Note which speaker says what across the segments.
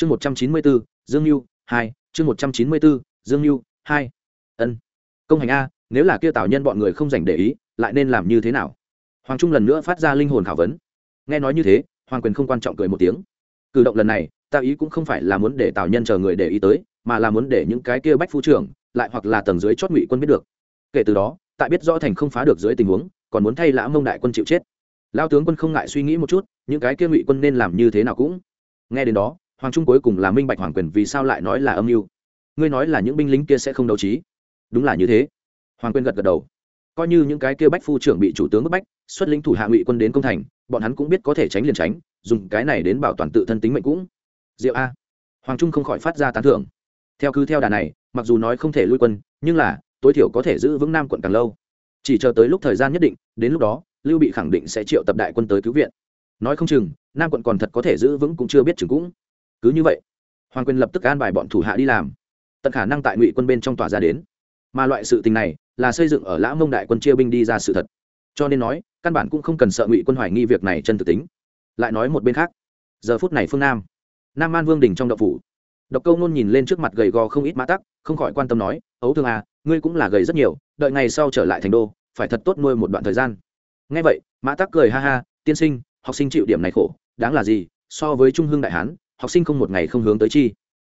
Speaker 1: chương một trăm chín mươi bốn dương mưu hai. Chương một trăm chín mươi bốn dương mưu hai. Ân. Công hành a, nếu là kia tào nhân bọn người không dành để ý, lại nên làm như thế nào? Hoàng trung lần nữa phát ra linh hồn khảo vấn. Nghe nói như thế, hoàng quyền không quan trọng cười một tiếng. Cử động lần này, ta ý cũng không phải là muốn để tào nhân chờ người để ý tới, mà là muốn để những cái kia bách phu trưởng, lại hoặc là tầng dưới chót ngụy quân biết được. Kể từ đó, tại biết rõ thành không phá được dưới tình huống, còn muốn thay lã mông đại quân chịu chết. Lao tướng quân không ngại suy nghĩ một chút, những cái kia ngụy quân nên làm như thế nào cũng. Nghe đến đó hoàng trung cuối cùng là minh bạch hoàng quyền vì sao lại nói là âm mưu. Ngươi nói là những binh lính kia sẽ không đấu trí. Đúng là như thế. Hoàng quyền gật gật đầu. Coi như những cái kia bách phu trưởng bị chủ tướng bức bách, xuất lính thủ hạ ngụy quân đến công thành, bọn hắn cũng biết có thể tránh liền tránh, dùng cái này đến bảo toàn tự thân tính mệnh cũng. Diệu a. Hoàng trung không khỏi phát ra tán thưởng. Theo cứ theo đà này, mặc dù nói không thể lui quân, nhưng là, tối thiểu có thể giữ vững nam quận càng lâu. Chỉ chờ tới lúc thời gian nhất định, đến lúc đó, lưu bị khẳng định sẽ triệu tập đại quân tới cứu viện. Nói không chừng, nam quận còn thật có thể giữ vững cũng chưa biết chừng cũng cứ như vậy, hoàng quyền lập tức an bài bọn thủ hạ đi làm. Tận khả năng tại ngụy quân bên trong tòa ra đến. Mà loại sự tình này là xây dựng ở lã mông đại quân chia binh đi ra sự thật. Cho nên nói, căn bản cũng không cần sợ ngụy quân hoài nghi việc này chân thực tính. Lại nói một bên khác, giờ phút này phương nam nam an vương đình trong đậu phủ. Độc câu nôn nhìn lên trước mặt gầy gò không ít mã tắc, không khỏi quan tâm nói, ấu thương à ngươi cũng là gầy rất nhiều, đợi ngày sau trở lại thành đô, phải thật tốt nuôi một đoạn thời gian. Ngay vậy, mã tắc cười ha ha, tiên sinh, học sinh chịu điểm này khổ, đáng là gì, so với trung hương đại hán học sinh không một ngày không hướng tới chi.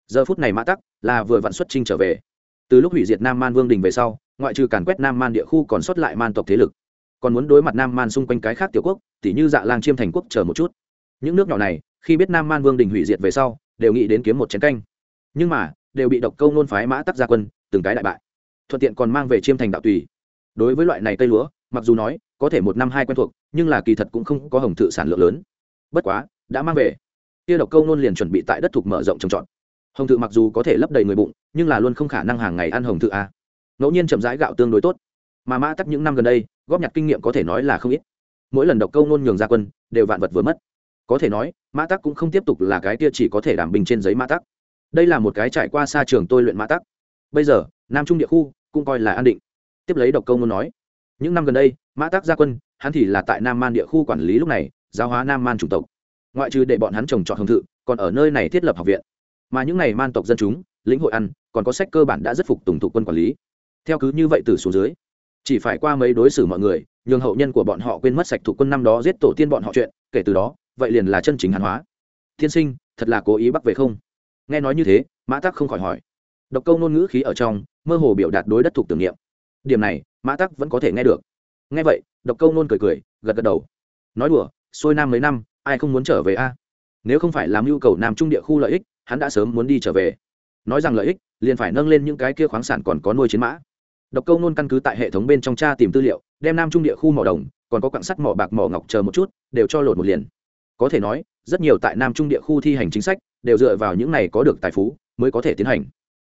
Speaker 1: Giờ phút này mã tắc là vừa vạn xuất trinh trở về. Từ lúc hủy diệt nam man vương đình về sau, ngoại trừ càn quét nam man địa khu còn sót lại man tộc thế lực. Còn muốn đối mặt nam man xung quanh cái khác tiểu quốc, tỉ như dạ lang chiêm thành quốc chờ một chút. Những nước nhỏ này, khi biết nam man vương đình hủy diệt về sau, đều nghĩ đến kiếm một chén canh. Nhưng mà, đều bị độc câu nôn phái mã tắc gia quân, từng cái đại bại. Thuận tiện còn mang về chiêm thành đạo tùy. Đối với loại này cây lúa, mặc dù nói, có thể một năm hai quen thuộc, nhưng là kỳ thật cũng không có hồng thự sản lượng lớn. Bất quá, đã mang về kia độc câu nôn liền chuẩn bị tại đất thục mở rộng trồng trọt. Hồng thự mặc dù có thể lấp đầy người bụng, nhưng là luôn không khả năng hàng ngày ăn hồng thự a ngẫu nhiên chậm rãi gạo tương đối tốt. Mà mã tắc những năm gần đây, góp nhặt kinh nghiệm có thể nói là không ít. Mỗi lần độc câu nôn nhường ra quân, đều vạn vật vừa mất. Có thể nói, mã tắc cũng không tiếp tục là cái kia chỉ có thể đảm bình trên giấy mã tắc. Đây là một cái trải qua xa trường tôi luyện mã tắc. Bây giờ, nam trung địa khu cũng coi là an định. Tiếp lấy độc câu nôn nói, những năm gần đây, mã tắc gia quân, hắn thì là tại nam man địa khu quản lý lúc này, giáo hóa nam man chủng tộc ngoại trừ để bọn hắn trồng trọt hồng thự, còn ở nơi này thiết lập học viện. Mà những n à y man tộc dân chúng, lĩnh hội ăn, còn có sách cơ bản đã rất phục tùng thụ quân quản lý. Theo cứ như vậy từ xuống dưới, chỉ phải qua mấy đối xử mọi người, nhường hậu nhân của bọn họ quên mất sạch thủ quân năm đó giết tổ tiên bọn họ chuyện, kể từ đó, vậy liền là chân chính hàn hóa. Tiên sinh, thật là cố ý bắt về không? Nghe nói như thế, mã tắc không khỏi hỏi. Độc câu ngôn ngữ khí ở trong, mơ hồ biểu đạt đối đất thuộc tưởng niệm. Điểm này, mã tắc vẫn có thể nghe được. Nghe vậy, độc câu ngôn cười cười, gật gật đầu. Nói đùa, xuôi nam mấy năm ai không muốn trở về a? Nếu không phải làm nhu cầu nam trung địa khu lợi ích, hắn đã sớm muốn đi trở về. Nói rằng lợi ích, liền phải nâng lên những cái kia khoáng sản còn có nuôi chiến mã. Độc câu nôn căn cứ tại hệ thống bên trong tra tìm tư liệu, đem nam trung địa khu mỏ đồng, còn có quặng sắt mỏ bạc mỏ ngọc chờ một chút, đều cho lột một liền. Có thể nói, rất nhiều tại nam trung địa khu thi hành chính sách, đều dựa vào những này có được tài phú, mới có thể tiến hành.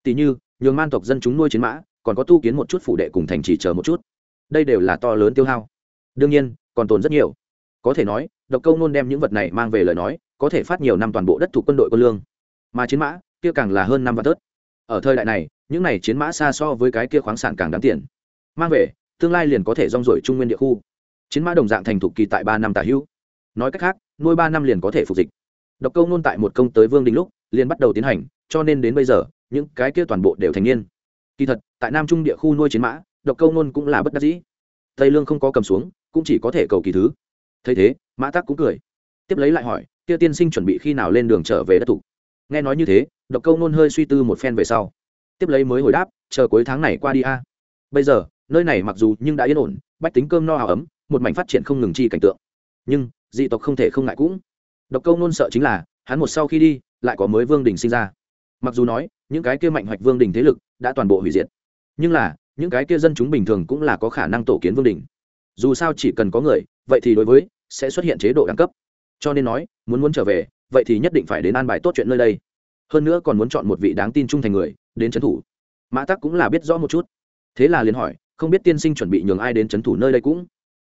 Speaker 1: Tỷ như, nhường man tộc dân chúng nuôi chiến mã, còn có tu kiến một chút phủ đệ cùng thành trì chờ một chút. Đây đều là to lớn tiêu hao. Đương nhiên, còn tồn rất nhiều có thể nói, độc câu nôn đem những vật này mang về lời nói, có thể phát nhiều năm toàn bộ đất thuộc quân đội quân lương. Mà chiến mã, kia càng là hơn năm vạn tớt. Ở thời đại này, những này chiến mã xa so với cái kia khoáng sản càng đáng tiền. Mang về, tương lai liền có thể rong rổi trung nguyên địa khu. Chiến mã đồng dạng thành thục kỳ tại ba năm tả hữu. Nói cách khác, nuôi ba năm liền có thể phục dịch. Độc câu nôn tại một công tới vương đình lúc, liền bắt đầu tiến hành, cho nên đến bây giờ, những cái kia toàn bộ đều thành niên. Kỳ thật, tại nam trung địa khu nuôi chiến mã, độc câu nôn cũng là bất đắc dĩ. Tây lương không có cầm xuống, cũng chỉ có thể cầu kỳ thứ thấy thế, mã tắc cũng cười. Tiếp lấy lại hỏi, kia tiên sinh chuẩn bị khi nào lên đường trở về đất thủ? Nghe nói như thế, độc câu nôn hơi suy tư một phen về sau. Tiếp lấy mới hồi đáp, chờ cuối tháng này qua đi a. Bây giờ, nơi này mặc dù nhưng đã yên ổn, bách tính cơm no hào ấm, một mảnh phát triển không ngừng chi cảnh tượng. Nhưng, dị tộc không thể không ngại cũng. Độc câu nôn sợ chính là, hắn một sau khi đi, lại có mới vương đình sinh ra. Mặc dù nói, những cái kia mạnh hoạch vương đình thế lực đã toàn bộ hủy diệt. Nhưng là, những cái kia dân chúng bình thường cũng là có khả năng tổ kiến vương đình dù sao chỉ cần có người, vậy thì đối với, sẽ xuất hiện chế độ đẳng cấp. Cho nên nói, muốn muốn trở về, vậy thì nhất định phải đến an bài tốt chuyện nơi đây. Hơn nữa còn muốn chọn một vị đáng tin trung thành người, đến trấn thủ. Mã tắc cũng là biết rõ một chút. Thế là liền hỏi, không biết tiên sinh chuẩn bị nhường ai đến trấn thủ nơi đây cũng?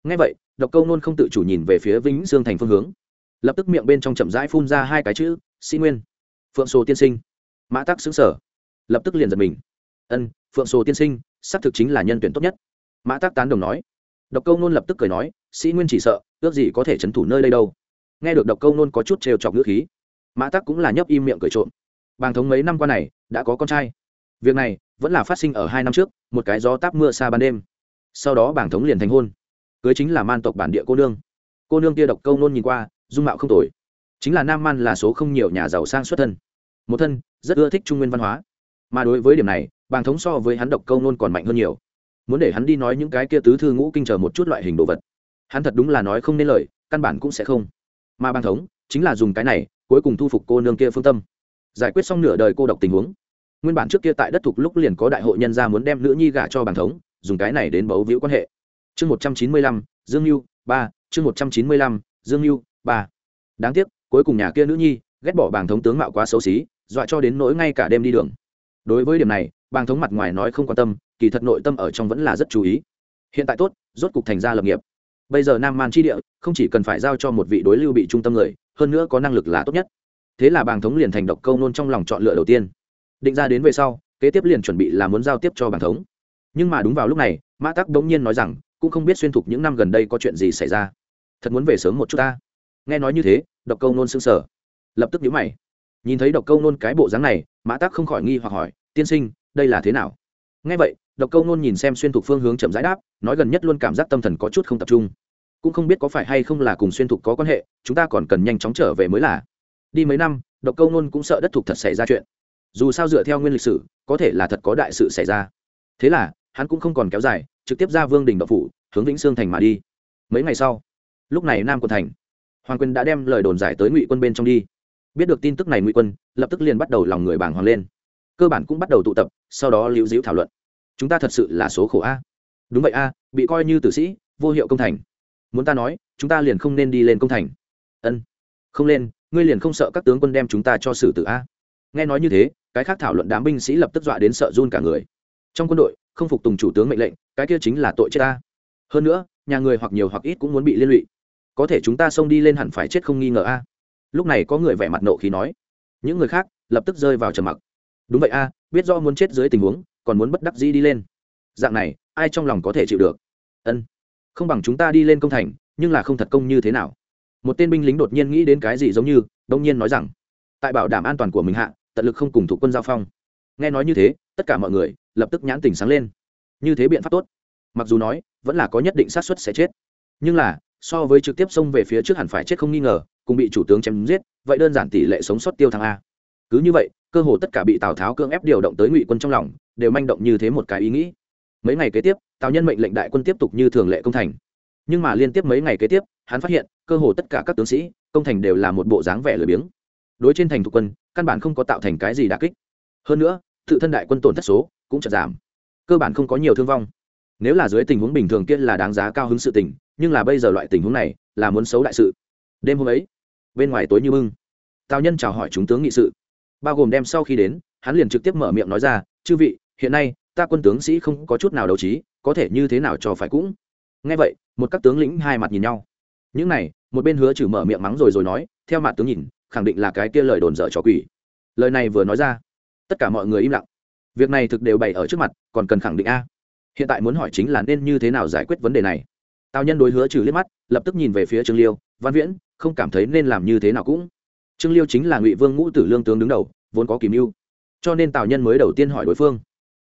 Speaker 1: Ngay vậy, độc câu nôn không tự chủ nhìn về phía vĩnh dương thành phương hướng. Lập tức miệng bên trong chậm rãi phun ra hai cái chữ, sĩ nguyên. Phượng Sô tiên sinh. Mã tắc xứng sở lập tức liền giật mình. Ân, phượng Sô tiên sinh, xác thực chính là nhân tuyển tốt nhất. Mã tắc tán đồng nói độc câu nôn lập tức cười nói, sĩ nguyên chỉ sợ, ước gì có thể trấn thủ nơi đây đâu. Nghe được độc câu nôn có chút trêu chọc ngữ khí, mã tắc cũng là nhấp im miệng cười trộm. Bàng thống mấy năm qua này, đã có con trai. Việc này vẫn là phát sinh ở hai năm trước, một cái gió táp mưa xa ban đêm. Sau đó bàng thống liền thành hôn. Cưới chính là man tộc bản địa cô nương. Cô nương kia độc câu nôn nhìn qua, dung mạo không tồi. Chính là nam man là số không nhiều nhà giàu sang xuất thân. Một thân, rất ưa thích trung nguyên văn hóa. Mà đối với điểm này, bàng thống so với hắn độc câu nôn còn mạnh hơn nhiều muốn để hắn đi nói những cái kia tứ thư ngũ kinh chờ một chút loại hình đồ vật. Hắn thật đúng là nói không nên lời, căn bản cũng sẽ không. Mà bang thống, chính là dùng cái này, cuối cùng thu phục cô nương kia phương tâm. Giải quyết xong nửa đời cô độc tình huống. Nguyên bản trước kia tại đất thục lúc liền có đại hội nhân gia muốn đem nữ nhi gả cho bàng thống, dùng cái này đến bấu víu quan hệ. Chương một trăm chín mươi lăm, dương mưu ba, chương một trăm chín mươi lăm, dương mưu ba. Đáng tiếc, cuối cùng nhà kia nữ nhi ghét bỏ bàng thống tướng mạo quá xấu xí, dọa cho đến nỗi ngay cả đêm đi đường. Đối với điểm này bàng thống mặt ngoài nói không quan tâm, kỳ thật nội tâm ở trong vẫn là rất chú ý. Hiện tại tốt, rốt cục thành ra lập nghiệp. Bây giờ nam man chi địa, không chỉ cần phải giao cho một vị đối lưu bị trung tâm người, hơn nữa có năng lực là tốt nhất. Thế là bàng thống liền thành độc câu nôn trong lòng chọn lựa đầu tiên. Định ra đến về sau, kế tiếp liền chuẩn bị là muốn giao tiếp cho bàng thống. Nhưng mà đúng vào lúc này, mã tắc bỗng nhiên nói rằng, cũng không biết xuyên thục những năm gần đây có chuyện gì xảy ra. Thật muốn về sớm một chút ta. Nghe nói như thế, độc câu nôn s ư n g sở lập tức nhíu mày. Nhìn thấy độc câu nôn cái bộ dáng này, mã tắc không khỏi nghi hoặc hỏi, tiên sinh đây là thế nào? Nghe vậy, độc câu nôn nhìn xem xuyên thục phương hướng chậm rãi đáp, nói gần nhất luôn cảm giác tâm thần có chút không tập trung. Cũng không biết có phải hay không là cùng xuyên thục có quan hệ, chúng ta còn cần nhanh chóng trở về mới là. Đi mấy năm, độc câu nôn cũng sợ đất thục thật xảy ra chuyện. Dù sao dựa theo nguyên lịch sử, có thể là thật có đại sự xảy ra. Thế là, hắn cũng không còn kéo dài, trực tiếp ra vương đình độc phủ, hướng vĩnh sương thành mà đi. Mấy ngày sau, lúc này nam quân thành, hoàng quân đã đem lời đồn giải tới ngụy quân bên trong đi. Biết được tin tức này ngụy quân, lập tức liền bắt đầu lòng người bàng hoàng lên cơ bản cũng bắt đầu tụ tập, sau đó lưu giữ thảo luận. Chúng ta thật sự là số khổ a. Đúng vậy a, bị coi như tử sĩ, vô hiệu công thành. Muốn ta nói, chúng ta liền không nên đi lên công thành. Ân. Không lên, ngươi liền không sợ các tướng quân đem chúng ta cho xử tử a? Nghe nói như thế, cái khác thảo luận đám binh sĩ lập tức dọa đến sợ run cả người. Trong quân đội, không phục tùng chủ tướng mệnh lệnh, cái kia chính là tội chết ta hơn nữa, nhà người hoặc nhiều hoặc ít cũng muốn bị liên lụy. Có thể chúng ta xông đi lên hẳn phải chết không nghi ngờ a. Lúc này có người vẻ mặt nộ khí nói. Những người khác, lập tức rơi vào trầm mặc đúng vậy a, biết do muốn chết dưới tình huống, còn muốn bất đắc dĩ đi lên. Dạng này, ai trong lòng có thể chịu được? Ân. Không bằng chúng ta đi lên công thành, nhưng là không thật công như thế nào? Một tên binh lính đột nhiên nghĩ đến cái gì giống như, đông nhiên nói rằng, tại bảo đảm an toàn của mình hạ, tận lực không cùng thủ quân giao phong. Nghe nói như thế, tất cả mọi người, lập tức nhãn tình sáng lên. Như thế biện pháp tốt. Mặc dù nói, vẫn là có nhất định xác suất sẽ chết. Nhưng là, so với trực tiếp xông về phía trước hẳn phải chết không nghi ngờ, cùng bị chủ tướng chém giết, vậy đơn giản tỷ lệ sống sót tiêu thăng a. Cứ như vậy cơ hồ tất cả bị tào tháo cưỡng ép điều động tới ngụy quân trong lòng đều manh động như thế một cái ý nghĩ mấy ngày kế tiếp tào nhân mệnh lệnh đại quân tiếp tục như thường lệ công thành nhưng mà liên tiếp mấy ngày kế tiếp hắn phát hiện cơ hồ tất cả các tướng sĩ công thành đều là một bộ dáng vẻ lười biếng đối trên thành thuộc quân căn bản không có tạo thành cái gì đà kích hơn nữa tự thân đại quân tổn thất số cũng chật giảm cơ bản không có nhiều thương vong nếu là dưới tình huống bình thường kia là đáng giá cao hứng sự tình nhưng là bây giờ loại tình huống này là muốn xấu đại sự đêm hôm ấy bên ngoài tối như bưng tào nhân chào hỏi chúng tướng nghị sự bao gồm đem sau khi đến, hắn liền trực tiếp mở miệng nói ra, chư vị, hiện nay, ta quân tướng sĩ không có chút nào đấu trí, có thể như thế nào cho phải cũng. Nghe vậy, một các tướng lĩnh hai mặt nhìn nhau. Những này, một bên hứa trừ mở miệng mắng rồi rồi nói, theo mặt tướng nhìn, khẳng định là cái kia lời đồn dở trò quỷ. Lời này vừa nói ra, tất cả mọi người im lặng. Việc này thực đều bày ở trước mặt, còn cần khẳng định a? Hiện tại muốn hỏi chính là nên như thế nào giải quyết vấn đề này. Tào nhân đối hứa trừ liếc mắt, lập tức nhìn về phía trương liêu, văn viễn, không cảm thấy nên làm như thế nào cũng trương liêu chính là ngụy vương ngũ tử lương tướng đứng đầu, vốn có kìm mưu. Cho nên tào nhân mới đầu tiên hỏi đối phương.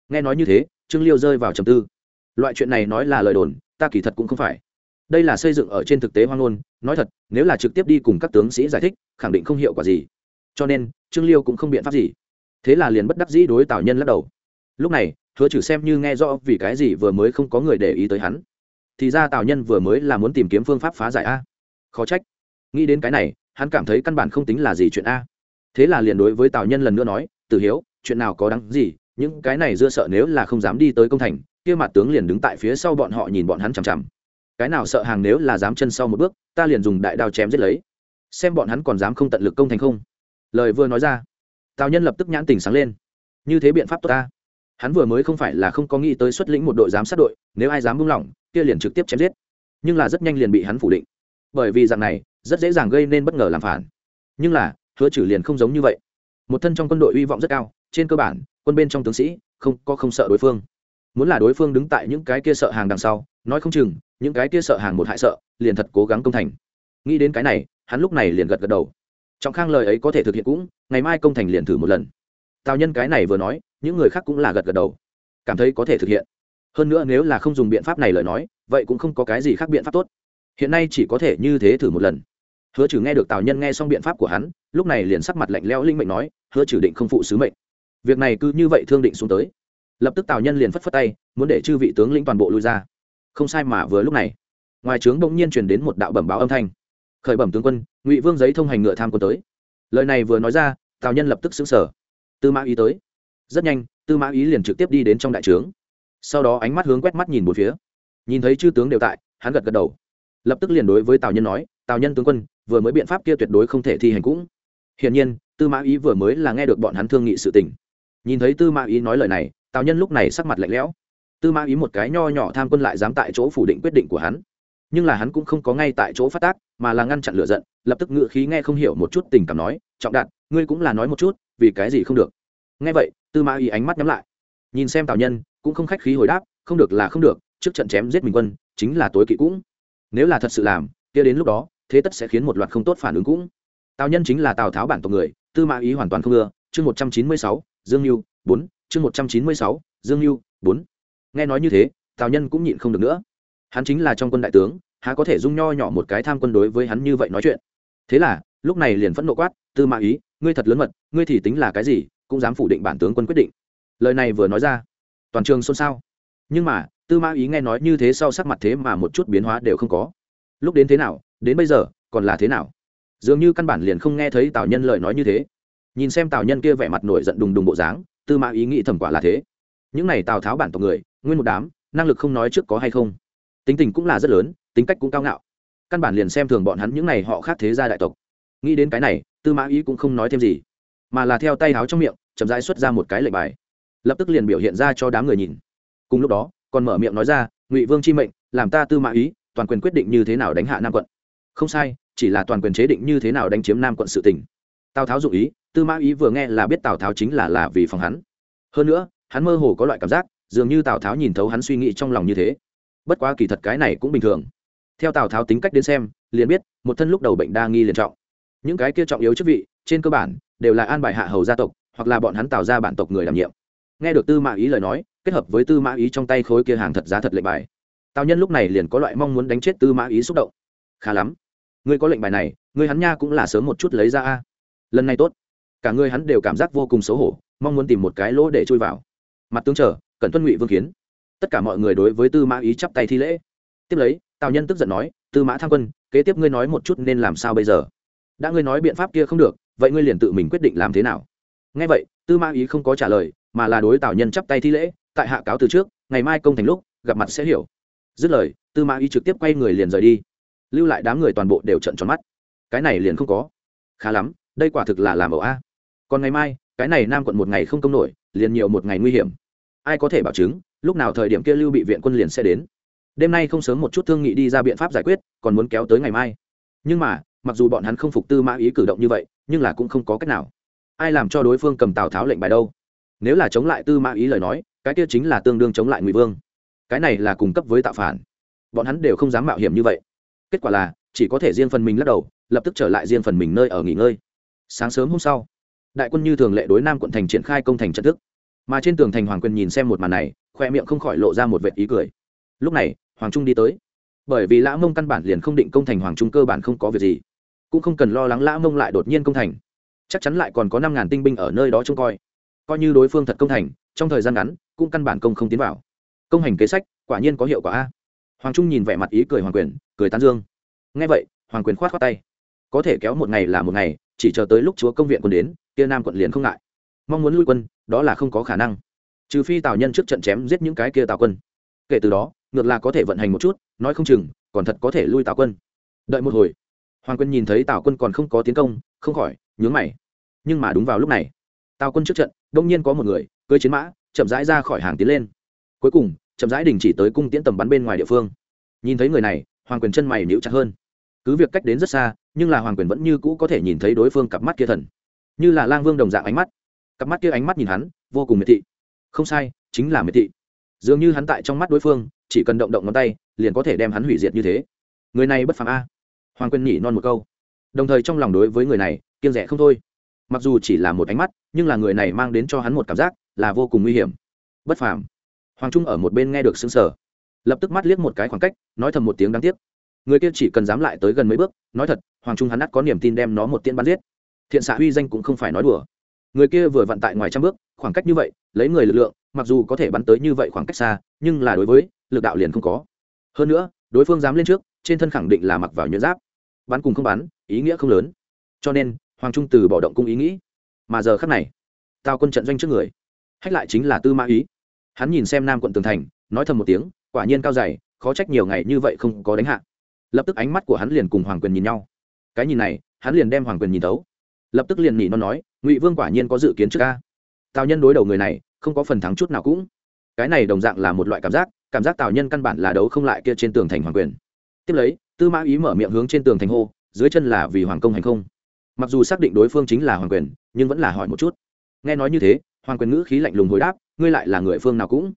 Speaker 1: Nghe nói như thế, trương liêu rơi vào trầm tư. Loại chuyện này nói là lời đồn, ta kỳ thật cũng không phải. Đây là xây dựng ở trên thực tế hoang ngôn, nói thật, nếu là trực tiếp đi cùng các tướng sĩ giải thích, khẳng định không hiệu quả gì. Cho nên, trương liêu cũng không biện pháp gì. Thế là liền bất đắc dĩ đối tào nhân lắc đầu. Lúc này, hứa trừ xem như nghe rõ vì cái gì vừa mới không có người để ý tới hắn. Thì ra tào nhân vừa mới là muốn tìm kiếm phương pháp phá giải a. Khó trách. Nghĩ đến cái này hắn cảm thấy căn bản không tính là gì chuyện a. Thế là liền đối với tào nhân lần nữa nói, tử hiếu, chuyện nào có đáng gì, những cái này dưa sợ nếu là không dám đi tới công thành, kia mặt tướng liền đứng tại phía sau bọn họ nhìn bọn hắn chằm chằm. Cái nào sợ hàng nếu là dám chân sau một bước, ta liền dùng đại đao chém giết lấy. Xem bọn hắn còn dám không tận lực công thành không. Lời vừa nói ra, tào nhân lập tức nhãn tình sáng lên. Như thế biện pháp tốt ta. Hắn vừa mới không phải là không có nghĩ tới xuất lĩnh một đội giám sát đội, nếu ai dám buông lỏng, kia liền trực tiếp chém giết. Nhưng là rất nhanh liền bị hắn phủ định. Bởi vì dạng này rất dễ dàng gây nên bất ngờ làm phản. Nhưng là, hứa trừ liền không giống như vậy. Một thân trong quân đội hy vọng rất cao, trên cơ bản, quân bên trong tướng sĩ, không, có không sợ đối phương. Muốn là đối phương đứng tại những cái kia sợ hàng đằng sau, nói không chừng, những cái kia sợ hàng một hại sợ, liền thật cố gắng công thành. Nghĩ đến cái này, hắn lúc này liền gật gật đầu. Trọng khang lời ấy có thể thực hiện cũng, ngày mai công thành liền thử một lần. Tào nhân cái này vừa nói, những người khác cũng là gật gật đầu. Cảm thấy có thể thực hiện. Hơn nữa nếu là không dùng biện pháp này lời nói, vậy cũng không có cái gì khác biện pháp tốt. Hiện nay chỉ có thể như thế thử một lần hứa trừ nghe được tào nhân nghe xong biện pháp của hắn, lúc này liền sắc mặt lạnh leo linh mệnh nói, hứa trừ định không phụ sứ mệnh. Việc này cứ như vậy thương định xuống tới. Lập tức tào nhân liền phất phất tay, muốn để chư vị tướng lĩnh toàn bộ lui ra. Không sai mà vừa lúc này, ngoài trướng bỗng nhiên truyền đến một đạo bẩm báo âm thanh. Khởi bẩm tướng quân, ngụy vương giấy thông hành ngựa tham quân tới. Lời này vừa nói ra, tào nhân lập tức xứng sở tư mã ý tới. Rất nhanh, tư mã ý liền trực tiếp đi đến trong đại trướng. Sau đó ánh mắt hướng quét mắt nhìn một phía. Nhìn thấy chư tướng đều tại, hắn gật gật đầu lập tức liền đối với tào nhân nói, tào nhân tướng quân, vừa mới biện pháp kia tuyệt đối không thể thi hành cũng. Hiển nhiên, tư mã ý vừa mới là nghe được bọn hắn thương nghị sự tình. Nhìn thấy tư mã ý nói lời này, tào nhân lúc này sắc mặt lạnh lẽo. Tư mã ý một cái nho nhỏ tham quân lại dám tại chỗ phủ định quyết định của hắn. Nhưng là hắn cũng không có ngay tại chỗ phát tác, mà là ngăn chặn lửa giận, lập tức ngự khí nghe không hiểu một chút tình cảm nói, trọng đạt, ngươi cũng là nói một chút, vì cái gì không được? Nghe vậy, tư mã ý ánh mắt nhắm lại. Nhìn xem tào nhân, cũng không khách khí hồi đáp, không được là không được, trước trận chém giết mình quân, chính là tối kỵ cũng nếu là thật sự làm, kia đến lúc đó, thế tất sẽ khiến một loạt không tốt phản ứng cũng. Tào nhân chính là tào tháo bản tộc người, tư mã ý hoàn toàn không ưa. Chương một trăm chín mươi sáu, dương mưu bốn. Chương một trăm chín mươi sáu, dương mưu bốn. Nghe nói như thế, tào nhân cũng nhịn không được nữa. Hắn chính là trong quân đại tướng, há có thể dung nho nhỏ một cái tham quân đối với hắn như vậy nói chuyện. Thế là, lúc này liền phẫn nộ quát, tư mã ý, ngươi thật lớn mật, ngươi thì tính là cái gì, cũng dám phủ định bản tướng quân quyết định. Lời này vừa nói ra, toàn trường xôn xao. Nhưng mà tư mã ý nghe nói như thế sau sắc mặt thế mà một chút biến hóa đều không có. Lúc đến thế nào, đến bây giờ, còn là thế nào? Dường như căn bản liền không nghe thấy tào nhân lời nói như thế. Nhìn xem tào nhân kia vẻ mặt nổi giận đùng đùng bộ dáng, tư mã ý nghĩ thẩm quả là thế. Những này tào tháo bản tộc người, nguyên một đám, năng lực không nói trước có hay không? Tính tình cũng là rất lớn, tính cách cũng cao ngạo. Căn bản liền xem thường bọn hắn những này họ khác thế gia đại tộc. Nghĩ đến cái này, tư mã ý cũng không nói thêm gì, mà là theo tay háo trong miệng, chậm rãi xuất ra một cái lệnh bài. Lập tức liền biểu hiện ra cho đám người nhìn. Cùng lúc đó còn mở miệng nói ra, ngụy vương chi mệnh, làm ta tư mã ý, toàn quyền quyết định như thế nào đánh hạ nam quận. Không sai, chỉ là toàn quyền chế định như thế nào đánh chiếm nam quận sự tỉnh tào tháo dụ ý, tư mã ý vừa nghe là biết tào tháo chính là là vì phòng hắn. Hơn nữa, hắn mơ hồ có loại cảm giác, dường như tào tháo nhìn thấu hắn suy nghĩ trong lòng như thế. Bất quá kỳ thật cái này cũng bình thường. Theo tào tháo tính cách đến xem, liền biết, một thân lúc đầu bệnh đa nghi liền trọng. Những cái kia trọng yếu chức vị, trên cơ bản, đều là an bài hạ hầu gia tộc, hoặc là bọn hắn tạo ra bản tộc người đảm nhiệm nghe được tư mã ý lời nói, kết hợp với tư mã ý trong tay khối kia hàng thật giá thật lệnh bài, tào nhân lúc này liền có loại mong muốn đánh chết tư mã ý xúc động. Khá lắm. Ngươi có lệnh bài này, ngươi hắn nha cũng là sớm một chút lấy ra a. Lần này tốt. Cả ngươi hắn đều cảm giác vô cùng xấu hổ, mong muốn tìm một cái lỗ để chui vào. Mặt tướng trở cẩn tuân ngụy vương kiến. Tất cả mọi người đối với tư mã ý chắp tay thi lễ. Tiếp lấy, tào nhân tức giận nói, tư mã tham quân, kế tiếp ngươi nói một chút nên làm sao bây giờ? Đã ngươi nói biện pháp kia không được, vậy ngươi liền tự mình quyết định làm thế nào? Ngay vậy, tư mã ý không có trả lời mà là đối tào nhân chắp tay thi lễ, tại hạ cáo từ trước, ngày mai công thành lúc, gặp mặt sẽ hiểu. Dứt lời, tư mã ý trực tiếp quay người liền rời đi. Lưu lại đám người toàn bộ đều trận tròn mắt. Cái này liền không có. Khá lắm, đây quả thực là làm ẩu a. Còn ngày mai, cái này nam quận một ngày không công nổi, liền nhiều một ngày nguy hiểm. Ai có thể bảo chứng, lúc nào thời điểm kia lưu bị viện quân liền sẽ đến. Đêm nay không sớm một chút thương nghị đi ra biện pháp giải quyết, còn muốn kéo tới ngày mai. Nhưng mà, mặc dù bọn hắn không phục tư mã ý cử động như vậy, nhưng là cũng không có cách nào. Ai làm cho đối phương cầm tào tháo lệnh bài đâu? Nếu là chống lại tư mã ý lời nói, cái kia chính là tương đương chống lại ngụy vương. Cái này là cung cấp với tạo phản. Bọn hắn đều không dám mạo hiểm như vậy. Kết quả là, chỉ có thể riêng phần mình lắc đầu, lập tức trở lại riêng phần mình nơi ở nghỉ ngơi. Sáng sớm hôm sau, đại quân như thường lệ đối nam quận thành triển khai công thành trận thức. Mà trên tường thành hoàng quyền nhìn xem một màn này, khoe miệng không khỏi lộ ra một vệt ý cười. Lúc này, hoàng trung đi tới. Bởi vì lã mông căn bản liền không định công thành hoàng trung cơ bản không có việc gì. Cũng không cần lo lắng lã mông lại đột nhiên công thành. Chắc chắn lại còn có năm ngàn tinh binh ở nơi đó trông coi coi như đối phương thật công thành, trong thời gian ngắn, cũng căn bản công không tiến vào. Công hành kế sách, quả nhiên có hiệu quả a. Hoàng trung nhìn vẻ mặt ý cười hoàng quyền, cười tán dương. Ngay vậy, hoàng quyền khoát khoát tay. Có thể kéo một ngày là một ngày, chỉ chờ tới lúc chúa công viện quân đến, kia nam quận liền không ngại. Mong muốn lui quân, đó là không có khả năng. Trừ phi tào nhân trước trận chém giết những cái kia tào quân. Kể từ đó, ngược là có thể vận hành một chút, nói không chừng, còn thật có thể lui tào quân. Đợi một hồi, hoàng quân nhìn thấy tào quân còn không có tiến công, không khỏi nhướng mày. Nhưng mà đúng vào lúc này, tào quân trước trận đông nhiên có một người cưới chiến mã, chậm rãi ra khỏi hàng tiến lên. Cuối cùng, chậm rãi đình chỉ tới cung tiễn tầm bắn bên ngoài địa phương. Nhìn thấy người này, hoàng quyền chân mày níu chặt hơn. Cứ việc cách đến rất xa, nhưng là hoàng quyền vẫn như cũ có thể nhìn thấy đối phương cặp mắt kia thần. Như là lang vương đồng dạng ánh mắt. Cặp mắt kia ánh mắt nhìn hắn, vô cùng miệt thị. Không sai, chính là miệt thị. Dường như hắn tại trong mắt đối phương, chỉ cần động động ngón tay, liền có thể đem hắn hủy diệt như thế. Người này bất phàm a. Hoàng quyền nhỉ non một câu. Đồng thời trong lòng đối với người này kiên rẻ không thôi. Mặc dù chỉ là một ánh mắt nhưng là người này mang đến cho hắn một cảm giác là vô cùng nguy hiểm. Bất phàm. Hoàng trung ở một bên nghe được xứng sở lập tức mắt liếc một cái khoảng cách, nói thầm một tiếng đáng tiếc. Người kia chỉ cần dám lại tới gần mấy bước, nói thật, hoàng trung hắn ắt có niềm tin đem nó một tiên bắn giết. Thiện xạ huy danh cũng không phải nói đùa. Người kia vừa vặn tại ngoài trăm bước, khoảng cách như vậy, lấy người lực lượng, mặc dù có thể bắn tới như vậy khoảng cách xa, nhưng là đối với, lực đạo liền không có. Hơn nữa, đối phương dám lên trước, trên thân khẳng định là mặc vào nhuyễn giáp. Bắn cùng không bắn, ý nghĩa không lớn. Cho nên, hoàng trung từ bỏ động cung ý nghĩ mà giờ khắc này tao quân trận doanh trước người, hách lại chính là tư mã ý. Hắn nhìn xem nam quận tường thành, nói thầm một tiếng, quả nhiên cao dày, khó trách nhiều ngày như vậy không có đánh hạ. Lập tức ánh mắt của hắn liền cùng hoàng quyền nhìn nhau. Cái nhìn này, hắn liền đem hoàng quyền nhìn tấu lập tức liền nhị nó nói, ngụy vương quả nhiên có dự kiến trước ca. Tào nhân đối đầu người này, không có phần thắng chút nào cũng. Cái này đồng dạng là một loại cảm giác cảm giác tào nhân căn bản là đấu không lại kia trên tường thành hoàng quyền. Tiếp lấy, tư mã ý mở miệng hướng trên tường thành hô, dưới chân là vì hoàng công hành không mặc dù xác định đối phương chính là hoàng quyền, nhưng vẫn là hỏi một chút. Nghe nói như thế, hoàng quyền ngữ khí lạnh lùng hồi đáp, ngươi lại là người phương nào cũng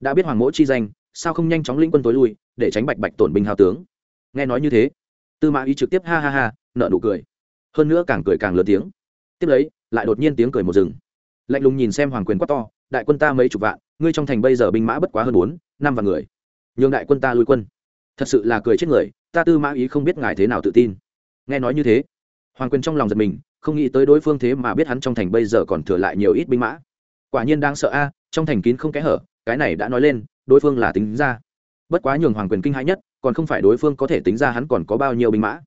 Speaker 1: đã biết hoàng mỗ chi danh, sao không nhanh chóng linh quân tối lui, để tránh bạch bạch tổn binh hào tướng? Nghe nói như thế, tư mã ý trực tiếp ha ha ha nợ nụ cười. Hơn nữa càng cười càng lớn tiếng. Tiếp lấy, lại đột nhiên tiếng cười một rừng lạnh lùng nhìn xem hoàng quyền quát to, đại quân ta mấy chục vạn, ngươi trong thành bây giờ binh mã bất quá hơn bốn, năm vạn người. Nhường đại quân ta lui quân. Thật sự là cười chết người, ta tư mã ý không biết ngài thế nào tự tin. Nghe nói như thế hoàng quyền trong lòng giật mình, không nghĩ tới đối phương thế mà biết hắn trong thành bây giờ còn thừa lại nhiều ít binh mã. Quả nhiên đang sợ a, trong thành kín không kẽ hở, cái này đã nói lên, đối phương là tính ra. Bất quá nhường hoàng quyền kinh hãi nhất, còn không phải đối phương có thể tính ra hắn còn có bao nhiêu binh mã,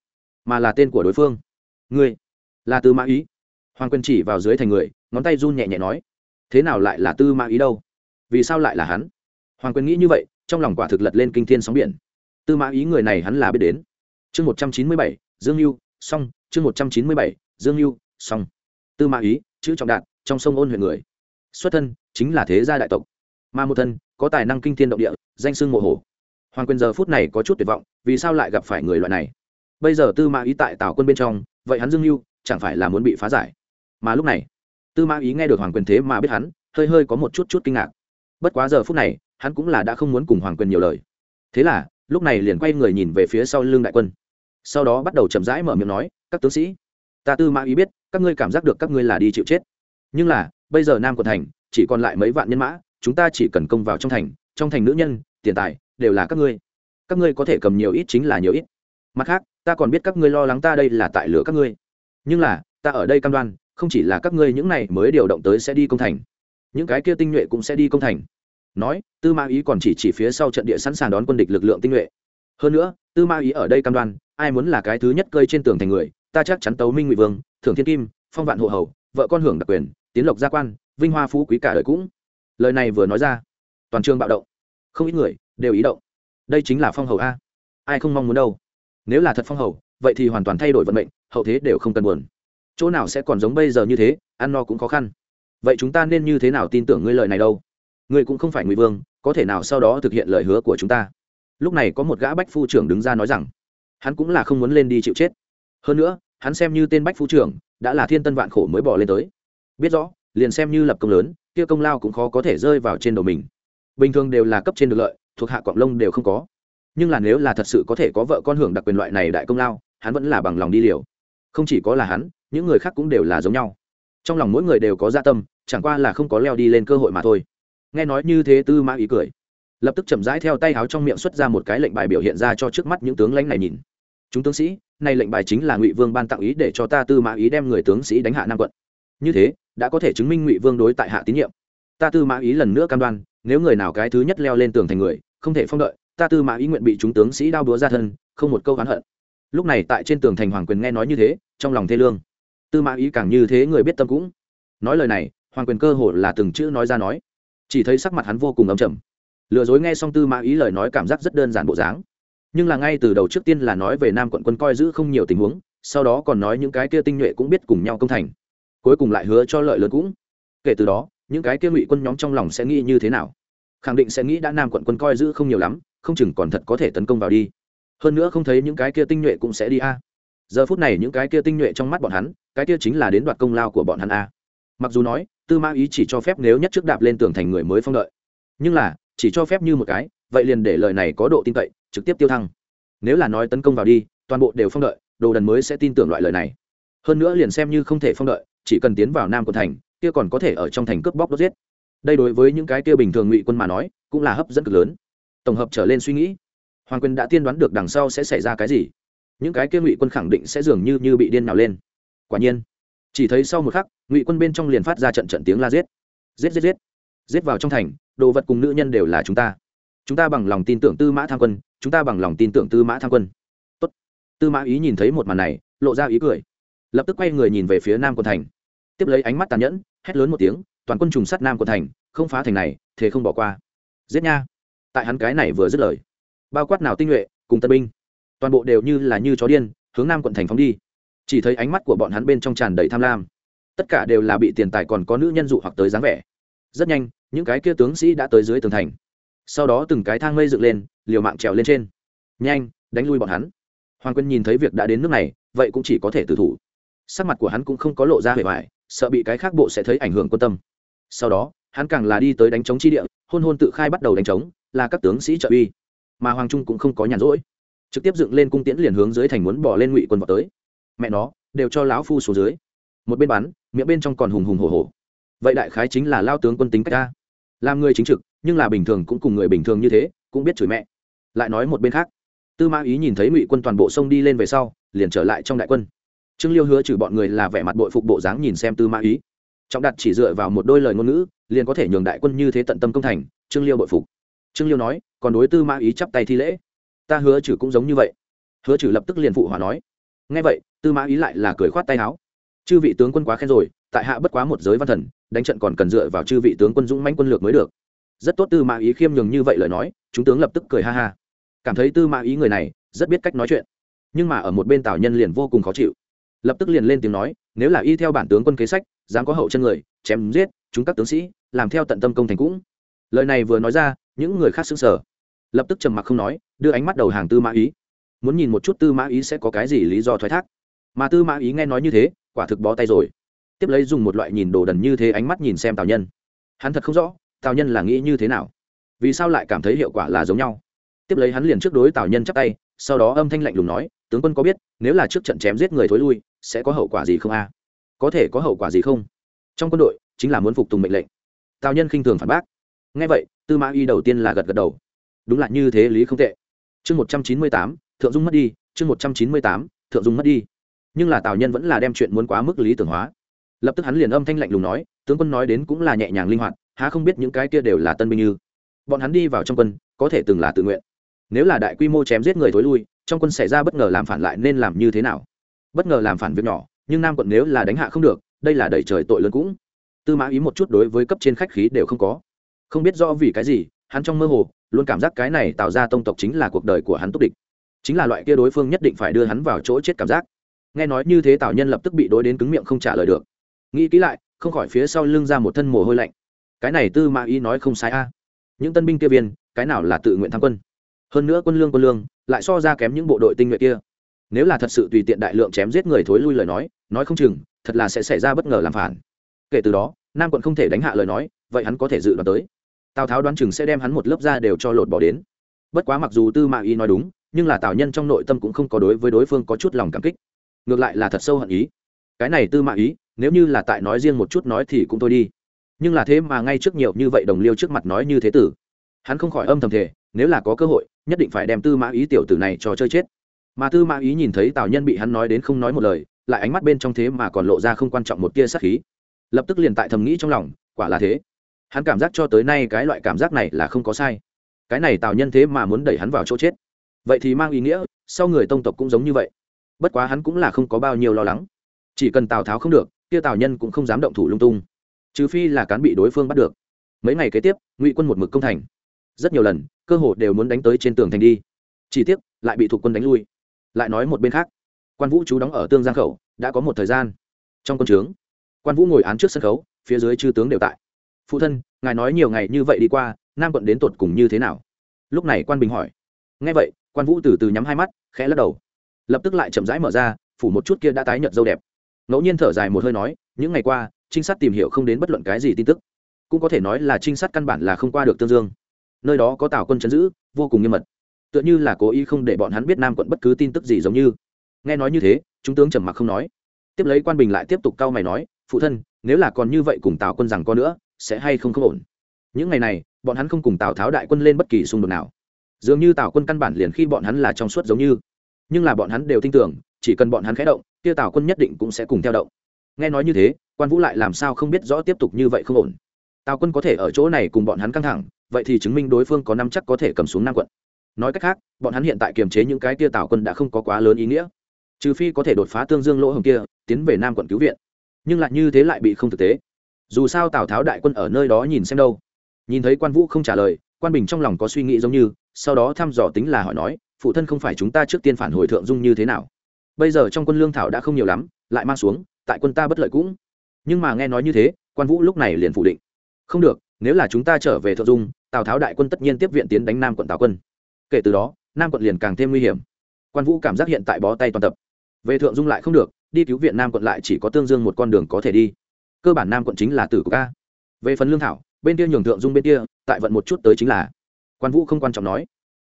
Speaker 1: mà là tên của đối phương. Ngươi, là tư mã ý. Hoàng quyền chỉ vào dưới thành người, ngón tay run nhẹ nhẹ nói, thế nào lại là tư mã ý đâu? Vì sao lại là hắn? Hoàng quyền nghĩ như vậy, trong lòng quả thực lật lên kinh thiên sóng biển. Tư mã ý người này hắn là biết đến. Chương một trăm chín mươi bảy, dương lưu, xong chương một trăm chín mươi bảy, dương lưu xong. Tư mã ý, chữ trọng đạt, trong sông ôn huyện người. Xuất thân chính là thế gia đại tộc. Mà một thân, có tài năng kinh thiên động địa, danh sưng mộ hồ hoàng quyền giờ phút này có chút tuyệt vọng, vì sao lại gặp phải người loại này? Bây giờ tư mã ý tại tào quân bên trong, vậy hắn dương lưu chẳng phải là muốn bị phá giải? Mà lúc này, tư mã ý nghe được hoàng quyền thế mà biết hắn, hơi hơi có một chút chút kinh ngạc. Bất quá giờ phút này, hắn cũng là đã không muốn cùng hoàng quyền nhiều lời. Thế là, lúc này liền quay người nhìn về phía sau lưng đại quân. Sau đó bắt đầu chậm rãi mở miệng nói các tướng sĩ. Ta tư mã ý biết, các ngươi cảm giác được các ngươi là đi chịu chết. Nhưng là, bây giờ nam quận thành, chỉ còn lại mấy vạn nhân mã, chúng ta chỉ cần công vào trong thành trong thành nữ nhân, tiền tài, đều là các ngươi. Các ngươi có thể cầm nhiều ít chính là nhiều ít. Mặt khác, ta còn biết các ngươi lo lắng ta đây là tại lửa các ngươi. Nhưng là, ta ở đây cam đoan, không chỉ là các ngươi những này mới điều động tới sẽ đi công thành, những cái kia tinh nhuệ cũng sẽ đi công thành. Nói, tư ma ý còn chỉ chỉ phía sau trận địa sẵn sàng đón quân địch lực lượng tinh nhuệ. Hơn nữa, tư ma ý ở đây cam đoan, ai muốn là cái thứ nhất cơi trên tường thành người ta chắc chắn tấu minh ngụy vương, thưởng thiên kim, phong vạn hộ hầu, vợ con hưởng đặc quyền, tiến lộc gia quan, vinh hoa phú quý cả đời cũng. Lời này vừa nói ra, toàn trường bạo động. Không ít người đều ý động. Đây chính là phong hầu a. Ai không mong muốn đâu. Nếu là thật phong hầu, vậy thì hoàn toàn thay đổi vận mệnh, hậu thế đều không cần buồn. Chỗ nào sẽ còn giống bây giờ như thế, ăn no cũng khó khăn. Vậy chúng ta nên như thế nào tin tưởng ngươi lời này đâu? Ngươi cũng không phải ngụy vương, có thể nào sau đó thực hiện lời hứa của chúng ta? Lúc này có một gã bách phu trưởng đứng ra nói rằng, hắn cũng là không muốn lên đi chịu chết hơn nữa, hắn xem như tên bách phu trưởng, đã là thiên tân vạn khổ mới bỏ lên tới. Biết rõ, liền xem như lập công lớn, kia công lao cũng khó có thể rơi vào trên đầu mình. Bình thường đều là cấp trên được lợi, thuộc hạ quảng lông đều không có. Nhưng là nếu là thật sự có thể có vợ con hưởng đặc quyền loại này đại công lao, hắn vẫn là bằng lòng đi liều. Không chỉ có là hắn, những người khác cũng đều là giống nhau. Trong lòng mỗi người đều có gia tâm, chẳng qua là không có leo đi lên cơ hội mà thôi. Nghe nói như thế tư mã ý cười. Lập tức chậm rãi theo tay áo trong miệng xuất ra một cái lệnh bài biểu hiện ra cho trước mắt những tướng lãnh này nhìn. Chúng tướng sĩ nay lệnh bài chính là ngụy vương ban tặng ý để cho ta tư mã ý đem người tướng sĩ đánh hạ nam quận. Như thế, đã có thể chứng minh ngụy vương đối tại hạ tín nhiệm. Ta tư mã ý lần nữa cam đoan, nếu người nào cái thứ nhất leo lên tường thành người, không thể phong đợi, ta tư mã ý nguyện bị chúng tướng sĩ đao búa ra thân, không một câu oán hận. Lúc này tại trên tường thành hoàng quyền nghe nói như thế, trong lòng thê lương. Tư mã ý càng như thế người biết tâm cũng. Nói lời này, hoàng quyền cơ hồ là từng chữ nói ra nói. Chỉ thấy sắc mặt hắn vô cùng ấm chầm lừa dối nghe xong tư mã ý lời nói cảm giác rất đơn giản bộ dáng nhưng là ngay từ đầu trước tiên là nói về nam quận quân coi giữ không nhiều tình huống, sau đó còn nói những cái kia tinh nhuệ cũng biết cùng nhau công thành. Cuối cùng lại hứa cho lợi lớn cũng. Kể từ đó, những cái kia ngụy quân nhóm trong lòng sẽ nghĩ như thế nào? Khẳng định sẽ nghĩ đã nam quận quân coi giữ không nhiều lắm, không chừng còn thật có thể tấn công vào đi. Hơn nữa không thấy những cái kia tinh nhuệ cũng sẽ đi a. Giờ phút này những cái kia tinh nhuệ trong mắt bọn hắn, cái kia chính là đến đoạt công lao của bọn hắn a. Mặc dù nói, tư mã ý chỉ cho phép nếu nhất trước đạp lên tường thành người mới phong đợi. Nhưng là, chỉ cho phép như một cái, vậy liền để lời này có độ tin cậy trực tiếp tiêu thăng. Nếu là nói tấn công vào đi, toàn bộ đều phong đợi, đồ đần mới sẽ tin tưởng loại lời này. Hơn nữa liền xem như không thể phong đợi, chỉ cần tiến vào nam quận thành, kia còn có thể ở trong thành cướp bóc đốt giết. Đây đối với những cái kia bình thường ngụy quân mà nói, cũng là hấp dẫn cực lớn. Tổng hợp trở lên suy nghĩ, hoàng quyền đã tiên đoán được đằng sau sẽ xảy ra cái gì. Những cái kia ngụy quân khẳng định sẽ dường như như bị điên nào lên. Quả nhiên, chỉ thấy sau một khắc, ngụy quân bên trong liền phát ra trận trận tiếng la giết. Giết giết giết. Giết vào trong thành, đồ vật cùng nữ nhân đều là chúng ta. Chúng ta bằng lòng tin tưởng tư mã tham quân chúng ta bằng lòng tin tưởng tư mã tham quân. Tốt. tư mã ý nhìn thấy một màn này, lộ ra ý cười. Lập tức quay người nhìn về phía nam quân thành. Tiếp lấy ánh mắt tàn nhẫn, hét lớn một tiếng, toàn quân trùng sát nam quân thành, không phá thành này, thế không bỏ qua. Giết nha. Tại hắn cái này vừa dứt lời, bao quát nào tinh nhuệ, cùng tân binh, toàn bộ đều như là như chó điên, hướng nam quận thành phóng đi. Chỉ thấy ánh mắt của bọn hắn bên trong tràn đầy tham lam. Tất cả đều là bị tiền tài còn có nữ nhân dụ hoặc tới dáng vẻ. Rất nhanh, những cái kia tướng sĩ đã tới dưới tường thành sau đó từng cái thang mây dựng lên, liều mạng trèo lên trên. Nhanh, đánh lui bọn hắn. Hoàng quân nhìn thấy việc đã đến nước này, vậy cũng chỉ có thể tự thủ. Sắc mặt của hắn cũng không có lộ ra hề vải sợ bị cái khác bộ sẽ thấy ảnh hưởng quan tâm. Sau đó, hắn càng là đi tới đánh chống chi địa, hôn hôn tự khai bắt đầu đánh chống là các tướng sĩ trợ uy. Mà hoàng trung cũng không có nhàn rỗi. Trực tiếp dựng lên cung tiễn liền hướng dưới thành muốn bỏ lên ngụy quân vào tới. Mẹ nó, đều cho lão phu xuống dưới. Một bên bắn, miệng bên trong còn hùng hùng hổ hổ. Vậy đại khái chính là lao tướng quân tính cách ta làm người chính trực, nhưng là bình thường cũng cùng người bình thường như thế, cũng biết chửi mẹ. Lại nói một bên khác, tư mã ý nhìn thấy ngụy quân toàn bộ sông đi lên về sau, liền trở lại trong đại quân. Trương liêu hứa trừ bọn người là vẻ mặt bội phục bộ dáng nhìn xem tư mã ý. Trọng đặt chỉ dựa vào một đôi lời ngôn ngữ, liền có thể nhường đại quân như thế tận tâm công thành, trương liêu bội phục. Trương liêu nói, còn đối tư mã ý chắp tay thi lễ. Ta hứa trừ cũng giống như vậy. Hứa trừ lập tức liền phụ hòa nói. Ngay vậy, tư mã ý lại là cười khoát tay áo. Chư vị tướng quân quá khen rồi tại hạ bất quá một giới văn thần, đánh trận còn cần dựa vào chư vị tướng quân dũng manh quân lược mới được. Rất tốt tư mã ý khiêm nhường như vậy lời nói, chúng tướng lập tức cười ha ha. Cảm thấy tư mã ý người này, rất biết cách nói chuyện. Nhưng mà ở một bên tào nhân liền vô cùng khó chịu. Lập tức liền lên tiếng nói, nếu là y theo bản tướng quân kế sách, dám có hậu chân người, chém giết chúng các tướng sĩ, làm theo tận tâm công thành cũng. Lời này vừa nói ra, những người khác xứng sở lập tức trầm mặc không nói, đưa ánh mắt đầu hàng tư mã ý. Muốn nhìn một chút tư mã ý sẽ có cái gì lý do thoái thác. Mà tư mã ý nghe nói như thế, quả thực bó tay rồi tiếp lấy dùng một loại nhìn đồ đần như thế ánh mắt nhìn xem tào nhân. Hắn thật không rõ, tào nhân là nghĩ như thế nào. Vì sao lại cảm thấy hiệu quả là giống nhau? Tiếp lấy hắn liền trước đối tào nhân chắp tay, sau đó âm thanh lạnh lùng nói, tướng quân có biết, nếu là trước trận chém giết người thối lui, sẽ có hậu quả gì không a? Có thể có hậu quả gì không? Trong quân đội, chính là muốn phục tùng mệnh lệnh. Tào nhân khinh thường phản bác. Ngay vậy, tư mã y đầu tiên là gật gật đầu. Đúng là như thế lý không tệ. Chương một trăm chín mươi tám, thượng dung mất đi, chương một trăm chín mươi tám, thượng dung mất đi. Nhưng là tào nhân vẫn là đem chuyện muốn quá mức lý tưởng hóa lập tức hắn liền âm thanh lạnh lùng nói, tướng quân nói đến cũng là nhẹ nhàng linh hoạt, há không biết những cái kia đều là tân binh như. Bọn hắn đi vào trong quân, có thể từng là tự nguyện. Nếu là đại quy mô chém giết người thối lui, trong quân xảy ra bất ngờ làm phản lại nên làm như thế nào? Bất ngờ làm phản việc nhỏ, nhưng nam quận nếu là đánh hạ không được, đây là đẩy trời tội lớn cũng. Tư mã ý một chút đối với cấp trên khách khí đều không có. Không biết do vì cái gì, hắn trong mơ hồ, luôn cảm giác cái này tạo ra tông tộc chính là cuộc đời của hắn túc địch. Chính là loại kia đối phương nhất định phải đưa hắn vào chỗ chết cảm giác. Nghe nói như thế tào nhân lập tức bị đối đến cứng miệng không trả lời được nghĩ kỹ lại, không khỏi phía sau lưng ra một thân mồ hôi lạnh. Cái này tư mã ý nói không sai a. Những tân binh kia viên, cái nào là tự nguyện tham quân? Hơn nữa quân lương quân lương, lại so ra kém những bộ đội tinh nhuệ kia. Nếu là thật sự tùy tiện đại lượng chém giết người thối lui lời nói nói không chừng, thật là sẽ xảy ra bất ngờ làm phản. Kể từ đó, nam quận không thể đánh hạ lời nói, vậy hắn có thể dự đoán tới. Tào tháo đoán chừng sẽ đem hắn một lớp ra đều cho lột bỏ đến. Bất quá mặc dù tư mã Y nói đúng, nhưng là tào nhân trong nội tâm cũng không có đối với đối phương có chút lòng cảm kích. Ngược lại là thật sâu hận ý cái này tư mã ý, nếu như là tại nói riêng một chút nói thì cũng thôi đi. Nhưng là thế mà ngay trước nhiều như vậy đồng liêu trước mặt nói như thế tử. Hắn không khỏi âm thầm thể nếu là có cơ hội, nhất định phải đem tư mã ý tiểu tử này cho chơi chết. Mà tư mã ý nhìn thấy tào nhân bị hắn nói đến không nói một lời, lại ánh mắt bên trong thế mà còn lộ ra không quan trọng một tia sát khí. Lập tức liền tại thầm nghĩ trong lòng, quả là thế. Hắn cảm giác cho tới nay cái loại cảm giác này là không có sai. Cái này tào nhân thế mà muốn đẩy hắn vào chỗ chết. Vậy thì mang ý nghĩa, sau người tông tộc cũng giống như vậy. Bất quá hắn cũng là không có bao nhiêu lo lắng chỉ cần tào tháo không được, kia tào nhân cũng không dám động thủ lung tung. Trừ phi là cán bị đối phương bắt được. Mấy ngày kế tiếp, ngụy quân một mực công thành. Rất nhiều lần, cơ hội đều muốn đánh tới trên tường thành đi. Chỉ tiếc, lại bị thuộc quân đánh lui. Lại nói một bên khác. Quan vũ chú đóng ở tương giang khẩu, đã có một thời gian. Trong quân trướng, quan vũ ngồi án trước sân khấu, phía dưới chư tướng đều tại. Phụ thân, ngài nói nhiều ngày như vậy đi qua, nam quận đến tột cùng như thế nào? Lúc này quan bình hỏi. Ngay vậy, quan vũ từ từ nhắm hai mắt, khẽ lắc đầu. Lập tức lại chậm rãi mở ra, phủ một chút kia đã tái nhợt dâu đẹp ngẫu nhiên thở dài một hơi nói, những ngày qua, trinh sát tìm hiểu không đến bất luận cái gì tin tức. Cũng có thể nói là trinh sát căn bản là không qua được tương dương. Nơi đó có tào quân chấn giữ, vô cùng nghiêm mật. Tựa như là cố ý không để bọn hắn biết nam quận bất cứ tin tức gì giống như. Nghe nói như thế, chúng tướng trầm mặc không nói. Tiếp lấy quan bình lại tiếp tục cau mày nói, phụ thân, nếu là còn như vậy cùng tào quân rằng có nữa, sẽ hay không không ổn? Những ngày này, bọn hắn không cùng tào tháo đại quân lên bất kỳ xung đột nào. Dường như tào quân căn bản liền khi bọn hắn là trong suốt giống như nhưng là bọn hắn đều tin tưởng, chỉ cần bọn hắn khé động tiêu tào quân nhất định cũng sẽ cùng theo động. Nghe nói như thế, quan vũ lại làm sao không biết rõ tiếp tục như vậy không ổn. Tào quân có thể ở chỗ này cùng bọn hắn căng thẳng, vậy thì chứng minh đối phương có năm chắc có thể cầm xuống nam quận. Nói cách khác, bọn hắn hiện tại kiềm chế những cái tia tào quân đã không có quá lớn ý nghĩa. Trừ phi có thể đột phá tương dương lỗ hồng kia, tiến về nam quận cứu viện. Nhưng lại như thế lại bị không thực tế. Dù sao tào tháo đại quân ở nơi đó nhìn xem đâu. Nhìn thấy quan vũ không trả lời, quan bình trong lòng có suy nghĩ giống như, sau đó thăm dò tính là hỏi nói phụ thân không phải chúng ta trước tiên phản hồi thượng dung như thế nào? Bây giờ trong quân lương thảo đã không nhiều lắm, lại mang xuống, tại quân ta bất lợi cũng. Nhưng mà nghe nói như thế, quan vũ lúc này liền phủ định. Không được, nếu là chúng ta trở về thượng dung, tào tháo đại quân tất nhiên tiếp viện tiến đánh nam quận tào quân. Kể từ đó, nam quận liền càng thêm nguy hiểm. Quan vũ cảm giác hiện tại bó tay toàn tập. Về thượng dung lại không được, đi cứu viện nam quận lại chỉ có tương dương một con đường có thể đi. Cơ bản nam quận chính là tử của ca về phần lương thảo, bên kia nhường thượng dung bên kia, tại vận một chút tới chính là. Quan vũ không quan trọng nói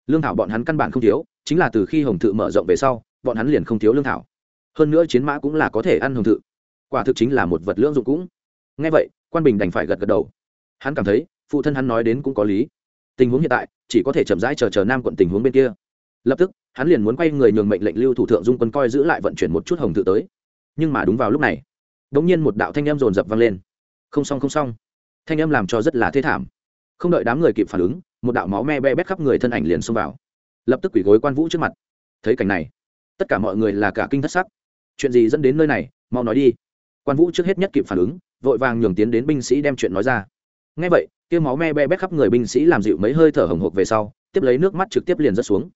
Speaker 1: lương thảo bọn hắn căn bản không thiếu, chính là từ khi hồng thự mở rộng về sau, bọn hắn liền không thiếu lương thảo. Hơn nữa chiến mã cũng là có thể ăn hồng thự. Quả thực chính là một vật lưỡng dụng cũng. Ngay vậy, quan bình đành phải gật gật đầu. Hắn cảm thấy, phụ thân hắn nói đến cũng có lý. Tình huống hiện tại, chỉ có thể chậm rãi chờ chờ nam quận tình huống bên kia. Lập tức, hắn liền muốn quay người nhường mệnh lệnh lưu thủ thượng dung quân coi giữ lại vận chuyển một chút hồng thự tới. Nhưng mà đúng vào lúc này đ ỗ n g nhiên một đạo thanh âm rồn rập vang lên. Không xong không xong. Thanh âm làm cho rất là thế thảm. Không đợi đám người kịp phản ứng một đạo máu me be bét khắp người thân ảnh liền xông vào. Lập tức quỷ gối quan vũ trước mặt. Thấy cảnh này, tất cả mọi người là cả kinh thất sắc. Chuyện gì dẫn đến nơi này? Mau nói đi. Quan vũ trước hết nhất kịp phản ứng, vội vàng nhường tiến đến binh sĩ đem chuyện nói ra. Ngay vậy, kia máu me be bét khắp người binh sĩ làm dịu mấy hơi thở hồng hộc về sau, tiếp lấy nước mắt trực tiếp liền rớt xuống.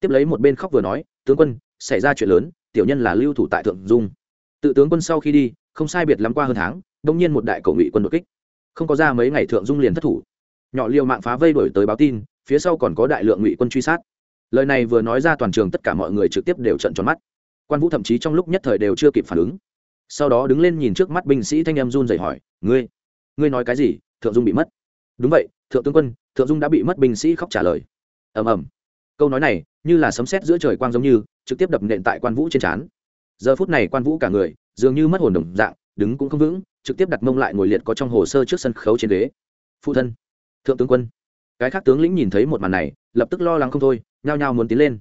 Speaker 1: Tiếp lấy một bên khóc vừa nói, tướng quân, xảy ra chuyện lớn, tiểu nhân là lưu thủ tại thượng dung. Tự tướng quân sau khi đi, không sai biệt lắm qua hơn tháng, đông nhiên một đại cầu ngụy quân đột kích. Không có ra mấy ngày thượng dung liền thất thủ nhỏ liều mạng phá vây đổi tới báo tin, phía sau còn có đại lượng ngụy quân truy sát. Lời này vừa nói ra toàn trường tất cả mọi người trực tiếp đều trận tròn mắt. Quan vũ thậm chí trong lúc nhất thời đều chưa kịp phản ứng. Sau đó đứng lên nhìn trước mắt binh sĩ thanh em run dậy hỏi, ngươi ngươi nói cái gì? Thượng dung bị mất. Đúng vậy, thượng tướng quân, thượng dung đã bị mất binh sĩ khóc trả lời. Ầm ầm. Câu nói này, như là sấm sét giữa trời quang giống như, trực tiếp đập nện tại quan vũ trên trán. Giờ phút này quan vũ cả người, dường như mất hồn đồng dạng, đứng cũng không vững, trực tiếp đặt mông lại ngồi liệt có trong hồ sơ trước sân khấu trên ghế. Phụ thân thượng tướng quân. Cái khác tướng lĩnh nhìn thấy một màn này, lập tức lo lắng không thôi, nhao nhao muốn tiến lên.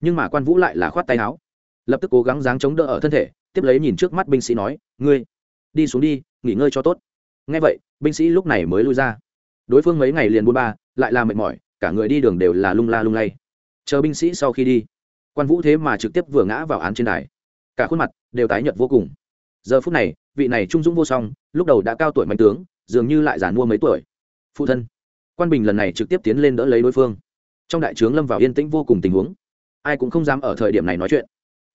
Speaker 1: Nhưng mà quan vũ lại là khoát tay áo. Lập tức cố gắng dáng chống đỡ ở thân thể, tiếp lấy nhìn trước mắt binh sĩ nói, ngươi, đi xuống đi, nghỉ ngơi cho tốt. Ngay vậy, binh sĩ lúc này mới lui ra. Đối phương mấy ngày liền buôn ba, lại là mệt mỏi, cả người đi đường đều là lung la lung lay. Chờ binh sĩ sau khi đi, quan vũ thế mà trực tiếp vừa ngã vào án trên đài. Cả khuôn mặt đều tái nhợt vô cùng. Giờ phút này, vị này trung dũng vô song, lúc đầu đã cao tuổi mạnh tướng, dường như lại giản mua mấy tuổi. Phụ thân quan bình lần này trực tiếp tiến lên đỡ lấy đối phương trong đại trướng lâm vào yên tĩnh vô cùng tình huống ai cũng không dám ở thời điểm này nói chuyện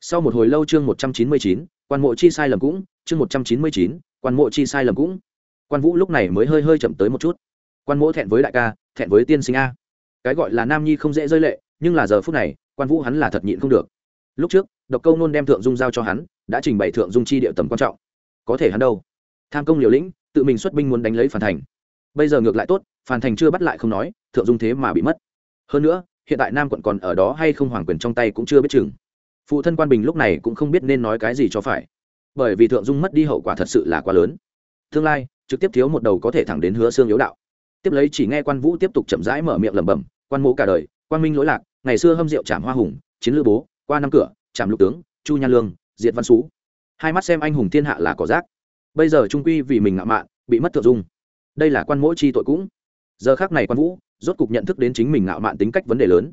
Speaker 1: sau một hồi lâu chương một trăm chín mươi chín, quan mộ chi sai lầm cũng, chương một trăm chín mươi chín, quan mộ chi sai lầm cũng. quan vũ lúc này mới hơi hơi chậm tới một chút. quan Mỗ thẹn với đại ca, thẹn với tiên sinh a. cái gọi là nam nhi không dễ rơi lệ, nhưng là giờ phút này, quan vũ hắn là thật nhịn không được. lúc trước, độc câu nôn đem thượng dung giao cho hắn, đã trình bày thượng dung chi địa tầm quan trọng. có thể hắn đâu? tham công liều lĩnh, tự mình xuất binh muốn đánh lấy phản thành bây giờ ngược lại tốt phản thành chưa bắt lại không nói, thượng dung thế mà bị mất. Hơn nữa, hiện tại nam quận còn ở đó hay không hoàng quyền trong tay cũng chưa biết chừng. Phụ thân quan bình lúc này cũng không biết nên nói cái gì cho phải. Bởi vì thượng dung mất đi hậu quả thật sự là quá lớn. Tương lai, trực tiếp thiếu một đầu có thể thẳng đến hứa xương yếu đạo. Tiếp lấy chỉ nghe quan vũ tiếp tục chậm rãi mở miệng lẩm bẩm, quan mộ cả đời, quan minh lỗi lạc, ngày xưa hâm rượu trảm hoa hùng, chiến lữ bố, qua năm cửa trảm lục tướng, chu nhan lương, diệt văn xú. Hai mắt xem anh hùng thiên hạ là cỏ rác. Bây giờ trung quy vì mình ngạo mạn, bị mất thượng dung đây là quan mỗi chi tội cũng. Giờ khác này quan vũ, rốt cục nhận thức đến chính mình ngạo mạn tính cách vấn đề lớn.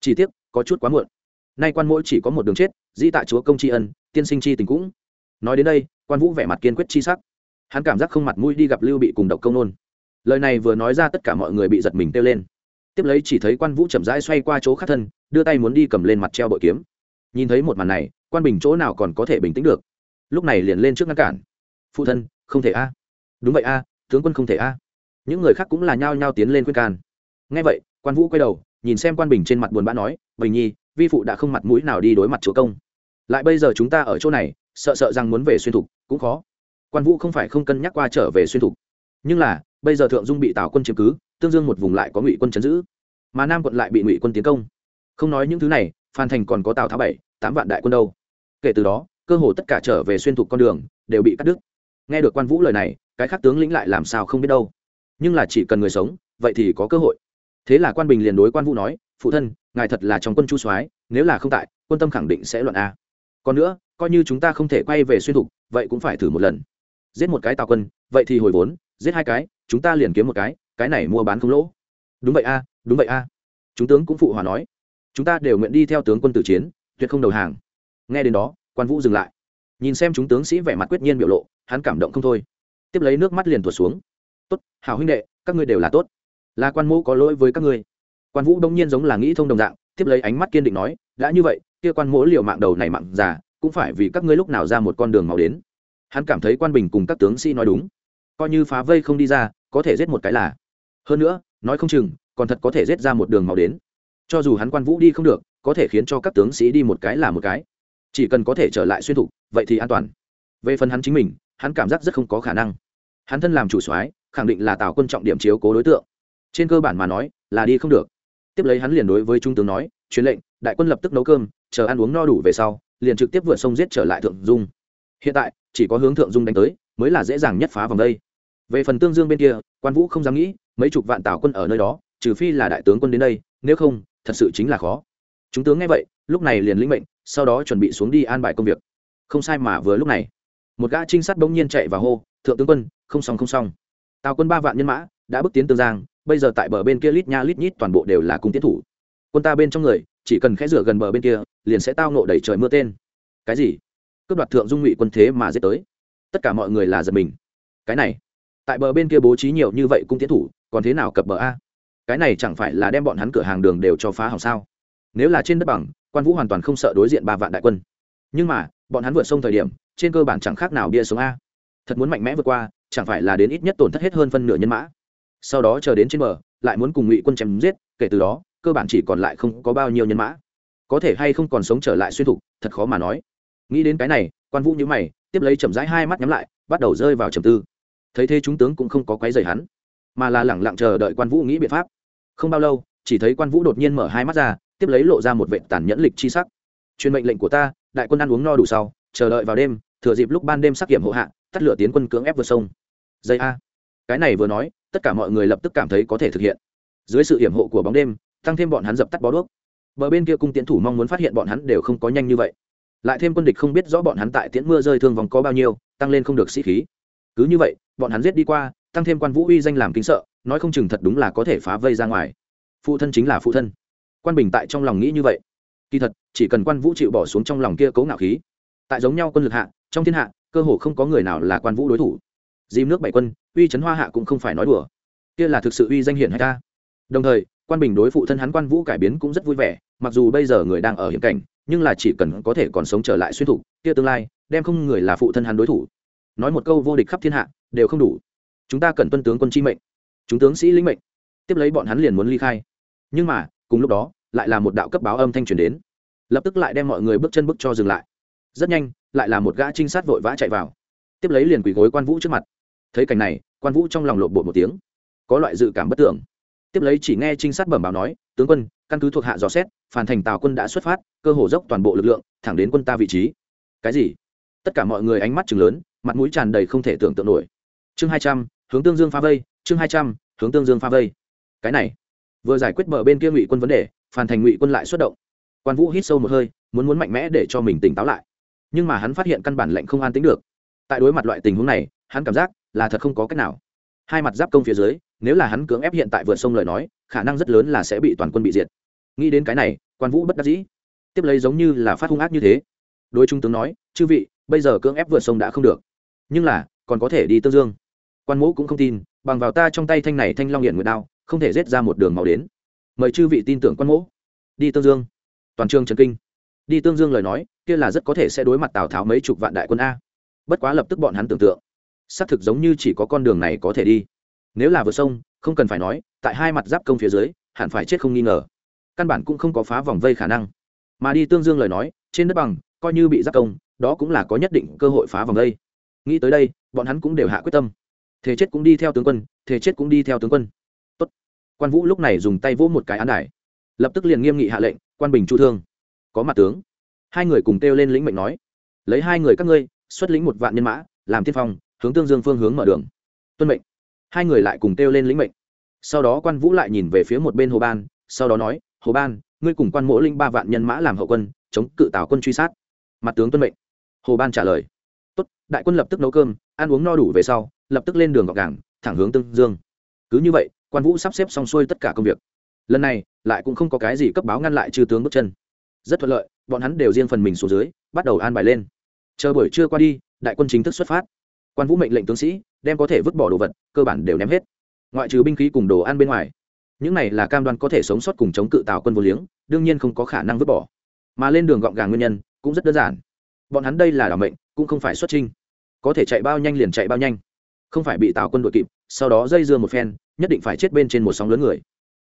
Speaker 1: Chỉ tiếc, có chút quá muộn. Nay quan mỗi chỉ có một đường chết di tạ chúa công tri ân, tiên sinh chi tình cũng. Nói đến đây, quan vũ vẻ mặt kiên quyết chi sắc. Hắn cảm giác không mặt mũi đi gặp lưu bị cùng độc công nôn. Lời này vừa nói ra tất cả mọi người bị giật mình kêu lên. Tiếp lấy chỉ thấy quan vũ chậm rãi xoay qua chỗ khác thân, đưa tay muốn đi cầm lên mặt treo bội kiếm. Nhìn thấy một màn này, quan bình chỗ nào còn có thể bình tĩnh được? Lúc này liền lên trước ngăn cản. Phụ thân, không thể a. Đúng vậy a tướng quân không thể a. Những người khác cũng là nhao nhao tiến lên khuyên can. Ngay vậy, quan vũ quay đầu, nhìn xem quan bình trên mặt buồn bã nói, bình nhi, vi phụ đã không mặt mũi nào đi đối mặt chúa công. Lại bây giờ chúng ta ở chỗ này, sợ sợ rằng muốn về xuyên thục, cũng khó. Quan vũ không phải không cân nhắc qua trở về xuyên thục. Nhưng là, bây giờ thượng dung bị tào quân chiếm cứ, tương dương một vùng lại có ngụy quân chấn giữ. Mà nam quận lại bị ngụy quân tiến công. Không nói những thứ này, phan thành còn có tào tháo bảy, tám vạn đại quân đâu. Kể từ đó, cơ hồ tất cả trở về xuyên thục con đường, đều bị cắt đứt. Nghe được quan vũ lời này cái khác tướng lĩnh lại làm sao không biết đâu. Nhưng là chỉ cần người sống, vậy thì có cơ hội. Thế là quan bình liền đối quan vũ nói, phụ thân, ngài thật là trong quân chu soái, nếu là không tại, quân tâm khẳng định sẽ loạn a. Còn nữa, coi như chúng ta không thể quay về xuyên thục, vậy cũng phải thử một lần. Giết một cái tào quân, vậy thì hồi vốn, giết hai cái, chúng ta liền kiếm một cái cái này mua bán không lỗ. Đúng vậy a, đúng vậy a. Chúng tướng cũng phụ hòa nói. Chúng ta đều nguyện đi theo tướng quân tử chiến, tuyệt không đầu hàng. Nghe đến đó, quan vũ dừng lại. Nhìn xem chúng tướng sĩ vẻ mặt quyết nhiên biểu lộ, hắn cảm động không thôi tiếp lấy nước mắt liền tuột xuống. Tốt, hảo huynh đệ, các ngươi đều là tốt. Là quan mô có lỗi với các ngươi. Quan vũ đông nhiên giống là nghĩ thông đồng dạng, tiếp lấy ánh mắt kiên định nói, đã như vậy, kia quan mỗ liều mạng đầu này mạng già, cũng phải vì các ngươi lúc nào ra một con đường màu đến. Hắn cảm thấy quan bình cùng các tướng sĩ nói đúng. Coi như phá vây không đi ra, có thể giết một cái là. Hơn nữa, nói không chừng, còn thật có thể giết ra một đường màu đến. Cho dù hắn quan vũ đi không được, có thể khiến cho các tướng sĩ đi một cái là một cái. Chỉ cần có thể trở lại xuyên thục, vậy thì an toàn. Về phần hắn chính mình hắn cảm giác rất không có khả năng. Hắn thân làm chủ soái, khẳng định là tào quân trọng điểm chiếu cố đối tượng. Trên cơ bản mà nói, là đi không được. Tiếp lấy hắn liền đối với trung tướng nói, truyền lệnh, đại quân lập tức nấu cơm, chờ ăn uống no đủ về sau, liền trực tiếp vượt sông giết trở lại thượng dung. Hiện tại, chỉ có hướng thượng dung đánh tới, mới là dễ dàng nhất phá vòng đây. Về phần tương dương bên kia, quan vũ không dám nghĩ, mấy chục vạn tào quân ở nơi đó, trừ phi là đại tướng quân đến đây, nếu không, thật sự chính là khó. Chúng tướng nghe vậy, lúc này liền lĩnh mệnh, sau đó chuẩn bị xuống đi an bài công việc. Không sai mà vừa lúc này một gã trinh sát bỗng nhiên chạy vào hô, thượng tướng quân, không xong không xong. Tào quân ba vạn nhân mã đã bước tiến tương giang, bây giờ tại bờ bên kia lít nha lít nhít toàn bộ đều là cung tiến thủ. Quân ta bên trong người, chỉ cần khẽ rửa gần bờ bên kia, liền sẽ tao nộ đẩy trời mưa tên. Cái gì? Cướp đoạt thượng dung ngụy quân thế mà giết tới. Tất cả mọi người là giật mình. Cái này, tại bờ bên kia bố trí nhiều như vậy cung tiến thủ, còn thế nào cập bờ a? Cái này chẳng phải là đem bọn hắn cửa hàng đường đều cho phá hỏng sao? Nếu là trên đất bằng, quan vũ hoàn toàn không sợ đối diện ba vạn đại quân. Nhưng mà bọn hắn vượt sông thời điểm, trên cơ bản chẳng khác nào bia sống a. Thật muốn mạnh mẽ vượt qua, chẳng phải là đến ít nhất tổn thất hết hơn phân nửa nhân mã. Sau đó chờ đến trên bờ, lại muốn cùng ngụy quân chém giết, kể từ đó, cơ bản chỉ còn lại không có bao nhiêu nhân mã. Có thể hay không còn sống trở lại xuyên thục, thật khó mà nói. Nghĩ đến cái này, quan vũ nhíu mày, tiếp lấy chậm rãi hai mắt nhắm lại, bắt đầu rơi vào trầm tư. Thấy thế chúng tướng cũng không có quấy rầy hắn, mà là lẳng lặng chờ đợi quan vũ nghĩ biện pháp. Không bao lâu, chỉ thấy quan vũ đột nhiên mở hai mắt ra, tiếp lấy lộ ra một vệ tàn nhẫn lịch chi sắc truyền mệnh lệnh của ta, đại quân ăn uống no đủ sau, chờ đợi vào đêm, thừa dịp lúc ban đêm sắc kiểm hộ hạ, tắt lửa tiến quân cưỡng ép vượt sông. Dây a. Cái này vừa nói, tất cả mọi người lập tức cảm thấy có thể thực hiện. Dưới sự hiểm hộ của bóng đêm, tăng thêm bọn hắn dập tắt bó đuốc. Bờ bên kia cung tiến thủ mong muốn phát hiện bọn hắn đều không có nhanh như vậy. Lại thêm quân địch không biết rõ bọn hắn tại tiễn mưa rơi thương vòng có bao nhiêu, tăng lên không được sĩ khí. Cứ như vậy, bọn hắn giết đi qua, tăng thêm quan vũ uy danh làm kính sợ, nói không chừng thật đúng là có thể phá vây ra ngoài. Phụ thân chính là phụ thân. Quan bình tại trong lòng nghĩ như vậy kỳ thật, chỉ cần quan vũ chịu bỏ xuống trong lòng kia cấu ngạo khí. Tại giống nhau quân lực hạ, trong thiên hạ, cơ hồ không có người nào là quan vũ đối thủ. Dìm nước bảy quân, uy chấn hoa hạ cũng không phải nói đùa. Kia là thực sự uy danh hiển hay ta. Đồng thời, quan bình đối phụ thân hắn quan vũ cải biến cũng rất vui vẻ, mặc dù bây giờ người đang ở hiểm cảnh, nhưng là chỉ cần có thể còn sống trở lại xuyên thủ kia tương lai, đem không người là phụ thân hắn đối thủ. Nói một câu vô địch khắp thiên hạ, đều không đủ. Chúng ta cần tuân tướng quân chi mệnh, chúng tướng sĩ lĩnh mệnh. Tiếp lấy bọn hắn liền muốn ly khai. Nhưng mà, cùng lúc đó lại là một đạo cấp báo âm thanh truyền đến. Lập tức lại đem mọi người bước chân bước cho dừng lại. Rất nhanh, lại là một gã trinh sát vội vã chạy vào. Tiếp lấy liền quỳ gối quan vũ trước mặt. Thấy cảnh này, quan vũ trong lòng lộn bột một tiếng. Có loại dự cảm bất tưởng. Tiếp lấy chỉ nghe trinh sát bẩm báo nói, tướng quân, căn cứ thuộc hạ dò xét, phản thành tào quân đã xuất phát, cơ hồ dốc toàn bộ lực lượng, thẳng đến quân ta vị trí. Cái gì? Tất cả mọi người ánh mắt chừng lớn, mặt mũi tràn đầy không thể tưởng tượng nổi. Chương hai trăm, hướng tương dương pha vây, chương hai trăm, hướng tương dương pha vây. Cái này. Vừa giải quyết bờ bên kia ngụy quân vấn đề Phan thành ngụy quân lại xuất động. Quan vũ hít sâu một hơi, muốn muốn mạnh mẽ để cho mình tỉnh táo lại. Nhưng mà hắn phát hiện căn bản lệnh không an tính được. Tại đối mặt loại tình huống này, hắn cảm giác là thật không có cách nào. Hai mặt giáp công phía dưới, nếu là hắn cưỡng ép hiện tại vượt sông lời nói, khả năng rất lớn là sẽ bị toàn quân bị diệt. Nghĩ đến cái này, quan vũ bất đắc dĩ. Tiếp lấy giống như là phát hung ác như thế. Đối trung tướng nói, chư vị, bây giờ cưỡng ép vượt sông đã không được. Nhưng là, còn có thể đi tương dương. Quan mũ cũng không tin, bằng vào ta trong tay thanh này thanh long hiện nguyệt đao, không thể rết ra một đường màu đến mời chư vị tin tưởng quan mỗ. Đi tương dương. Toàn trường trần kinh. Đi tương dương lời nói, kia là rất có thể sẽ đối mặt tào tháo mấy chục vạn đại quân a. Bất quá lập tức bọn hắn tưởng tượng, xác thực giống như chỉ có con đường này có thể đi. Nếu là vượt sông, không cần phải nói, tại hai mặt giáp công phía dưới, hẳn phải chết không nghi ngờ. Căn bản cũng không có phá vòng vây khả năng. Mà đi tương dương lời nói, trên đất bằng, coi như bị giáp công, đó cũng là có nhất định cơ hội phá vòng vây. Nghĩ tới đây, bọn hắn cũng đều hạ quyết tâm. Thế chết cũng đi theo tướng quân thế chết cũng đi theo tướng quân quan vũ lúc này dùng tay vỗ một cái án đài. Lập tức liền nghiêm nghị hạ lệnh, quan bình chu thương. Có mặt tướng. Hai người cùng kêu lên lĩnh mệnh nói. Lấy hai người các ngươi, xuất lĩnh một vạn nhân mã, làm tiên phong, hướng tương dương phương hướng mở đường. Tuân mệnh. Hai người lại cùng kêu lên lĩnh mệnh. Sau đó quan vũ lại nhìn về phía một bên hồ ban, sau đó nói, hồ ban, ngươi cùng quan mỗ linh ba vạn nhân mã làm hậu quân, chống cự tào quân truy sát. Mặt tướng tuân mệnh. Hồ ban trả lời. Tốt, đại quân lập tức nấu cơm, ăn uống no đủ về sau, lập tức lên đường gọc gàng, thẳng hướng tương dương. Cứ như vậy quan vũ sắp xếp xong xuôi tất cả công việc lần này lại cũng không có cái gì cấp báo ngăn lại chư tướng bước chân rất thuận lợi bọn hắn đều riêng phần mình xuống dưới bắt đầu an bài lên chờ buổi trưa qua đi đại quân chính thức xuất phát quan vũ mệnh lệnh tướng sĩ đem có thể vứt bỏ đồ vật cơ bản đều ném hết ngoại trừ binh khí cùng đồ ăn bên ngoài những này là cam đoan có thể sống sót cùng chống cự tào quân vô liếng đương nhiên không có khả năng vứt bỏ mà lên đường gọn gàng nguyên nhân cũng rất đơn giản bọn hắn đây là đảm mệnh cũng không phải xuất trinh có thể chạy bao nhanh liền chạy bao nhanh không phải bị tào quân đội kịp, sau đó dây dưa một phen, nhất định phải chết bên trên một sóng lớn người.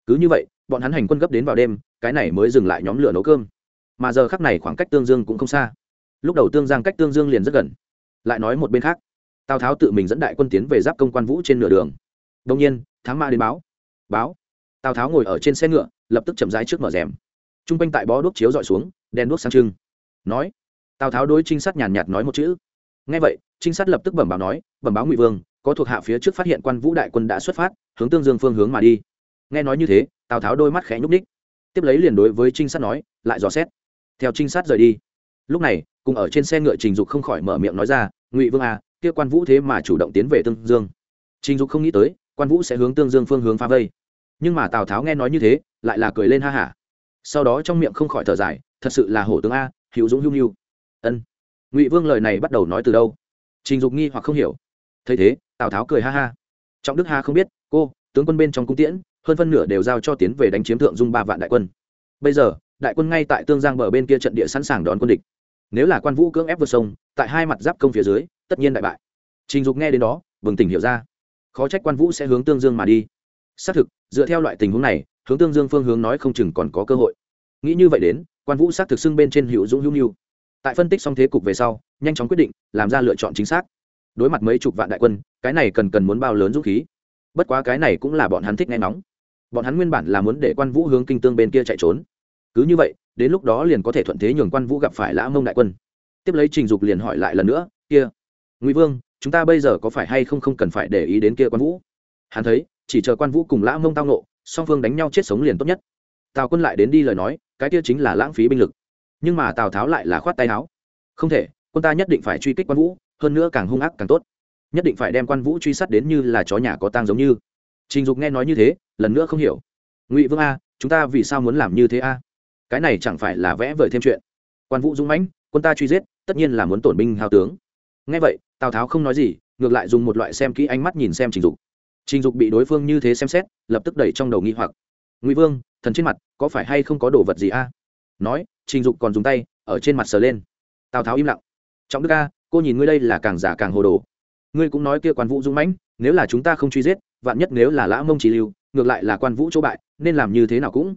Speaker 1: Cứ như vậy, bọn hắn hành quân gấp đến vào đêm, cái này mới dừng lại nhóm lửa nấu cơm. Mà giờ khắc này khoảng cách tương dương cũng không xa. Lúc đầu tương giang cách tương dương liền rất gần. Lại nói một bên khác, tào tháo tự mình dẫn đại quân tiến về giáp công quan vũ trên nửa đường. Đông nhiên tháng ma đến báo. Báo. Tào tháo ngồi ở trên xe ngựa, lập tức chậm rãi trước mở rèm. T r u n g quanh tại bó đuốc chiếu dọi xuống, đèn đuốc sang trưng. Nói, tào tháo đối trinh sát nhàn nhạt nói một chữ. Ngay vậy, trinh sát lập tức bẩm báo nói, bẩm báo ngụy vương có thuộc hạ phía trước phát hiện quan vũ đại quân đã xuất phát, hướng tương dương phương hướng mà đi. Nghe nói như thế, tào tháo đôi mắt khẽ nhúc ních tiếp lấy liền đối với trinh sát nói, lại dò xét. Theo trinh sát rời đi. Lúc này, cùng ở trên xe ngựa trình dục không khỏi mở miệng nói ra, ngụy vương à kia quan vũ thế mà chủ động tiến về tương dương. Trình dục không nghĩ tới, quan vũ sẽ hướng tương dương phương hướng phá vây. Nhưng mà tào tháo nghe nói như thế, lại là cười lên ha hả. Sau đó trong miệng không khỏi thở dài, thật sự là hổ tướng a, hữu dũng hữu nhu ân. Ngụy vương lời này bắt đầu nói từ đâu? Trình dục nghi hoặc không hiểu thấy thế tào tháo cười ha ha trọng đức ha không biết cô tướng quân bên trong cung tiễn hơn phân nửa đều giao cho tiến về đánh chiếm thượng dung ba vạn đại quân bây giờ đại quân ngay tại tương giang bờ bên kia trận địa sẵn sàng đón quân địch nếu là quan vũ cưỡng ép vượt sông tại hai mặt giáp công phía dưới tất nhiên đại bại trình dục nghe đến đó bừng tỉnh hiểu ra khó trách quan vũ sẽ hướng tương dương mà đi xác thực dựa theo loại tình huống này hướng tương dương phương hướng nói không chừng còn có cơ hội nghĩ như vậy đến quan vũ xác thực xưng bên trên hữu dũng hữu nhu tại phân tích xong thế cục về sau nhanh chóng quyết định làm ra lựa chọn chính xác đối mặt mấy chục vạn đại quân, cái này cần cần muốn bao lớn dũng khí. Bất quá cái này cũng là bọn hắn thích nghe nóng bọn hắn nguyên bản là muốn để quan vũ hướng kinh tương bên kia chạy trốn. Cứ như vậy, đến lúc đó liền có thể thuận thế nhường quan vũ gặp phải lã mông đại quân. Tiếp lấy trình dục liền hỏi lại lần nữa, kia, ngụy vương, chúng ta bây giờ có phải hay không không cần phải để ý đến kia quan vũ? Hắn thấy, chỉ chờ quan vũ cùng lã mông tao nộ song phương đánh nhau chết sống liền tốt nhất. Tào quân lại đến đi lời nói, cái kia chính là lãng phí binh lực. Nhưng mà tào tháo lại là khoát tay áo. Không thể, quân ta nhất định phải truy kích quan vũ hơn nữa càng hung ác càng tốt. Nhất định phải đem quan vũ truy sát đến như là chó nhà có tang giống như. Trình dục nghe nói như thế, lần nữa không hiểu. Ngụy vương a, chúng ta vì sao muốn làm như thế a? Cái này chẳng phải là vẽ vời thêm chuyện. Quan vũ dũng mãnh, quân ta truy giết, tất nhiên là muốn tổn binh hao tướng. Nghe vậy, tào tháo không nói gì, ngược lại dùng một loại xem kỹ ánh mắt nhìn xem trình dục. Trình dục bị đối phương như thế xem xét, lập tức đẩy trong đầu nghi hoặc. Ngụy vương, thần trên mặt, có phải hay không có đồ vật gì a? Nói, trình dục còn dùng tay, ở trên mặt sờ lên. Tào tháo im lặng trọng đức ca, cô nhìn ngươi đây là càng giả càng hồ đồ. Ngươi cũng nói kia quan vũ dũng mãnh, nếu là chúng ta không truy giết, vạn nhất nếu là lã mông trí lưu, ngược lại là quan vũ chỗ bại, nên làm như thế nào cũng.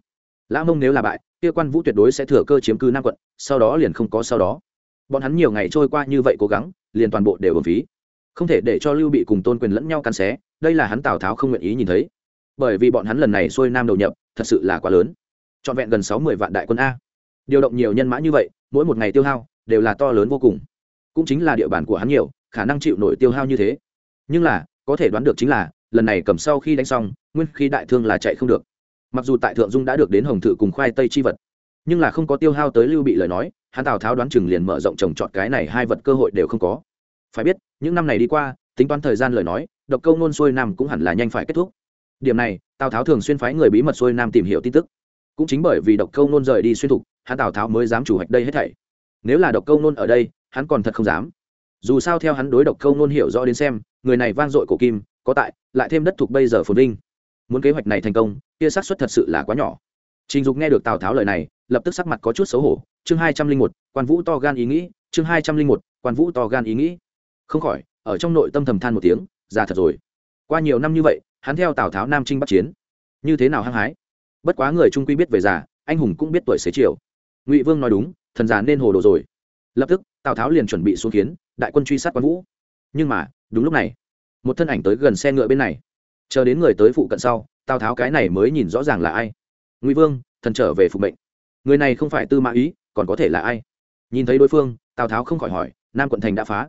Speaker 1: Lã mông nếu là bại, kia quan vũ tuyệt đối sẽ thừa cơ chiếm cư nam quận, sau đó liền không có sau đó. Bọn hắn nhiều ngày trôi qua như vậy cố gắng, liền toàn bộ đều ở phí. Không thể để cho lưu bị cùng tôn quyền lẫn nhau cắn xé, đây là hắn tào tháo không nguyện ý nhìn thấy. Bởi vì bọn hắn lần này xuôi nam đầu nhập, thật sự là quá lớn. Trọn vẹn gần sáu mươi vạn đại quân a. Điều động nhiều nhân mã như vậy, mỗi một ngày tiêu hao, đều là to lớn vô cùng cũng chính là địa bàn của hắn nhiều, khả năng chịu nổi tiêu hao như thế. Nhưng là, có thể đoán được chính là, lần này cầm sau khi đánh xong, nguyên khí đại thương là chạy không được. Mặc dù tại thượng dung đã được đến hồng thự cùng khoai tây chi vật, nhưng là không có tiêu hao tới lưu bị lời nói, hắn tào tháo đoán chừng liền mở rộng trồng trọt cái này hai vật cơ hội đều không có. Phải biết, những năm này đi qua, tính toán thời gian lời nói, độc câu nôn xuôi nam cũng hẳn là nhanh phải kết thúc. Điểm này, tào tháo thường xuyên phái người bí mật xuôi nam tìm hiểu tin tức. Cũng chính bởi vì độc câu nôn rời đi xuyên thục, hắn tào tháo mới dám chủ hoạch đây hết thảy. Nếu là độc câu nôn ở đây hắn còn thật không dám. Dù sao theo hắn đối độc câu nôn hiểu rõ đến xem, người này vang dội cổ kim, có tại, lại thêm đất thuộc bây giờ phồn vinh. Muốn kế hoạch này thành công, kia xác suất thật sự là quá nhỏ. Trình dục nghe được tào tháo lời này, lập tức sắc mặt có chút xấu hổ. Chương hai trăm linh một, quan vũ to gan ý nghĩ, chương hai trăm linh một, quan vũ to gan ý nghĩ. Không khỏi, ở trong nội tâm thầm than một tiếng, già thật rồi. Qua nhiều năm như vậy, hắn theo tào tháo nam trinh bắc chiến. Như thế nào hăng hái? Bất quá người trung quy biết về già, anh hùng cũng biết tuổi xế chiều. Ngụy vương nói đúng, thần già nên hồ đồ rồi. Lập tức tào tháo liền chuẩn bị xuống kiến đại quân truy sát quan vũ. Nhưng mà, đúng lúc này, một thân ảnh tới gần xe ngựa bên này. Chờ đến người tới phụ cận sau, tào tháo cái này mới nhìn rõ ràng là ai. Ngụy vương, thần trở về phục mệnh. Người này không phải tư mã ý, còn có thể là ai? Nhìn thấy đối phương, tào tháo không khỏi hỏi, nam quận thành đã phá.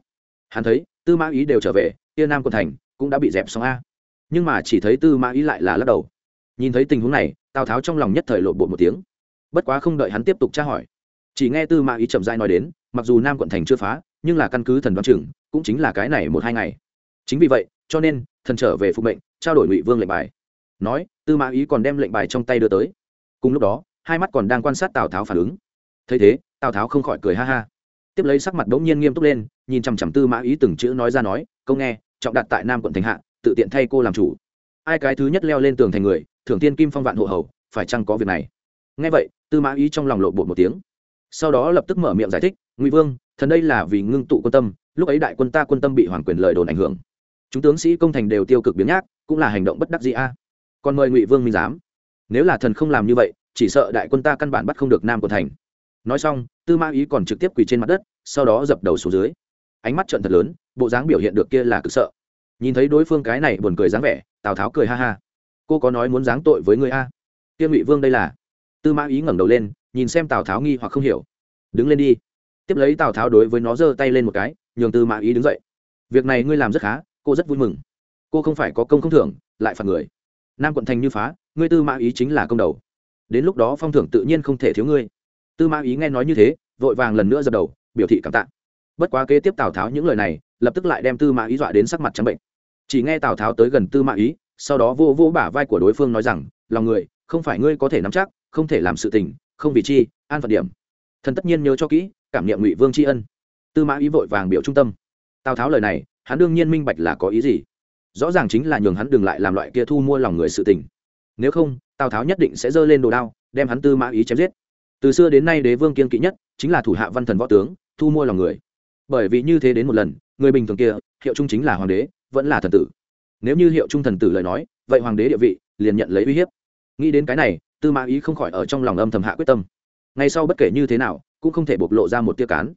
Speaker 1: Hắn thấy, tư mã ý đều trở về, kia nam quận thành cũng đã bị dẹp xong a. Nhưng mà chỉ thấy tư mã ý lại là lắc đầu. Nhìn thấy tình huống này, tào tháo trong lòng nhất thời lộn bột một tiếng. Bất quá không đợi hắn tiếp tục tra hỏi, chỉ nghe tư mã ý chậm dai nói đến mặc dù nam quận thành chưa phá, nhưng là căn cứ thần đoán chừng, cũng chính là cái này một hai ngày. Chính vì vậy, cho nên, thần trở về phục mệnh, trao đổi ngụy vương lệnh bài. Nói, tư mã ý còn đem lệnh bài trong tay đưa tới. Cùng lúc đó, hai mắt còn đang quan sát tào tháo phản ứng. Thấy thế, tào tháo không khỏi cười ha ha. Tiếp lấy sắc mặt đ ố n g nhiên nghiêm túc lên, nhìn chằm chằm tư mã ý từng chữ nói ra nói, câu nghe, trọng đặt tại nam quận thành hạ, tự tiện thay cô làm chủ. Ai cái thứ nhất leo lên tường thành người, thưởng tiên kim phong vạn hộ hầu, phải chăng có việc này? Nghe vậy, tư mã ý trong lòng lộ bột một tiếng sau đó lập tức mở miệng giải thích, ngụy vương, thần đây là vì ngưng tụ quân tâm, lúc ấy đại quân ta quân tâm bị hoàng quyền lời đồn ảnh hưởng. Chúng tướng sĩ công thành đều tiêu cực biến nhác, cũng là hành động bất đắc dĩ a. Còn mời ngụy vương minh giám. Nếu là thần không làm như vậy, chỉ sợ đại quân ta căn bản bắt không được nam quân thành. Nói xong, tư ma ý còn trực tiếp quỳ trên mặt đất, sau đó dập đầu xuống dưới. Ánh mắt trận thật lớn, bộ dáng biểu hiện được kia là cực sợ. Nhìn thấy đối phương cái này buồn cười dáng vẻ, tào tháo cười ha ha. Cô có nói muốn giáng tội với người a? Kia ngụy vương đây là. Tư mã ý ngẩng đầu lên nhìn xem tào tháo nghi hoặc không hiểu đứng lên đi tiếp lấy tào tháo đối với nó giơ tay lên một cái nhường tư mã ý đứng dậy việc này ngươi làm rất khá cô rất vui mừng cô không phải có công không thưởng lại phạt người nam quận thành như phá ngươi tư mã ý chính là công đầu đến lúc đó phong thưởng tự nhiên không thể thiếu ngươi tư mã ý nghe nói như thế vội vàng lần nữa dập đầu biểu thị cảm tạ bất quá kế tiếp tào tháo những lời này lập tức lại đem tư mã ý dọa đến sắc mặt trắng bệnh chỉ nghe tào tháo tới gần tư mã ý sau đó vô vô bả vai của đối phương nói rằng lòng người không phải ngươi có thể nắm chắc không thể làm sự tình không vì chi, an phận điểm. Thần tất nhiên nhớ cho kỹ, cảm niệm ngụy vương tri ân. Tư mã ý vội vàng biểu trung tâm. Tào tháo lời này, hắn đương nhiên minh bạch là có ý gì. Rõ ràng chính là nhường hắn đừng lại làm loại kia thu mua lòng người sự tình. Nếu không, tào tháo nhất định sẽ giơ lên đồ đao, đem hắn tư mã ý chém giết. Từ xưa đến nay đế vương kiên kỵ nhất, chính là thủ hạ văn thần võ tướng, thu mua lòng người. Bởi vì như thế đến một lần, người bình thường kia, hiệu trung chính là hoàng đế, vẫn là thần tử. Nếu như hiệu trung thần tử lời nói, vậy hoàng đế địa vị, liền nhận lấy uy hiếp. Nghĩ đến cái này tư mã ý không khỏi ở trong lòng âm thầm hạ quyết tâm. Ngay sau bất kể như thế nào, cũng không thể bộc lộ ra một tia cán.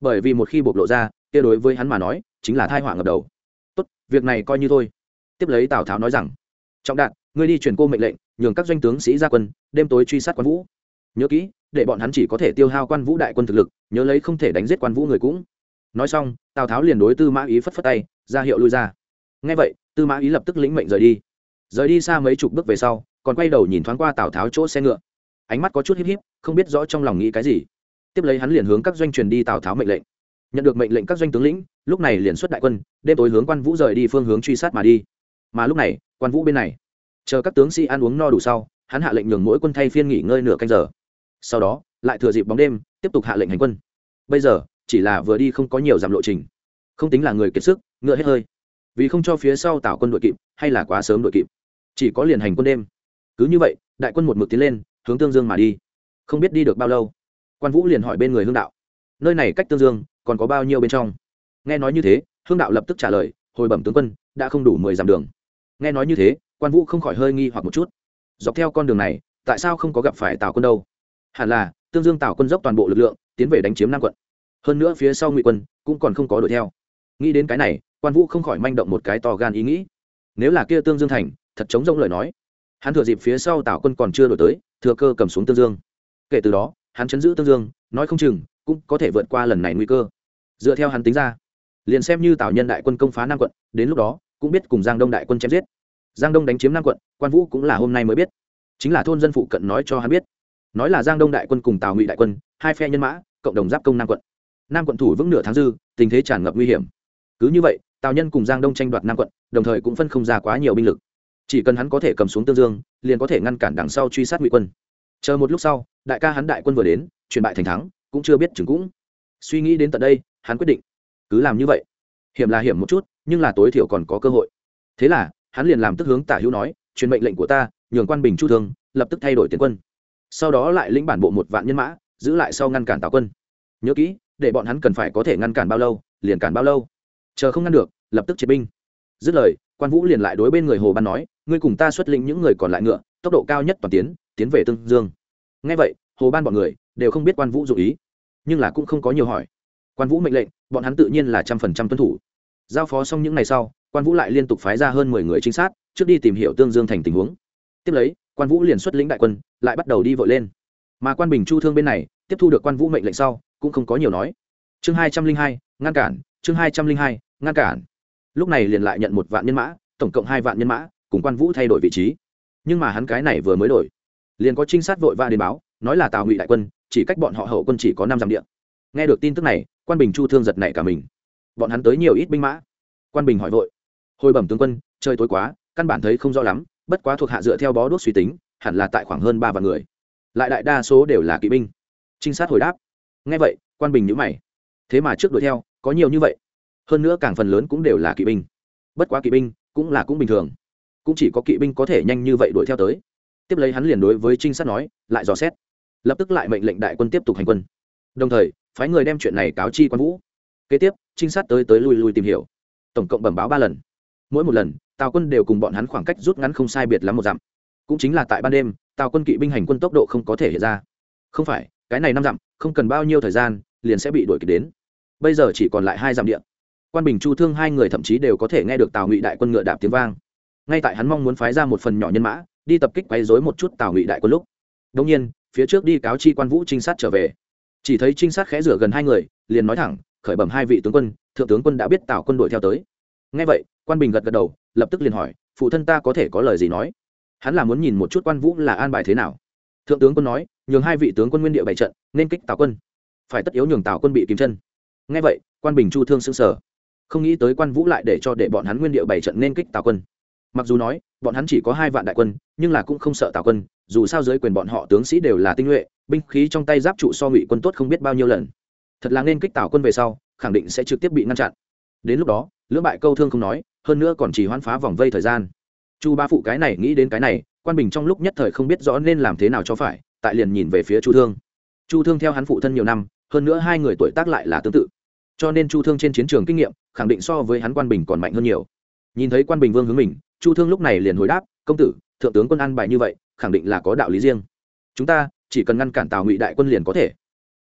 Speaker 1: Bởi vì một khi bộc lộ ra, kia đối với hắn mà nói, chính là thai họa ngập đầu. Tốt, việc này coi như thôi. Tiếp lấy tào tháo nói rằng, trọng đạn ngươi đi truyền cô mệnh lệnh, nhường các doanh tướng sĩ ra quân, đêm tối truy sát quan vũ. Nhớ kỹ, để bọn hắn chỉ có thể tiêu hao quan vũ đại quân thực lực, nhớ lấy không thể đánh giết quan vũ người cũng. Nói xong, tào tháo liền đối tư mã ý phất phất tay, ra hiệu lui ra. Ngay vậy, tư mã ý lập tức lĩnh mệnh rời đi. Rời đi xa mấy chục bước về sau còn quay đầu nhìn thoáng qua tào tháo chỗ xe ngựa ánh mắt có chút híp híp không biết rõ trong lòng nghĩ cái gì tiếp lấy hắn liền hướng các doanh truyền đi tào tháo mệnh lệnh nhận được mệnh lệnh các doanh tướng lĩnh lúc này liền xuất đại quân đêm tối hướng quan vũ rời đi phương hướng truy sát mà đi mà lúc này quan vũ bên này chờ các tướng sĩ ăn uống no đủ sau hắn hạ lệnh nhường mỗi quân thay phiên nghỉ ngơi nửa canh giờ sau đó lại thừa dịp bóng đêm tiếp tục hạ lệnh hành quân bây giờ chỉ là vừa đi không có nhiều giảm lộ trình không tính là người kiệt sức ngựa hết hơi vì không cho phía sau tạo quân đội kịp hay là quá sớm đội kịp chỉ có liền hành quân đêm cứ như vậy đại quân một mực tiến lên hướng tương dương mà đi không biết đi được bao lâu quan vũ liền hỏi bên người hương đạo nơi này cách tương dương còn có bao nhiêu bên trong nghe nói như thế hương đạo lập tức trả lời hồi bẩm tướng quân đã không đủ mười dặm đường nghe nói như thế quan vũ không khỏi hơi nghi hoặc một chút dọc theo con đường này tại sao không có gặp phải tào quân đâu hẳn là tương dương tào quân dốc toàn bộ lực lượng tiến về đánh chiếm nam quận hơn nữa phía sau ngụy quân cũng còn không có đuổi theo nghĩ đến cái này quan vũ không khỏi manh động một cái to gan ý nghĩ nếu là kia tương dương thành thật chống rông lời nói hắn thừa dịp phía sau tào quân còn chưa đổi tới, thừa cơ cầm xuống tương dương. Kể từ đó, hắn chấn giữ tương dương, nói không chừng cũng có thể vượt qua lần này nguy cơ. Dựa theo hắn tính ra, liền xem như tào nhân đại quân công phá nam quận, đến lúc đó cũng biết cùng giang đông đại quân chém giết. Giang đông đánh chiếm nam quận, quan vũ cũng là hôm nay mới biết. Chính là thôn dân phụ cận nói cho hắn biết. Nói là giang đông đại quân cùng tào ngụy đại quân, hai phe nhân mã, cộng đồng giáp công nam quận. Nam quận thủ vững nửa tháng dư, tình thế tràn ngập nguy hiểm. Cứ như vậy, tào nhân cùng giang đông tranh đoạt nam quận, đồng thời cũng phân không ra quá nhiều binh lực chỉ cần hắn có thể cầm xuống tương dương, liền có thể ngăn cản đằng sau truy sát ngụy quân. Chờ một lúc sau, đại ca hắn đại quân vừa đến, chuyển bại thành thắng, cũng chưa biết chừng cũng. Suy nghĩ đến tận đây, hắn quyết định, cứ làm như vậy. Hiểm là hiểm một chút, nhưng là tối thiểu còn có cơ hội. Thế là, hắn liền làm tức hướng tả hữu nói, truyền mệnh lệnh của ta, nhường quan bình chu thương, lập tức thay đổi tiền quân. Sau đó lại lĩnh bản bộ một vạn nhân mã, giữ lại sau ngăn cản tào quân. Nhớ kỹ, để bọn hắn cần phải có thể ngăn cản bao lâu, liền cản bao lâu. Chờ không ngăn được, lập tức triệt binh. Dứt lời, quan vũ liền lại đối bên người hồ ban nói ngươi cùng ta xuất lĩnh những người còn lại ngựa, tốc độ cao nhất toàn tiến tiến về tương dương. Ngay vậy, hồ ban bọn người đều không biết quan vũ dụ ý, nhưng là cũng không có nhiều hỏi. Quan vũ mệnh lệnh, bọn hắn tự nhiên là trăm phần trăm tuân thủ. Giao phó xong những ngày sau, quan vũ lại liên tục phái ra hơn mười người trinh sát, trước đi tìm hiểu tương dương thành tình huống. Tiếp lấy, quan vũ liền xuất lĩnh đại quân, lại bắt đầu đi vội lên. Mà quan bình chu thương bên này, tiếp thu được quan vũ mệnh lệnh sau, cũng không có nhiều nói. Chương hai trăm linh hai, ngăn cản, chương hai trăm linh hai, ngăn cản. Lúc này liền lại nhận một vạn nhân mã, tổng cộng hai vạn nhân mã cùng quan vũ thay đổi vị trí. Nhưng mà hắn cái này vừa mới đổi, liền có trinh sát vội va đến báo, nói là tào ngụy đại quân, chỉ cách bọn họ hậu quân chỉ có năm dặm địa. nghe được tin tức này, quan bình chu thương giật nảy cả mình. Bọn hắn tới nhiều ít binh mã. Quan bình hỏi vội, hồi bẩm tướng quân chơi tối quá, căn bản thấy không rõ lắm, bất quá thuộc hạ dựa theo bó đuốc suy tính, hẳn là tại khoảng hơn ba vạn người. Lại đại đa số đều là kỵ binh. Trinh sát hồi đáp, nghe vậy, quan bình nhữ mày. Thế mà trước đuổi theo, có nhiều như vậy. Hơn nữa càng phần lớn cũng đều là kỵ binh. Bất quá kỵ binh cũng là cũng bình thường cũng chỉ có kỵ binh có thể nhanh như vậy đuổi theo tới. Tiếp lấy hắn liền đối với trinh sát nói, lại dò xét. Lập tức lại mệnh lệnh đại quân tiếp tục hành quân. Đồng thời, phái người đem chuyện này cáo chi quan vũ. Kế tiếp, trinh sát tới tới lui lui tìm hiểu. Tổng cộng bẩm báo ba lần. Mỗi một lần, tào quân đều cùng bọn hắn khoảng cách rút ngắn không sai biệt lắm một dặm. Cũng chính là tại ban đêm, tào quân kỵ binh hành quân tốc độ không có thể hiện ra. Không phải, cái này năm dặm, không cần bao nhiêu thời gian, liền sẽ bị đuổi kịp đến. Bây giờ chỉ còn lại hai dặm điện quan bình chu thương hai người thậm chí đều có thể nghe được tào ngụy đại quân ngựa đạp tiếng vang ngay tại hắn mong muốn phái ra một phần nhỏ nhân mã, đi tập kích quấy dối một chút tào ngụy đại quân lúc. Đông nhiên, phía trước đi cáo chi quan vũ trinh sát trở về. Chỉ thấy trinh sát khẽ rửa gần hai người, liền nói thẳng, khởi bẩm hai vị tướng quân, thượng tướng quân đã biết tào quân đội theo tới. Ngay vậy, quan bình gật gật đầu, lập tức liền hỏi, phụ thân ta có thể có lời gì nói? Hắn là muốn nhìn một chút quan vũ là an bài thế nào? Thượng tướng quân nói, nhường hai vị tướng quân nguyên địa bày trận, nên kích tào quân. Phải tất yếu nhường tào quân bị kìm chân. Ngay vậy, quan bình chu thương xương sở không nghĩ tới quan vũ lại để cho để bọn hắn nguyên địa bày trận nên kích tào quân mặc dù nói, bọn hắn chỉ có hai vạn đại quân, nhưng là cũng không sợ tào quân, dù sao dưới quyền bọn họ tướng sĩ đều là tinh nhuệ, binh khí trong tay giáp trụ so ngụy quân tốt không biết bao nhiêu lần. Thật là nên kích tào quân về sau, khẳng định sẽ trực tiếp bị ngăn chặn. Đến lúc đó, lưỡng bại câu thương không nói, hơn nữa còn chỉ hoãn phá vòng vây thời gian. Chu ba phụ cái này nghĩ đến cái này, quan bình trong lúc nhất thời không biết rõ nên làm thế nào cho phải, tại liền nhìn về phía chu thương. Chu thương theo hắn phụ thân nhiều năm, hơn nữa hai người tuổi tác lại là tương tự. Cho nên chu thương trên chiến trường kinh nghiệm, khẳng định so với hắn quan bình còn mạnh hơn nhiều. Nhìn thấy quan bình vương hướng mình chu thương lúc này liền hồi đáp, công tử, thượng tướng quân ăn bài như vậy, khẳng định là có đạo lý riêng. Chúng ta chỉ cần ngăn cản tào ngụy đại quân liền có thể.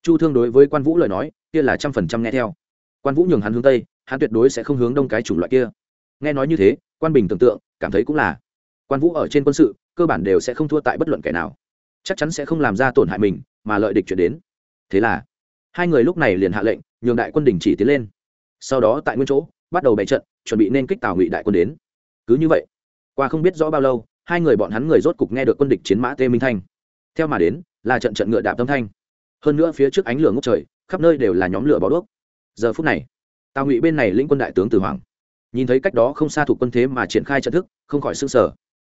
Speaker 1: Chu thương đối với quan vũ lời nói, kia là trăm phần trăm nghe theo. Quan vũ nhường hắn hướng tây, hắn tuyệt đối sẽ không hướng đông cái chủng loại kia. Nghe nói như thế, quan bình tưởng tượng, cảm thấy cũng là. Quan vũ ở trên quân sự, cơ bản đều sẽ không thua tại bất luận kẻ nào. Chắc chắn sẽ không làm ra tổn hại mình, mà lợi địch chuyển đến. Thế là, hai người lúc này liền hạ lệnh, nhường đại quân đình chỉ tiến lên. Sau đó tại nguyên chỗ, bắt đầu bày trận, chuẩn bị nên kích tào ngụy đại quân đến. Cứ như vậy qua không biết rõ bao lâu, hai người bọn hắn người rốt cục nghe được quân địch chiến mã tê minh thanh. Theo mà đến, là trận trận ngựa đạp tâm thanh. Hơn nữa phía trước ánh lửa ngốc trời, khắp nơi đều là nhóm lửa bó đuốc. Giờ phút này, tào ngụy bên này lĩnh quân đại tướng từ hoàng. Nhìn thấy cách đó không xa thuộc quân thế mà triển khai trận thức, không khỏi s ư n g sở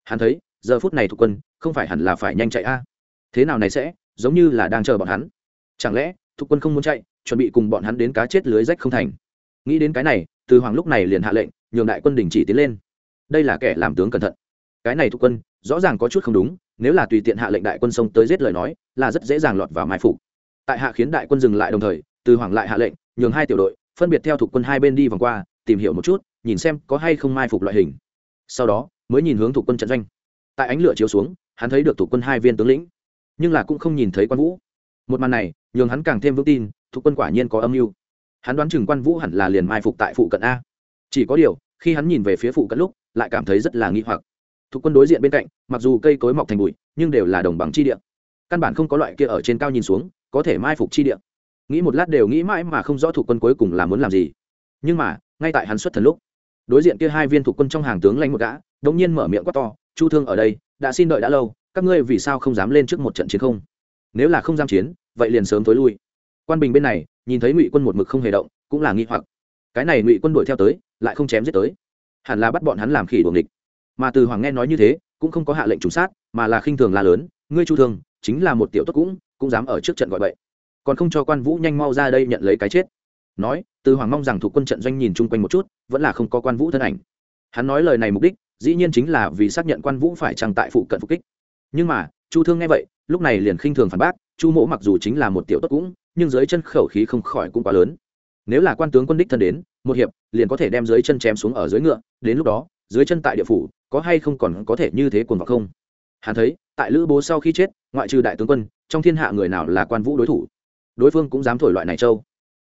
Speaker 1: hắn thấy, giờ phút này thuộc quân, không phải hẳn là phải nhanh chạy a? Thế nào này sẽ, giống như là đang chờ bọn hắn. Chẳng lẽ, thuộc quân không muốn chạy, chuẩn bị cùng bọn hắn đến cá chết lưới rách không thành? Nghĩ đến cái này từ hoàng lúc này liền hạ lệnh, nhường đại quân đình chỉ tiến lên đây là kẻ làm tướng cẩn thận. Cái này thuộc quân, rõ ràng có chút không đúng, nếu là tùy tiện hạ lệnh đại quân sông tới giết lời nói, là rất dễ dàng lọt vào mai phục. Tại hạ khiến đại quân dừng lại đồng thời, từ hoàng lại hạ lệnh, nhường hai tiểu đội, phân biệt theo thuộc quân hai bên đi vòng qua, tìm hiểu một chút, nhìn xem có hay không mai phục loại hình. Sau đó, mới nhìn hướng thuộc quân trận doanh. Tại ánh lửa chiếu xuống, hắn thấy được thuộc quân hai viên tướng lĩnh, nhưng là cũng không nhìn thấy quan vũ. Một màn này, nhường hắn càng thêm vững tin, thuộc quân quả nhiên có âm mưu. Hắn đoán chừng quan vũ hẳn là liền mai phục tại phụ cận a. Chỉ có điều, khi hắn nhìn về phía phụ cận lúc lại cảm thấy rất là nghi hoặc. Thuộc quân đối diện bên cạnh, mặc dù cây cối mọc thành bụi, nhưng đều là đồng bằng chi địa. Căn bản không có loại kia ở trên cao nhìn xuống, có thể mai phục chi địa. Nghĩ một lát đều nghĩ mãi mà không rõ thuộc quân cuối cùng là muốn làm gì. Nhưng mà, ngay tại hắn xuất thần lúc, đối diện kia hai viên thuộc quân trong hàng tướng lanh một gã, đống nhiên mở miệng quát to, chu thương ở đây, đã xin đợi đã lâu, các ngươi vì sao không dám lên trước một trận chiến không? Nếu là không dám chiến, vậy liền sớm tối lui. Quan bình bên này, nhìn thấy ngụy quân một mực không hề động, cũng là nghi hoặc. Cái này ngụy quân đuổi theo tới, lại không chém giết tới hẳn là bắt bọn hắn làm khỉ đuồng địch. Mà từ hoàng nghe nói như thế, cũng không có hạ lệnh trùng sát, mà là khinh thường la lớn, ngươi chu thường chính là một tiểu tốt cũng cũng dám ở trước trận gọi bậy. Còn không cho quan vũ nhanh mau ra đây nhận lấy cái chết. Nói, từ hoàng mong rằng thuộc quân trận doanh nhìn chung quanh một chút, vẫn là không có quan vũ thân ảnh. Hắn nói lời này mục đích, dĩ nhiên chính là vì xác nhận quan vũ phải chẳng tại phụ cận phục kích. Nhưng mà, chu thương nghe vậy, lúc này liền khinh thường phản bác, chu mỗ mặc dù chính là một tiểu tốt cũng, nhưng dưới chân khẩu khí không khỏi cũng quá lớn nếu là quan tướng quân đích thân đến, một hiệp, liền có thể đem dưới chân chém xuống ở dưới ngựa, đến lúc đó, dưới chân tại địa phủ, có hay không còn có thể như thế cuồng vào không? Hắn thấy, tại lữ bố sau khi chết, ngoại trừ đại tướng quân, trong thiên hạ người nào là quan vũ đối thủ? Đối phương cũng dám thổi loại này châu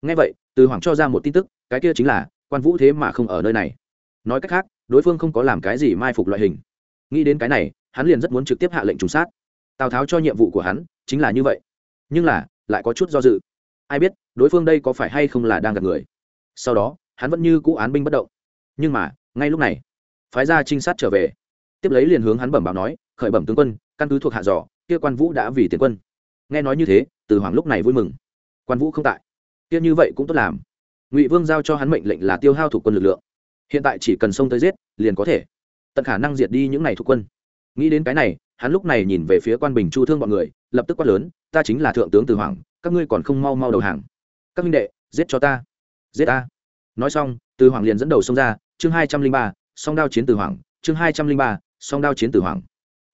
Speaker 1: ngay vậy, từ hoàng cho ra một tin tức, cái kia chính là, quan vũ thế mà không ở nơi này. Nói cách khác, đối phương không có làm cái gì mai phục loại hình. Nghĩ đến cái này, hắn liền rất muốn trực tiếp hạ lệnh trùng sát. Tào tháo cho nhiệm vụ của hắn, chính là như vậy. Nhưng là, lại có chút do dự. Ai biết đối phương đây có phải hay không là đang gặp người? Sau đó, hắn vẫn như cũ án binh bất động. Nhưng mà, ngay lúc này, phái ra trinh sát trở về. Tiếp lấy liền hướng hắn bẩm báo nói, khởi bẩm tướng quân, căn cứ thuộc hạ dò, kia quan vũ đã vì tiền quân. Nghe nói như thế, từ hoàng lúc này vui mừng. Quan vũ không tại. Kia như vậy cũng tốt làm. Ngụy vương giao cho hắn mệnh lệnh là tiêu hao thủ quân lực lượng. Hiện tại chỉ cần xông tới giết, liền có thể. Tận khả năng diệt đi những này thuộc quân. Nghĩ đến cái này, hắn lúc này nhìn về phía quan bình chu thương bọn người, lập tức quát lớn, ta chính là thượng tướng từ hoàng các ngươi còn không mau mau đầu hàng các minh đệ, giết cho ta. Giết ta. Nói xong, từ hoàng liền dẫn đầu xông ra, chương hai trăm linh ba, song đao chiến từ hoàng chương hai trăm linh ba, song đao chiến từ hoàng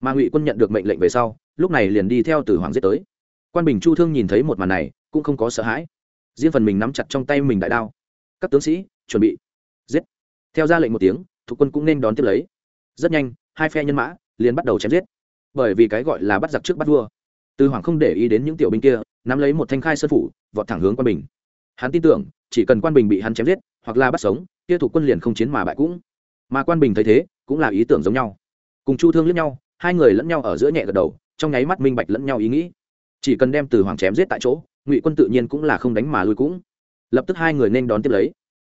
Speaker 1: mà ngụy quân nhận được mệnh lệnh về sau, lúc này liền đi theo từ hoàng giết tới. Quan bình chu thương nhìn thấy một màn này, cũng không có sợ hãi. Riêng phần mình nắm chặt trong tay mình đại đao. Các tướng sĩ, chuẩn bị. Giết. Theo ra lệnh một tiếng, thuộc quân cũng nên đón tiếp lấy. Rất nhanh, hai phe nhân mã liền bắt đầu chém giết. Bởi vì cái gọi là bắt giặc trước bắt vua. Từ hoàng không để ý đến những tiểu binh kia nắm lấy một thanh khai sơn phủ, vọt thẳng hướng quan bình. Hắn tin tưởng, chỉ cần quan bình bị hắn chém giết, hoặc là bắt sống, kia thủ quân liền không chiến mà bại cũng. Mà quan bình thấy thế, cũng là ý tưởng giống nhau. Cùng chu thương lẫn nhau, hai người lẫn nhau ở giữa nhẹ gật đầu, trong nháy mắt minh bạch lẫn nhau ý nghĩ. Chỉ cần đem từ hoàng chém giết tại chỗ, ngụy quân tự nhiên cũng là không đánh mà lui cũng. Lập tức hai người nên đón tiếp lấy.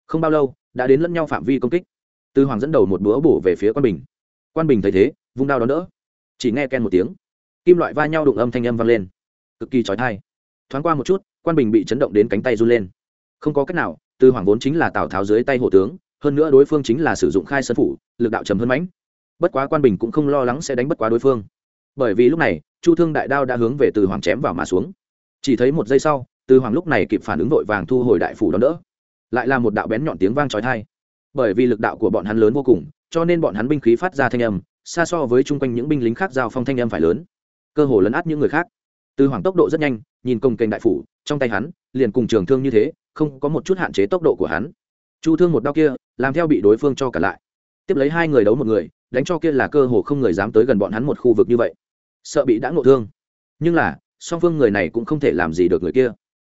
Speaker 1: Không bao lâu, đã đến lẫn nhau phạm vi công kích. Từ hoàng dẫn đầu một búa bổ về phía quan bình. Quan bình thấy thế, vung đao đón đỡ. Chỉ nghe ken một tiếng. Kim loại va nhau đụng âm thanh âm vang lên. Cực kỳ trói thai thoáng qua một chút, quan bình bị chấn động đến cánh tay run lên. Không có cách nào, từ hoàng vốn chính là tào tháo dưới tay hổ tướng, hơn nữa đối phương chính là sử dụng khai sân phủ, lực đạo trầm hơn mãnh. Bất quá quan bình cũng không lo lắng sẽ đánh bất quá đối phương. Bởi vì lúc này, chu thương đại đao đã hướng về từ hoàng chém vào mà xuống. Chỉ thấy một giây sau, từ hoàng lúc này kịp phản ứng vội vàng thu hồi đại phủ đón đỡ. Lại là một đạo bén nhọn tiếng vang trói thai bởi vì lực đạo của bọn hắn lớn vô cùng, cho nên bọn hắn binh khí phát ra thanh âm, xa so với chung quanh những binh lính khác giao phong thanh âm phải lớn. Cơ hồ lấn át những người khác từ hoàng tốc độ rất nhanh, nhìn công kênh đại phủ, trong tay hắn, liền cùng trường thương như thế, không có một chút hạn chế tốc độ của hắn. Chu thương một đao kia, làm theo bị đối phương cho cả lại. Tiếp lấy hai người đấu một người, đánh cho kia là cơ hồ không người dám tới gần bọn hắn một khu vực như vậy. Sợ bị đã ngộ thương. Nhưng là, song phương người này cũng không thể làm gì được người kia.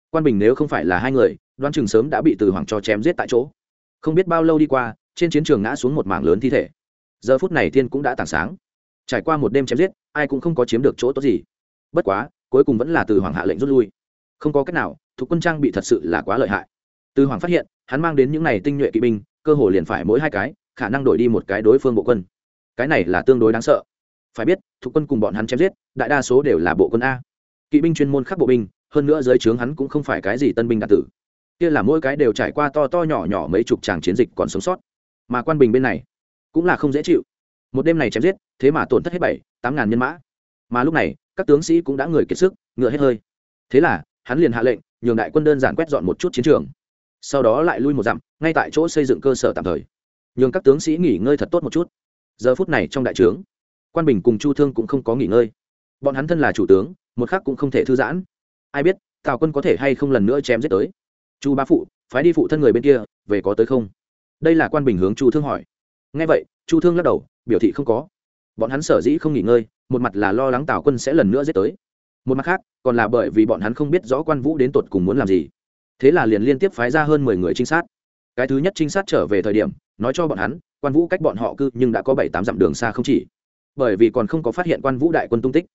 Speaker 1: Quan bình nếu không phải là hai người, đoán chừng sớm đã bị từ hoàng cho chém giết tại chỗ. Không biết bao lâu đi qua, trên chiến trường ngã xuống một mảng lớn thi thể. Giờ phút này thiên cũng đã tảng sáng. Trải qua một đêm chém giết, ai cũng không có chiếm được chỗ tốt gì. Bất quá cuối cùng vẫn là từ hoàng hạ lệnh rút lui. Không có cách nào, thuộc quân trang bị thật sự là quá lợi hại. Từ hoàng phát hiện, hắn mang đến những n à y tinh nhuệ kỵ binh, cơ hồ liền phải mỗi hai cái, khả năng đổi đi một cái đối phương bộ quân. Cái này là tương đối đáng sợ. Phải biết, thuộc quân cùng bọn hắn chém giết, đại đa số đều là bộ quân a. Kỵ binh chuyên môn khắc bộ binh, hơn nữa dưới trướng hắn cũng không phải cái gì tân binh đạt tử. Kia là mỗi cái đều trải qua to to nhỏ nhỏ mấy chục tràng chiến dịch còn sống sót. Mà quan bình bên này, cũng là không dễ chịu. Một đêm này chém giết, thế mà tổn thất hết bảy, tám ngàn nhân mã. Mà lúc này các tướng sĩ cũng đã người kiệt sức, ngựa hết hơi. Thế là, hắn liền hạ lệnh, nhường đại quân đơn giản quét dọn một chút chiến trường. Sau đó lại lui một dặm, ngay tại chỗ xây dựng cơ sở tạm thời. Nhường các tướng sĩ nghỉ ngơi thật tốt một chút. Giờ phút này trong đại trướng, quan bình cùng chu thương cũng không có nghỉ ngơi. Bọn hắn thân là chủ tướng, một khắc cũng không thể thư giãn. Ai biết, tào quân có thể hay không lần nữa chém giết tới. Chu ba phụ, phái đi phụ thân người bên kia, về có tới không? Đây là quan bình hướng chu thương hỏi. Ngay vậy, chu thương lắc đầu, biểu thị không có. Bọn hắn sở dĩ không nghỉ ngơi một mặt là lo lắng tào quân sẽ lần nữa giết tới. Một mặt khác, còn là bởi vì bọn hắn không biết rõ quan vũ đến tột cùng muốn làm gì. Thế là liền liên tiếp phái ra hơn mười người trinh sát. Cái thứ nhất trinh sát trở về thời điểm, nói cho bọn hắn, quan vũ cách bọn họ cư nhưng đã có bảy tám dặm đường xa không chỉ. Bởi vì còn không có phát hiện quan vũ đại quân tung tích.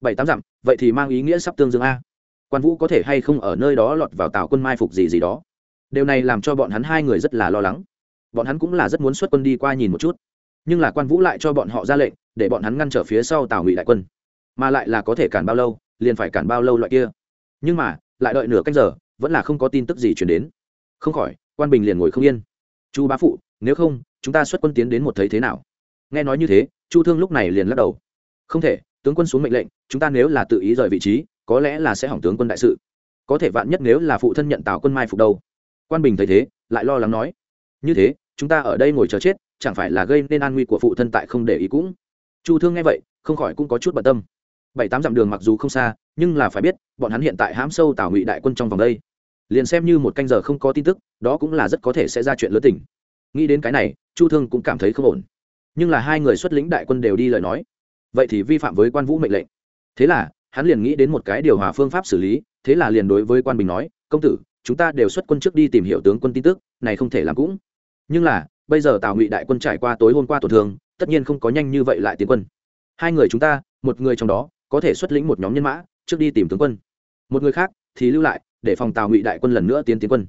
Speaker 1: Bảy tám dặm, vậy thì mang ý nghĩa sắp tương dương a. Quan vũ có thể hay không ở nơi đó lọt vào tào quân mai phục gì gì đó. Điều này làm cho bọn hắn hai người rất là lo lắng. Bọn hắn cũng là rất muốn xuất quân đi qua nhìn một chút nhưng là quan vũ lại cho bọn họ ra lệnh, để bọn hắn ngăn trở phía sau tào ngụy đại quân. Mà lại là có thể cản bao lâu, liền phải cản bao lâu loại kia. Nhưng mà, lại đợi nửa canh giờ, vẫn là không có tin tức gì chuyển đến. Không khỏi, quan bình liền ngồi không yên. Chu bá phụ, nếu không, chúng ta xuất quân tiến đến một thấy thế nào? Nghe nói như thế, chu thương lúc này liền lắc đầu. Không thể, tướng quân xuống mệnh lệnh, chúng ta nếu là tự ý rời vị trí, có lẽ là sẽ hỏng tướng quân đại sự. Có thể vạn nhất nếu là phụ thân nhận tào quân mai phục đâu. Quan bình thấy thế, lại lo lắng nói. Như thế, chúng ta ở đây ngồi chờ chết chẳng phải là gây nên an nguy của phụ thân tại không để ý cũng. Chu thương nghe vậy, không khỏi cũng có chút bận tâm. Bảy tám dặm đường mặc dù không xa, nhưng là phải biết, bọn hắn hiện tại hãm sâu tào ngụy đại quân trong vòng đây. Liền xem như một canh giờ không có tin tức, đó cũng là rất có thể sẽ ra chuyện lớn tỉnh nghĩ đến cái này, chu thương cũng cảm thấy không ổn. Nhưng là hai người xuất lĩnh đại quân đều đi lời nói. Vậy thì vi phạm với quan vũ mệnh lệnh. Thế là, hắn liền nghĩ đến một cái điều hòa phương pháp xử lý, thế là liền đối với quan bình nói, công tử, chúng ta đều xuất quân trước đi tìm hiểu tướng quân tin tức, này không thể làm cũng. Nhưng là bây giờ tào ngụy đại quân trải qua tối hôm qua tổn thương, tất nhiên không có nhanh như vậy lại tiến quân. Hai người chúng ta, một người trong đó, có thể xuất lĩnh một nhóm nhân mã, trước đi tìm tướng quân. Một người khác thì lưu lại, để phòng tào ngụy đại quân lần nữa tiến tiến quân.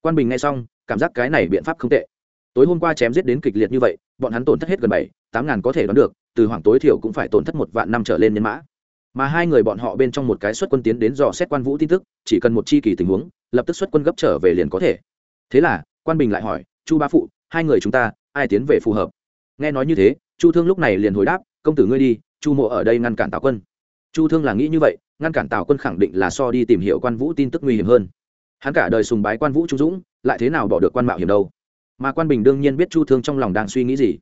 Speaker 1: Quan bình nghe xong, cảm giác cái này biện pháp không tệ. Tối hôm qua chém giết đến kịch liệt như vậy, bọn hắn tổn thất hết gần bảy, tám ngàn có thể đoán được, từ hoàng tối thiểu cũng phải tổn thất một vạn năm trở lên nhân mã. Mà hai người bọn họ bên trong một cái xuất quân tiến đến dò xét quan vũ tin tức, chỉ cần một chi kỳ tình huống, lập tức xuất quân gấp trở về liền có thể. Thế là, quan bình lại hỏi, chu ba phụ hai người chúng ta, ai tiến về phù hợp? Nghe nói như thế, chu thương lúc này liền hồi đáp, công tử ngươi đi, chu mộ ở đây ngăn cản tào quân. Chu thương là nghĩ như vậy, ngăn cản tào quân khẳng định là so đi tìm hiểu quan vũ tin tức nguy hiểm hơn. Hắn cả đời sùng bái quan vũ trung dũng, lại thế nào bỏ được quan mạo hiểm đâu? Mà quan bình đương nhiên biết chu thương trong lòng đang suy nghĩ gì.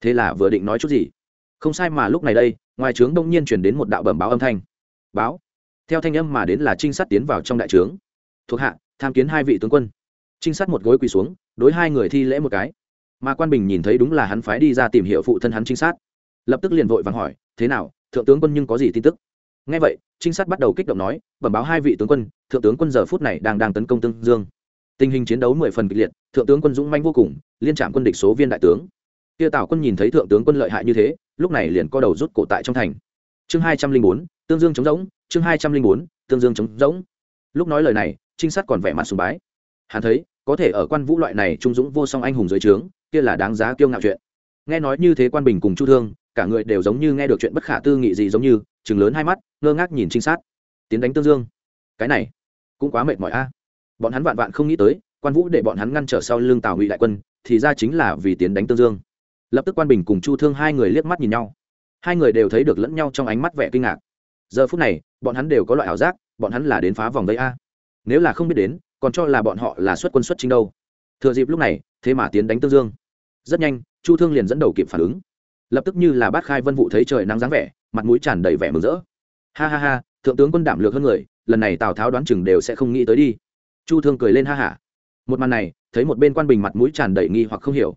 Speaker 1: Thế là vừa định nói chút gì. Không sai mà lúc này đây, ngoài trướng đông nhiên chuyển đến một đạo bẩm báo âm thanh. Báo. Theo thanh âm mà đến là trinh sát tiến vào trong đại trướng. Thuộc hạ, tham kiến hai vị tướng quân trinh sát một gối quỳ xuống, đối hai người thi lễ một cái. Mà quan bình nhìn thấy đúng là hắn phái đi ra tìm hiểu phụ thân hắn trinh sát. Lập tức liền vội vàng hỏi, thế nào, thượng tướng quân nhưng có gì tin tức? Ngay vậy, trinh sát bắt đầu kích động nói, bẩm báo hai vị tướng quân, thượng tướng quân giờ phút này đang đang tấn công tương dương. Tình hình chiến đấu mười phần kịch liệt, thượng tướng quân dũng manh vô cùng, liên trạm quân địch số viên đại tướng. Kia tào quân nhìn thấy thượng tướng quân lợi hại như thế, lúc này liền co đầu rút cổ tại trong thành. Chương hai trăm linh bốn, tương dương chống rỗng, chương hai trăm linh bốn, tương dương chống rỗng. Lúc nói lời này, trinh sát còn vẻ mặt sùng bái. Hắn thấy có thể ở quan vũ loại này trung dũng vô song anh hùng dưới trướng, kia là đáng giá kiêu ngạo chuyện. Nghe nói như thế quan bình cùng chu thương, cả người đều giống như nghe được chuyện bất khả tư nghị gì giống như chừng lớn hai mắt, ngơ ngác nhìn trinh sát. Tiến đánh tương dương. Cái này, cũng quá mệt mỏi a. Bọn hắn vạn vạn không nghĩ tới, quan vũ để bọn hắn ngăn trở sau lưng tào ngụy đại quân, thì ra chính là vì tiến đánh tương dương. Lập tức quan bình cùng chu thương hai người liếc mắt nhìn nhau. Hai người đều thấy được lẫn nhau trong ánh mắt vẻ kinh ngạc. Giờ phút này, bọn hắn đều có loại ảo giác, bọn hắn là đến phá vòng vây a. Nếu là không biết đến còn cho là bọn họ là xuất quân xuất chính đâu. Thừa dịp lúc này, thế mà tiến đánh tương dương. Rất nhanh, chu thương liền dẫn đầu kịp phản ứng. Lập tức như là bát khai vân vụ thấy trời nắng dáng vẻ, mặt mũi tràn đầy vẻ mừng rỡ. Ha ha ha, thượng tướng quân đảm lược hơn người, lần này tào tháo đoán chừng đều sẽ không nghĩ tới đi. Chu thương cười lên ha hả một màn này, thấy một bên quan bình mặt mũi tràn đầy nghi hoặc không hiểu.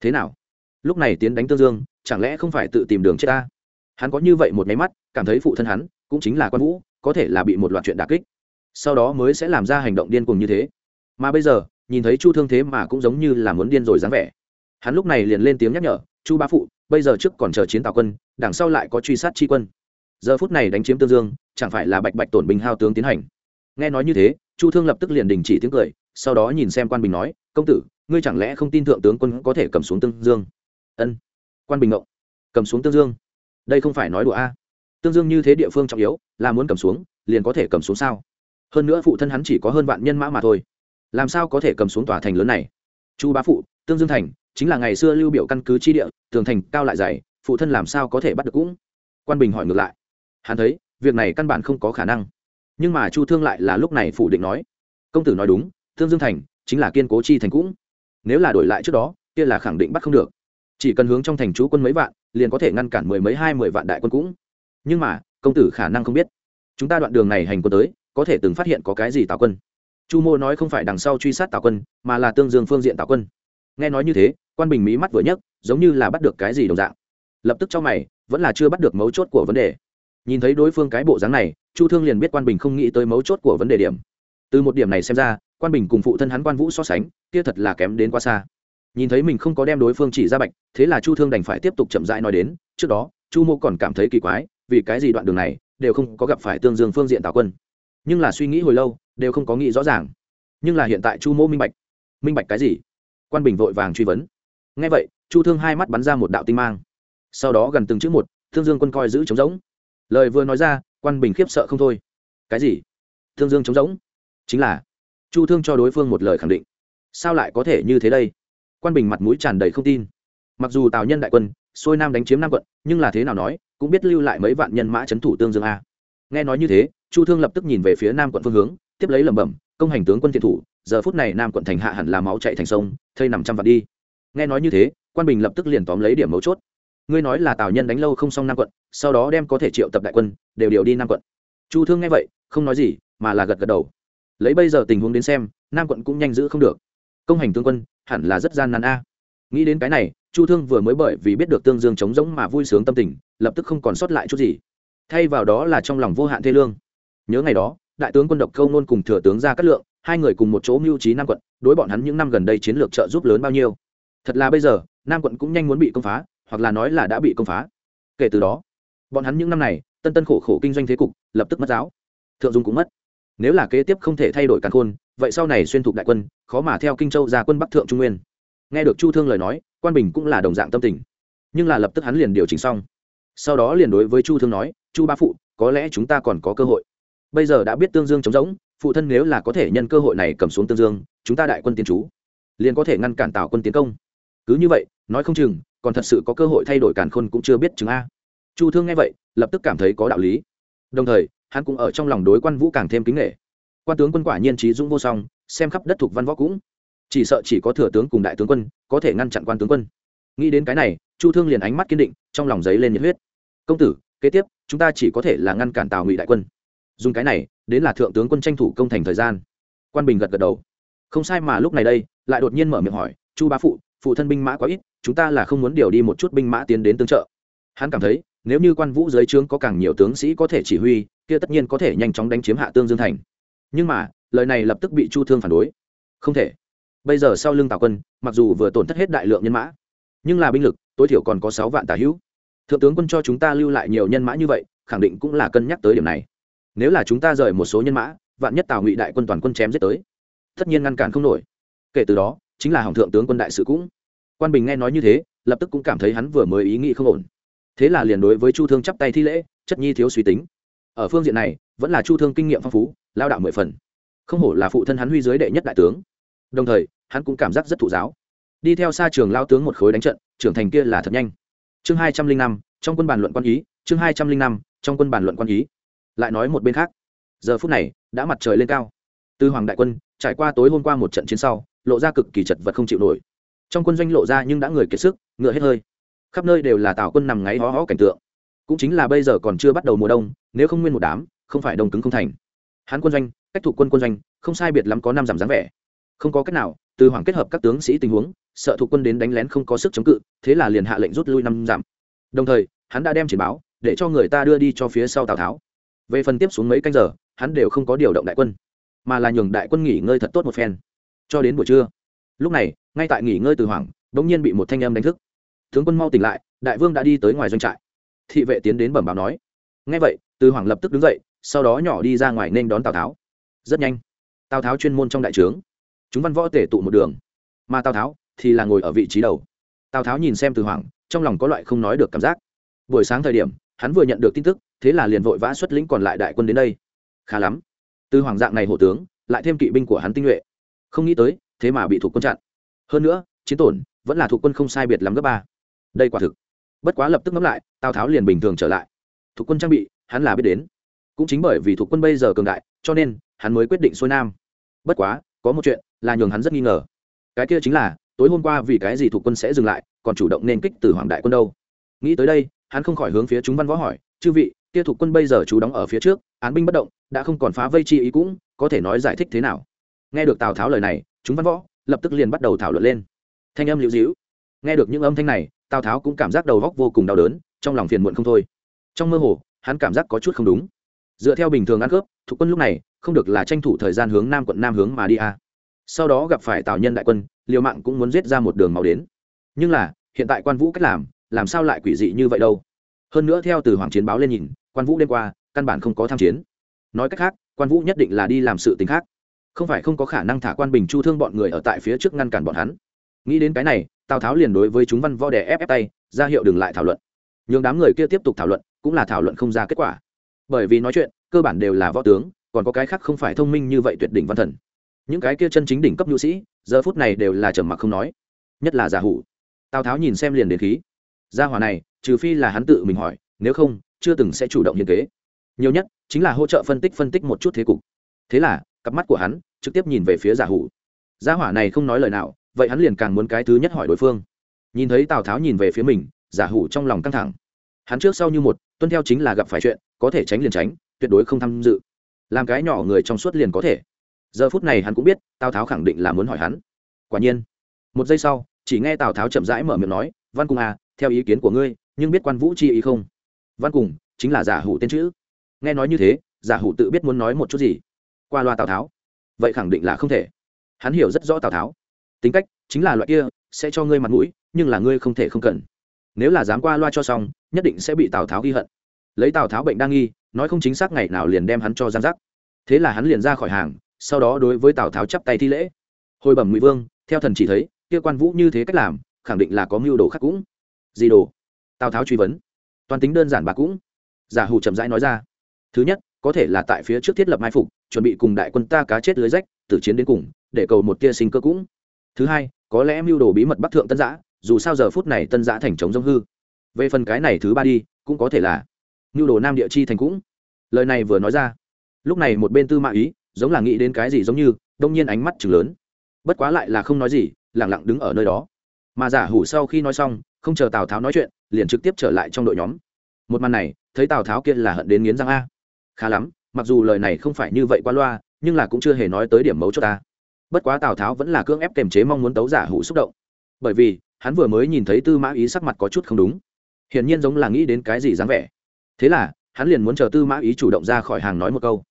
Speaker 1: Thế nào? Lúc này tiến đánh tương dương, chẳng lẽ không phải tự tìm đường chết ta? Hắn có như vậy một máy mắt, cảm thấy phụ thân hắn cũng chính là quan vũ, có thể là bị một loạt chuyện đà kích sau đó mới sẽ làm ra hành động điên cuồng như thế. Mà bây giờ, nhìn thấy chu thương thế mà cũng giống như là muốn điên rồi dáng vẻ. Hắn lúc này liền lên tiếng nhắc nhở, chu bá phụ, bây giờ trước còn chờ chiến tào quân, đằng sau lại có truy sát tri quân. Giờ phút này đánh chiếm tương dương, chẳng phải là bạch bạch tổn binh hao tướng tiến hành. Nghe nói như thế, chu thương lập tức liền đình chỉ tiếng cười, sau đó nhìn xem quan bình nói, công tử, ngươi chẳng lẽ không tin thượng tướng quân có thể cầm xuống tương dương? Ân, quan bình ngộng cầm xuống tương dương. Đây không phải nói đùa a. Tương dương như thế địa phương trọng yếu, là muốn cầm xuống, liền có thể cầm xuống sao? Hơn nữa phụ thân hắn chỉ có hơn vạn nhân mã mà thôi. Làm sao có thể cầm xuống tòa thành lớn này? Chu bá phụ, tương dương thành, chính là ngày xưa lưu biểu căn cứ chi địa, tường thành cao lại dày, phụ thân làm sao có thể bắt được cũng? Quan bình hỏi ngược lại. Hắn thấy, việc này căn bản không có khả năng. Nhưng mà chu thương lại là lúc này phủ định nói. Công tử nói đúng, tương dương thành chính là kiên cố chi thành cũng. Nếu là đổi lại trước đó, kia là khẳng định bắt không được. Chỉ cần hướng trong thành chú quân mấy vạn, liền có thể ngăn cản mười mấy hai mười vạn đại quân cũng. Nhưng mà, công tử khả năng không biết. Chúng ta đoạn đường này hành quân tới có thể từng phát hiện có cái gì tào quân. Chu mô nói không phải đằng sau truy sát tào quân, mà là tương dương phương diện tào quân. Nghe nói như thế, quan bình mỹ mắt vừa nhấc, giống như là bắt được cái gì đồng dạng. Lập tức cho mày, vẫn là chưa bắt được mấu chốt của vấn đề. Nhìn thấy đối phương cái bộ dáng này, chu thương liền biết quan bình không nghĩ tới mấu chốt của vấn đề điểm. Từ một điểm này xem ra, quan bình cùng phụ thân hắn quan vũ so sánh, kia thật là kém đến quá xa. Nhìn thấy mình không có đem đối phương chỉ ra bạch, thế là chu thương đành phải tiếp tục chậm rãi nói đến, trước đó, chu mô còn cảm thấy kỳ quái, vì cái gì đoạn đường này đều không có gặp phải tương dương phương diện tào quân nhưng là suy nghĩ hồi lâu, đều không có nghĩ rõ ràng. Nhưng là hiện tại chu mô minh bạch. Minh bạch cái gì? Quan bình vội vàng truy vấn. Ngay vậy, chu thương hai mắt bắn ra một đạo tinh mang. Sau đó gần từng chữ một, thương dương quân coi giữ trống rỗng. Lời vừa nói ra, quan bình khiếp sợ không thôi. Cái gì? Thương dương trống rỗng? Chính là chu thương cho đối phương một lời khẳng định. Sao lại có thể như thế đây? Quan bình mặt mũi tràn đầy không tin. Mặc dù tào nhân đại quân xuôi nam đánh chiếm nam quận, nhưng là thế nào nói, cũng biết lưu lại mấy vạn nhân mã c h ấ n thủ tương dương a. Nghe nói như thế chu thương lập tức nhìn về phía nam quận phương hướng, tiếp lấy lẩm bẩm, công hành tướng quân thiện thủ, giờ phút này nam quận thành hạ hẳn là máu chạy thành sông, thây nằm trăm vạn đi. Nghe nói như thế, quan bình lập tức liền tóm lấy điểm mấu chốt. Ngươi nói là tào nhân đánh lâu không xong nam quận, sau đó đem có thể triệu tập đại quân, đều điều đi nam quận. Chu thương nghe vậy, không nói gì, mà là gật gật đầu. Lấy bây giờ tình huống đến xem, nam quận cũng nhanh giữ không được. Công hành tướng quân, hẳn là rất gian nan a. Nghĩ đến cái này, chu thương vừa mới bởi vì biết được tương dương chống rỗng mà vui sướng tâm tình, lập tức không còn sót lại chút gì. Thay vào đó là trong lòng vô hạn thê lương nhớ ngày đó, đại tướng quân độc câu nôn cùng thừa tướng ra cát lượng, hai người cùng một chỗ mưu trí nam quận, đối bọn hắn những năm gần đây chiến lược trợ giúp lớn bao nhiêu. Thật là bây giờ, nam quận cũng nhanh muốn bị công phá, hoặc là nói là đã bị công phá. Kể từ đó, bọn hắn những năm này, tân tân khổ khổ kinh doanh thế cục, lập tức mất giáo. Thượng dung cũng mất. Nếu là kế tiếp không thể thay đổi càn khôn, vậy sau này xuyên thục đại quân, khó mà theo kinh châu ra quân bắc thượng trung nguyên. Nghe được chu thương lời nói, quan bình cũng là đồng dạng tâm tình. Nhưng là lập tức hắn liền điều chỉnh xong. Sau đó liền đối với chu thương nói, chu ba phụ, có lẽ chúng ta còn có cơ hội bây giờ đã biết tương dương chống giống phụ thân nếu là có thể nhân cơ hội này cầm xuống tương dương, chúng ta đại quân tiến trú liền có thể ngăn cản tào quân tiến công. Cứ như vậy, nói không chừng, còn thật sự có cơ hội thay đổi càn khôn cũng chưa biết chứng a. Chu thương nghe vậy, lập tức cảm thấy có đạo lý. Đồng thời, hắn cũng ở trong lòng đối quan vũ càng thêm kính nghệ quan tướng quân quả nhiên trí dũng vô song, xem khắp đất thuộc văn võ cũng. Chỉ sợ chỉ có thừa tướng cùng đại tướng quân có thể ngăn chặn quan tướng quân. Nghĩ đến cái này, chu thương liền ánh mắt kiên định, trong lòng giấy lên nhiệt huyết. Công tử, kế tiếp, chúng ta chỉ có thể là ngăn cản tào ngụy đại quân dùng cái này, đến là thượng tướng quân tranh thủ công thành thời gian. Quan bình gật gật đầu. Không sai mà lúc này đây, lại đột nhiên mở miệng hỏi, chu bá phụ phụ thân binh mã quá ít, chúng ta là không muốn điều đi một chút binh mã tiến đến tương trợ. Hắn cảm thấy, nếu như quan vũ dưới trướng có càng nhiều tướng sĩ có thể chỉ huy, kia tất nhiên có thể nhanh chóng đánh chiếm hạ tương dương thành. Nhưng mà, lời này lập tức bị chu thương phản đối. Không thể. Bây giờ sau lưng tào quân, mặc dù vừa tổn thất hết đại lượng nhân mã, nhưng là binh lực, tối thiểu còn có sáu vạn tà hữu. Thượng tướng quân cho chúng ta lưu lại nhiều nhân mã như vậy, khẳng định cũng là cân nhắc tới điểm này nếu là chúng ta rời một số nhân mã, vạn nhất tào ngụy đại quân toàn quân chém giết tới, tất nhiên ngăn cản không nổi. Kể từ đó, chính là hỏng thượng tướng quân đại sự cũng. Quan bình nghe nói như thế, lập tức cũng cảm thấy hắn vừa mới ý nghĩ không ổn. Thế là liền đối với chu thương chắp tay thi lễ, chất nhi thiếu suy tính. Ở phương diện này, vẫn là chu thương kinh nghiệm phong phú, lao đạo mười phần. Không hổ là phụ thân hắn huy giới đệ nhất đại tướng. Đồng thời, hắn cũng cảm giác rất thụ giáo. Đi theo xa trường lao tướng một khối đánh trận, trưởng thành kia là thật nhanh. Chương hai trăm linh năm, trong quân bàn luận quan ý, chương hai trăm linh năm, trong quân bàn luận quan ý lại nói một bên khác. Giờ phút này, đã mặt trời lên cao. Từ hoàng đại quân, trải qua tối hôm qua một trận chiến sau, lộ ra cực kỳ chật vật không chịu nổi. Trong quân doanh lộ ra nhưng đã người kiệt sức, ngựa hết hơi. Khắp nơi đều là tào quân nằm ngáy hó hó cảnh tượng. Cũng chính là bây giờ còn chưa bắt đầu mùa đông, nếu không nguyên một đám, không phải đông cứng không thành. Hán quân doanh, cách thủ quân quân doanh, không sai biệt lắm có năm giảm dáng vẻ. Không có cách nào, từ hoàng kết hợp các tướng sĩ tình huống, sợ thủ quân đến đánh lén không có sức chống cự, thế là liền hạ lệnh rút lui năm giảm đồng thời, hắn đã đem chỉ báo, để cho người ta đưa đi cho phía sau tào tháo về phần tiếp xuống mấy canh giờ, hắn đều không có điều động đại quân, mà là nhường đại quân nghỉ ngơi thật tốt một phen. Cho đến buổi trưa, lúc này, ngay tại nghỉ ngơi từ hoàng đ ỗ n g nhiên bị một thanh âm đánh thức. Tướng quân mau tỉnh lại, đại vương đã đi tới ngoài doanh trại. Thị vệ tiến đến bẩm báo nói. Ngay vậy, từ hoàng lập tức đứng dậy, sau đó nhỏ đi ra ngoài nên đón tào tháo. Rất nhanh, tào tháo chuyên môn trong đại trướng. Chúng văn võ tể tụ một đường, mà tào tháo thì là ngồi ở vị trí đầu. Tào tháo nhìn xem từ hoàng trong lòng có loại không nói được cảm giác. Buổi sáng thời điểm, hắn vừa nhận được tin tức thế là liền vội vã xuất lĩnh còn lại đại quân đến đây. Khá lắm. Từ hoàng dạng này hộ tướng, lại thêm kỵ binh của hắn tinh nhuệ. Không nghĩ tới, thế mà bị thuộc quân chặn. Hơn nữa, chiến tổn vẫn là thuộc quân không sai biệt lắm gấp ba. Đây quả thực. Bất quá lập tức ngẫm lại, tào tháo liền bình thường trở lại. Thuộc quân trang bị, hắn là biết đến. Cũng chính bởi vì thuộc quân bây giờ cường đại, cho nên, hắn mới quyết định xuôi nam. Bất quá, có một chuyện là nhường hắn rất nghi ngờ. Cái kia chính là, tối hôm qua vì cái gì thuộc quân sẽ dừng lại, còn chủ động nên kích từ hoàng đại quân đâu? Nghĩ tới đây, hắn không khỏi hướng phía chúng văn võ hỏi chư vị, kia thuộc quân bây giờ chú đóng ở phía trước, án binh bất động, đã không còn phá vây chi ý cũng, có thể nói giải thích thế nào? Nghe được tào tháo lời này, chúng văn võ lập tức liền bắt đầu thảo luận lên. Thanh âm liễu dĩu nghe được những âm thanh này, tào tháo cũng cảm giác đầu góc vô cùng đau đớn, trong lòng phiền muộn không thôi. Trong mơ hồ, hắn cảm giác có chút không đúng. Dựa theo bình thường ăn cướp, thuộc quân lúc này không được là tranh thủ thời gian hướng nam quận nam hướng mà đi a à. sau đó gặp phải tào nhân đại quân liều mạng cũng muốn giết ra một đường màu đến. Nhưng là, hiện tại quan vũ cách làm làm sao lại quỷ dị như vậy đâu? Hơn nữa theo từ hoàng chiến báo lên nhìn, quan vũ đêm qua, căn bản không có tham chiến. Nói cách khác, quan vũ nhất định là đi làm sự t ì n h khác. Không phải không có khả năng thả quan bình chu thương bọn người ở tại phía trước ngăn cản bọn hắn. Nghĩ đến cái này, tào tháo liền đối với chúng văn võ đè ép ép tay, ra hiệu đừng lại thảo luận. Nhường đám người kia tiếp tục thảo luận, cũng là thảo luận không ra kết quả. Bởi vì nói chuyện, cơ bản đều là võ tướng, còn có cái khác không phải thông minh như vậy tuyệt đỉnh văn thần. Những cái kia chân chính đỉnh cấp nhu sĩ, giờ phút này đều là trầm mặc không nói. Nhất là giả hủ. Tào tháo nhìn xem liền đến khí. Gia hòa này trừ phi là hắn tự mình hỏi, nếu không, chưa từng sẽ chủ động hiến kế. Nhiều nhất chính là hỗ trợ phân tích phân tích một chút thế cục. Thế là, cặp mắt của hắn trực tiếp nhìn về phía giả hủ. Gia hỏa này không nói lời nào, vậy hắn liền càng muốn cái thứ nhất hỏi đối phương. Nhìn thấy tào tháo nhìn về phía mình, giả hủ trong lòng căng thẳng. Hắn trước sau như một, tuân theo chính là gặp phải chuyện, có thể tránh liền tránh, tuyệt đối không tham dự. Làm cái nhỏ người trong suốt liền có thể. Giờ phút này hắn cũng biết, tào tháo khẳng định là muốn hỏi hắn. Quả nhiên, một giây sau, chỉ nghe tào tháo chậm rãi mở miệng nói, văn cung à theo ý kiến của ngươi nhưng biết quan vũ chi ý không? Văn cùng, chính là giả hủ tên chữ. Nghe nói như thế, giả hủ tự biết muốn nói một chút gì? Qua loa tào tháo. Vậy khẳng định là không thể. Hắn hiểu rất rõ tào tháo. Tính cách, chính là loại kia, sẽ cho ngươi mặt mũi, nhưng là ngươi không thể không cần. Nếu là dám qua loa cho xong, nhất định sẽ bị tào tháo ghi hận. Lấy tào tháo bệnh đang nghi, nói không chính xác ngày nào liền đem hắn cho giang giác thế là hắn liền ra khỏi hàng, sau đó đối với tào tháo chắp tay thi lễ. Hồi bẩm ngụy vương, theo thần chỉ thấy, kia quan vũ như thế cách làm, khẳng định là có mưu đồ khác cũng. Gì đồ? Tào tháo truy vấn. Toàn tính đơn giản bà cũng. Giả hủ chậm rãi nói ra. Thứ nhất, có thể là tại phía trước thiết lập mai phục, chuẩn bị cùng đại quân ta cá chết lưới rách từ chiến đến cùng, để cầu một tia sinh cơ cũng. Thứ hai, có lẽ mưu đồ bí mật bắc thượng tân giã, dù sao giờ phút này tân giã thành chống giống hư. Về phần cái này thứ ba đi, cũng có thể là mưu đồ nam địa chi thành cũng. Lời này vừa nói ra, lúc này một bên tư mã ý, giống là nghĩ đến cái gì giống như, đông nhiên ánh mắt chừng lớn. Bất quá lại là không nói gì lẳng lặng đứng ở nơi đó. Mà giả hủ sau khi nói xong, không chờ tào tháo nói chuyện liền trực tiếp trở lại trong đội nhóm. Một màn này, thấy tào tháo kia là hận đến nghiến răng a. Khá lắm, mặc dù lời này không phải như vậy qua loa, nhưng là cũng chưa hề nói tới điểm mấu cho ta. Bất quá tào tháo vẫn là cưỡng ép kềm chế mong muốn tấu giả hủ xúc động. Bởi vì, hắn vừa mới nhìn thấy tư mã ý sắc mặt có chút không đúng. Hiển nhiên giống là nghĩ đến cái gì dáng vẻ. Thế là, hắn liền muốn chờ tư mã ý chủ động ra khỏi hàng nói một câu.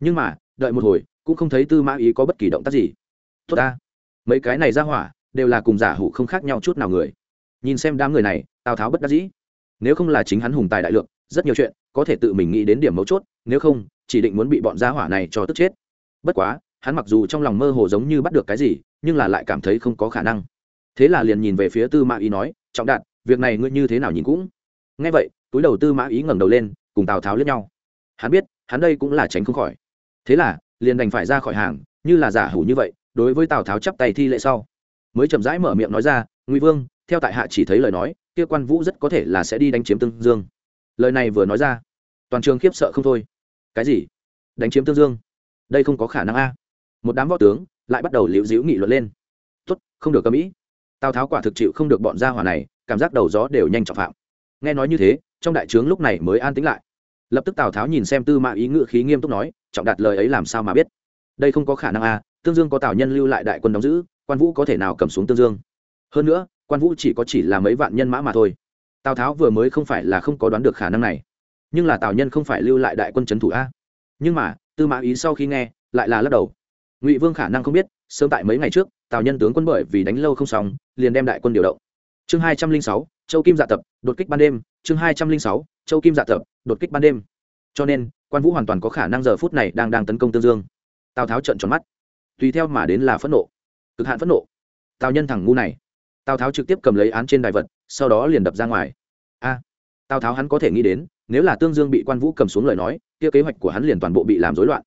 Speaker 1: Nhưng mà, đợi một hồi, cũng không thấy tư mã ý có bất kỳ động tác gì. Tốt ta. Mấy cái này ra hỏa, đều là cùng giả hủ không khác nhau chút nào người nhìn xem đám người này, tào tháo bất đắc dĩ. Nếu không là chính hắn hùng tài đại lượng, rất nhiều chuyện, có thể tự mình nghĩ đến điểm mấu chốt, nếu không, chỉ định muốn bị bọn gia hỏa này cho tức chết. Bất quá, hắn mặc dù trong lòng mơ hồ giống như bắt được cái gì, nhưng là lại cảm thấy không có khả năng. Thế là liền nhìn về phía tư mã ý nói, trọng đạt, việc này ngươi như thế nào nhìn cũng? Ngay vậy, túi đầu tư mã ý ngẩng đầu lên, cùng tào tháo lướt nhau. Hắn biết, hắn đây cũng là tránh không khỏi. Thế là, liền đành phải ra khỏi hàng, như là giả hủ như vậy, đối với tào tháo chắp tay thi lễ sau. Mới chậm rãi mở miệng nói ra, ngụy vương theo tại hạ chỉ thấy lời nói, kia quan vũ rất có thể là sẽ đi đánh chiếm tương dương. Lời này vừa nói ra, toàn trường khiếp sợ không thôi. Cái gì? Đánh chiếm tương dương? Đây không có khả năng a. Một đám võ tướng lại bắt đầu liễu dĩu nghị luận lên. Tốt, không được cầm ý. Tào tháo quả thực chịu không được bọn gia hỏa này, cảm giác đầu gió đều nhanh trọng phạm. Nghe nói như thế, trong đại trướng lúc này mới an tĩnh lại. Lập tức tào tháo nhìn xem tư mã ý ngự khí nghiêm túc nói, trọng đạt lời ấy làm sao mà biết. Đây không có khả năng a, tương dương có tào nhân lưu lại đại quân đóng giữ, quan vũ có thể nào cầm xuống tương dương? Hơn nữa quan vũ chỉ có chỉ là mấy vạn nhân mã mà thôi. Tào tháo vừa mới không phải là không có đoán được khả năng này, nhưng là tào nhân không phải lưu lại đại quân c thủ a. Nhưng mà, tư mã ý sau khi nghe, lại là lắc đầu. Ngụy vương khả năng không biết, sớm tại mấy ngày trước, tào nhân tướng quân bởi vì đánh lâu không xong, liền đem đại quân điều động. Chương hai trăm linh sáu, châu kim dạ tập, đột kích ban đêm. Chương hai trăm linh sáu, châu kim dạ tập, đột kích ban đêm. Cho nên, quan vũ hoàn toàn có khả năng giờ phút này đang đang tấn công tương dương. Tào tháo trận tròn mắt. Tùy theo mà đến là phẫn nộ. Cực hạn phẫn nộ. Tào nhân thẳng ngu này tào tháo trực tiếp cầm lấy án trên đài vật, sau đó liền đập ra ngoài. A, tào tháo hắn có thể nghĩ đến, nếu là tương dương bị quan vũ cầm xuống lời nói, kia kế hoạch của hắn liền toàn bộ bị làm rối loạn.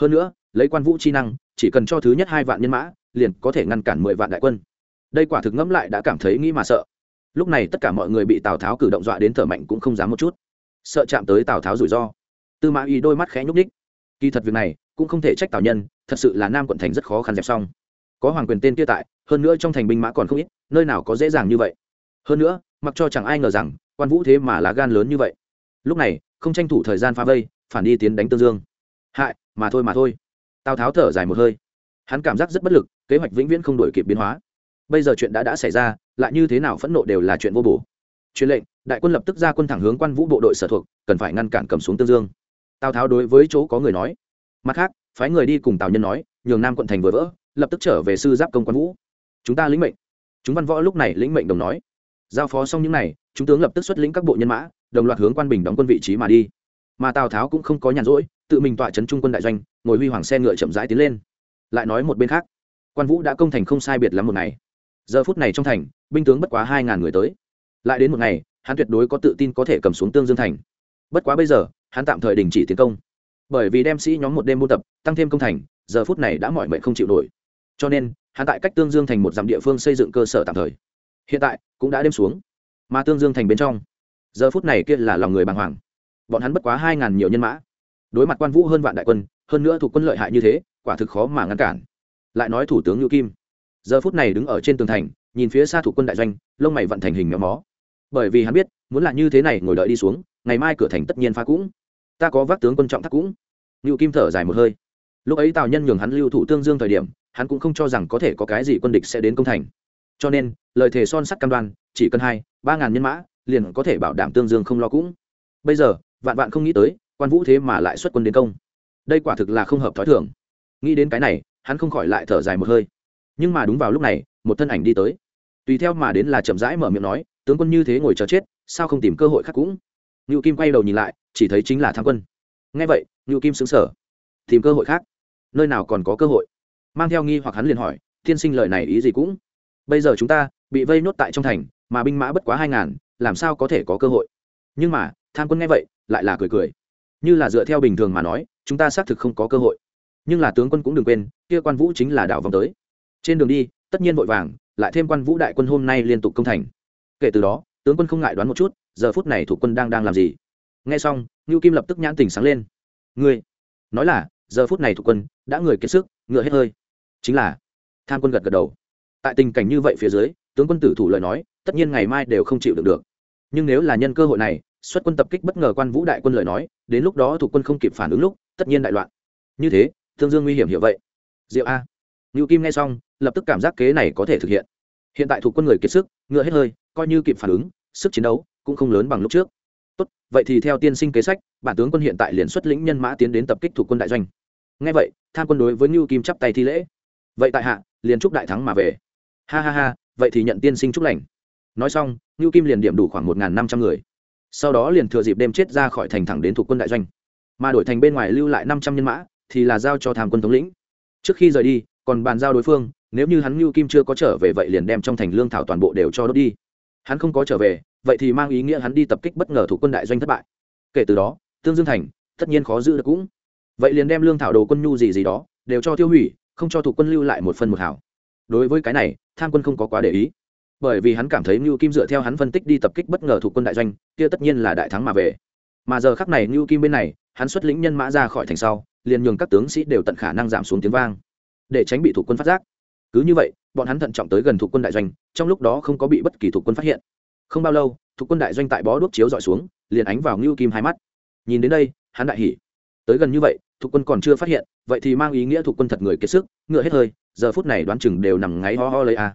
Speaker 1: Hơn nữa, lấy quan vũ chi năng, chỉ cần cho thứ nhất hai vạn nhân mã, liền có thể ngăn cản mười vạn đại quân. Đây quả thực ngẫm lại đã cảm thấy nghĩ mà sợ. Lúc này tất cả mọi người bị tào tháo cử động dọa đến thở mạnh cũng không dám một chút. Sợ chạm tới tào tháo rủi ro. Tư mã y đôi mắt khẽ nhúc ních kỳ thật việc này cũng không thể trách tào nhân, thật sự là nam quận thành rất khó khăn dẹp xong. Có hoàng quyền tên kia tại, hơn nữa trong thành binh mã còn không ít nơi nào có dễ dàng như vậy. Hơn nữa, mặc cho chẳng ai ngờ rằng, quan vũ thế mà lá gan lớn như vậy. Lúc này, không tranh thủ thời gian phá vây, phản đi tiến đánh tương dương. Hại, mà thôi mà thôi. Tào tháo thở dài một hơi. Hắn cảm giác rất bất lực, kế hoạch vĩnh viễn không đổi kịp biến hóa. Bây giờ chuyện đã đã xảy ra, lại như thế nào phẫn nộ đều là chuyện vô bổ. Truyền lệnh, đại quân lập tức ra quân thẳng hướng quan vũ bộ đội sở thuộc, cần phải ngăn cản cầm xuống tương dương. Tào tháo đối với chỗ có người nói. Mặt khác, phái người đi cùng tào nhân nói, nhường nam quận thành vừa vỡ, lập tức trở về sư giáp công quan vũ. Chúng ta lĩnh mệnh chúng văn võ lúc này lĩnh mệnh đồng nói, giao phó xong những n à y chúng tướng lập tức xuất lĩnh các bộ nhân mã, đồng loạt hướng quan bình đóng quân vị trí mà đi. Mà tào tháo cũng không có nhàn rỗi, tự mình tọa trấn trung quân đại doanh, ngồi huy hoàng xe ngựa chậm rãi tiến lên. Lại nói một bên khác, quan vũ đã công thành không sai biệt lắm một ngày. Giờ phút này trong thành, binh tướng bất quá hai ngàn người tới. Lại đến một ngày, hắn tuyệt đối có tự tin có thể cầm xuống tương dương thành. Bất quá bây giờ, hắn tạm thời đình chỉ tiến công. Bởi vì đem sĩ nhóm một đêm buôn tập, tăng thêm công thành, giờ phút này đã mỏi mệt không chịu nổi cho nên, hắn tại cách tương dương thành một dặm địa phương xây dựng cơ sở tạm thời. Hiện tại, cũng đã đêm xuống. Mà tương dương thành bên trong, giờ phút này kia là lòng người bàng hoàng. Bọn hắn bất quá hai ngàn nhiều nhân mã. Đối mặt quan vũ hơn vạn đại quân, hơn nữa thuộc quân lợi hại như thế, quả thực khó mà ngăn cản. Lại nói thủ tướng ngưu kim, giờ phút này đứng ở trên tường thành, nhìn phía xa thủ quân đại doanh, lông mày vận thành hình méo mó. Bởi vì hắn biết, muốn là như thế này ngồi đợi đi xuống, ngày mai cửa thành tất nhiên phá cũng. Ta có vác tướng quân trọng thác cũng. Ngưu kim thở dài một hơi. Lúc ấy tào nhân nhường hắn lưu thủ tương dương thời điểm hắn cũng không cho rằng có thể có cái gì quân địch sẽ đến công thành. Cho nên, lời thề son sắt cam đoan, chỉ cần hai, ba ngàn nhân mã, liền có thể bảo đảm tương dương không lo cũng. Bây giờ, vạn vạn không nghĩ tới, quan vũ thế mà lại xuất quân đến công. Đây quả thực là không hợp thói thường. Nghĩ đến cái này, hắn không khỏi lại thở dài một hơi. Nhưng mà đúng vào lúc này, một thân ảnh đi tới. Tùy theo mà đến là chậm rãi mở miệng nói, tướng quân như thế ngồi chờ chết, sao không tìm cơ hội khác cũng? Ngự kim quay đầu nhìn lại, chỉ thấy chính là tham quân. Ngay vậy ngự kim xứng sở tìm cơ hội khác. Nơi nào còn có cơ hội? Mang theo nghi hoặc hắn liền hỏi, tiên sinh lời này ý gì cũng? Bây giờ chúng ta bị vây nốt tại trong thành, mà binh mã bất quá hai ngàn, làm sao có thể có cơ hội? Nhưng mà, tham quân nghe vậy, lại là cười cười. Như là dựa theo bình thường mà nói, chúng ta xác thực không có cơ hội. Nhưng là tướng quân cũng đừng quên, kia quan vũ chính là đảo vòng tới. Trên đường đi, tất nhiên vội vàng, lại thêm quan vũ đại quân hôm nay liên tục công thành. Kể từ đó, tướng quân không ngại đoán một chút, giờ phút này thủ quân đang đang làm gì. Nghe xong, ngưu kim lập tức nhãn tình sáng lên. Ngươi, nói là, giờ phút này thủ quân đã người kiệt sức, ngựa hết hơi chính là tham quân gật gật đầu. Tại tình cảnh như vậy phía dưới, tướng quân tử thủ lời nói, tất nhiên ngày mai đều không chịu được được. Nhưng nếu là nhân cơ hội này, xuất quân tập kích bất ngờ quan vũ đại quân lời nói, đến lúc đó thủ quân không kịp phản ứng lúc, tất nhiên đại loạn. Như thế, thương dương nguy hiểm hiểu vậy. Diệu a. Ngưu kim nghe xong, lập tức cảm giác kế này có thể thực hiện. Hiện tại thủ quân người kiệt sức, ngựa hết hơi, coi như kịp phản ứng, sức chiến đấu cũng không lớn bằng lúc trước. Tốt, vậy thì theo tiên sinh kế sách, bản tướng quân hiện tại liền xuất lĩnh nhân mã tiến đến tập kích thủ quân đại doanh. Ngay vậy, tham quân đối với ngưu kim chắp tay thi lễ vậy tại hạ, liền chúc đại thắng mà về. Ha ha ha, vậy thì nhận tiên sinh chúc lành. Nói xong, ngưu kim liền điểm đủ khoảng một năm trăm người. Sau đó liền thừa dịp đêm chết ra khỏi thành thẳng đến thuộc quân đại doanh. Mà đổi thành bên ngoài lưu lại năm trăm nhân mã, thì là giao cho tham quân thống lĩnh. Trước khi rời đi, còn bàn giao đối phương, nếu như hắn ngưu kim chưa có trở về vậy liền đem trong thành lương thảo toàn bộ đều cho đốt đi. Hắn không có trở về, vậy thì mang ý nghĩa hắn đi tập kích bất ngờ thuộc quân đại doanh thất bại. Kể từ đó, tương dương thành, tất nhiên khó giữ được cũng. Vậy liền đem lương thảo đồ quân nhu gì gì đó, đều cho tiêu hủy không cho thuộc quân lưu lại một phần một hảo đối với cái này tham quân không có quá để ý bởi vì hắn cảm thấy Nưu Kim dựa theo hắn phân tích đi tập kích bất ngờ thuộc quân đại doanh, kia tất nhiên là đại thắng mà về. Mà giờ khắc này Nưu Kim bên này, hắn xuất lĩnh nhân mã ra khỏi thành sau, liền nhường các tướng sĩ đều tận khả năng giảm xuống tiếng vang, để tránh bị thuộc quân phát giác. Cứ như vậy, bọn hắn thận trọng tới gần thuộc quân đại doanh, trong lúc đó không có bị bất kỳ thuộc quân phát hiện. Không bao lâu, thuộc quân đại doanh tại bó đuốc chiếu dọi xuống, liền ánh vào Nưu Kim hai mắt. Nhìn đến đây, hắn đại hỉ. Tới gần như vậy, thuộc quân còn chưa phát hiện, vậy thì mang ý nghĩa thuộc quân thật người kiệt sức, ngựa hết hơi, giờ phút này đoán chừng đều nằm ngáy ho ho lấy a.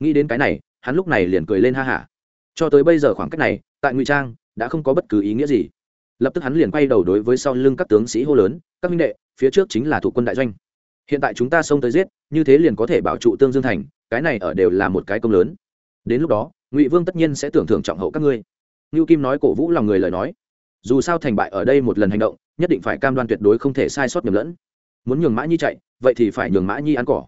Speaker 1: Nghĩ đến cái này, hắn lúc này liền cười lên ha hả. Cho tới bây giờ khoảng cách này tại ngụy trang đã không có bất cứ ý nghĩa gì. Lập tức hắn liền quay đầu đối với sau lưng các tướng sĩ hô lớn các minh đệ phía trước chính là thuộc quân đại doanh. Hiện tại chúng ta xông tới giết như thế liền có thể bảo trụ tương dương thành cái này ở đều là một cái công lớn. Đến lúc đó ngụy vương tất nhiên sẽ tưởng thưởng trọng hậu các ngươi. Ngưu kim nói cổ vũ lòng người lời nói. Dù sao thành bại ở đây một lần hành động nhất định phải cam đoan tuyệt đối không thể sai sót nhầm lẫn. Muốn nhường mã nhi chạy, vậy thì phải nhường mã nhi ăn cỏ.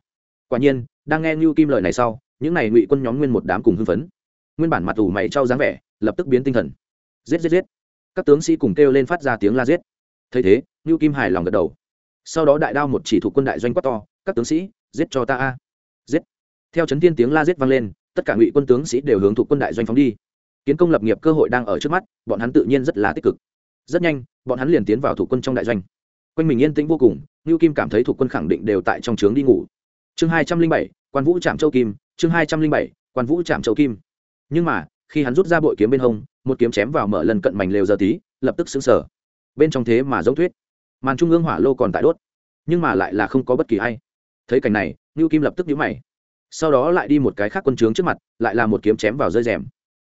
Speaker 1: Quả nhiên, đang nghe ngưu kim lời này sau, những này ngụy quân nhóm nguyên một đám cùng hưng phấn. Nguyên bản mặt ủ mày trao dáng vẻ, lập tức biến tinh thần. Giết giết giết. Các tướng sĩ cùng kêu lên phát ra tiếng la giết. Thấy thế ngưu kim hài lòng gật đầu. Sau đó đại đao một chỉ thuộc quân đại doanh quát to, các tướng sĩ, giết cho ta a. Giết. Theo chấn thiên tiếng la giết vang lên, tất cả ngụy quân tướng sĩ đều hướng thuộc quân đại doanh phóng đi. Kiến công lập nghiệp cơ hội đang ở trước mắt, bọn hắn tự nhiên rất là tích cực. Rất nhanh bọn hắn liền tiến vào thủ quân trong đại doanh. Quanh mình yên tĩnh vô cùng ngưu kim cảm thấy thủ quân khẳng định đều tại trong trướng đi ngủ. Chương hai trăm linh bảy, quan vũ trạm châu kim, chương hai trăm linh bảy, quan vũ chạm châu kim. Nhưng mà, khi hắn rút ra bội kiếm bên hông, một kiếm chém vào mở lần cận mảnh lều giờ tí, lập tức xứng sở bên trong thế mà giống thuyết màn trung ương hỏa lô còn tại đốt. Nhưng mà lại là không có bất kỳ ai. Thấy cảnh này ngưu kim lập tức nhíu mày. Sau đó lại đi một cái khác quân trướng trước mặt, lại là một kiếm chém vào rơi rèm.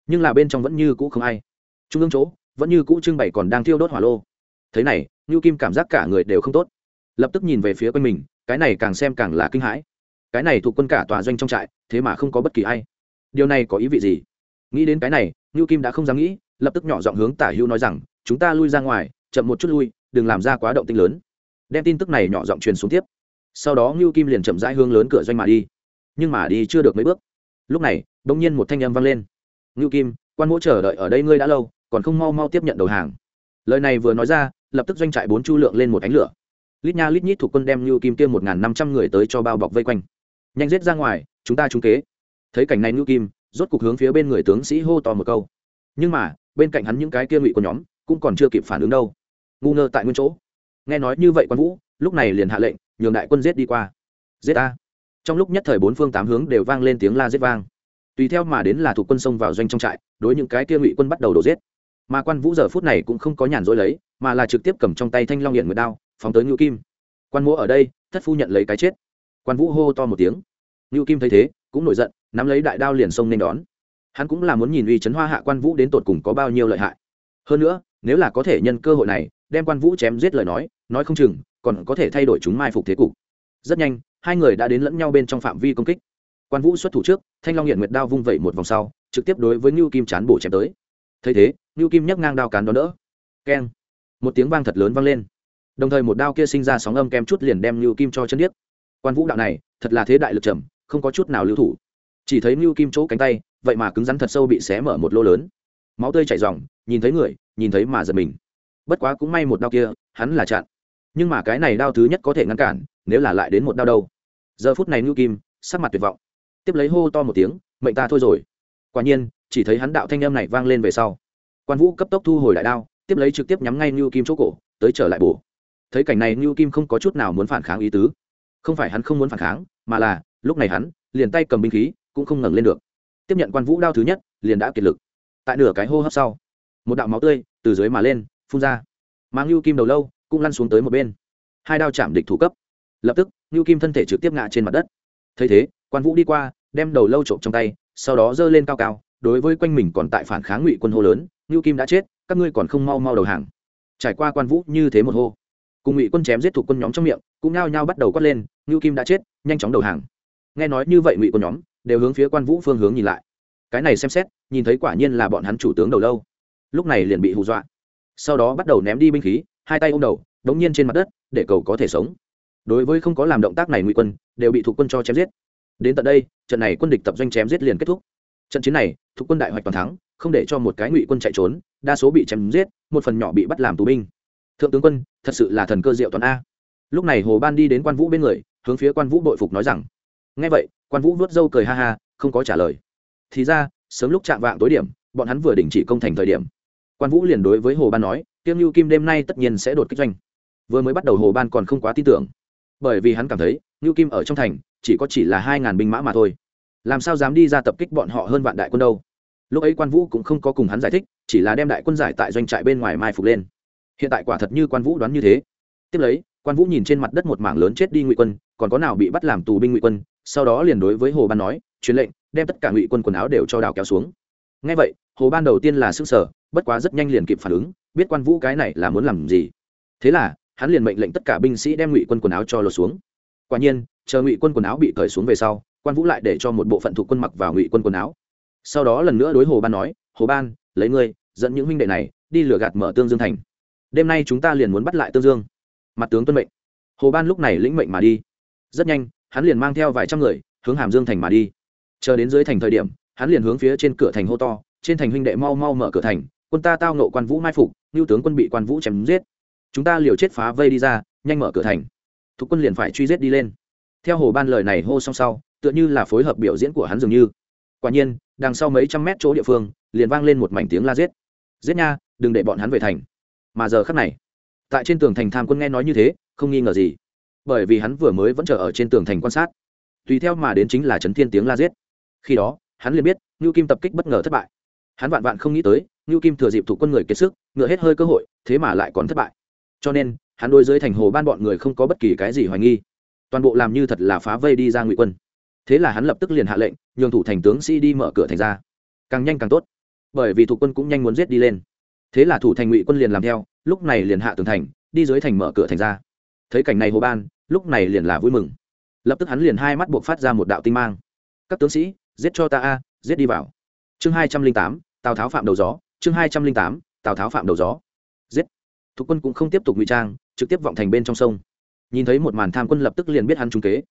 Speaker 1: Nhưng là bên trong vẫn như cũ không ai. Trung ương chỗ vẫn như cũ trưng bày còn đang thiêu đốt hỏa lô. Thế này ngưu kim cảm giác cả người đều không tốt. Lập tức nhìn về phía quanh mình, cái này càng xem càng là kinh hãi. Cái này thuộc quân cả tòa doanh trong trại, thế mà không có bất kỳ ai. Điều này có ý vị gì? Nghĩ đến cái này ngưu kim đã không dám nghĩ, lập tức nhỏ giọng hướng tả hữu nói rằng, chúng ta lui ra ngoài, chậm một chút lui, đừng làm ra quá động tinh lớn. Đem tin tức này nhỏ giọng truyền xuống tiếp. Sau đó ngưu kim liền chậm rãi hướng lớn cửa doanh mà đi. Nhưng mà đi chưa được mấy bước. Lúc này đ ỗ n g nhiên một thanh âm vang lên. Ngưu kim, quan mỗ chờ đợi ở đây ngươi đã lâu còn không mau mau tiếp nhận đầu hàng. Lời này vừa nói ra, lập tức doanh trại bốn chu lượng lên một ánh lửa. Lít nha lít nhít thuộc quân đem ngưu kim tiêm một n g h n năm trăm người tới cho bao bọc vây quanh. Nhanh giết ra ngoài, chúng ta trúng kế. Thấy cảnh này ngưu kim, rốt cục hướng phía bên người tướng sĩ hô to một câu. Nhưng mà, bên cạnh hắn những cái kia ngụy của nhóm cũng còn chưa kịp phản ứng đâu. Ngu ngơ tại nguyên chỗ. Nghe nói như vậy quan vũ, lúc này liền hạ lệnh, nhường đại quân giết đi qua. Giết a trong lúc nhất thời bốn phương tám hướng đều vang lên tiếng la giết vang. Tùy theo mà đến là thuộc quân xông vào doanh trong trại, đối những cái kia ngụy quân bắt đầu đổ giết mà quan vũ giờ phút này cũng không có nhàn rỗi lấy, mà là trực tiếp cầm trong tay thanh long hiện nguyệt đao, phóng tới ngưu kim. Quan mỗ ở đây, thất phu nhận lấy cái chết. Quan vũ hô to một tiếng. Ngưu kim thấy thế, cũng nổi giận, nắm lấy đại đao liền xông nên đón. Hắn cũng là muốn nhìn uy chấn hoa hạ quan vũ đến tột cùng có bao nhiêu lợi hại. Hơn nữa, nếu là có thể nhân cơ hội này, đem quan vũ chém giết lời nói nói không chừng, còn có thể thay đổi chúng mai phục thế cục. Rất nhanh, hai người đã đến lẫn nhau bên trong phạm vi công kích. Quan vũ xuất thủ trước, thanh long hiện nguyệt đao vung vẩy một vòng sau, trực tiếp đối với ngưu kim chán bổ chém tới thấy thế ngưu kim nhấc ngang đao cán đón đỡ. Keng. Một tiếng vang thật lớn vang lên. Đồng thời một đao kia sinh ra sóng âm kem chút liền đem lưu kim cho chân điếc. Quan vũ đạo này, thật là thế đại lực trầm, không có chút nào lưu thủ. Chỉ thấy lưu kim chỗ cánh tay, vậy mà cứng rắn thật sâu bị xé mở một lô lớn. Máu tươi chảy ròng. nhìn thấy người, nhìn thấy mà giật mình. Bất quá cũng may một đao kia, hắn là chặn. Nhưng mà cái này đao thứ nhất có thể ngăn cản, nếu là lại đến một đao đâu. Giờ phút này lưu kim, sắc mặt tuyệt vọng. Tiếp lấy hô to một tiếng, mệnh ta thôi rồi. Quả nhiên chỉ thấy hắn đạo thanh âm này vang lên về sau. Quan vũ cấp tốc thu hồi đại đao, tiếp lấy trực tiếp nhắm ngay lưu kim chỗ cổ, tới trở lại bổ. Thấy cảnh này lưu kim không có chút nào muốn phản kháng ý tứ. Không phải hắn không muốn phản kháng, mà là, lúc này hắn, liền tay cầm binh khí, cũng không ngẩng lên được. Tiếp nhận quan vũ đao thứ nhất, liền đã kiệt lực. Tại nửa cái hô hấp sau, một đạo máu tươi từ dưới mà lên, phun ra. Mang lưu kim đầu lâu cũng lăn xuống tới một bên. Hai đao chạm địch thủ cấp. Lập tức lưu kim thân thể trực tiếp ngã trên mặt đất. Thấy thế, quan vũ đi qua, đem đầu lâu trộm trong tay, sau đó giơ lên cao cao đối với quanh mình còn tại phản kháng ngụy quân hô lớn, ngưu kim đã chết, các ngươi còn không mau mau đầu hàng. Trải qua quan vũ như thế một hô, cùng ngụy quân chém giết thủ quân nhóm trong miệng, cũng nao nhao bắt đầu quát lên, ngưu kim đã chết, nhanh chóng đầu hàng. Nghe nói như vậy ngụy quân nhóm đều hướng phía quan vũ phương hướng nhìn lại. Cái này xem xét, nhìn thấy quả nhiên là bọn hắn chủ tướng đầu lâu. Lúc này liền bị hù dọa. Sau đó bắt đầu ném đi binh khí, hai tay ôm đầu, đống nhiên trên mặt đất, để cầu có thể sống. Đối với không có làm động tác này ngụy quân, đều bị thủ quân cho chém giết. Đến tận đây, trận này quân địch tập doanh chém giết liền kết thúc trận chiến này, thuộc quân đại hoạch toàn thắng, không để cho một cái ngụy quân chạy trốn, đa số bị chém giết, một phần nhỏ bị bắt làm tù binh. Thượng tướng quân, thật sự là thần cơ diệu toàn a. Lúc này hồ ban đi đến quan vũ bên người, hướng phía quan vũ bội phục nói rằng, Nghe vậy, quan vũ vớt râu cười ha ha, không có trả lời. Thì ra, sớm lúc chạm vạng tối điểm, bọn hắn vừa đình chỉ công thành thời điểm. Quan vũ liền đối với hồ ban nói tiêm lưu kim đêm nay tất nhiên sẽ đột kích doanh. Vừa mới bắt đầu hồ ban còn không quá tin tưởng, bởi vì hắn cảm thấy lưu kim ở trong thành, chỉ có chỉ là hai ngàn binh mã mà thôi làm sao dám đi ra tập kích bọn họ hơn vạn đại quân đâu? Lúc ấy quan vũ cũng không có cùng hắn giải thích, chỉ là đem đại quân giải tại doanh trại bên ngoài mai phục lên. Hiện tại quả thật như quan vũ đoán như thế. Tiếp lấy, quan vũ nhìn trên mặt đất một mảng lớn chết đi ngụy quân, còn có nào bị bắt làm tù binh ngụy quân, sau đó liền đối với hồ ban nói, truyền lệnh, đem tất cả ngụy quân quần áo đều cho đào kéo xuống. Ngay vậy, hồ ban đầu tiên là s ư n g sở bất quá rất nhanh liền kịp phản ứng, biết quan vũ cái này là muốn làm gì. Thế là, hắn liền mệnh lệnh tất cả binh sĩ đem ngụy quân quần áo cho lột xuống. Quả nhiên, chờ ngụy quân quần áo bị cởi xuống về sau quan vũ lại để cho một bộ phận thuộc quân mặc vào ngụy quân quần áo sau đó lần nữa đối hồ ban nói hồ ban lấy ngươi dẫn những huynh đệ này đi lừa gạt mở tương dương thành đêm nay chúng ta liền muốn bắt lại tương dương mặt tướng tuân mệnh hồ ban lúc này lĩnh mệnh mà đi rất nhanh hắn liền mang theo vài trăm người hướng hàm dương thành mà đi chờ đến dưới thành thời điểm hắn liền hướng phía trên cửa thành hô to trên thành huynh đệ mau mau mở cửa thành quân ta tao nộ quan vũ mai phục ngưu tướng quân bị quan vũ chém giết chúng ta liều chết phá vây đi ra nhanh mở cửa thành thuộc quân liền phải truy giết đi lên theo hồ ban lời này hô xong sau tựa như là phối hợp biểu diễn của hắn dường như. Quả nhiên, đằng sau mấy trăm mét chỗ địa phương, liền vang lên một mảnh tiếng la giết. Giết nha, đừng để bọn hắn về thành. Mà giờ khắc này, tại trên tường thành tham quân nghe nói như thế, không nghi ngờ gì. Bởi vì hắn vừa mới vẫn chờ ở trên tường thành quan sát. Tùy theo mà đến chính là chấn thiên tiếng la giết. Khi đó, hắn liền biết, ngưu kim tập kích bất ngờ thất bại. Hắn vạn vạn không nghĩ tới, ngưu kim thừa dịp thủ quân người kiệt sức, ngựa hết hơi cơ hội, thế mà lại còn thất bại. Cho nên, hắn đôi dưới thành hồ ban bọn người không có bất kỳ cái gì hoài nghi. Toàn bộ làm như thật là phá vây đi ra ngụy quân thế là hắn lập tức liền hạ lệnh, nhường thủ thành tướng sĩ đi mở cửa thành ra. Càng nhanh càng tốt, bởi vì thủ quân cũng nhanh muốn giết đi lên. Thế là thủ thành ngụy quân liền làm theo, lúc này liền hạ tường thành, đi dưới thành mở cửa thành ra. Thấy cảnh này hồ ban, lúc này liền là vui mừng. Lập tức hắn liền hai mắt buộc phát ra một đạo tinh mang. Các tướng sĩ, giết cho ta a, giết đi vào. Chương hai trăm linh tám, tào tháo phạm đầu gió, chương hai trăm linh tám, tào tháo phạm đầu gió. Giết. Thủ quân cũng không tiếp tục ngụy trang, trực tiếp vọng thành bên trong sông. Nhìn thấy một màn tham quân lập tức liền biết hắn trung kế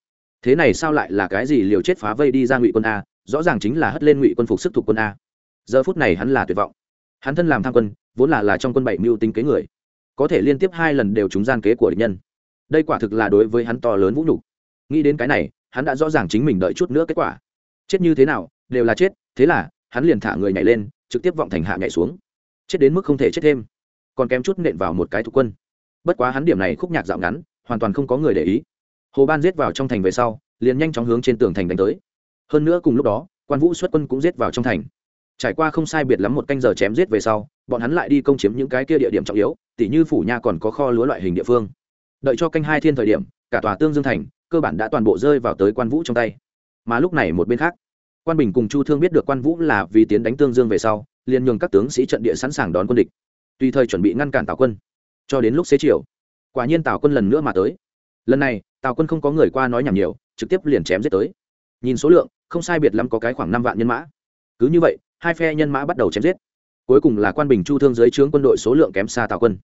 Speaker 1: thế này sao lại là cái gì liều chết phá vây đi ra ngụy quân a, rõ ràng chính là hất lên ngụy quân phục sức thuộc quân a. Giờ phút này hắn là tuyệt vọng. Hắn thân làm tham quân, vốn là là trong quân bảy mưu tính kế người. Có thể liên tiếp hai lần đều trúng gian kế của địch nhân. Đây quả thực là đối với hắn to lớn vũ nhục. Nghĩ đến cái này, hắn đã rõ ràng chính mình đợi chút nữa kết quả. Chết như thế nào, đều là chết, thế là, hắn liền thả người nhảy lên, trực tiếp vọng thành hạ nhảy xuống. Chết đến mức không thể chết thêm. Còn kém chút nện vào một cái thuộc quân. Bất quá hắn điểm này khúc nhạc dạo ngắn, hoàn toàn không có người để ý hồ ban giết vào trong thành về sau, liền nhanh chóng hướng trên tường thành đánh tới. Hơn nữa cùng lúc đó, quan vũ xuất quân cũng giết vào trong thành. Trải qua không sai biệt lắm một canh giờ chém giết về sau, bọn hắn lại đi công chiếm những cái kia địa điểm trọng yếu, tỉ như phủ nha còn có kho lúa loại hình địa phương. Đợi cho canh hai thiên thời điểm, cả tòa tương dương thành, cơ bản đã toàn bộ rơi vào tới quan vũ trong tay. Mà lúc này một bên khác, quan bình cùng chu thương biết được quan vũ là vì tiến đánh tương dương về sau, liền nhường các tướng sĩ trận địa sẵn sàng đón quân địch. Tùy thời chuẩn bị ngăn cản tào quân, cho đến lúc xế chiều, quả nhiên tào quân lần nữa mà tới. Lần này tào quân không có người qua nói nhảm nhiều trực tiếp liền chém giết tới nhìn số lượng không sai biệt lắm có cái khoảng năm vạn nhân mã cứ như vậy hai phe nhân mã bắt đầu chém giết cuối cùng là quan bình chu thương dưới trướng quân đội số lượng kém xa tào quân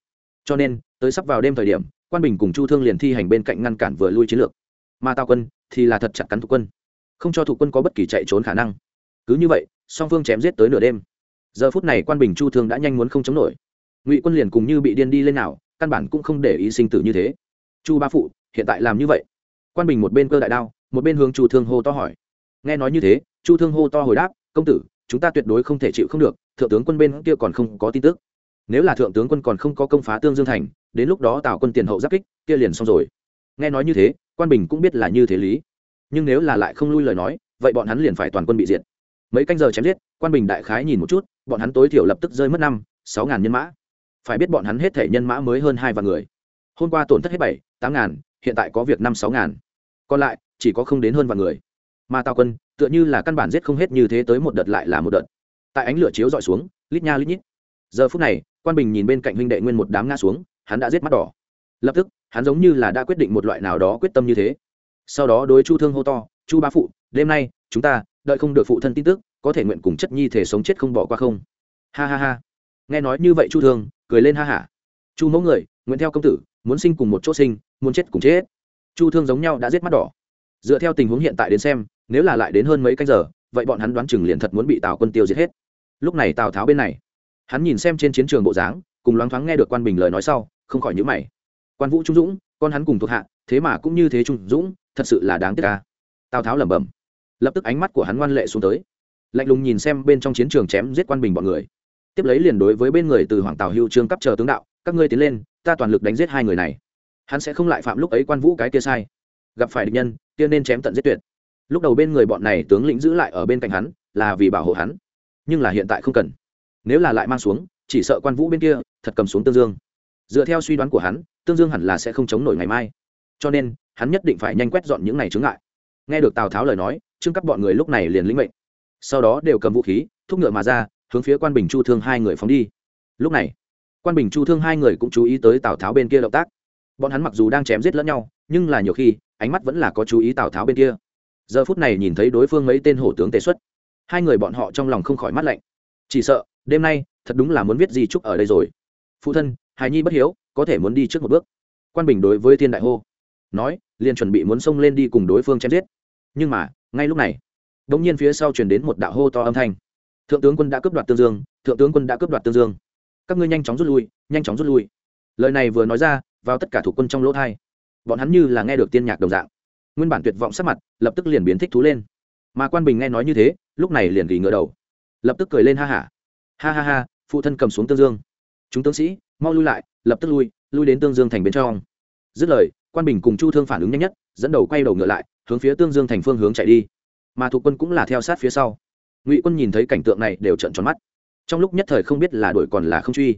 Speaker 1: cho nên tới sắp vào đêm thời điểm quan bình cùng chu thương liền thi hành bên cạnh ngăn cản vừa lui chiến lược mà tào quân thì là thật chặt cắn thủ quân không cho thủ quân có bất kỳ chạy trốn khả năng cứ như vậy song phương chém giết tới nửa đêm giờ phút này quan bình chu thương đã nhanh muốn không chống nổi ngụy quân liền cùng như bị điên đi lên nào căn bản cũng không để ý sinh tử như thế chu ba phụ hiện tại làm như vậy. Quan bình một bên cơ đại đao, một bên hướng chu thương hô to hỏi. Nghe nói như thế, chu thương hô to hồi đáp, công tử, chúng ta tuyệt đối không thể chịu không được, thượng tướng quân bên kia còn không có tin tức. Nếu là thượng tướng quân còn không có công phá tương dương thành, đến lúc đó tạo quân tiền hậu giáp kích, kia liền xong rồi. Nghe nói như thế, quan bình cũng biết là như thế lý. Nhưng nếu là lại không lui lời nói, vậy bọn hắn liền phải toàn quân bị diệt. Mấy canh giờ chém giết, quan bình đại khái nhìn một chút, bọn hắn tối thiểu lập tức rơi mất năm, sáu ngàn nhân mã. Phải biết bọn hắn hết thể nhân mã mới hơn hai vạn người. Hôm qua tổn thất hết bảy, tám ngàn hiện tại có việc năm sáu ngàn. Còn lại, chỉ có không đến hơn vạn người. Mà tào quân, tựa như là căn bản giết không hết như thế tới một đợt lại là một đợt. Tại ánh lửa chiếu dọi xuống, lít nha lít nhít. Giờ phút này, quan bình nhìn bên cạnh huynh đệ nguyên một đám ngã xuống, hắn đã giết mắt đỏ. Lập tức, hắn giống như là đã quyết định một loại nào đó quyết tâm như thế. Sau đó đối chu thương hô to, chu bá phụ, đêm nay, chúng ta, đợi không được phụ thân tin tức, có thể nguyện cùng chất nhi thể sống chết không bỏ qua không? Ha ha ha. Nghe nói như vậy chu thương, cười lên ha hả. Chu mẫu người, nguyện theo công tử muốn sinh cùng một chỗ sinh, muốn chết cùng chết. Chu thương giống nhau đã giết mắt đỏ. Dựa theo tình huống hiện tại đến xem, nếu là lại đến hơn mấy canh giờ, vậy bọn hắn đoán chừng liền thật muốn bị tào quân tiêu giết hết. Lúc này tào tháo bên này, hắn nhìn xem trên chiến trường bộ dáng, cùng loáng thoáng nghe được quan bình lời nói sau, không khỏi nhữ mày. Quan vũ trung dũng, con hắn cùng thuộc hạ, thế mà cũng như thế trung dũng, thật sự là đáng tiếc ca tào tháo lẩm bẩm, lập tức ánh mắt của hắn ngoan lệ xuống tới. Lạnh lùng nhìn xem bên trong chiến trường chém giết quan bình bọn người. Tiếp lấy liền đối với bên người từ hoàng tào hưu trương cấp chờ tướng đạo các ngươi tiến lên, ta toàn lực đánh giết hai người này. Hắn sẽ không lại phạm lúc ấy quan vũ cái kia sai. Gặp phải địch nhân, kia nên chém tận giết tuyệt. Lúc đầu bên người bọn này tướng lĩnh giữ lại ở bên cạnh hắn, là vì bảo hộ hắn. Nhưng là hiện tại không cần. Nếu là lại mang xuống, chỉ sợ quan vũ bên kia, thật cầm xuống tương dương. Dựa theo suy đoán của hắn, tương dương hẳn là sẽ không chống nổi ngày mai. Cho nên, hắn nhất định phải nhanh quét dọn những này chướng ngại. Nghe được tào tháo lời nói, trương các bọn người lúc này liền lĩnh mệnh. Sau đó đều cầm vũ khí, thúc ngựa mà ra, hướng phía quan bình chu thương hai người phóng đi. Lúc này quan bình chu thương hai người cũng chú ý tới tào tháo bên kia động tác bọn hắn mặc dù đang chém giết lẫn nhau nhưng là nhiều khi ánh mắt vẫn là có chú ý tào tháo bên kia giờ phút này nhìn thấy đối phương mấy tên hổ tướng tề xuất hai người bọn họ trong lòng không khỏi mắt lạnh chỉ sợ đêm nay thật đúng là muốn viết gì chúc ở đây rồi phụ thân hài nhi bất hiếu có thể muốn đi trước một bước quan bình đối với thiên đại hô nói liền chuẩn bị muốn xông lên đi cùng đối phương chém giết nhưng mà ngay lúc này đ ỗ n g nhiên phía sau chuyển đến một đạo hô to âm thanh thượng tướng quân đã cướp đoạt tương dương thượng tướng quân đã cướp đoạt tương dương các ngươi nhanh chóng rút lui, nhanh chóng rút lui. Lời này vừa nói ra, vào tất cả thủ quân trong lỗ thai. Bọn hắn như là nghe được tiên nhạc đồng dạng. Nguyên bản tuyệt vọng sắc mặt, lập tức liền biến thích thú lên. Mà quan bình nghe nói như thế, lúc này liền gỉ ngựa đầu. Lập tức cười lên ha hả ha. ha ha ha, phụ thân cầm xuống tương dương. Chúng tướng sĩ, mau lui lại, lập tức lui lui đến tương dương thành bên trong. Dứt lời, quan bình cùng chu thương phản ứng nhanh nhất, dẫn đầu quay đầu ngựa lại, hướng phía tương dương thành phương hướng chạy đi. Mà thuộc quân cũng là theo sát phía sau. Ngụy quân nhìn thấy cảnh tượng này đều trận tròn mắt trong lúc nhất thời không biết là đuổi còn là không truy.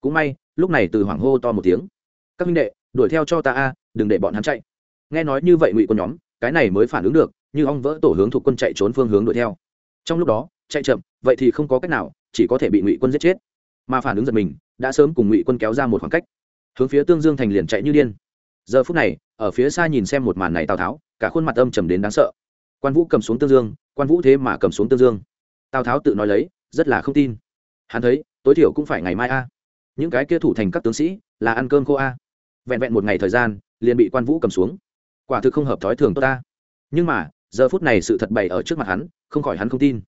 Speaker 1: Cũng may, lúc này từ hoàng hô to một tiếng, các minh đệ, đuổi theo cho ta a, đừng để bọn hắn chạy. Nghe nói như vậy ngụy quân nhóm, cái này mới phản ứng được, như ong vỡ tổ hướng thuộc quân chạy trốn phương hướng đuổi theo. Trong lúc đó, chạy chậm, vậy thì không có cách nào, chỉ có thể bị ngụy quân giết chết. Mà phản ứng giật mình, đã sớm cùng ngụy quân kéo ra một khoảng cách. Hướng phía tương dương thành liền chạy như điên. Giờ phút này, ở phía xa nhìn xem một màn này tào tháo, cả khuôn mặt âm trầm đến đáng sợ. Quan vũ cầm xuống tương dương, quan vũ thế mà cầm xuống tương dương. Tào tháo tự nói lấy, rất là không tin hắn thấy, tối thiểu cũng phải ngày mai a. Những cái kia thủ thành các tướng sĩ, là ăn cơm khô a. Vẹn vẹn một ngày thời gian, liền bị quan vũ cầm xuống. Quả thực không hợp thói thường tốt ta. Nhưng mà, giờ phút này sự thật bày ở trước mặt hắn, không khỏi hắn không tin.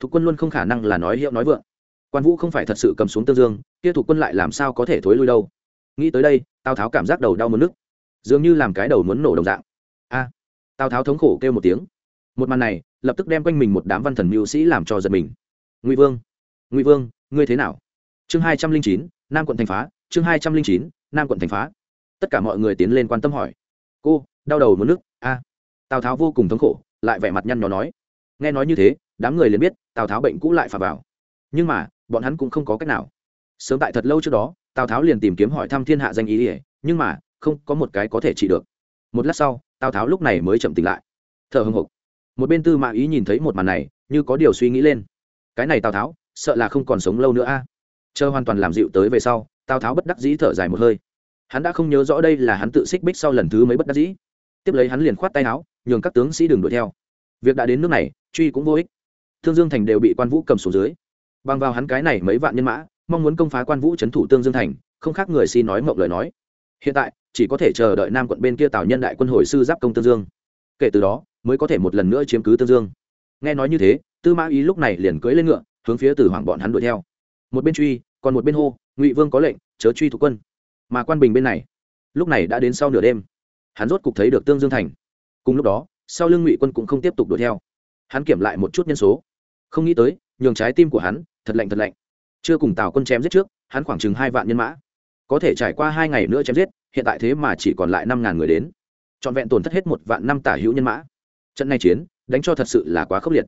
Speaker 1: Thuộc quân luôn không khả năng là nói hiệu nói vượng. Quan vũ không phải thật sự cầm xuống tương dương, kia thuộc quân lại làm sao có thể thối lui đâu. Nghĩ tới đây, tào tháo cảm giác đầu đau mất nước. Dường như làm cái đầu muốn nổ đồng dạng. A. Tào tháo thống khổ kêu một tiếng. Một màn này, lập tức đem quanh mình một đám văn thần mưu sĩ làm cho giật mình. Ngụy vương! Ngụy vương! Ngươi thế nào? Chương hai trăm linh chín, nam quận thành phá, chương hai trăm linh chín, nam quận thành phá. Tất cả mọi người tiến lên quan tâm hỏi. Cô, đau đầu muốn nước, a. Tào tháo vô cùng thống khổ, lại vẻ mặt nhăn nhó nói. Nghe nói như thế, đám người liền biết tào tháo bệnh cũ lại phà vào. Nhưng mà, bọn hắn cũng không có cách nào. Sớm tại thật lâu trước đó, tào tháo liền tìm kiếm hỏi thăm thiên hạ danh ý ỉa nhưng mà, không có một cái có thể trị được. Một lát sau, tào tháo lúc này mới chậm tỉnh lại. Thở hưng hục một bên tư mã ý nhìn thấy một màn này, như có điều suy nghĩ lên. Cái này tào tháo sợ là không còn sống lâu nữa a. À. Chờ hoàn toàn làm dịu tới về sau, tào tháo bất đắc dĩ thở dài một hơi. Hắn đã không nhớ rõ đây là hắn tự xích bích sau lần thứ mấy bất đắc dĩ. Tiếp lấy hắn liền khoát tay áo, nhường các tướng sĩ đừng đuổi theo. Việc đã đến nước này, truy cũng vô ích. Thương dương thành đều bị quan vũ cầm xuống dưới. Bằng vào hắn cái này mấy vạn nhân mã, mong muốn công phá quan vũ trấn thủ tương dương thành, không khác người xin nói mộng lời nói. Hiện tại, chỉ có thể chờ đợi nam quận bên kia tào nhân đại quân hồi sư giáp công tương dương. Kể từ đó, mới có thể một lần nữa chiếm cứ tương dương. Nghe nói như thế, tư mã ý lúc này liền cưỡi lên ngựa hướng phía từ hoàng bọn hắn đuổi theo. Một bên truy, còn một bên hô, ngụy vương có lệnh, chớ truy thủ quân. Mà quan bình bên này, lúc này đã đến sau nửa đêm. Hắn rốt cục thấy được tương dương thành. Cùng lúc đó, sau lưng ngụy quân cũng không tiếp tục đuổi theo. Hắn kiểm lại một chút nhân số. Không nghĩ tới, nhường trái tim của hắn thật lạnh thật lạnh. Chưa cùng tào quân chém giết trước, hắn khoảng chừng hai vạn nhân mã. Có thể trải qua hai ngày nữa chém giết, hiện tại thế mà chỉ còn lại năm ngàn người đến. Trọn vẹn tổn thất hết một vạn năm tả hữu nhân mã. Trận này chiến, đánh cho thật sự là quá khốc liệt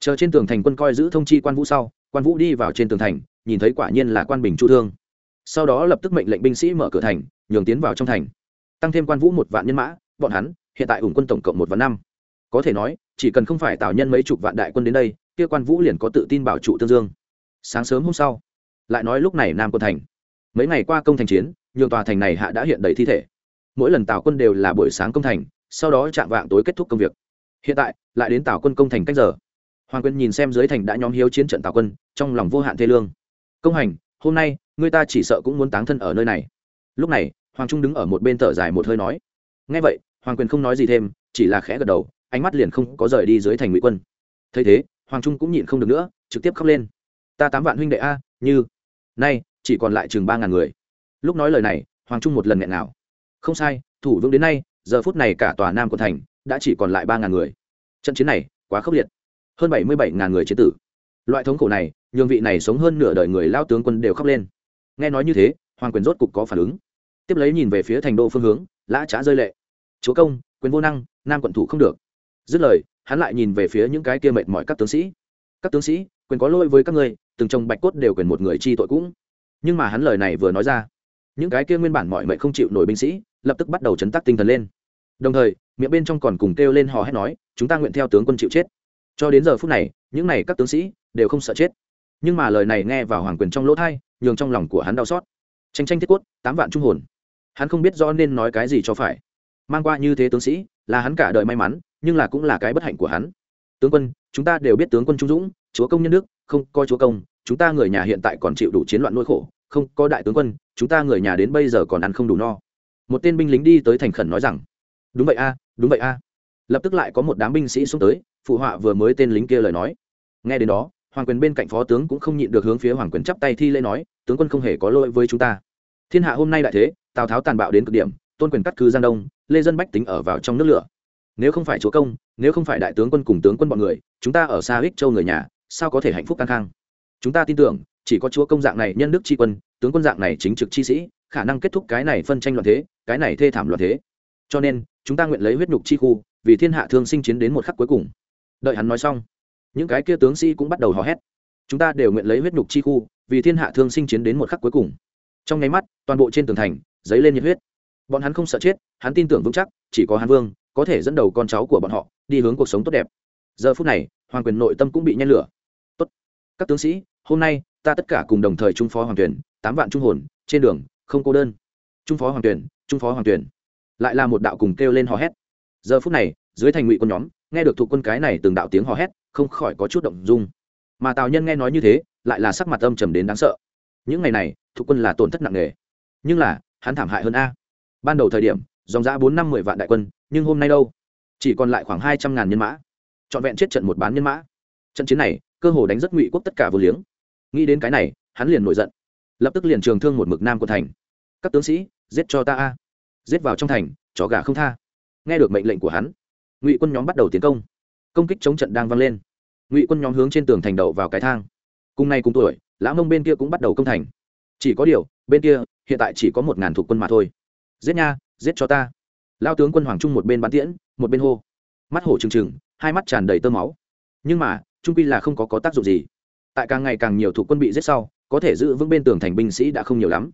Speaker 1: chờ trên tường thành quân coi giữ thông chi quan vũ sau, quan vũ đi vào trên tường thành, nhìn thấy quả nhiên là quan bình chu thương. Sau đó lập tức mệnh lệnh binh sĩ mở cửa thành, nhường tiến vào trong thành. Tăng thêm quan vũ một vạn nhân mã, bọn hắn, hiện tại ủng quân tổng cộng một vạn năm. Có thể nói, chỉ cần không phải tạo nhân mấy chục vạn đại quân đến đây, kia quan vũ liền có tự tin bảo trụ tương dương. Sáng sớm hôm sau, lại nói lúc này nam quân thành. Mấy ngày qua công thành chiến, nhường tòa thành này hạ đã hiện đầy thi thể. Mỗi lần tào quân đều là buổi sáng công thành, sau đó chạm vạng tối kết thúc công việc. Hiện tại, lại đến tào quân công thành cách giờ hoàng Quyền nhìn xem dưới thành đã nhóm hiếu chiến trận tào quân, trong lòng vô hạn thê lương. Công hành, hôm nay người ta chỉ sợ cũng muốn táng thân ở nơi này. Lúc này, hoàng trung đứng ở một bên thở dài một hơi nói. Ngay vậy, hoàng quyền không nói gì thêm, chỉ là khẽ gật đầu, ánh mắt liền không có rời đi dưới thành ngụy quân. Thấy thế, hoàng trung cũng nhịn không được nữa, trực tiếp khóc lên. Ta tám vạn huynh đệ a, như nay chỉ còn lại chừng ba ngàn người. Lúc nói lời này, hoàng trung một lần nghẹn nào không sai, thủ vững đến nay, giờ phút này cả tòa nam của thành đã chỉ còn lại ba ngàn người. Trận chiến này quá khốc liệt hơn bảy mươi bảy ngàn người chế tử. Loại thống khổ này, nhường vị này sống hơn nửa đời người lao tướng quân đều khóc lên. Nghe nói như thế, hoàng quyền rốt cục có phản ứng. Tiếp lấy nhìn về phía thành đô phương hướng, lã trá rơi lệ. Chúa công, quyền vô năng, nam quận thủ không được. Dứt lời, hắn lại nhìn về phía những cái kia mệt mỏi các tướng sĩ. Các tướng sĩ, quyền có lỗi với các ngươi, từng chồng bạch cốt đều quyền một người chi tội cũng. Nhưng mà hắn lời này vừa nói ra, những cái kia nguyên bản mọi mệnh không chịu nổi binh sĩ, lập tức bắt đầu chấn tác tinh thần lên. Đồng thời, miệng bên trong còn cùng kêu lên hò hét nói, chúng ta nguyện theo tướng quân chịu chết cho đến giờ phút này, những này các tướng sĩ đều không sợ chết. Nhưng mà lời này nghe vào hoàng quyền trong lỗ thai, nhường trong lòng của hắn đau xót. Tranh tranh thiết quất tám vạn trung hồn. Hắn không biết do nên nói cái gì cho phải. Mang qua như thế tướng sĩ, là hắn cả đời may mắn, nhưng là cũng là cái bất hạnh của hắn. Tướng quân, chúng ta đều biết tướng quân trung dũng, chúa công nhân đức, không coi chúa công, chúng ta người nhà hiện tại còn chịu đủ chiến loạn nỗi khổ, không có đại tướng quân, chúng ta người nhà đến bây giờ còn ăn không đủ no. Một tên binh lính đi tới thành khẩn nói rằng, đúng vậy a, đúng vậy a. Lập tức lại có một đám binh sĩ xuống tới phụ họa vừa mới tên lính kia lời nói. Nghe đến đó, hoàng quyền bên cạnh phó tướng cũng không nhịn được hướng phía hoàng quyền chắp tay thi lễ nói, tướng quân không hề có lỗi với chúng ta. Thiên hạ hôm nay đại thế, tào tháo tàn bạo đến cực điểm, tôn quyền cắt cứ giang đông, lê dân bách tính ở vào trong nước lửa. Nếu không phải chúa công, nếu không phải đại tướng quân cùng tướng quân bọn người, chúng ta ở xa ích châu người nhà, sao có thể hạnh phúc căng khang? Chúng ta tin tưởng, chỉ có chúa công dạng này nhân đức tri quân, tướng quân dạng này chính trực chi sĩ, khả năng kết thúc cái này phân tranh loạn thế, cái này thê thảm loạn thế. Cho nên, chúng ta nguyện lấy huyết nhục chi khu, vì thiên hạ thương sinh chiến đến một khắc cuối cùng đợi hắn nói xong, những cái kia tướng sĩ cũng bắt đầu hò hét. Chúng ta đều nguyện lấy huyết nhục chi khu, vì thiên hạ thương sinh chiến đến một khắc cuối cùng. Trong nháy mắt, toàn bộ trên tường thành, dấy lên nhiệt huyết. Bọn hắn không sợ chết, hắn tin tưởng vững chắc, chỉ có hắn vương, có thể dẫn đầu con cháu của bọn họ, đi hướng cuộc sống tốt đẹp. Giờ phút này, hoàng quyền nội tâm cũng bị nhen lửa. Tốt. Các tướng sĩ, hôm nay, ta tất cả cùng đồng thời trung phó hoàng tuyển, tám vạn trung hồn, trên đường, không cô đơn. Trung phó hoàng tuyển, trung phó hoàng tuyển. Lại là một đạo cùng kêu lên hò hét. Giờ phút này, dưới thành ngụy quân nhóm nghe được thuộc quân cái này từng đạo tiếng hò hét, không khỏi có chút động dung. Mà tào nhân nghe nói như thế, lại là sắc mặt âm trầm đến đáng sợ. Những ngày này thuộc quân là tổn thất nặng nề. Nhưng là, hắn thảm hại hơn a. Ban đầu thời điểm, dòng giã bốn năm mười vạn đại quân, nhưng hôm nay đâu? Chỉ còn lại khoảng hai trăm ngàn nhân mã. Trọn vẹn chết trận một bán nhân mã. Trận chiến này, cơ hồ đánh rất ngụy quốc tất cả vô liếng. Nghĩ đến cái này, hắn liền nổi giận. Lập tức liền trường thương một mực nam của thành. Các tướng sĩ, giết cho ta a. Giết vào trong thành, chó gà không tha. Nghe được mệnh lệnh của hắn ngụy quân nhóm bắt đầu tiến công. Công kích chống trận đang vang lên. Ngụy quân nhóm hướng trên tường thành đậu vào cái thang. Cùng ngày cùng tuổi lão mông bên kia cũng bắt đầu công thành. Chỉ có điều bên kia hiện tại chỉ có một ngàn thuộc quân mà thôi. Giết nha giết cho ta. Lao tướng quân hoàng trung một bên bắn tiễn một bên hô. Mắt hổ trừng trừng hai mắt tràn đầy tơ máu. Nhưng mà trung pi là không có, có tác dụng gì. Tại càng ngày càng nhiều thuộc quân bị giết sau có thể giữ vững bên tường thành binh sĩ đã không nhiều lắm.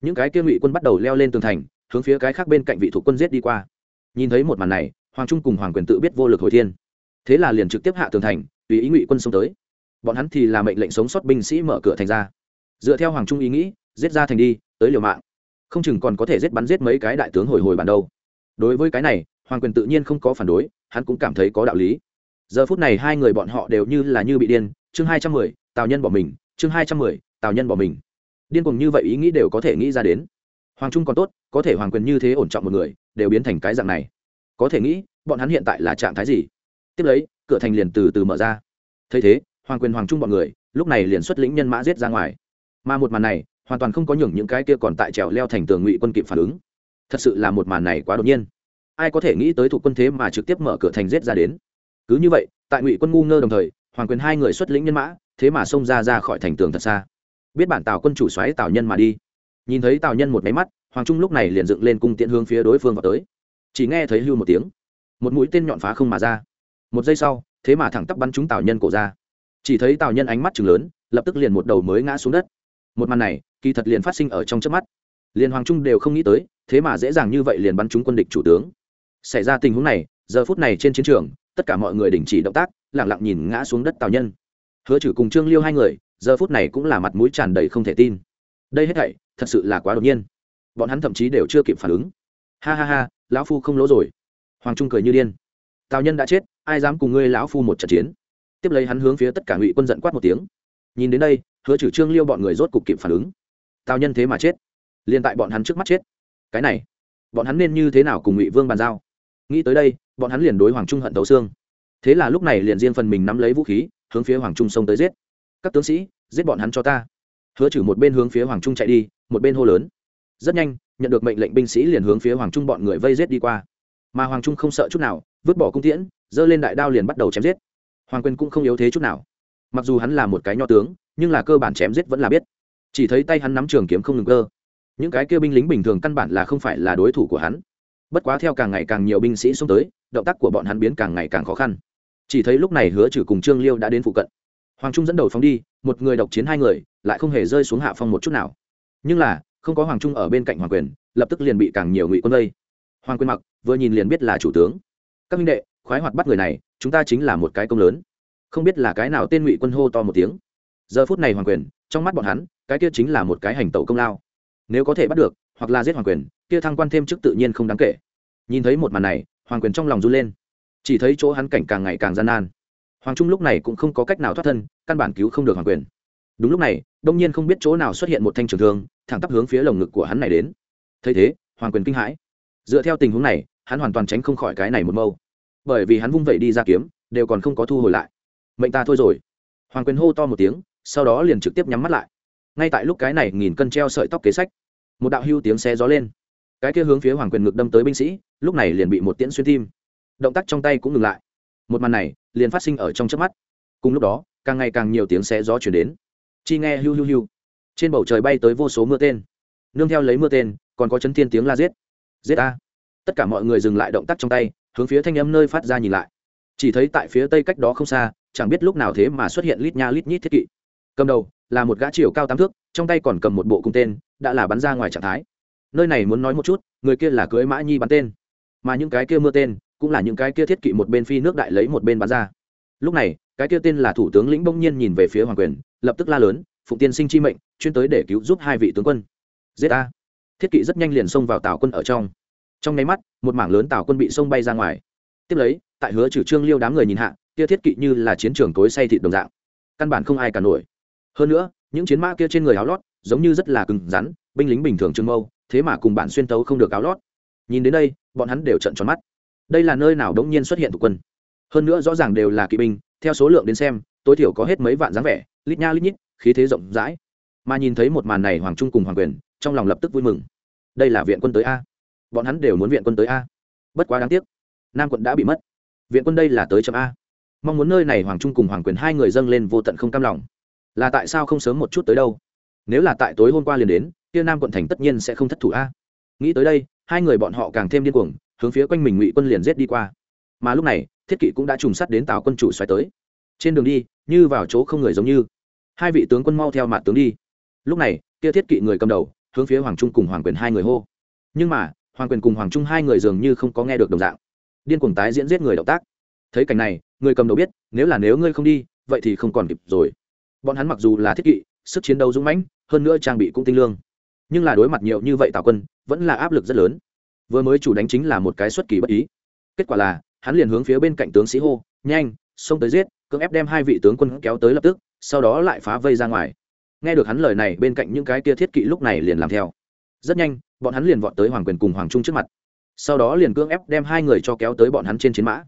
Speaker 1: Những cái kia ngụy quân bắt đầu leo lên tường thành hướng phía cái khác bên cạnh vị thuộc quân giết đi qua. Nhìn thấy một màn này hoàng trung cùng hoàng quyền tự biết vô lực hồi thiên. Thế là liền trực tiếp hạ tường thành, tùy ý ngụy quân xông tới. Bọn hắn thì là mệnh lệnh sống sót binh sĩ mở cửa thành ra. Dựa theo hoàng trung ý nghĩ, giết ra thành đi, tới liều mạng. Không chừng còn có thể giết bắn giết mấy cái đại tướng hồi hồi bản đâu. Đối với cái này, hoàng quyền tự nhiên không có phản đối, hắn cũng cảm thấy có đạo lý. Giờ phút này hai người bọn họ đều như là như bị điên, chương hai trăm mười, tào nhân bỏ mình, chương hai trăm mười, tào nhân bỏ mình. Điên cùng như vậy ý nghĩ đều có thể nghĩ ra đến. Hoàng trung còn tốt, có thể hoàng quyền như thế ổn trọng một người, đều biến thành cái dạng này có thể nghĩ, bọn hắn hiện tại là trạng thái gì? Tiếp lấy, cửa thành liền từ từ mở ra. Thấy thế, hoàng quyền hoàng trung bọn người, lúc này liền xuất lĩnh nhân mã giết ra ngoài. Mà một màn này, hoàn toàn không có nhường những cái kia còn tại trèo leo thành tường ngụy quân kịp phản ứng. Thật sự là một màn này quá đột nhiên. Ai có thể nghĩ tới thủ quân thế mà trực tiếp mở cửa thành giết ra đến? Cứ như vậy, tại ngụy quân ngu ngơ đồng thời, hoàng quyền hai người xuất lĩnh nhân mã, thế mà xông ra ra khỏi thành tường thật xa. Biết bản tào quân chủ xoáy tào nhân mà đi. Nhìn thấy tào nhân một máy mắt, hoàng trung lúc này liền dựng lên cung tiện hướng phía đối phương vào tới chỉ nghe thấy hưu một tiếng. Một mũi tên nhọn phá không mà ra. Một giây sau, thế mà thẳng tắp bắn trúng tào nhân cổ ra. Chỉ thấy tào nhân ánh mắt chừng lớn, lập tức liền một đầu mới ngã xuống đất. Một màn này, kỳ thật liền phát sinh ở trong trước mắt. Liền hoàng trung đều không nghĩ tới, thế mà dễ dàng như vậy liền bắn trúng quân địch chủ tướng. Xảy ra tình huống này, giờ phút này trên chiến trường, tất cả mọi người đình chỉ động tác lẳng lặng nhìn ngã xuống đất tào nhân. Hứa chử cùng trương liêu hai người, giờ phút này cũng là mặt mũi tràn đầy không thể tin. Đây hết thảy, thật sự là quá đột nhiên. Bọn hắn thậm chí đều chưa kịp phản ứng. Ha ha ha lão phu không lỗ rồi. Hoàng trung cười như điên. Tào nhân đã chết, ai dám cùng ngươi lão phu một trận chiến? Tiếp lấy hắn hướng phía tất cả ngụy quân giận quát một tiếng. Nhìn đến đây, hứa Chử trương liêu bọn người rốt cục kịp phản ứng. Tào nhân thế mà chết. Liền tại bọn hắn trước mắt chết. Cái này, bọn hắn nên như thế nào cùng ngụy vương bàn giao? Nghĩ tới đây, bọn hắn liền đối hoàng trung hận tấu xương. Thế là lúc này liền riêng phần mình nắm lấy vũ khí, hướng phía hoàng trung xông tới giết. Các tướng sĩ, giết bọn hắn cho ta. Hứa Chử một bên hướng phía hoàng trung chạy đi, một bên hô lớn. Rất nhanh nhận được mệnh lệnh binh sĩ liền hướng phía hoàng trung bọn người vây giết đi qua. Mà hoàng trung không sợ chút nào, vứt bỏ cung tiễn, giơ lên đại đao liền bắt đầu chém giết. Hoàng quyền cũng không yếu thế chút nào. Mặc dù hắn là một cái nho tướng, nhưng là cơ bản chém giết vẫn là biết. Chỉ thấy tay hắn nắm trường kiếm không ngừng cơ. Những cái kia binh lính bình thường căn bản là không phải là đối thủ của hắn. Bất quá theo càng ngày càng nhiều binh sĩ xuống tới, động tác của bọn hắn biến càng ngày càng khó khăn. Chỉ thấy lúc này hứa trừ cùng trương liêu đã đến phụ cận. Hoàng trung dẫn đầu phóng đi, một người độc chiến hai người, lại không hề rơi xuống hạ phong một chút nào. Nhưng là không có hoàng trung ở bên cạnh hoàng quyền, lập tức liền bị càng nhiều ngụy quân vây. Hoàng quyền mặc, vừa nhìn liền biết là chủ tướng. Các minh đệ, khoái hoạt bắt người này, chúng ta chính là một cái công lớn. Không biết là cái nào tên ngụy quân hô to một tiếng. Giờ phút này hoàng quyền, trong mắt bọn hắn, cái kia chính là một cái hành tẩu công lao. Nếu có thể bắt được, hoặc là giết hoàng quyền, kia thăng quan thêm chức tự nhiên không đáng kể. Nhìn thấy một màn này, hoàng quyền trong lòng run lên. Chỉ thấy chỗ hắn cảnh càng ngày càng gian nan. Hoàng trung lúc này cũng không có cách nào thoát thân, căn bản cứu không được hoàng quyền đúng lúc này, đông nhiên không biết chỗ nào xuất hiện một thanh trường thương, thẳng tắp hướng phía lồng ngực của hắn này đến. Thấy thế, hoàng quyền kinh hãi. Dựa theo tình huống này, hắn hoàn toàn tránh không khỏi cái này một mâu. Bởi vì hắn vung vẩy đi ra kiếm, đều còn không có thu hồi lại. Mệnh ta thôi rồi. Hoàng quyền hô to một tiếng, sau đó liền trực tiếp nhắm mắt lại. Ngay tại lúc cái này nghìn cân treo sợi tóc kế sách, một đạo hưu tiếng xe gió lên. Cái kia hướng phía hoàng quyền ngực đâm tới binh sĩ, lúc này liền bị một tiễn xuyên tim. Động tác trong tay cũng ngừng lại. Một màn này liền phát sinh ở trong chớp mắt. Cùng lúc đó, càng ngày càng nhiều tiếng xe gió chuyển đến chi nghe hiu hiu hiu. Trên bầu trời bay tới vô số mưa tên. Nương theo lấy mưa tên, còn có chấn thiên tiếng la giết. Giết a. Tất cả mọi người dừng lại động tác trong tay, hướng phía thanh âm nơi phát ra nhìn lại. Chỉ thấy tại phía tây cách đó không xa, chẳng biết lúc nào thế mà xuất hiện lít nha lít nhít thiết kỵ. Cầm đầu, là một gã chiều cao tám thước, trong tay còn cầm một bộ cung tên, đã là bắn ra ngoài trạng thái. Nơi này muốn nói một chút, người kia là cưới mã nhi bắn tên. Mà những cái kia mưa tên, cũng là những cái kia thiết kỵ một bên phi nước đại lấy một bên bắn ra lúc này, cái kia tên là thủ tướng lĩnh bỗng nhiên nhìn về phía hoàng quyền, lập tức la lớn, phụng tiên sinh chi mệnh, chuyên tới để cứu giúp hai vị tướng quân. Giết a thiết kỵ rất nhanh liền xông vào tào quân ở trong. Trong nháy mắt, một mảng lớn tào quân bị xông bay ra ngoài. Tiếp lấy, tại hứa trừ trương liêu đám người nhìn hạ, kia thiết kỵ như là chiến trường cối say thịt đồng dạng. Căn bản không ai cả nổi. Hơn nữa, những chiến mã kia trên người áo lót, giống như rất là cứng rắn, binh lính bình thường trương mâu, thế mà cùng bản xuyên tấu không được áo lót. Nhìn đến đây, bọn hắn đều trận tròn mắt. Đây là nơi nào đống nhiên xuất hiện thủ quân? Hơn nữa rõ ràng đều là kỵ binh, theo số lượng đến xem, tối thiểu có hết mấy vạn dáng vẻ, lít nha lít nhít, khí thế rộng rãi. Mà nhìn thấy một màn này hoàng trung cùng hoàng quyền, trong lòng lập tức vui mừng. Đây là viện quân tới a. Bọn hắn đều muốn viện quân tới a. Bất quá đáng tiếc, nam quận đã bị mất. Viện quân đây là tới chậm a. Mong muốn nơi này hoàng trung cùng hoàng quyền hai người dâng lên vô tận không cam lòng. Là tại sao không sớm một chút tới đâu? Nếu là tại tối hôm qua liền đến, kia nam quận thành tất nhiên sẽ không thất thủ a. Nghĩ tới đây, hai người bọn họ càng thêm điên cuồng, hướng phía quanh mình ngụy quân liền giết đi qua mà lúc này, thiết kỵ cũng đã trùng sắt đến tào quân chủ xoáy tới. Trên đường đi, như vào chỗ không người giống như, hai vị tướng quân mau theo mặt tướng đi. Lúc này, kia thiết kỵ người cầm đầu, hướng phía hoàng trung cùng hoàng quyền hai người hô. Nhưng mà, hoàng quyền cùng hoàng trung hai người dường như không có nghe được đồng dạng. Điên cuồng tái diễn giết người động tác. Thấy cảnh này, người cầm đầu biết, nếu là nếu ngươi không đi, vậy thì không còn kịp rồi. Bọn hắn mặc dù là thiết kỵ, sức chiến đấu dũng mãnh, hơn nữa trang bị cũng tinh lương. Nhưng là đối mặt nhiều như vậy tào quân, vẫn là áp lực rất lớn. Vừa mới chủ đánh chính là một cái xuất kỳ bất ý. Kết quả là hắn liền hướng phía bên cạnh tướng sĩ hô, nhanh, xông tới giết, cưỡng ép đem hai vị tướng quân kéo tới lập tức, sau đó lại phá vây ra ngoài. Nghe được hắn lời này, bên cạnh những cái kia thiết kỵ lúc này liền làm theo. Rất nhanh, bọn hắn liền vọt tới hoàng quyền cùng hoàng trung trước mặt. Sau đó liền cưỡng ép đem hai người cho kéo tới bọn hắn trên chiến mã.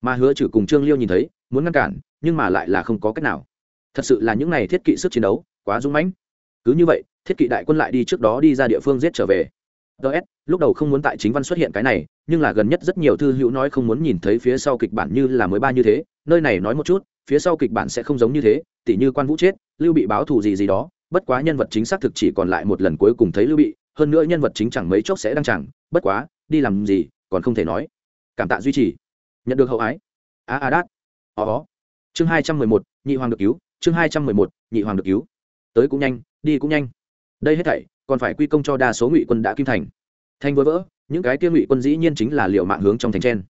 Speaker 1: Mà hứa trừ cùng trương liêu nhìn thấy, muốn ngăn cản, nhưng mà lại là không có cách nào. Thật sự là những n à y thiết kỵ sức chiến đấu, quá dũng mãnh. Cứ như vậy, thiết kỵ đại quân lại đi trước đó đi ra địa phương giết trở về. Ts lúc đầu không muốn tại chính văn xuất hiện cái này nhưng là gần nhất rất nhiều thư hữu nói không muốn nhìn thấy phía sau kịch bản như là mới ba như thế, nơi này nói một chút, phía sau kịch bản sẽ không giống như thế, tỉ như quan vũ chết, lưu bị báo thù gì gì đó, bất quá nhân vật chính xác thực chỉ còn lại một lần cuối cùng thấy lưu bị, hơn nữa nhân vật chính chẳng mấy chốc sẽ đăng chẳng bất quá, đi làm gì, còn không thể nói. Cảm tạ duy trì. Nhận được hậu ái. A a đát. Ó chương hai trăm mười một, nhị hoàng được cứu, chương hai trăm mười một, nhị hoàng được cứu. Tới cũng nhanh, đi cũng nhanh. Đây hết thảy, còn phải quy công cho đa số ngụy quân đã kim thành. Thanh vỡ vỡ những cái kia ngụy quân dĩ nhiên chính là liệu mạng hướng trong thành trên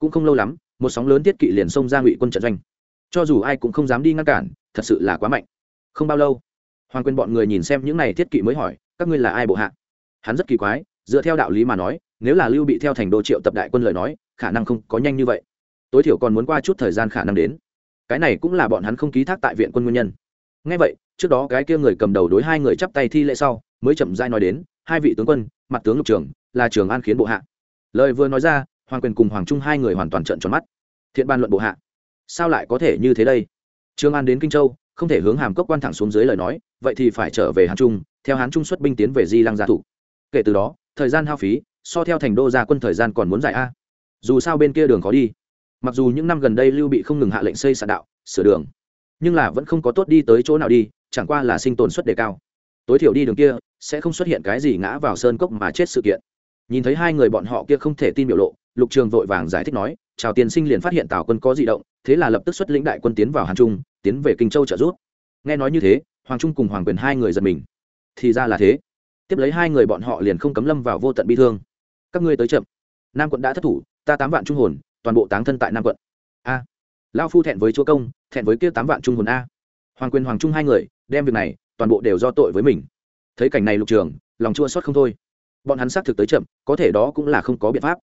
Speaker 1: cũng không lâu lắm, một sóng lớn tiết kỵ liền xông ra ngụy quân trận doanh. Cho dù ai cũng không dám đi ngăn cản, thật sự là quá mạnh. Không bao lâu, hoàng quên bọn người nhìn xem những này thiết kỵ mới hỏi, các ngươi là ai bộ hạ? Hắn rất kỳ quái, dựa theo đạo lý mà nói, nếu là lưu bị theo thành đô triệu tập đại quân lời nói, khả năng không có nhanh như vậy. Tối thiểu còn muốn qua chút thời gian khả năng đến. Cái này cũng là bọn hắn không ký thác tại viện quân nguyên nhân. Ngay vậy, trước đó cái kia người cầm đầu đối hai người chắp tay thi lễ sau, mới chậm dai nói đến hai vị tướng quân, mặt tướng lục trường, là trường an khiến bộ hạ. Lời vừa nói ra, hoàng quyền cùng hoàng trung hai người hoàn toàn trợn tròn mắt. Thiện ban luận bộ hạ. Sao lại có thể như thế đây? Trường an đến kinh châu, không thể hướng hàm cốc quan thẳng xuống dưới lời nói, vậy thì phải trở về hán trung, theo hán trung xuất binh tiến về di lăng gia thủ. Kể từ đó, thời gian hao phí, so theo thành đô gia quân thời gian còn muốn dài a. Dù sao bên kia đường khó đi. Mặc dù những năm gần đây lưu bị không ngừng hạ lệnh xây sạn đạo, sửa đường, nhưng là vẫn không có tốt đi tới chỗ nào đi, chẳng qua là sinh tồn suất đề cao. Tối thiểu đi đường kia sẽ không xuất hiện cái gì ngã vào sơn cốc mà chết sự kiện. Nhìn thấy hai người bọn họ kia không thể tin biểu lộ, lục trường vội vàng giải thích nói, chào tiên sinh liền phát hiện tào quân có di động, thế là lập tức xuất lĩnh đại quân tiến vào hàn trung, tiến về kinh châu trợ giúp. Nghe nói như thế, hoàng trung cùng hoàng quyền hai người giật mình. Thì ra là thế. Tiếp lấy hai người bọn họ liền không cấm lâm vào vô tận bi thương. Các ngươi tới chậm. Nam quận đã thất thủ, ta tám vạn trung hồn, toàn bộ táng thân tại nam quận. A lao phu thẹn với chúa công, thẹn với kia tám vạn trung hồn a. Hoàng quyền, hoàng trung hai người, đem việc này toàn bộ đều do tội với mình thấy cảnh này lục trường, lòng chua xót không thôi. Bọn hắn xác thực tới chậm, có thể đó cũng là không có biện pháp.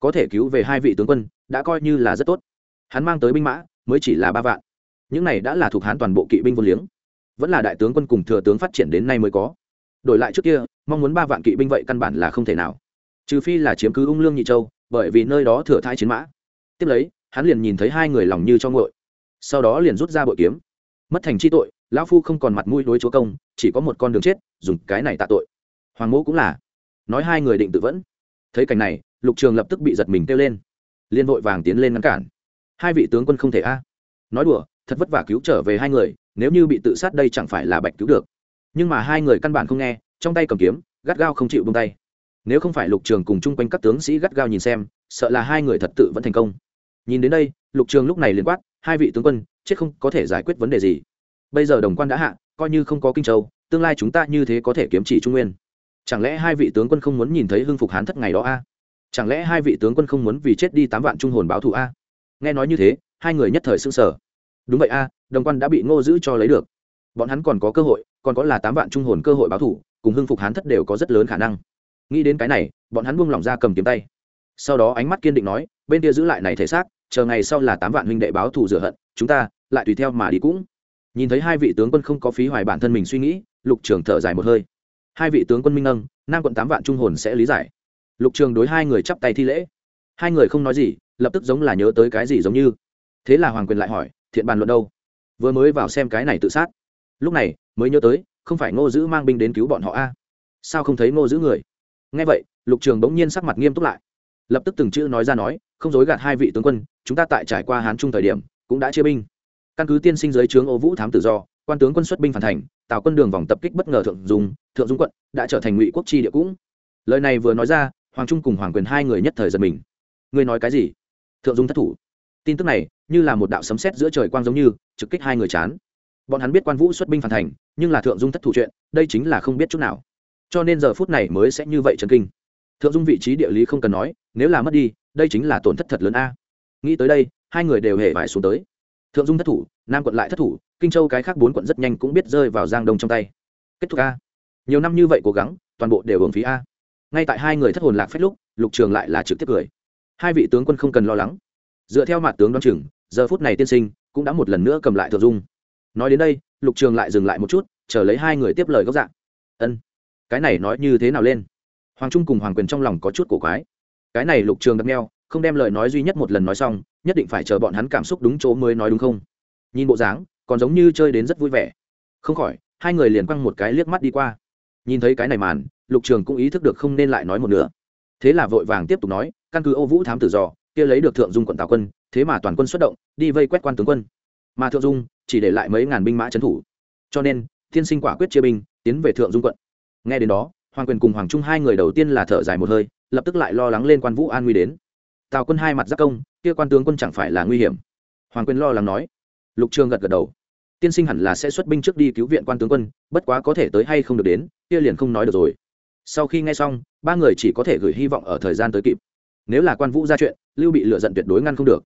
Speaker 1: Có thể cứu về hai vị tướng quân, đã coi như là rất tốt. Hắn mang tới binh mã, mới chỉ là ba vạn. Những này đã là thuộc hắn toàn bộ kỵ binh vô liếng. Vẫn là đại tướng quân cùng thừa tướng phát triển đến nay mới có. Đổi lại trước kia, mong muốn ba vạn kỵ binh vậy căn bản là không thể nào. Trừ phi là chiếm cứ ung lương nhị châu, bởi vì nơi đó thừa thai chiến mã. Tiếp lấy, hắn liền nhìn thấy hai người lòng như cho ngội sau đó liền rút ra bội kiếm. Mất thành chi tội lão phu không còn mặt mũi đối chúa công, chỉ có một con đường chết, dùng cái này tạ tội. Hoàng mỗ cũng là. Nói hai người định tự vẫn. Thấy cảnh này, lục trường lập tức bị giật mình kêu lên. Liên vội vàng tiến lên ngăn cản. Hai vị tướng quân không thể a. Nói đùa, thật vất vả cứu trở về hai người, nếu như bị tự sát đây chẳng phải là bạch cứu được. Nhưng mà hai người căn bản không nghe, trong tay cầm kiếm, gắt gao không chịu bông tay. Nếu không phải lục trường cùng chung quanh các tướng sĩ gắt gao nhìn xem, sợ là hai người thật tự vẫn thành công. Nhìn đến đây, lục trường lúc này liền quát, hai vị tướng quân, chết không có thể giải quyết vấn đề gì bây giờ đồng quan đã hạ, coi như không có kinh châu, tương lai chúng ta như thế có thể kiếm chỉ trung nguyên. Chẳng lẽ hai vị tướng quân không muốn nhìn thấy hưng phục hán thất ngày đó a? Chẳng lẽ hai vị tướng quân không muốn vì chết đi tám vạn trung hồn báo thù a? Nghe nói như thế, hai người nhất thời s ư n g sở đúng vậy a, đồng quan đã bị ngô giữ cho lấy được. Bọn hắn còn có cơ hội, còn có là tám vạn trung hồn cơ hội báo thù, cùng hưng phục hán thất đều có rất lớn khả năng. Nghĩ đến cái này, bọn hắn buông lỏng ra cầm kiếm tay. Sau đó ánh mắt kiên định nói, bên kia giữ lại này thể xác, chờ ngày sau là tám vạn huynh đệ báo thù rửa hận, chúng ta lại tùy theo mà đi cũng nhìn thấy hai vị tướng quân không có phí hoài bản thân mình suy nghĩ, lục trường thở dài một hơi. Hai vị tướng quân minh nâng nam quận tám vạn trung hồn sẽ lý giải. Lục trường đối hai người chắp tay thi lễ. Hai người không nói gì, lập tức giống là nhớ tới cái gì giống như. Thế là hoàng quyền lại hỏi, thiện bàn luận đâu? Vừa mới vào xem cái này tự sát. Lúc này, mới nhớ tới, không phải ngô giữ mang binh đến cứu bọn họ a? Sao không thấy ngô giữ người? Nghe vậy, lục trường bỗng nhiên sắc mặt nghiêm túc lại. Lập tức từng chữ nói ra nói, không dối gạt hai vị tướng quân, chúng ta tại trải qua hán trung thời điểm, cũng đã chia binh căn cứ tiên sinh giới trướng ô vũ thám tự do, quan tướng quân xuất binh phản thành, tạo quân đường vòng tập kích bất ngờ thượng dùng thượng dung quận đã trở thành ngụy quốc chi địa cũng. Lời này vừa nói ra, hoàng trung cùng hoàng quyền hai người nhất thời giật mình. Ngươi nói cái gì? Thượng dung thất thủ. Tin tức này như là một đạo sấm sét giữa trời quang giống như, trực kích hai người chán. Bọn hắn biết quan vũ xuất binh phản thành, nhưng là thượng dung thất thủ chuyện, đây chính là không biết chút nào. Cho nên giờ phút này mới sẽ như vậy trần kinh. Thượng dung vị trí địa lý không cần nói, nếu là mất đi, đây chính là tổn thất thật lớn a. Nghĩ tới đây, hai người đều hề vải xuống tới thượng dung thất thủ, nam quận lại thất thủ, kinh châu cái khác bốn quận rất nhanh cũng biết rơi vào giang đông trong tay. Kết thúc a. Nhiều năm như vậy cố gắng, toàn bộ đều hưởng phí a. Ngay tại hai người thất hồn lạc phép lúc, lục trường lại là trực tiếp cười. Hai vị tướng quân không cần lo lắng. Dựa theo mặt tướng đoán chừng, giờ phút này tiên sinh cũng đã một lần nữa cầm lại thượng dung. Nói đến đây, lục trường lại dừng lại một chút, chờ lấy hai người tiếp lời góc dạng. Ân, cái này nói như thế nào lên? Hoàng trung cùng hoàng quyền trong lòng có chút cổ quái. Cái này lục trường đặt neo không đem lời nói duy nhất một lần nói xong, nhất định phải chờ bọn hắn cảm xúc đúng chỗ mới nói đúng không? Nhìn bộ dáng, còn giống như chơi đến rất vui vẻ. Không khỏi, hai người liền quăng một cái liếc mắt đi qua. Nhìn thấy cái này màn, lục trường cũng ý thức được không nên lại nói một nữa thế là vội vàng tiếp tục nói, căn cứ ô vũ thám tử dò, kia lấy được thượng dung quận tào quân, thế mà toàn quân xuất động, đi vây quét quan tướng quân. Mà thượng dung chỉ để lại mấy ngàn binh mã trấn thủ. Cho nên tiên sinh quả quyết chia binh, tiến về thượng dung quận. Nghe đến đó, hoàng quyền cùng hoàng trung hai người đầu tiên là thở dài một hơi, lập tức lại lo lắng lên quan vũ an nguy đến tào quân hai mặt giác công, kia quan tướng quân chẳng phải là nguy hiểm. Hoàng quyền lo lắng nói. Lục trường gật gật đầu. Tiên sinh hẳn là sẽ xuất binh trước đi cứu viện quan tướng quân, bất quá có thể tới hay không được đến, kia liền không nói được rồi. Sau khi nghe xong, ba người chỉ có thể gửi hy vọng ở thời gian tới kịp. Nếu là quan vũ ra chuyện, lưu bị lựa giận tuyệt đối ngăn không được.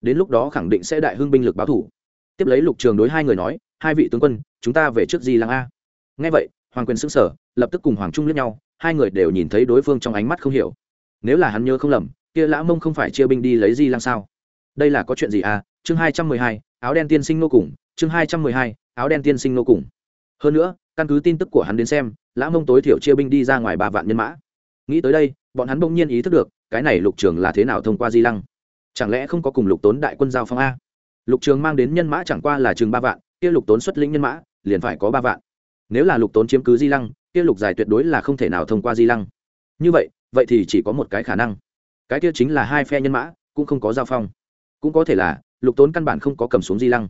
Speaker 1: Đến lúc đó khẳng định sẽ đại hưng binh lực báo thủ. Tiếp lấy lục trường đối hai người nói, hai vị tướng quân, chúng ta về trước di lăng a. Ngay vậy, hoàng quyền xưng sở lập tức cùng hoàng trung lướt nhau, hai người đều nhìn thấy đối phương trong ánh mắt không hiểu. Nếu là hắn nhớ không lầm kia lã mông không phải chia binh đi lấy di lăng sao? Đây là có chuyện gì à? Chương hai trăm mười hai, áo đen tiên sinh nô cùng. Chương hai trăm mười hai, áo đen tiên sinh nô cùng. Hơn nữa, căn cứ tin tức của hắn đến xem, lã mông tối thiểu chia binh đi ra ngoài ba vạn nhân mã. Nghĩ tới đây, bọn hắn bỗng nhiên ý thức được, cái này lục trường là thế nào thông qua di lăng? Chẳng lẽ không có cùng lục tốn đại quân giao phong a? Lục trường mang đến nhân mã chẳng qua là chừng ba vạn, kia lục tốn xuất lĩnh nhân mã, liền phải có ba vạn. Nếu là lục tốn chiếm cứ di lăng, kia lục dài tuyệt đối là không thể nào thông qua di lăng. Như vậy vậy thì chỉ có một cái khả năng cái kia chính là hai phe nhân mã, cũng không có giao phong. Cũng có thể là, lục tốn căn bản không có cầm xuống di lăng.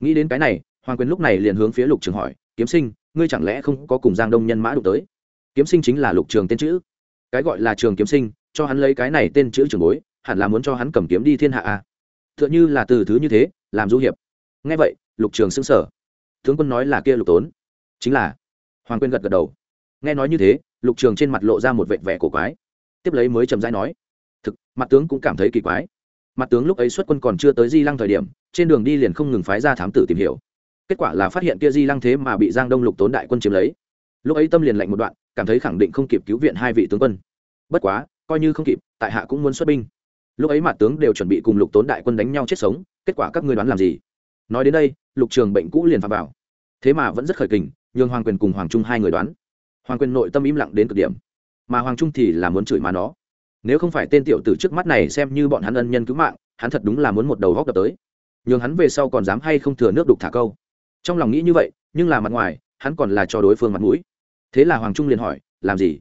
Speaker 1: Nghĩ đến cái này, hoàng quyền lúc này liền hướng phía lục trường hỏi, kiếm sinh, ngươi chẳng lẽ không có cùng giang đông nhân mã đụng tới? Kiếm sinh chính là lục trường tên chữ. Cái gọi là trường kiếm sinh, cho hắn lấy cái này tên chữ trường bối, hẳn là muốn cho hắn cầm kiếm đi thiên hạ a à. t h ư ợ n h ư là từ thứ như thế, làm du hiệp. Ngay vậy, lục trường xưng sở tướng quân nói là kia lục tốn. Chính là. Hoàng quyên gật gật đầu. Nghe nói như thế, lục trường trên mặt lộ ra một vệt vẻ cổ quái. Tiếp lấy mới trầm rãi nói mặt tướng cũng cảm thấy kỳ quái. Mặt tướng lúc ấy xuất quân còn chưa tới di lăng thời điểm, trên đường đi liền không ngừng phái ra thám tử tìm hiểu. Kết quả là phát hiện kia di lăng thế mà bị giang đông lục tốn đại quân chiếm lấy. Lúc ấy tâm liền lạnh một đoạn, cảm thấy khẳng định không kịp cứu viện hai vị tướng quân. Bất quá, coi như không kịp, tại hạ cũng muốn xuất binh. Lúc ấy mặt tướng đều chuẩn bị cùng lục tốn đại quân đánh nhau chết sống, kết quả các ngươi đoán làm gì? Nói đến đây, lục trường bệnh cũ liền phá vào thế mà vẫn rất khởi kình, nhường hoàng quyền cùng hoàng trung hai người đoán. Hoàng quyền nội tâm im lặng đến cực điểm. Mà hoàng trung thì là muốn chửi mà nó nếu không phải tên tiểu tử trước mắt này xem như bọn hắn ân nhân cứu mạng, hắn thật đúng là muốn một đầu góc đập tới. Nhường hắn về sau còn dám hay không thừa nước đục thả câu. Trong lòng nghĩ như vậy, nhưng là mặt ngoài, hắn còn là cho đối phương mặt mũi. Thế là hoàng trung liền hỏi, làm gì?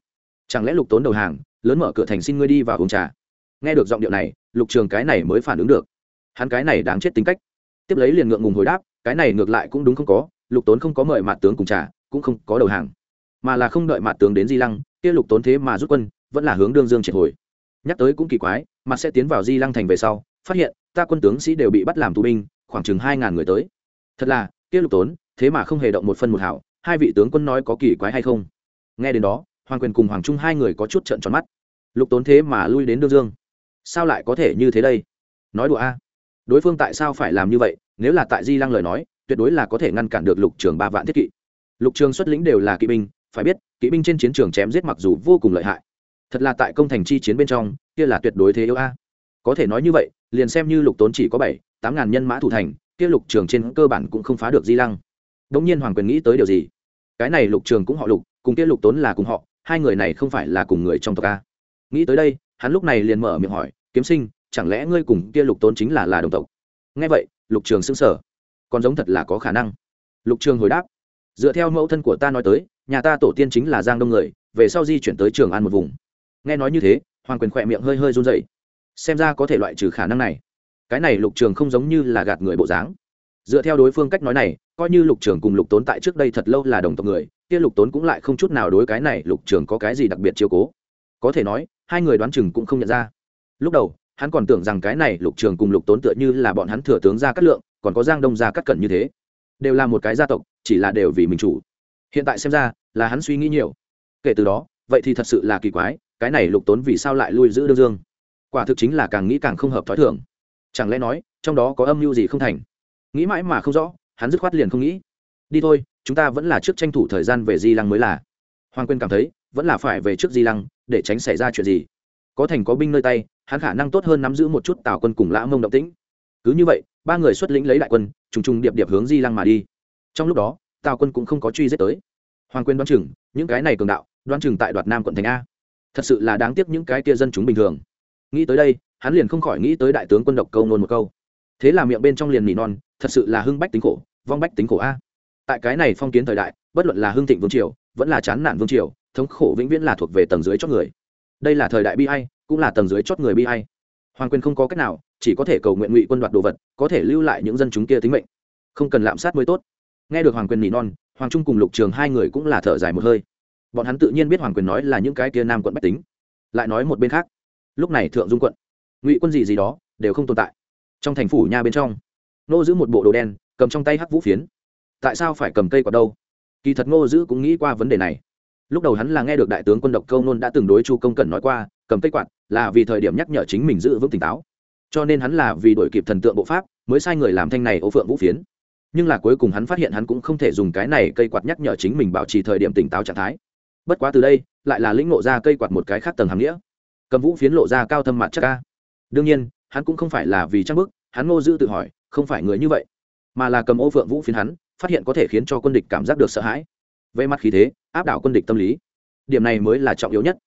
Speaker 1: Chẳng lẽ lục tốn đầu hàng, lớn mở cửa thành xin ngươi đi vào uống trà? Nghe được giọng điệu này, lục trường cái này mới phản ứng được. Hắn cái này đáng chết tính cách. Tiếp lấy liền ngượng ngùng hồi đáp, cái này ngược lại cũng đúng không có, lục tốn không có mời mặt tướng cùng trà, cũng không có đầu hàng. Mà là không đợi mặt tướng đến di lăng, kia lục tốn thế mà rút quân, vẫn là hướng đương dương triệt hồi nhắc tới cũng kỳ quái, mà sẽ tiến vào di lăng thành về sau, phát hiện, ta quân tướng sĩ đều bị bắt làm tù binh, khoảng chừng hai ngàn người tới. Thật là, kia lục tốn, thế mà không hề động một phân một hảo, hai vị tướng quân nói có kỳ quái hay không? Nghe đến đó, hoàng quyền cùng hoàng trung hai người có chút trợn tròn mắt. Lục tốn thế mà lui đến đương dương. Sao lại có thể như thế đây? Nói đùa a. Đối phương tại sao phải làm như vậy? Nếu là tại di lăng lời nói, tuyệt đối là có thể ngăn cản được lục trường ba vạn thiết kỵ. Lục trường xuất lĩnh đều là kỵ binh, phải biết, kỵ binh trên chiến trường chém giết mặc dù vô cùng lợi hại thật là tại công thành chi chiến bên trong, kia là tuyệt đối thế yếu a. Có thể nói như vậy, liền xem như lục tốn chỉ có bảy, tám ngàn nhân mã thủ thành, kia lục trường trên cơ bản cũng không phá được di lăng. Đống nhiên hoàng quyền nghĩ tới điều gì? Cái này lục trường cũng họ lục, cùng kia lục tốn là cùng họ, hai người này không phải là cùng người trong tộc a. Nghĩ tới đây, hắn lúc này liền mở miệng hỏi, kiếm sinh, chẳng lẽ ngươi cùng kia lục tốn chính là là đồng tộc? Nghe vậy, lục trường xưng sở còn giống thật là có khả năng. Lục trường hồi đáp. Dựa theo mẫu thân của ta nói tới, nhà ta tổ tiên chính là giang đông người, về sau di chuyển tới trường an một vùng nghe nói như thế, hoàng quyền khỏe miệng hơi hơi run dậy xem ra có thể loại trừ khả năng này. Cái này lục trường không giống như là gạt người bộ dáng. Dựa theo đối phương cách nói này, coi như lục trường cùng lục tốn tại trước đây thật lâu là đồng tộc người, kia lục tốn cũng lại không chút nào đối cái này lục trường có cái gì đặc biệt chiếu cố. Có thể nói, hai người đoán chừng cũng không nhận ra. Lúc đầu, hắn còn tưởng rằng cái này lục trường cùng lục tốn tựa như là bọn hắn thừa tướng ra cắt lượng, còn có giang đông ra cắt cẩn như thế. Đều là một cái gia tộc, chỉ là đều vì mình chủ. Hiện tại xem ra, là hắn suy nghĩ nhiều. Kể từ đó, vậy thì thật sự là kỳ quái cái này lục tốn vì sao lại lui giữ đương dương? Quả thực chính là càng nghĩ càng không hợp t h ó i thường. Chẳng lẽ nói, trong đó có âm mưu gì không thành? Nghĩ mãi mà không rõ, hắn dứt khoát liền không nghĩ. Đi thôi, chúng ta vẫn là trước tranh thủ thời gian về di lăng mới là. Hoàng quyên cảm thấy, vẫn là phải về trước di lăng, để tránh xảy ra chuyện gì. Có thành có binh nơi tay, hắn khả năng tốt hơn nắm giữ một chút tào quân cùng lã mông động tĩnh. Cứ như vậy, ba người xuất lĩnh lấy đại quân, trùng trùng điệp điệp hướng di lăng mà đi. Trong lúc đó, tào quân cũng không có truy giết tới. Hoàng quyên đoán chừng, những cái này cường đạo, đoán chừng tại đoạt nam quận thành a thật sự là đáng tiếc những cái kia dân chúng bình thường. Nghĩ tới đây, hắn liền không khỏi nghĩ tới đại tướng quân độc câu nôn một câu. Thế là miệng bên trong liền nỉ non, thật sự là hưng bách tính khổ, vong bách tính khổ a. Tại cái này phong kiến thời đại, bất luận là hưng thịnh vương triều, vẫn là chán nản vương triều, thống khổ vĩnh viễn là thuộc về tầng dưới chót người. Đây là thời đại bi hay cũng là tầng dưới chót người bi hay hoàng quyền không có cách nào, chỉ có thể cầu nguyện ngụy quân đoạt đồ vật, có thể lưu lại những dân chúng kia tính mệnh. Không cần lạm sát mới tốt. Nghe được hoàng quyền nỉ non, hoàng trung cùng lục trường hai người cũng là thở dài một hơi bọn hắn tự nhiên biết hoàng quyền nói là những cái kia nam quận bách tính, lại nói một bên khác. Lúc này thượng dung quận, ngụy quân gì gì đó đều không tồn tại. Trong thành phủ nha bên trong nô giữ một bộ đồ đen, cầm trong tay hắc vũ phiến. Tại sao phải cầm cây quạt đâu? Kỳ thật ngô giữ cũng nghĩ qua vấn đề này. Lúc đầu hắn là nghe được đại tướng quân độc câu nôn đã từng đối chu công cẩn nói qua, cầm cây quạt là vì thời điểm nhắc nhở chính mình giữ vững tỉnh táo. Cho nên hắn là vì đổi kịp thần tượng bộ pháp mới sai người làm thanh này ô phượng vũ phiến. Nhưng là cuối cùng hắn phát hiện hắn cũng không thể dùng cái này cây quạt nhắc nhở chính mình bảo trì thời điểm tỉnh táo trạng thái bất quá từ đây, lại là lĩnh ngộ ra cây quạt một cái khác tầng hàm nghĩa. Cầm vũ phiến lộ ra cao thâm mặt chắc ca. Đương nhiên, hắn cũng không phải là vì trang bức, hắn ngô dư tự hỏi, không phải người như vậy, mà là cầm ô phượng vũ phiến hắn, phát hiện có thể khiến cho quân địch cảm giác được sợ hãi. Về mặt khí thế, áp đảo quân địch tâm lý, điểm này mới là trọng yếu nhất.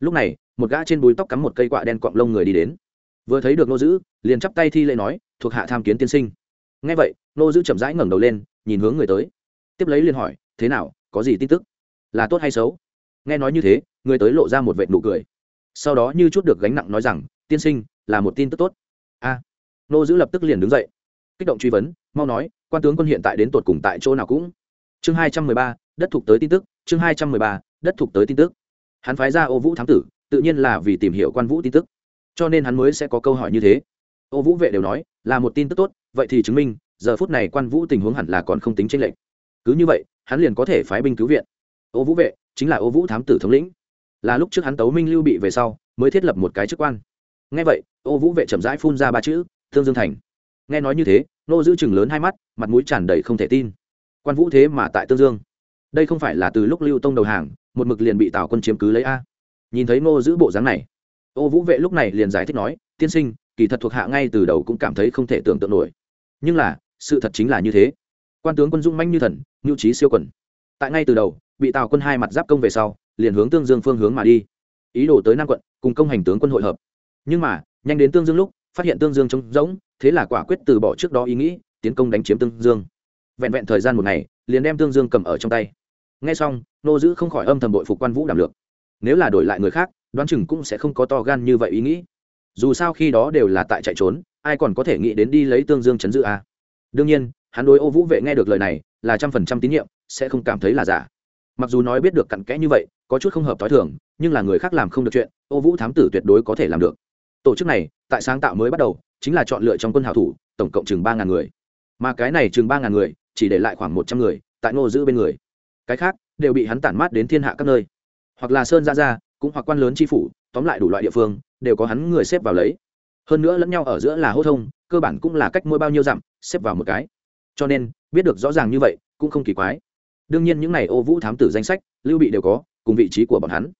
Speaker 1: Lúc này, một gã trên búi tóc cắm một cây quạ đen cọng lông người đi đến. Vừa thấy được nô dữ liền chắp tay thi lễ nói, thuộc hạ tham kiến tiên sinh. Ngay vậy nô dữ chậm rãi ngẩng đầu lên, nhìn hướng người tới. Tiếp lấy liền hỏi, thế nào, có gì tin tức? Là tốt hay xấu? Nghe nói như thế, người tới lộ ra một vệ nụ cười. Sau đó như chút được gánh nặng nói rằng, tiên sinh, là một tin tức tốt. A. Nô giữ lập tức liền đứng dậy. Kích động truy vấn, mau nói, quan tướng quân hiện tại đến tột cùng tại chỗ nào cũng. Chương hai trăm mười ba, đất thuộc tới tin tức, chương hai trăm mười ba, đất thuộc tới tin tức. Hắn phái ra ô vũ thám tử, tự nhiên là vì tìm hiểu quan vũ tin tức. Cho nên hắn mới sẽ có câu hỏi như thế. Ô vũ vệ đều nói, là một tin tức tốt, vậy thì chứng minh, giờ phút này quan vũ tình huống hẳn là còn không tính tranh lệch. Cứ như vậy, hắn liền có thể phái binh cứu viện. Ô vũ vệ chính là ô vũ thám tử thống lĩnh. Là lúc trước hắn tấu minh lưu bị về sau, mới thiết lập một cái chức quan. Ngay vậy, ô vũ vệ chậm rãi phun ra ba chữ, thương dương thành. Nghe nói như thế, nô giữ chừng lớn hai mắt, mặt mũi tràn đầy không thể tin. Quan vũ thế mà tại tương dương. Đây không phải là từ lúc lưu tông đầu hàng, một mực liền bị tào quân chiếm cứ lấy a. Nhìn thấy nô giữ bộ dáng này, ô vũ vệ lúc này liền giải thích nói, tiên sinh, kỳ thật thuộc hạ ngay từ đầu cũng cảm thấy không thể tưởng tượng nổi. Nhưng là, sự thật chính là như thế. Quan tướng quân dung manh như thần, nhu trí siêu quần. Tại ngay từ đầu bị tào quân hai mặt giáp công về sau, liền hướng tương dương phương hướng mà đi. Ý đồ tới nam quận, cùng công hành tướng quân hội hợp. Nhưng mà, nhanh đến tương dương lúc, phát hiện tương dương trống rỗng, thế là quả quyết từ bỏ trước đó ý nghĩ, tiến công đánh chiếm tương dương. Vẹn vẹn thời gian một ngày, liền đem tương dương cầm ở trong tay. Ngay xong, nô giữ không khỏi âm thầm bội phục quan vũ đảm lược. Nếu là đổi lại người khác, đoán chừng cũng sẽ không có to gan như vậy ý nghĩ. Dù sao khi đó đều là tại chạy trốn, ai còn có thể nghĩ đến đi lấy tương dương chấn giữ à? đương nhiên, hắn đối ô vũ vệ nghe được lời này, là trăm phần trăm tín nhiệm, sẽ không cảm thấy là giả mặc dù nói biết được cặn kẽ như vậy, có chút không hợp t h o i thường, nhưng là người khác làm không được chuyện, ô vũ thám tử tuyệt đối có thể làm được. Tổ chức này, tại sáng tạo mới bắt đầu, chính là chọn lựa trong quân hào thủ, tổng cộng chừng ba ngàn người. Mà cái này chừng ba ngàn người, chỉ để lại khoảng một trăm người, tại ngô giữ bên người. Cái khác, đều bị hắn tản mát đến thiên hạ các nơi. Hoặc là sơn ra ra cũng hoặc quan lớn tri phủ, tóm lại đủ loại địa phương, đều có hắn người xếp vào lấy. Hơn nữa lẫn nhau ở giữa là hô thông, cơ bản cũng là cách mỗi bao nhiêu dặm, xếp vào một cái. Cho nên, biết được rõ ràng như vậy, cũng không kỳ quái đương nhiên những này ô vũ thám tử danh sách, lưu bị đều có, cùng vị trí của bọn hắn.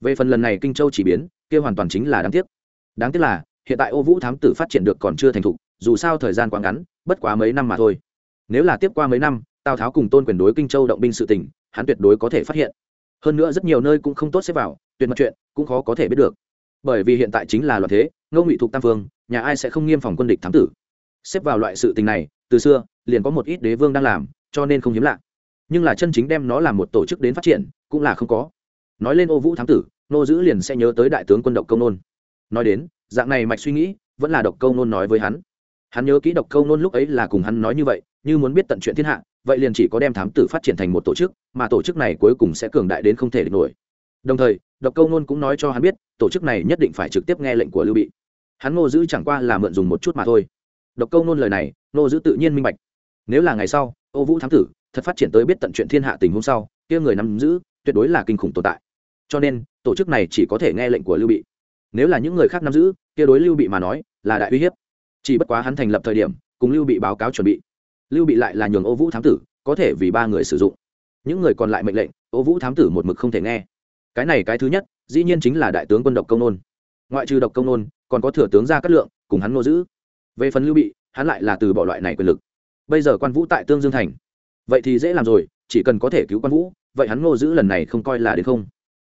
Speaker 1: Về phần lần này kinh châu chỉ biến, kia hoàn toàn chính là đáng tiếc. Đáng tiếc là, hiện tại ô vũ thám tử phát triển được còn chưa thành thục, dù sao thời gian quá ngắn, bất quá mấy năm mà thôi. Nếu là tiếp qua mấy năm, tào tháo cùng tôn quyền đối kinh châu động binh sự tỉnh hắn tuyệt đối có thể phát hiện. Hơn nữa rất nhiều nơi cũng không tốt xếp vào, tuyệt mật chuyện, cũng khó có thể biết được. Bởi vì hiện tại chính là loạn thế, ngô ngụy thuộc tam phương nhà ai sẽ không nghiêm phòng quân địch thám tử? Xếp vào loại sự tình này, từ xưa, liền có một ít đế vương đang làm, cho nên không hiếm lạ nhưng là chân chính đem nó làm một tổ chức đến phát triển, cũng là không có. Nói lên ô vũ thám tử, nô giữ liền sẽ nhớ tới đại tướng quân độc câu nôn. Nói đến, dạng này mạch suy nghĩ, vẫn là độc câu nôn nói với hắn. Hắn nhớ kỹ độc câu nôn lúc ấy là cùng hắn nói như vậy, như muốn biết tận chuyện thiên hạ, vậy liền chỉ có đem thám tử phát triển thành một tổ chức, mà tổ chức này cuối cùng sẽ cường đại đến không thể địch nổi. Đồng thời, độc câu nôn cũng nói cho hắn biết, tổ chức này nhất định phải trực tiếp nghe lệnh của lưu bị. Hắn ngô giữ chẳng qua là mượn dùng một chút mà thôi. Độc câu nôn lời này, ngô giữ tự nhiên minh bạch. Nếu là ngày sau, ô vũ thám tử thật phát triển tới biết tận chuyện thiên hạ tình hôm sau, kia người nắm giữ, tuyệt đối là kinh khủng tồn tại. Cho nên, tổ chức này chỉ có thể nghe lệnh của lưu bị. Nếu là những người khác nắm giữ, kia đối lưu bị mà nói, là đại uy hiếp. Chỉ bất quá hắn thành lập thời điểm, cùng lưu bị báo cáo chuẩn bị. Lưu bị lại là nhường ô vũ thám tử, có thể vì ba người sử dụng. Những người còn lại mệnh lệnh, ô vũ thám tử một mực không thể nghe. Cái này cái thứ nhất, dĩ nhiên chính là đại tướng quân độc công nôn. Ngoại trừ độc công nôn, còn có thừa tướng gia cát lượng, cùng hắn nô giữ. Về phần lưu bị, hắn lại là từ bỏ loại này quyền lực. Bây giờ quan vũ tại tương dương thành vậy thì dễ làm rồi, chỉ cần có thể cứu quan vũ, vậy hắn ngô giữ lần này không coi là đến không.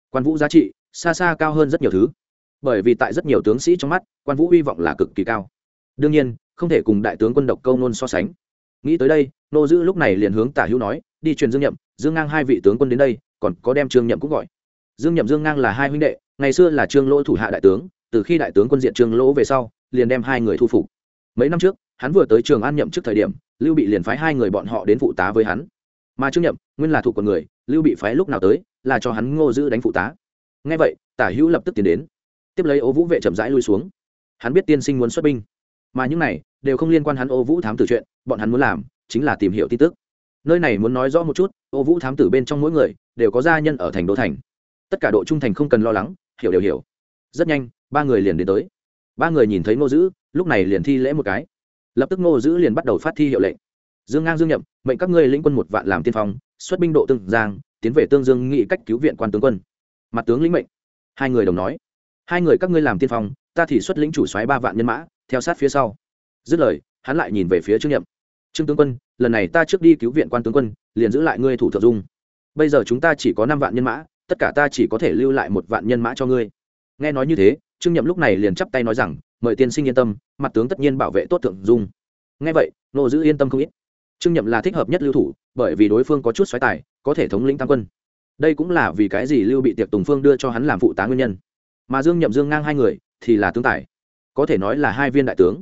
Speaker 1: Quan vũ giá trị, xa xa cao hơn rất nhiều thứ. Bởi vì tại rất nhiều tướng sĩ trong mắt, quan vũ hy vọng là cực kỳ cao. Đương nhiên, không thể cùng đại tướng quân độc câu nôn so sánh. Nghĩ tới đây nô dữ lúc này liền hướng tả hữu nói, đi truyền dương nhậm, dương ngang hai vị tướng quân đến đây, còn có đem trương nhậm cũng gọi. Dương nhậm, dương ngang là hai huynh đệ, ngày xưa là trương lỗ thủ hạ đại tướng, từ khi đại tướng quân diện trương lỗ về sau, liền đem hai người thu phục. Mấy năm trước hắn vừa tới trường an nhậm trước thời điểm, lưu bị liền phái hai người bọn họ đến phụ tá với hắn. Mà trương nhậm, nguyên là thuộc của người, lưu bị phái lúc nào tới, là cho hắn ngô giữ đánh phụ tá. Ngay vậy, tả hữu lập tức tiến đến, tiếp lấy ô vũ vệ chậm rãi lui xuống. Hắn biết tiên sinh muốn xuất binh, mà những này đều không liên quan hắn ô vũ thám tử chuyện, bọn hắn muốn làm chính là tìm hiểu tin tức. Nơi này muốn nói rõ một chút, ô vũ thám tử bên trong mỗi người đều có gia nhân ở thành đô thành. Tất cả độ trung thành không cần lo lắng, hiểu đều hiểu. Rất nhanh, ba người liền đến tới. Ba người nhìn thấy ngô dữ lúc này liền thi lễ một cái lập tức ngô dữ liền bắt đầu phát thi hiệu lệnh. Dương ngang dương nhậm, mệnh các ngươi lĩnh quân một vạn làm tiên phong, xuất binh độ tương giang, tiến về tương dương nghị cách cứu viện quan tướng quân. Mặt tướng lĩnh mệnh. Hai người đồng nói. Hai người các ngươi làm tiên phong, ta thì xuất lĩnh chủ xoáy ba vạn nhân mã, theo sát phía sau. Dứt lời, hắn lại nhìn về phía trương nhậm. Trương tướng quân, lần này ta trước đi cứu viện quan tướng quân, liền giữ lại ngươi thủ thượng dung. Bây giờ chúng ta chỉ có năm vạn nhân mã, tất cả ta chỉ có thể lưu lại một vạn nhân mã cho ngươi. Nghe nói như thế, trương nhậm lúc này liền chắp tay nói rằng mời tiên sinh yên tâm, mặt tướng tất nhiên bảo vệ tốt thượng dung. Nghe vậy nô giữ yên tâm không ít. Trương nhậm là thích hợp nhất lưu thủ, bởi vì đối phương có chút xoáy tài, có thể thống lĩnh tam quân. Đây cũng là vì cái gì lưu bị tiệc tùng phương đưa cho hắn làm phụ tá nguyên nhân. Mà dương nhậm dương ngang hai người, thì là tướng tài. Có thể nói là hai viên đại tướng.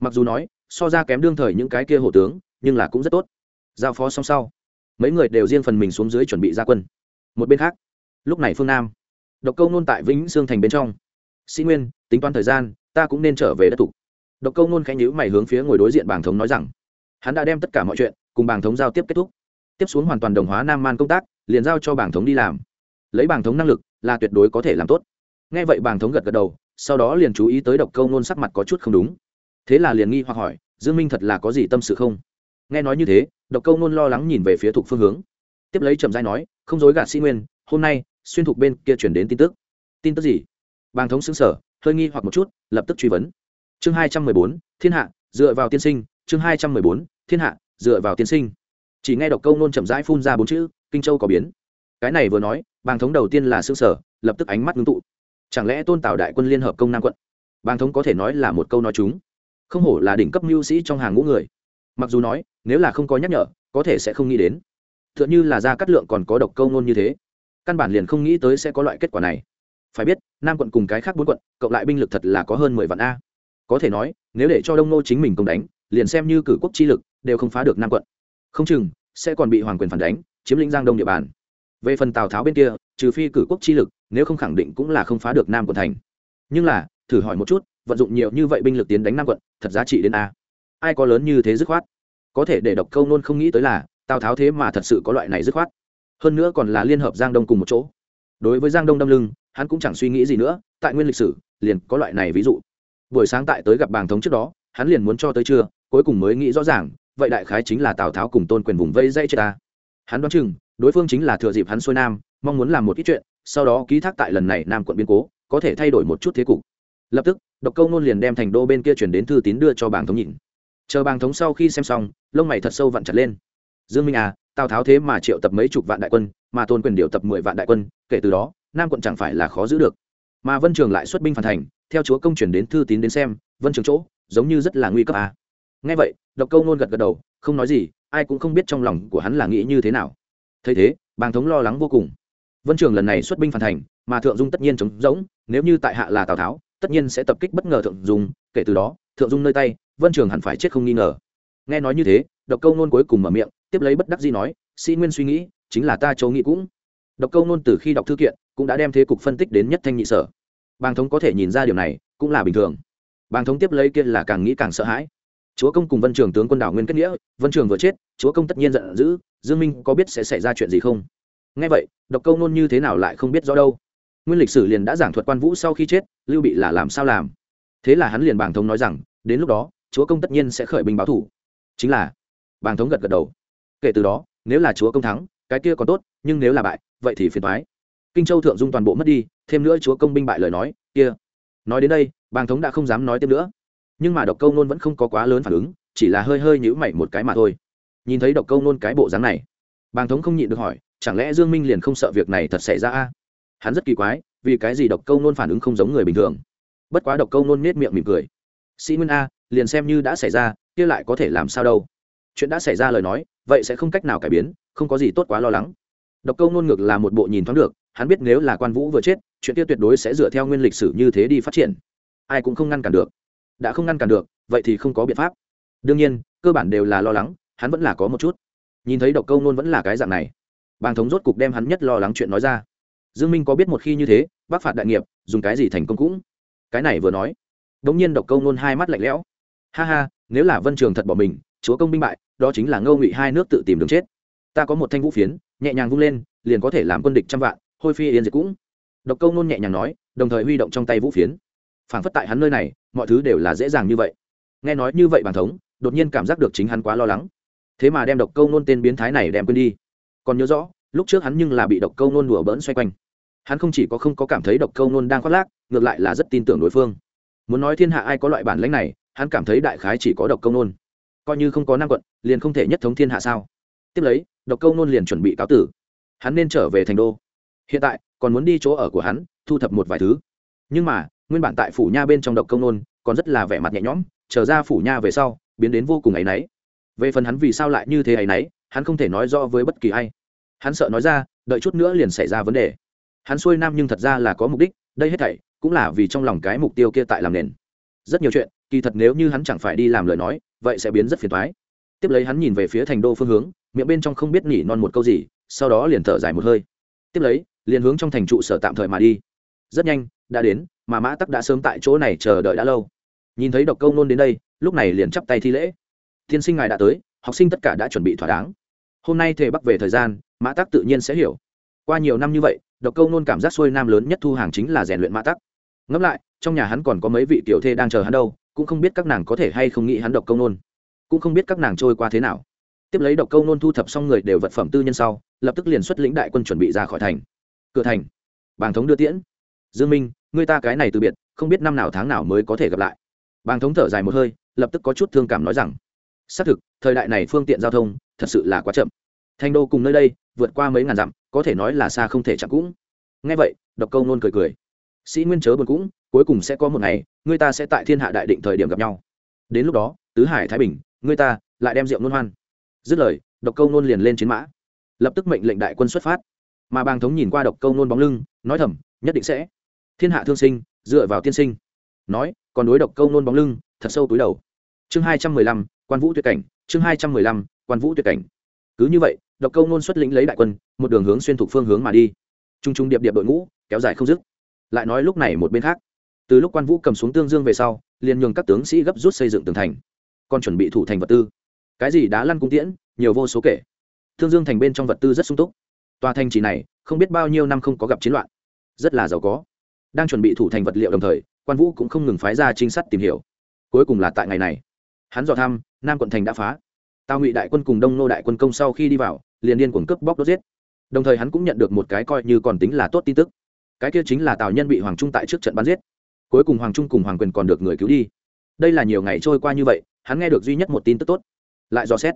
Speaker 1: Mặc dù nói, so ra kém đương thời những cái kia hổ tướng, nhưng là cũng rất tốt. Giao phó xong sau, mấy người đều riêng phần mình xuống dưới chuẩn bị ra quân. Một bên khác, lúc này phương nam, độc câu nôn tại vĩnh sương thành bên trong. Sĩ nguyên, tính toán thời gian ta cũng nên trở về đất tục độc câu nôn khẽ nhữ mày hướng phía ngồi đối diện bảng thống nói rằng, hắn đã đem tất cả mọi chuyện cùng bảng thống giao tiếp kết thúc. Tiếp xuống hoàn toàn đồng hóa nam man công tác, liền giao cho bảng thống đi làm. Lấy bảng thống năng lực là tuyệt đối có thể làm tốt. Nghe vậy bảng thống gật gật đầu, sau đó liền chú ý tới độc câu nôn sắc mặt có chút không đúng. Thế là liền nghi hoặc hỏi, dương minh thật là có gì tâm sự không? Nghe nói như thế, độc câu nôn lo lắng nhìn về phía thuộc phương hướng. Tiếp lấy trầm giai nói, không dối gạt sĩ nguyên, hôm nay xuyên thục bên kia chuyển đến tin tức. Tin tức gì? Bàng thống xứng sở hơi nghi hoặc một chút, lập tức truy vấn. Chương hai trăm mười bốn, thiên hạ, dựa vào tiên sinh. Chương hai trăm mười bốn, thiên hạ, dựa vào tiên sinh. Chỉ nghe độc câu nôn chậm rãi phun ra bốn chữ, kinh châu có biến. Cái này vừa nói, bàng thống đầu tiên là xương sở, lập tức ánh mắt ngưng tụ. Chẳng lẽ tôn tào đại quân liên hợp công nam quận? Bàng thống có thể nói là một câu nói chúng. Không hổ là đỉnh cấp mưu sĩ trong hàng ngũ người. Mặc dù nói, nếu là không có nhắc nhở, có thể sẽ không nghĩ đến. T h ư ợ n h ư là ra cắt lượng còn có độc câu nôn như thế. Căn bản liền không nghĩ tới sẽ có loại kết quả này. Phải biết nam quận cùng cái khác bốn quận, cộng lại binh lực thật là có hơn mười vạn a. Có thể nói, nếu để cho đông nô chính mình công đánh, liền xem như cử quốc chi lực, đều không phá được nam quận. Không chừng, sẽ còn bị hoàng quyền phản đánh, chiếm lĩnh giang đông địa bàn. Về phần tào tháo bên kia, trừ phi cử quốc chi lực, nếu không khẳng định cũng là không phá được nam quận thành. Nhưng là, thử hỏi một chút, vận dụng nhiều như vậy binh lực tiến đánh nam quận, thật giá trị đến a. Ai có lớn như thế dứt khoát? Có thể để độc câu nôn không nghĩ tới là, tào tháo thế mà thật sự có loại này dứt khoát. Hơn nữa còn là liên hợp giang đông cùng một chỗ. Đối với giang đông đâm lưng hắn cũng chẳng suy nghĩ gì nữa, tại nguyên lịch sử, liền có loại này ví dụ. Buổi sáng tại tới gặp bàng thống trước đó, hắn liền muốn cho tới trưa, cuối cùng mới nghĩ rõ ràng, vậy đại khái chính là tào tháo cùng tôn quyền vùng vây dây chết ta. Hắn đoán chừng, đối phương chính là thừa dịp hắn xuôi nam, mong muốn làm một ít chuyện, sau đó ký thác tại lần này nam quận biên cố, có thể thay đổi một chút thế cục. Lập tức, độc câu nôn liền đem thành đô bên kia chuyển đến thư tín đưa cho bàng thống nhìn. Chờ bàng thống sau khi xem xong, lông mày thật sâu vặn chặt lên. Dương minh à tào tháo thế mà triệu tập mấy chục vạn đại quân, mà tôn quyền điều tập mười vạn đại quân, kể từ đó nam quận chẳng phải là khó giữ được. Mà vân trường lại xuất binh phản thành, theo chúa công chuyển đến thư tín đến xem, vân trường chỗ, giống như rất là nguy cấp à. Nghe vậy, độc câu nôn gật gật đầu, không nói gì, ai cũng không biết trong lòng của hắn là nghĩ như thế nào. Thấy thế, bàng thống lo lắng vô cùng. Vân trường lần này xuất binh phản thành, mà thượng dung tất nhiên chống rỗng, nếu như tại hạ là tào tháo, tất nhiên sẽ tập kích bất ngờ thượng dung, kể từ đó, thượng dung nơi tay, vân trường hẳn phải chết không nghi ngờ. Nghe nói như thế, độc câu nôn cuối cùng mở miệng, tiếp lấy bất đắc dĩ nói, sĩ nguyên suy nghĩ, chính là ta châu nghĩ cũng. Độc câu nôn từ khi đọc thư kiện cũng đã đem thế cục phân tích đến nhất thanh nhị sở. Bàng thống có thể nhìn ra điều này, cũng là bình thường. Bàng thống tiếp lấy kia là càng nghĩ càng sợ hãi. Chúa công cùng vân trường tướng quân đảo nguyên kết nghĩa, vân trường vừa chết, chúa công tất nhiên giận dữ, dương minh có biết sẽ xảy ra chuyện gì không? Nghe vậy, độc câu nôn như thế nào lại không biết rõ đâu. Nguyên lịch sử liền đã giảng thuật quan vũ sau khi chết, lưu bị là làm sao làm? Thế là hắn liền bàng thống nói rằng, đến lúc đó, chúa công tất nhiên sẽ khởi binh báo thủ. Chính là, bàng thống gật gật đầu. Kể từ đó, nếu là chúa công thắng, cái kia còn tốt, nhưng nếu là bại, vậy thì phiền thoái kinh châu thượng dung toàn bộ mất đi, thêm nữa chúa công binh bại lời nói, kia. Nói đến đây, bàng thống đã không dám nói tiếp nữa. Nhưng mà độc câu nôn vẫn không có quá lớn phản ứng, chỉ là hơi hơi nhữ mày một cái mà thôi. Nhìn thấy độc câu nôn cái bộ dáng này, bàng thống không nhịn được hỏi, chẳng lẽ dương minh liền không sợ việc này thật xảy ra a? Hắn rất kỳ quái, vì cái gì độc câu nôn phản ứng không giống người bình thường? Bất quá độc câu nôn nết miệng mỉm cười. Sĩ nguyên a, liền xem như đã xảy ra, kia lại có thể làm sao đâu? Chuyện đã xảy ra lời nói, vậy sẽ không cách nào cải biến, không có gì tốt quá lo lắng. Độc câu nôn ngược là một bộ nhìn thoáng được hắn biết nếu là quan vũ vừa chết, chuyện kia tuyệt đối sẽ dựa theo nguyên lịch sử như thế đi phát triển. Ai cũng không ngăn cản được. Đã không ngăn cản được, vậy thì không có biện pháp. Đương nhiên, cơ bản đều là lo lắng, hắn vẫn là có một chút. Nhìn thấy độc câu nôn vẫn là cái dạng này, bàng thống rốt cục đem hắn nhất lo lắng chuyện nói ra. Dương minh có biết một khi như thế, bác phạt đại nghiệp, dùng cái gì thành công cũng. Cái này vừa nói, đống nhiên độc câu nôn hai mắt lạnh lẽo. Ha ha, nếu là vân trường thật bỏ mình, chúa công binh bại, đó chính là ngâu ngụy hai nước tự tìm đường chết. Ta có một thanh vũ phiến, nhẹ nhàng vung lên, liền có thể làm quân địch trăm vạn hôi phi yên diệt cũng. Độc câu nôn nhẹ nhàng nói, đồng thời huy động trong tay vũ phiến. Phảng phất tại hắn nơi này, mọi thứ đều là dễ dàng như vậy. Nghe nói như vậy bàn thống, đột nhiên cảm giác được chính hắn quá lo lắng. Thế mà đem độc câu nôn tên biến thái này đem quên đi. Còn nhớ rõ, lúc trước hắn nhưng là bị độc câu nôn đùa bỡn xoay quanh. Hắn không chỉ có không có cảm thấy độc câu nôn đang khoác lác, ngược lại là rất tin tưởng đối phương. Muốn nói thiên hạ ai có loại bản lãnh này, hắn cảm thấy đại khái chỉ có độc câu nôn. Coi như không có năng quận, liền không thể nhất thống thiên hạ sao? Tiếp lấy, độc câu nôn liền chuẩn bị cáo tử. Hắn nên trở về thành đô hiện tại, còn muốn đi chỗ ở của hắn, thu thập một vài thứ. Nhưng mà, nguyên bản tại phủ nha bên trong độc công nôn, còn rất là vẻ mặt nhẹ nhõm trở ra phủ nha về sau, biến đến vô cùng áy náy. Về phần hắn vì sao lại như thế áy náy, hắn không thể nói rõ với bất kỳ ai. Hắn sợ nói ra, đợi chút nữa liền xảy ra vấn đề. Hắn xuôi nam nhưng thật ra là có mục đích, đây hết thảy cũng là vì trong lòng cái mục tiêu kia tại làm nền. Rất nhiều chuyện, kỳ thật nếu như hắn chẳng phải đi làm lời nói, vậy sẽ biến rất phiền thoái tiếp lấy hắn nhìn về phía thành đô phương hướng, miệng bên trong không biết nhỉ non một câu gì, sau đó liền thở dài một hơi. Tiếp lấy liền hướng trong thành trụ sở tạm thời mà đi. Rất nhanh, đã đến, mà mã tắc đã sớm tại chỗ này chờ đợi đã lâu. Nhìn thấy độc câu nôn đến đây, lúc này liền chắp tay thi lễ. Tiên sinh ngài đã tới, học sinh tất cả đã chuẩn bị thỏa đáng. Hôm nay thề bắc về thời gian, mã tắc tự nhiên sẽ hiểu. Qua nhiều năm như vậy, độc câu nôn cảm giác xuôi nam lớn nhất thu hàng chính là rèn luyện mã tắc. Ngẫm lại, trong nhà hắn còn có mấy vị tiểu thê đang chờ hắn đâu, cũng không biết các nàng có thể hay không nghĩ hắn độc câu nôn. Cũng không biết các nàng trôi qua thế nào. Tiếp lấy độc câu nôn thu thập xong người đều vật phẩm tư nhân sau, lập tức liền xuất lĩnh đại quân chuẩn bị ra khỏi thành cửa thành. Bàng thống đưa tiễn. Dương minh người ta cái này từ biệt, không biết năm nào tháng nào mới có thể gặp lại. Bàng thống thở dài một hơi, lập tức có chút thương cảm nói rằng, xác thực, thời đại này phương tiện giao thông, thật sự là quá chậm. Thành đô cùng nơi đây, vượt qua mấy ngàn dặm, có thể nói là xa không thể chạm cũng. Nghe vậy, độc câu nôn cười cười. Sĩ nguyên chớ buồn cũng, cuối cùng sẽ có một ngày người ta sẽ tại thiên hạ đại định thời điểm gặp nhau. Đến lúc đó, tứ hải thái bình người ta lại đem rượu nôn hoan. Dứt lời, độc câu nôn liền lên chiến mã. Lập tức mệnh lệnh đại quân xuất phát mà bàng thống nhìn qua độc câu nôn bóng lưng, nói thầm, nhất định sẽ. Thiên hạ thương sinh, dựa vào tiên sinh. Nói, còn đối độc câu nôn bóng lưng, thật sâu túi đầu. Chương hai trăm mười lăm, quan vũ tuyệt cảnh, chương hai trăm mười lăm, quan vũ tuyệt cảnh. Cứ như vậy, độc câu nôn xuất lĩnh lấy đại quân, một đường hướng xuyên thục phương hướng mà đi. T r u n g t r u n g điệp điệp đội ngũ, kéo dài không dứt. Lại nói lúc này một bên khác. Từ lúc quan vũ cầm xuống tương dương về sau, liền nhường các tướng sĩ gấp rút xây dựng tường thành. Còn chuẩn bị thủ thành vật tư. Cái gì đá lăn cung tiễn, nhiều vô số kể. Thương dương thành bên trong vật tư rất sung túc tòa thành chỉ này, không biết bao nhiêu năm không có gặp chiến loạn. Rất là giàu có. Đang chuẩn bị thủ thành vật liệu đồng thời, quan vũ cũng không ngừng phái ra trinh sát tìm hiểu. Cuối cùng là tại ngày này, hắn dò thăm, nam quận thành đã phá. Tào ngụy đại quân cùng đông nô đại quân công sau khi đi vào, liền điên cuồng cướp bóc đốt giết. Đồng thời hắn cũng nhận được một cái coi như còn tính là tốt tin tức. Cái kia chính là tào nhân bị hoàng trung tại trước trận bắn giết. Cuối cùng hoàng trung cùng hoàng quyền còn được người cứu đi. Đây là nhiều ngày trôi qua như vậy, hắn nghe được duy nhất một tin tức tốt. Lại dò xét.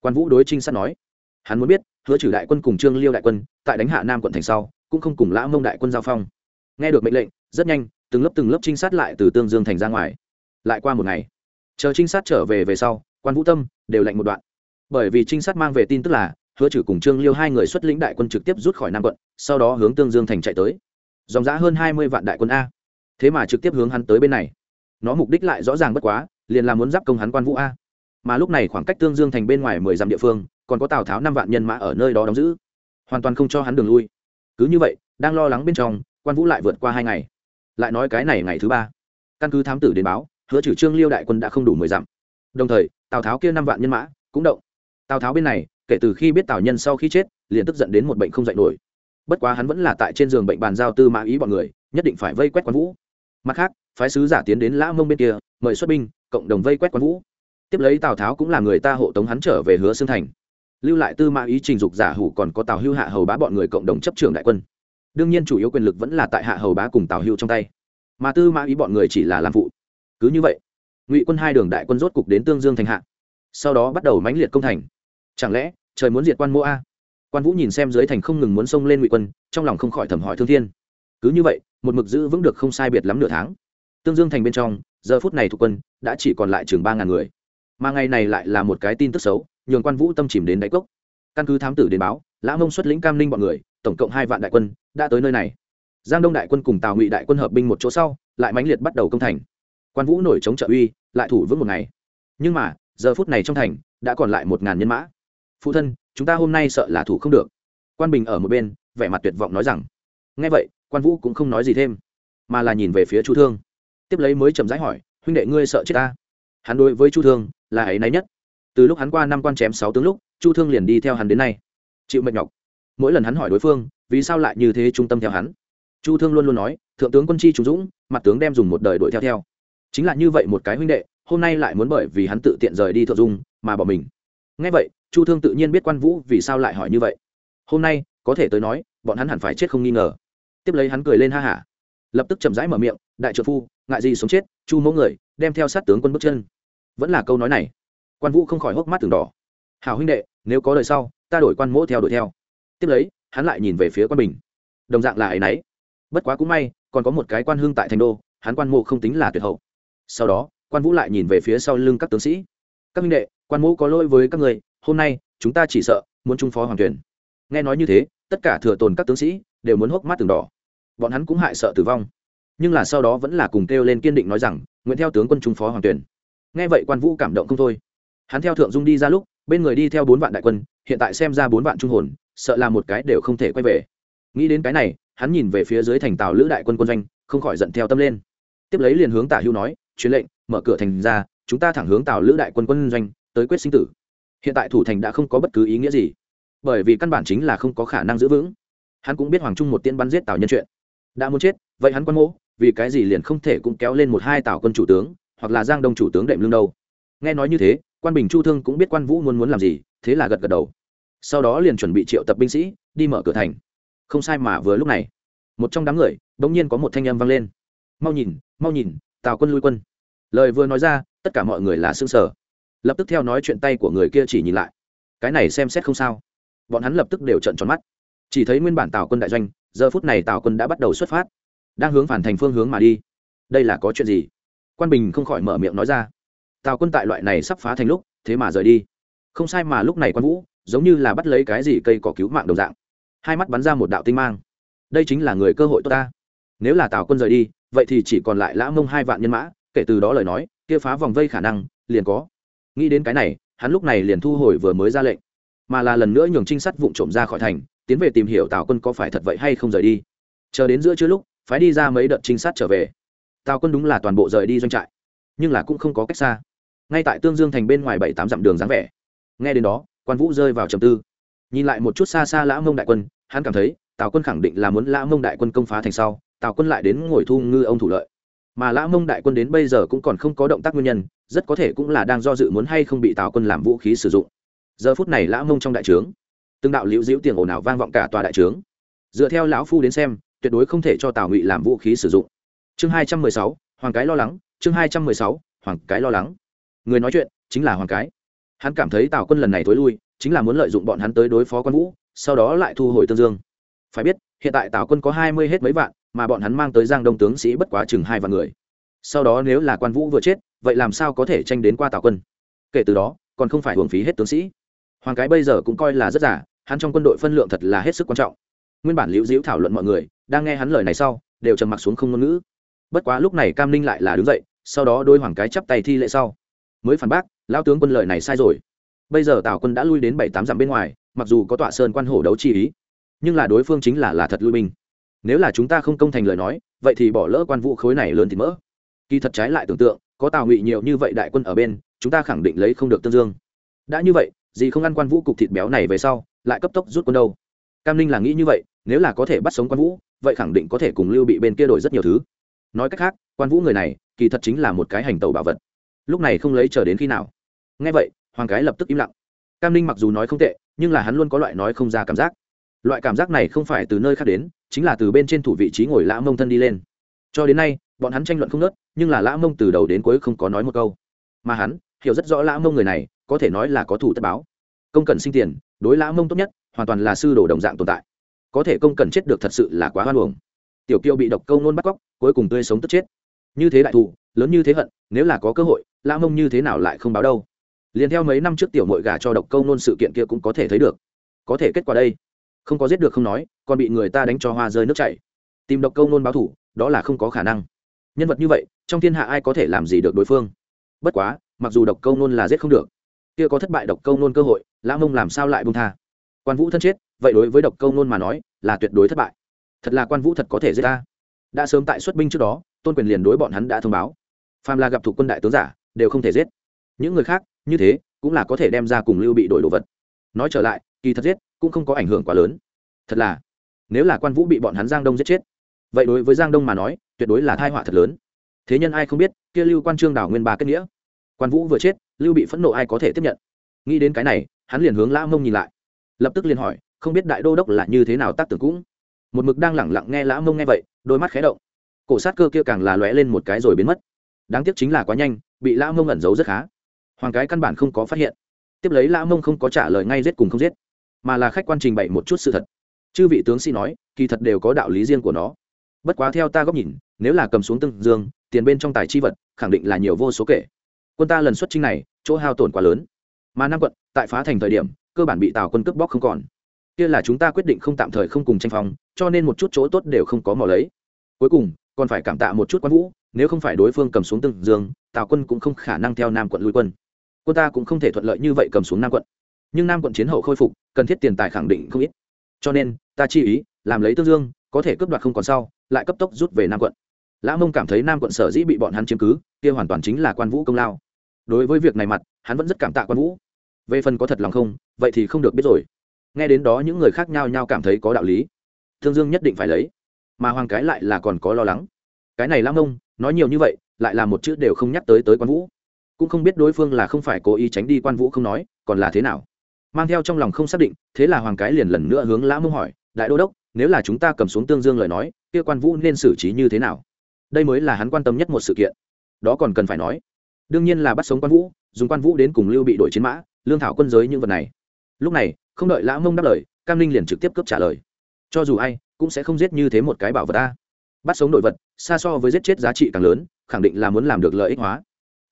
Speaker 1: Quan vũ đối trinh sát nói, hắn muốn biết hứa trừ đại quân cùng trương liêu đại quân, tại đánh hạ nam quận thành sau, cũng không cùng lã mông đại quân giao phong. Nghe được mệnh lệnh, rất nhanh, từng lớp từng lớp trinh sát lại từ tương dương thành ra ngoài. Lại qua một ngày, chờ trinh sát trở về về sau, quan vũ tâm đều lệnh một đoạn. Bởi vì trinh sát mang về tin tức là, hứa trừ cùng trương liêu hai người xuất lĩnh đại quân trực tiếp rút khỏi nam quận, sau đó hướng tương dương thành chạy tới. Dòng giã hơn hai mươi vạn đại quân a. Thế mà trực tiếp hướng hắn tới bên này. Nó mục đích lại rõ ràng bất quá, liền là muốn giáp công hắn quan vũ a. Mà lúc này khoảng cách tương dương thành bên ngoài mười dặm địa phương còn có tào tháo năm vạn nhân mã ở nơi đó đóng giữ hoàn toàn không cho hắn đường lui cứ như vậy đang lo lắng bên trong quan vũ lại vượt qua hai ngày lại nói cái này ngày thứ ba căn cứ thám tử đến báo hứa trừ trương liêu đại quân đã không đủ mười dặm đồng thời tào tháo kia năm vạn nhân mã cũng động tào tháo bên này kể từ khi biết tào nhân sau khi chết liền tức giận đến một bệnh không dạy nổi bất quá hắn vẫn là tại trên giường bệnh bàn giao tư mã ý bọn người nhất định phải vây quét quan vũ mặt khác phái sứ giả tiến đến lã mông bên kia mời xuất binh cộng đồng vây quét quan vũ tiếp lấy tào tháo cũng là người ta hộ tống hắn trở về hứa xương thành lưu lại tư mã ý trình dục giả hủ còn có tào hưu hạ hầu bá bọn người cộng đồng chấp trưởng đại quân. Đương nhiên chủ yếu quyền lực vẫn là tại hạ hầu bá cùng tào hưu trong tay. Mà tư mã ý bọn người chỉ là làm phụ. Cứ như vậy, ngụy quân hai đường đại quân rốt cục đến tương dương thành hạ. Sau đó bắt đầu mãnh liệt công thành. Chẳng lẽ, trời muốn diệt quan mô a? Quan vũ nhìn xem dưới thành không ngừng muốn xông lên ngụy quân, trong lòng không khỏi thầm hỏi thương thiên. Cứ như vậy, một mực giữ vững được không sai biệt lắm nửa tháng. Tương dương thành bên trong, giờ phút này thuộc quân đã chỉ còn lại chừng ba ngàn người. Mà ngày này lại là một cái tin tức xấu nhường quan vũ tâm chìm đến đáy cốc. Căn cứ thám tử đến báo, lã mông xuất lĩnh cam ninh bọn người, tổng cộng hai vạn đại quân, đã tới nơi này. Giang đông đại quân cùng tào ngụy đại quân hợp binh một chỗ sau, lại mãnh liệt bắt đầu công thành. Quan vũ nổi chống trợ uy, lại thủ vững một ngày. Nhưng mà, giờ phút này trong thành, đã còn lại một ngàn nhân mã. Phụ thân, chúng ta hôm nay sợ là thủ không được. Quan bình ở một bên, vẻ mặt tuyệt vọng nói rằng ngay vậy, quan vũ cũng không nói gì thêm, mà là nhìn về phía chu thương. Tiếp lấy mới chậm rãi hỏi, huynh đệ ngươi sợ chết ta? Hắn đối với chu thương là ấy náy nhất từ lúc hắn qua năm quan chém sáu tướng lúc, chu thương liền đi theo hắn đến nay. Chịu mệt nhọc. Mỗi lần hắn hỏi đối phương, vì sao lại như thế trung tâm theo hắn? Chu thương luôn luôn nói, thượng tướng quân chi trung dũng, mặt tướng đem dùng một đời đuổi theo theo. Chính là như vậy một cái huynh đệ, hôm nay lại muốn bởi vì hắn tự tiện rời đi thượng dung, mà bỏ mình. Ngay vậy, chu thương tự nhiên biết quan vũ vì sao lại hỏi như vậy. Hôm nay, có thể tới nói, bọn hắn hẳn phải chết không nghi ngờ. Tiếp lấy hắn cười lên ha hả. Lập tức chậm rãi mở miệng, đại trợ phu, ngại gì sống chết, chu mẫu người, đem theo sát tướng quân bước chân. Vẫn là câu nói này quan vũ không khỏi hốc mắt từng đỏ. Hào huynh đệ, nếu có đời sau, ta đổi quan mỗ theo đuổi theo. Tiếp lấy, hắn lại nhìn về phía quan bình. Đồng dạng là ấ y bất quá cũng may, còn có một cái quan hương tại thành đô, hắn quan mộ không tính là tuyệt hậu. Sau đó, quan vũ lại nhìn về phía sau lưng các tướng sĩ. Các minh đệ, quan mộ có lỗi với các người hôm nay, chúng ta chỉ sợ, muốn trung phó hoàng tuyển. Nghe nói như thế, tất cả thừa tồn các tướng sĩ, đều muốn hốc mắt từng đỏ. Bọn hắn cũng hại sợ tử vong. Nhưng là sau đó vẫn là cùng kêu lên kiên định nói rằng, nguyện theo tướng quân trung phó hoàng tuyển. Nghe vậy quan vũ cảm động không thôi hắn theo thượng dung đi ra lúc, bên người đi theo bốn vạn đại quân, hiện tại xem ra bốn vạn trung hồn, sợ là một cái đều không thể quay về. Nghĩ đến cái này, hắn nhìn về phía dưới thành tàu lữ đại quân quân doanh, không khỏi giận theo tâm lên. Tiếp lấy liền hướng tả hưu nói, truyền lệnh, mở cửa thành ra, chúng ta thẳng hướng tàu lữ đại quân quân doanh, tới quyết sinh tử. Hiện tại thủ thành đã không có bất cứ ý nghĩa gì, bởi vì căn bản chính là không có khả năng giữ vững. Hắn cũng biết hoàng trung một tiên bắn giết tào nhân chuyện. Đã muốn chết, vậy hắn quan mô vì cái gì liền không thể cũng kéo lên một hai tào quân chủ tướng, hoặc là giang đông chủ tướng đệm lương đâu? Nghe nói như thế quan bình chu thương cũng biết quan vũ muốn muốn làm gì, thế là gật gật đầu. Sau đó liền chuẩn bị triệu tập binh sĩ, đi mở cửa thành. Không sai mà vừa lúc này, một trong đám người đ ỗ n g nhiên có một thanh âm vang lên. Mau nhìn mau nhìn, tào quân lui quân. Lời vừa nói ra, tất cả mọi người là xương sở lập tức theo nói chuyện tay của người kia chỉ nhìn lại. Cái này xem xét không sao. Bọn hắn lập tức đều trận tròn mắt. Chỉ thấy nguyên bản tào quân đại doanh, giờ phút này tào quân đã bắt đầu xuất phát, đang hướng phản thành phương hướng mà đi. Đây là có chuyện gì? Quan bình không khỏi mở miệng nói ra tào quân tại loại này sắp phá thành lúc, thế mà rời đi. Không sai mà lúc này quan vũ, giống như là bắt lấy cái gì cây cỏ cứu mạng đồng dạng. Hai mắt bắn ra một đạo tinh mang. Đây chính là người cơ hội tốt ta. Nếu là tào quân rời đi, vậy thì chỉ còn lại lã mông hai vạn nhân mã, kể từ đó lời nói, kia phá vòng vây khả năng, liền có. Nghĩ đến cái này, hắn lúc này liền thu hồi vừa mới ra lệnh. Mà là lần nữa nhường trinh sát vụn trộm ra khỏi thành, tiến về tìm hiểu tào quân có phải thật vậy hay không rời đi. Chờ đến giữa trưa lúc, phái đi ra mấy đợt trinh sát trở về. Tào quân đúng là toàn bộ rời đi doanh trại, nhưng là cũng không có cách xa ngay tại tương dương thành bên ngoài bảy tám dặm đường dáng vẻ. Nghe đến đó, quan vũ rơi vào trầm tư. Nhìn lại một chút xa xa lã mông đại quân, hắn cảm thấy, tào quân khẳng định là muốn lã mông đại quân công phá thành sau, tào quân lại đến ngồi thu ngư ông thủ lợi. Mà lã mông đại quân đến bây giờ cũng còn không có động tác nguyên nhân, rất có thể cũng là đang do dự muốn hay không bị tào quân làm vũ khí sử dụng. Giờ phút này lã mông trong đại trướng, từng đạo liễu diễu tiền ồn ào vang vọng cả tòa đại trướng. Dựa theo lão phu đến xem, tuyệt đối không thể cho tào ngụy làm vũ khí sử dụng. Chương hai trăm mười sáu, hoàng cái lo lắng, chương hai trăm mười sáu, hoàng cái lo lắng người nói chuyện chính là hoàng cái. Hắn cảm thấy tào quân lần này thối lui, chính là muốn lợi dụng bọn hắn tới đối phó quan vũ, sau đó lại thu hồi tương dương. Phải biết, hiện tại tào quân có hai mươi hết mấy vạn, mà bọn hắn mang tới giang đông tướng sĩ bất quá chừng hai vạn người. Sau đó nếu là quan vũ vừa chết, vậy làm sao có thể tranh đến qua tào quân? Kể từ đó, còn không phải hưởng phí hết tướng sĩ. Hoàng cái bây giờ cũng coi là rất giả hắn trong quân đội phân lượng thật là hết sức quan trọng. Nguyên bản liễu diễu thảo luận mọi người, đang nghe hắn lời này sau, đều trầm mặc xuống không ngôn ngữ. Bất quá lúc này cam ninh lại là đứng dậy, sau đó đôi hoàng cái chắp tay thi lễ sau mới phản bác lao tướng quân lợi này sai rồi. Bây giờ tào quân đã lui đến bảy tám dặm bên ngoài, mặc dù có tọa sơn quan hổ đấu chi ý, nhưng là đối phương chính là là thật lui binh. Nếu là chúng ta không công thành lời nói, vậy thì bỏ lỡ quan vũ khối này lớn thì mỡ. Kỳ thật trái lại tưởng tượng, có tào ngụy nhiều như vậy đại quân ở bên, chúng ta khẳng định lấy không được tương dương. Đã như vậy, gì không ăn quan vũ cục thịt béo này về sau, lại cấp tốc rút quân đâu? Cam ninh là nghĩ như vậy, nếu là có thể bắt sống quan vũ, vậy khẳng định có thể cùng lưu bị bên kia đổi rất nhiều thứ. Nói cách khác, quan vũ người này, kỳ thật chính là một cái hành tàu bảo vật lúc này không lấy chờ đến khi nào. Nghe vậy, hoàng cái lập tức im lặng. Cam ninh mặc dù nói không tệ, nhưng là hắn luôn có loại nói không ra cảm giác. Loại cảm giác này không phải từ nơi khác đến, chính là từ bên trên thủ vị trí ngồi lã mông thân đi lên. Cho đến nay, bọn hắn tranh luận không nớt nhưng là lã mông từ đầu đến cuối không có nói một câu. Mà hắn, hiểu rất rõ lã mông người này, có thể nói là có thủ tất báo. Công cần sinh tiền, đối lã mông tốt nhất, hoàn toàn là sư đồ đồng dạng tồn tại. Có thể công cần chết được thật sự là quá hoan hồng tiểu kiều bị độc câu nôn bắt cóc, cuối cùng tươi sống tức chết. Như thế đại thù, lớn như thế hận, nếu là có cơ hội lã mông như thế nào lại không báo đâu? Liền theo mấy năm trước tiểu mội gà cho độc câu nôn sự kiện kia cũng có thể thấy được. Có thể kết quả đây. Không có giết được không nói, còn bị người ta đánh cho hoa rơi nước chảy. Tìm độc câu nôn báo thủ, đó là không có khả năng. Nhân vật như vậy, trong thiên hạ ai có thể làm gì được đối phương? Bất quá, mặc dù độc câu nôn là giết không được, kia có thất bại độc câu nôn cơ hội, lã mông làm sao lại bung tha? Quan vũ thân chết, vậy đối với độc câu nôn mà nói, là tuyệt đối thất bại. Thật là quan vũ thật có thể giết ta. Đã sớm tại xuất binh trước đó, tôn quyền liền đối bọn hắn đã thông báo. Phàm là gặp thủ quân đại tướng giả đều không thể giết. Những người khác, như thế, cũng là có thể đem ra cùng lưu bị đổi đồ vật. Nói trở lại, kỳ thật giết, cũng không có ảnh hưởng quá lớn. Thật là, nếu là quan vũ bị bọn hắn giang đông giết chết, vậy đối với giang đông mà nói, tuyệt đối là thai họa thật lớn. Thế nhân ai không biết, kia lưu quan trương đảo nguyên bà kết nghĩa. Quan vũ vừa chết, lưu bị phẫn nộ ai có thể tiếp nhận? Nghĩ đến cái này, hắn liền hướng lã mông nhìn lại. Lập tức liền hỏi, không biết đại đô đốc là như thế nào tác tưởng cũng. Một mực đang lẳng lặng nghe lã mông nghe vậy, đôi mắt khé động. Cổ sát cơ kia càng là lóe lên một cái rồi biến mất đáng tiếc chính là quá nhanh, bị lã mông ẩn giấu rất khá. Hoàng cái căn bản không có phát hiện. Tiếp lấy lã mông không có trả lời ngay giết cùng không giết, mà là khách quan trình bày một chút sự thật. Chư vị tướng sĩ nói, kỳ thật đều có đạo lý riêng của nó. Bất quá theo ta góc nhìn, nếu là cầm xuống tương dương, tiền bên trong tài chi vật, khẳng định là nhiều vô số kể. Quân ta lần xuất chinh này, chỗ hao tổn quá lớn. Mà nam quận, tại phá thành thời điểm, cơ bản bị tào quân cướp bóc không còn. Kia là chúng ta quyết định không tạm thời không cùng tranh phong, cho nên một chút chỗ tốt đều không có mò lấy. Cuối cùng còn phải cảm tạ một chút quan vũ, nếu không phải đối phương cầm xuống tương dương, tào quân cũng không khả năng theo nam quận lui quân. Quân ta cũng không thể thuận lợi như vậy cầm xuống nam quận. Nhưng nam quận chiến hậu khôi phục, cần thiết tiền tài khẳng định không ít. Cho nên, ta chi ý, làm lấy tương dương, có thể cướp đoạt không còn sau lại cấp tốc rút về nam quận. Lã mông cảm thấy nam quận sở dĩ bị bọn hắn chiếm cứ, kia hoàn toàn chính là quan vũ công lao. Đối với việc này mặt, hắn vẫn rất cảm tạ quan vũ. Về phần có thật lòng không, vậy thì không được biết rồi. Nghe đến đó những người khác nhau nhau cảm thấy có đạo lý. Thương dương nhất định phải lấy mà hoàng cái lại là còn có lo lắng. Cái này lam ông nói nhiều như vậy, lại là một chữ đều không nhắc tới tới quan vũ. Cũng không biết đối phương là không phải cố ý tránh đi quan vũ không nói, còn là thế nào. Mang theo trong lòng không xác định, thế là hoàng cái liền lần nữa hướng lã mông hỏi, đại đô đốc, nếu là chúng ta cầm xuống tương dương lời nói, kia quan vũ nên xử trí như thế nào? Đây mới là hắn quan tâm nhất một sự kiện. Đó còn cần phải nói. Đương nhiên là bắt sống quan vũ, dùng quan vũ đến cùng lưu bị đổi chiến mã, lương thảo quân giới những vật này. Lúc này, không đợi lã mông đáp lời, cam linh liền trực tiếp cướp trả lời. Cho dù ai cũng sẽ không giết như thế một cái bảo vật ta bắt sống đổi vật, xa so với giết chết giá trị càng lớn, khẳng định là muốn làm được lợi ích hóa.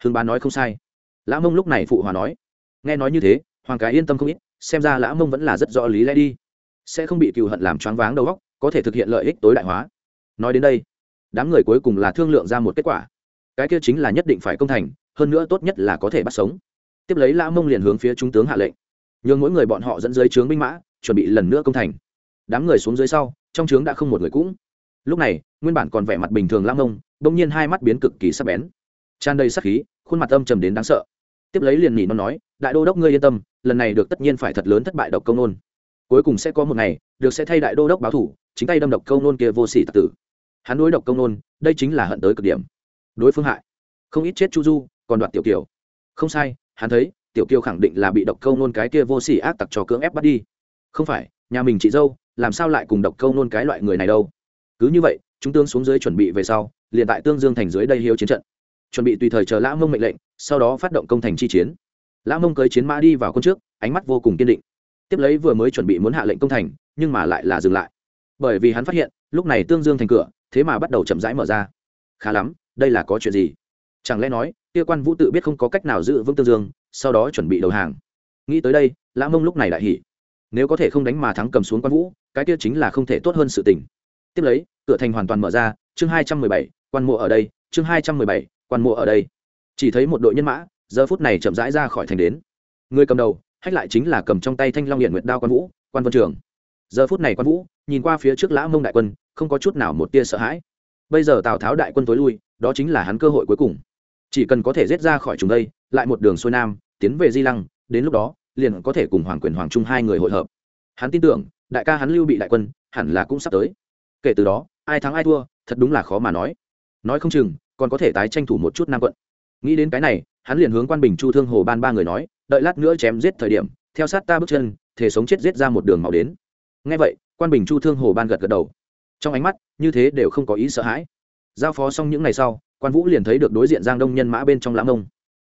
Speaker 1: Hương bán nói không sai. Lã mông lúc này phụ hòa nói. Nghe nói như thế, hoàng cái yên tâm không ít, xem ra lã mông vẫn là rất rõ lý lẽ đi. Sẽ không bị cựu hận làm choáng váng đầu óc, có thể thực hiện lợi ích tối đại hóa. Nói đến đây, đám người cuối cùng là thương lượng ra một kết quả. Cái kia chính là nhất định phải công thành, hơn nữa tốt nhất là có thể bắt sống. Tiếp lấy lã mông liền hướng phía trung tướng hạ lệnh. Nhường mỗi người bọn họ dẫn dưới trướng binh mã, chuẩn bị lần nữa công thành đám người xuống dưới sau, trong trướng đã không một người cũng. Lúc này, nguyên bản còn vẻ mặt bình thường lã mông, bỗng nhiên hai mắt biến cực kỳ sắc bén. Tràn đầy sắc khí, khuôn mặt âm trầm đến đáng sợ. Tiếp lấy liền nhỉ nó nói, đại đô đốc ngươi yên tâm, lần này được tất nhiên phải thật lớn thất bại độc công nôn. Cuối cùng sẽ có một ngày, được sẽ thay đại đô đốc báo thủ, chính tay đâm độc công nôn kia vô sỉ tạc tử. Hắn đối độc công nôn, đây chính là hận tới cực điểm. Đối phương hại. Không ít chết chu du, còn đoạt tiểu kiều. Không sai, hắn thấy, tiểu kiều khẳng định là bị độc câu nôn cái kia vô sỉ ác tặc cho cưỡng ép bắt đi. Không phải, nhà mình chị dâu làm sao lại cùng độc câu nôn cái loại người này đâu? Cứ như vậy, chúng tướng xuống dưới chuẩn bị về sau, liền tại tương dương thành dưới đây hiếu chiến trận. Chuẩn bị tùy thời chờ lã mông mệnh lệnh, sau đó phát động công thành chi chiến. Lã mông cưới chiến mã đi vào quân trước, ánh mắt vô cùng kiên định. Tiếp lấy vừa mới chuẩn bị muốn hạ lệnh công thành, nhưng mà lại là dừng lại. Bởi vì hắn phát hiện, lúc này tương dương thành cửa, thế mà bắt đầu chậm rãi mở ra. Khá lắm, đây là có chuyện gì? Chẳng lẽ nói, kia quan vũ tự biết không có cách nào giữ vững tương dương, sau đó chuẩn bị đầu hàng. Nghĩ tới đây, lã mông lúc này đại hỉ. Nếu có thể không đánh mà thắng cầm xuống quan vũ cái kia chính là không thể tốt hơn sự tình. Tiếp lấy, cửa thành hoàn toàn mở ra, chương hai trăm mười bảy, quan mộ ở đây, chương hai trăm mười bảy, quan mộ ở đây. Chỉ thấy một đội nhân mã, giờ phút này chậm rãi ra khỏi thành đến. Người cầm đầu, hách lại chính là cầm trong tay thanh long hiện nguyệt đao quan vũ, quan vân trường. Giờ phút này quan vũ, nhìn qua phía trước lã mông đại quân, không có chút nào một tia sợ hãi. Bây giờ tào tháo đại quân tối lui, đó chính là hắn cơ hội cuối cùng. Chỉ cần có thể giết ra khỏi chúng đây, lại một đường xuôi nam, tiến về di lăng, đến lúc đó, liền có thể cùng hoàng quyền hoàng trung hai người hội hợp. Hắn tin tưởng đại ca hắn lưu bị đại quân, hẳn là cũng sắp tới. Kể từ đó, ai thắng ai thua, thật đúng là khó mà nói. Nói không chừng, còn có thể tái tranh thủ một chút nam quận. Nghĩ đến cái này, hắn liền hướng quan bình chu thương hồ ban ba người nói, đợi lát nữa chém giết thời điểm, theo sát ta bước chân thể sống chết giết ra một đường màu đến. Ngay vậy, quan bình chu thương hồ ban gật gật đầu. Trong ánh mắt, như thế đều không có ý sợ hãi. Giao phó xong những ngày sau, quan vũ liền thấy được đối diện giang đông nhân mã bên trong lãng mông.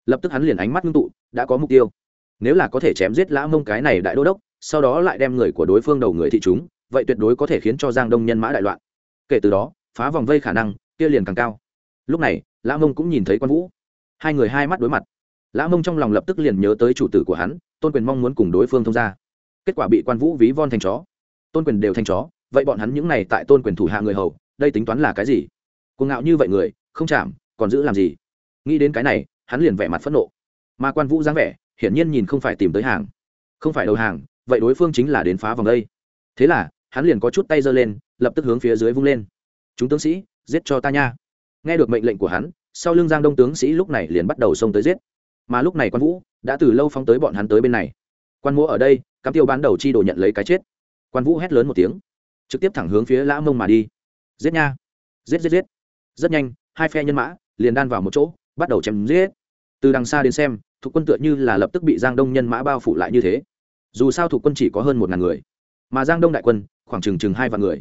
Speaker 1: Lập tức hắn liền ánh mắt ngưng tụ, đã có mục tiêu. Nếu là có thể chém giết lãng mông cái này đại đô đốc sau đó lại đem người của đối phương đầu người thị chúng, vậy tuyệt đối có thể khiến cho giang đông nhân mã đại loạn. Kể từ đó, phá vòng vây khả năng, kia liền càng cao. Lúc này, lã mông cũng nhìn thấy quan vũ. Hai người hai mắt đối mặt. Lã mông trong lòng lập tức liền nhớ tới chủ tử của hắn, tôn quyền mong muốn cùng đối phương thông ra kết quả bị quan vũ ví von thành chó. Tôn quyền đều thành chó, vậy bọn hắn những này tại tôn quyền thủ hạ người hầu, đây tính toán là cái gì? Cuồng ngạo như vậy người, không chạm, còn giữ làm gì? Nghĩ đến cái này, hắn liền vẻ mặt phẫn nộ. Mà quan vũ dáng vẻ, hiển nhiên nhìn không phải tìm tới hàng. Không phải đầu hàng vậy đối phương chính là đến phá vòng đây. Thế là, hắn liền có chút tay giơ lên, lập tức hướng phía dưới vung lên. Chúng tướng sĩ, giết cho ta nha. Nghe được mệnh lệnh của hắn, sau lưng giang đông tướng sĩ lúc này liền bắt đầu xông tới giết. Mà lúc này quan vũ đã từ lâu phóng tới bọn hắn tới bên này. Quan mỗ ở đây, cắm tiêu bán đầu chi đồ nhận lấy cái chết. Quan vũ hét lớn một tiếng, trực tiếp thẳng hướng phía lã mông mà đi. Giết nha. Giết giết giết. Rất nhanh, hai phe nhân mã liền đan vào một chỗ, bắt đầu chém giết. Từ đằng xa đến xem thuộc quân tựa như là lập tức bị giang đông nhân mã bao phủ lại như thế dù sao thuộc quân chỉ có hơn một ngàn người, mà giang đông đại quân, khoảng chừng chừng hai vạn người.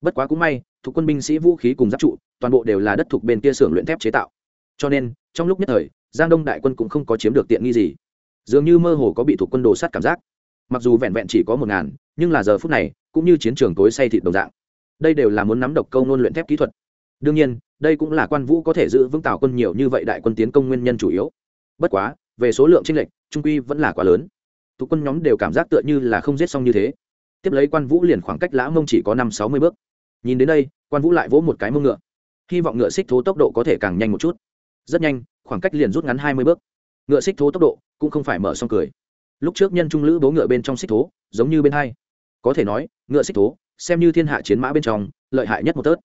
Speaker 1: Bất quá cũng may, thuộc quân binh sĩ vũ khí cùng giáp trụ, toàn bộ đều là đất thuộc bên kia xưởng luyện thép chế tạo. Cho nên, trong lúc nhất thời, giang đông đại quân cũng không có chiếm được tiện nghi gì. Dường như mơ hồ có bị thuộc quân đồ sát cảm giác. Mặc dù vẹn vẹn chỉ có một ngàn, nhưng là giờ phút này, cũng như chiến trường tối say thịt đồng dạng. Đây đều là muốn nắm độc câu nôn luyện thép kỹ thuật. Đương nhiên, đây cũng là quan vũ có thể giữ vững tào quân nhiều như vậy đại quân tiến công nguyên nhân chủ yếu. Bất quá, về số lượng tranh lệch, trung quy vẫn là quá lớn thuộc quân nhóm đều cảm giác tựa như là không giết xong như thế. Tiếp lấy quan vũ liền khoảng cách lã mông chỉ có năm sáu mươi bước. Nhìn đến đây, quan vũ lại vỗ một cái mông ngựa. Hy vọng ngựa xích thố tốc độ có thể càng nhanh một chút. Rất nhanh, khoảng cách liền rút ngắn hai mươi bước. Ngựa xích thố tốc độ cũng không phải mở xong cười. Lúc trước nhân trung lữ bố ngựa bên trong xích thố, giống như bên hai. Có thể nói, ngựa xích thố, xem như thiên hạ chiến mã bên trong, lợi hại nhất một tớt.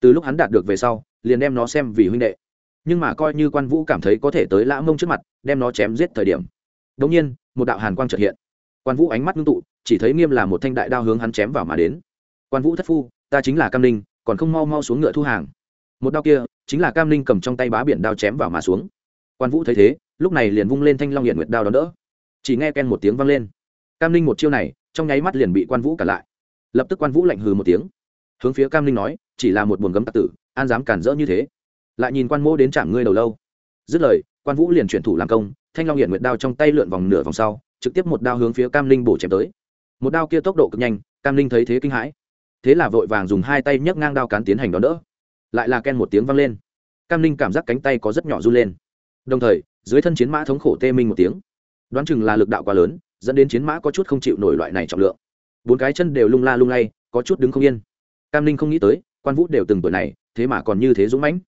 Speaker 1: Từ lúc hắn đạt được về sau, liền đem nó xem vì huynh đệ. Nhưng mà coi như quan vũ cảm thấy có thể tới lã mông trước mặt, đem nó chém giết thời điểm. Đ nhiên một đạo hàn quang trật hiện. Quan vũ ánh mắt ngưng tụ, chỉ thấy nghiêm là một thanh đại đao hướng hắn chém vào mà đến. Quan vũ thất phu, ta chính là cam ninh, còn không mau mau xuống ngựa thu hàng. Một đao kia, chính là cam ninh cầm trong tay bá biển đao chém vào mà xuống. Quan vũ thấy thế, lúc này liền vung lên thanh long hiện nguyệt đao đón đỡ. Chỉ nghe ken một tiếng vang lên. Cam ninh một chiêu này, trong nháy mắt liền bị quan vũ cả lại. Lập tức quan vũ lạnh hừ một tiếng. Hướng phía cam ninh nói, chỉ là một buồn gấm tạc tử, an dám cản rỡ như thế. Lại nhìn quan mô đến chạm ngươi đầu lâu. Dứt lời, quan vũ liền chuyển thủ làm công thanh long hiện nguyệt đao trong tay lượn vòng nửa vòng sau, trực tiếp một đao hướng phía cam ninh bổ chém tới. Một đao kia tốc độ cực nhanh, cam ninh thấy thế kinh hãi. Thế là vội vàng dùng hai tay nhấc ngang đao cán tiến hành đón đỡ. Lại là ken một tiếng vang lên. Cam ninh cảm giác cánh tay có rất nhỏ run lên. Đồng thời, dưới thân chiến mã thống khổ tê minh một tiếng. Đoán chừng là lực đạo quá lớn, dẫn đến chiến mã có chút không chịu nổi loại này trọng lượng. Bốn cái chân đều lung la lung lay, có chút đứng không yên. Cam ninh không nghĩ tới, quan vũ đều từng tuổi này, thế mà còn như thế dũng mãnh.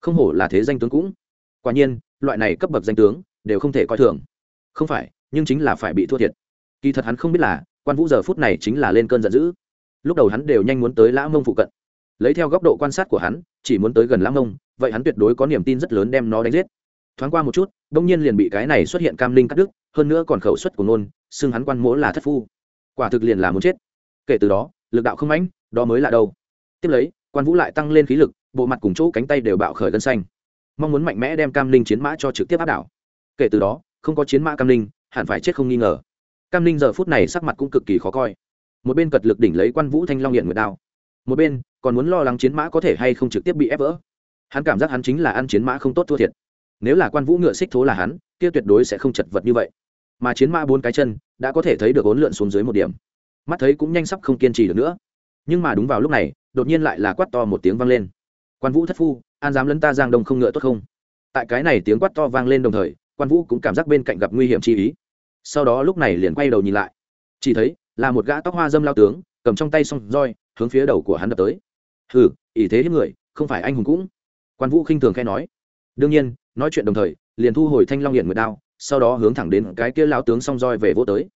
Speaker 1: Không hổ là thế danh tướng cũng. Quả nhiên, loại này cấp bậc danh tướng đều không thể coi thường. Không phải nhưng chính là phải bị thua thiệt. Kỳ thật hắn không biết là quan vũ giờ phút này chính là lên cơn giận dữ. Lúc đầu hắn đều nhanh muốn tới lã mông phụ cận. Lấy theo góc độ quan sát của hắn chỉ muốn tới gần lã mông vậy hắn tuyệt đối có niềm tin rất lớn đem nó đánh giết. Thoáng qua một chút đông nhiên liền bị cái này xuất hiện cam linh cắt đứt hơn nữa còn khẩu suất của nôn xưng hắn quan mỗ là thất phu. Quả thực liền là muốn chết. Kể từ đó lực đạo không ánh, đó mới là đâu. Tiếp lấy quan vũ lại tăng lên khí lực bộ mặt cùng chỗ cánh tay đều bạo khởi gân xanh. Mong muốn mạnh mẽ đem cam linh chiến mã cho trực tiếp áp đảo kể từ đó, không có chiến mã cam linh hẳn phải chết không nghi ngờ. Cam linh giờ phút này sắc mặt cũng cực kỳ khó coi. Một bên cật lực đỉnh lấy quan vũ thanh long hiện nguyệt đao. Một bên, còn muốn lo lắng chiến mã có thể hay không trực tiếp bị ép vỡ. Hắn cảm giác hắn chính là ăn chiến mã không tốt thua thiệt. Nếu là quan vũ ngựa xích thố là hắn, kia tuyệt đối sẽ không chật vật như vậy. Mà chiến mã bốn cái chân, đã có thể thấy được ốn lượn xuống dưới một điểm. Mắt thấy cũng nhanh sắp không kiên trì được nữa. Nhưng mà đúng vào lúc này, đột nhiên lại là quát to một tiếng vang lên. Quan vũ thất phu, an dám lấn ta giang đông không ngựa tốt không? Tại cái này tiếng quát to vang lên đồng thời quan vũ cũng cảm giác bên cạnh gặp nguy hiểm chi ý. Sau đó lúc này liền quay đầu nhìn lại. Chỉ thấy, là một gã tóc hoa dâm lao tướng, cầm trong tay song roi, hướng phía đầu của hắn đập tới. Hừ ý thế hiếp người, không phải anh hùng cũng. Quan vũ khinh thường khai nói. Đương nhiên, nói chuyện đồng thời, liền thu hồi thanh long hiện nguyệt đao, sau đó hướng thẳng đến cái kia lao tướng song roi về vô tới.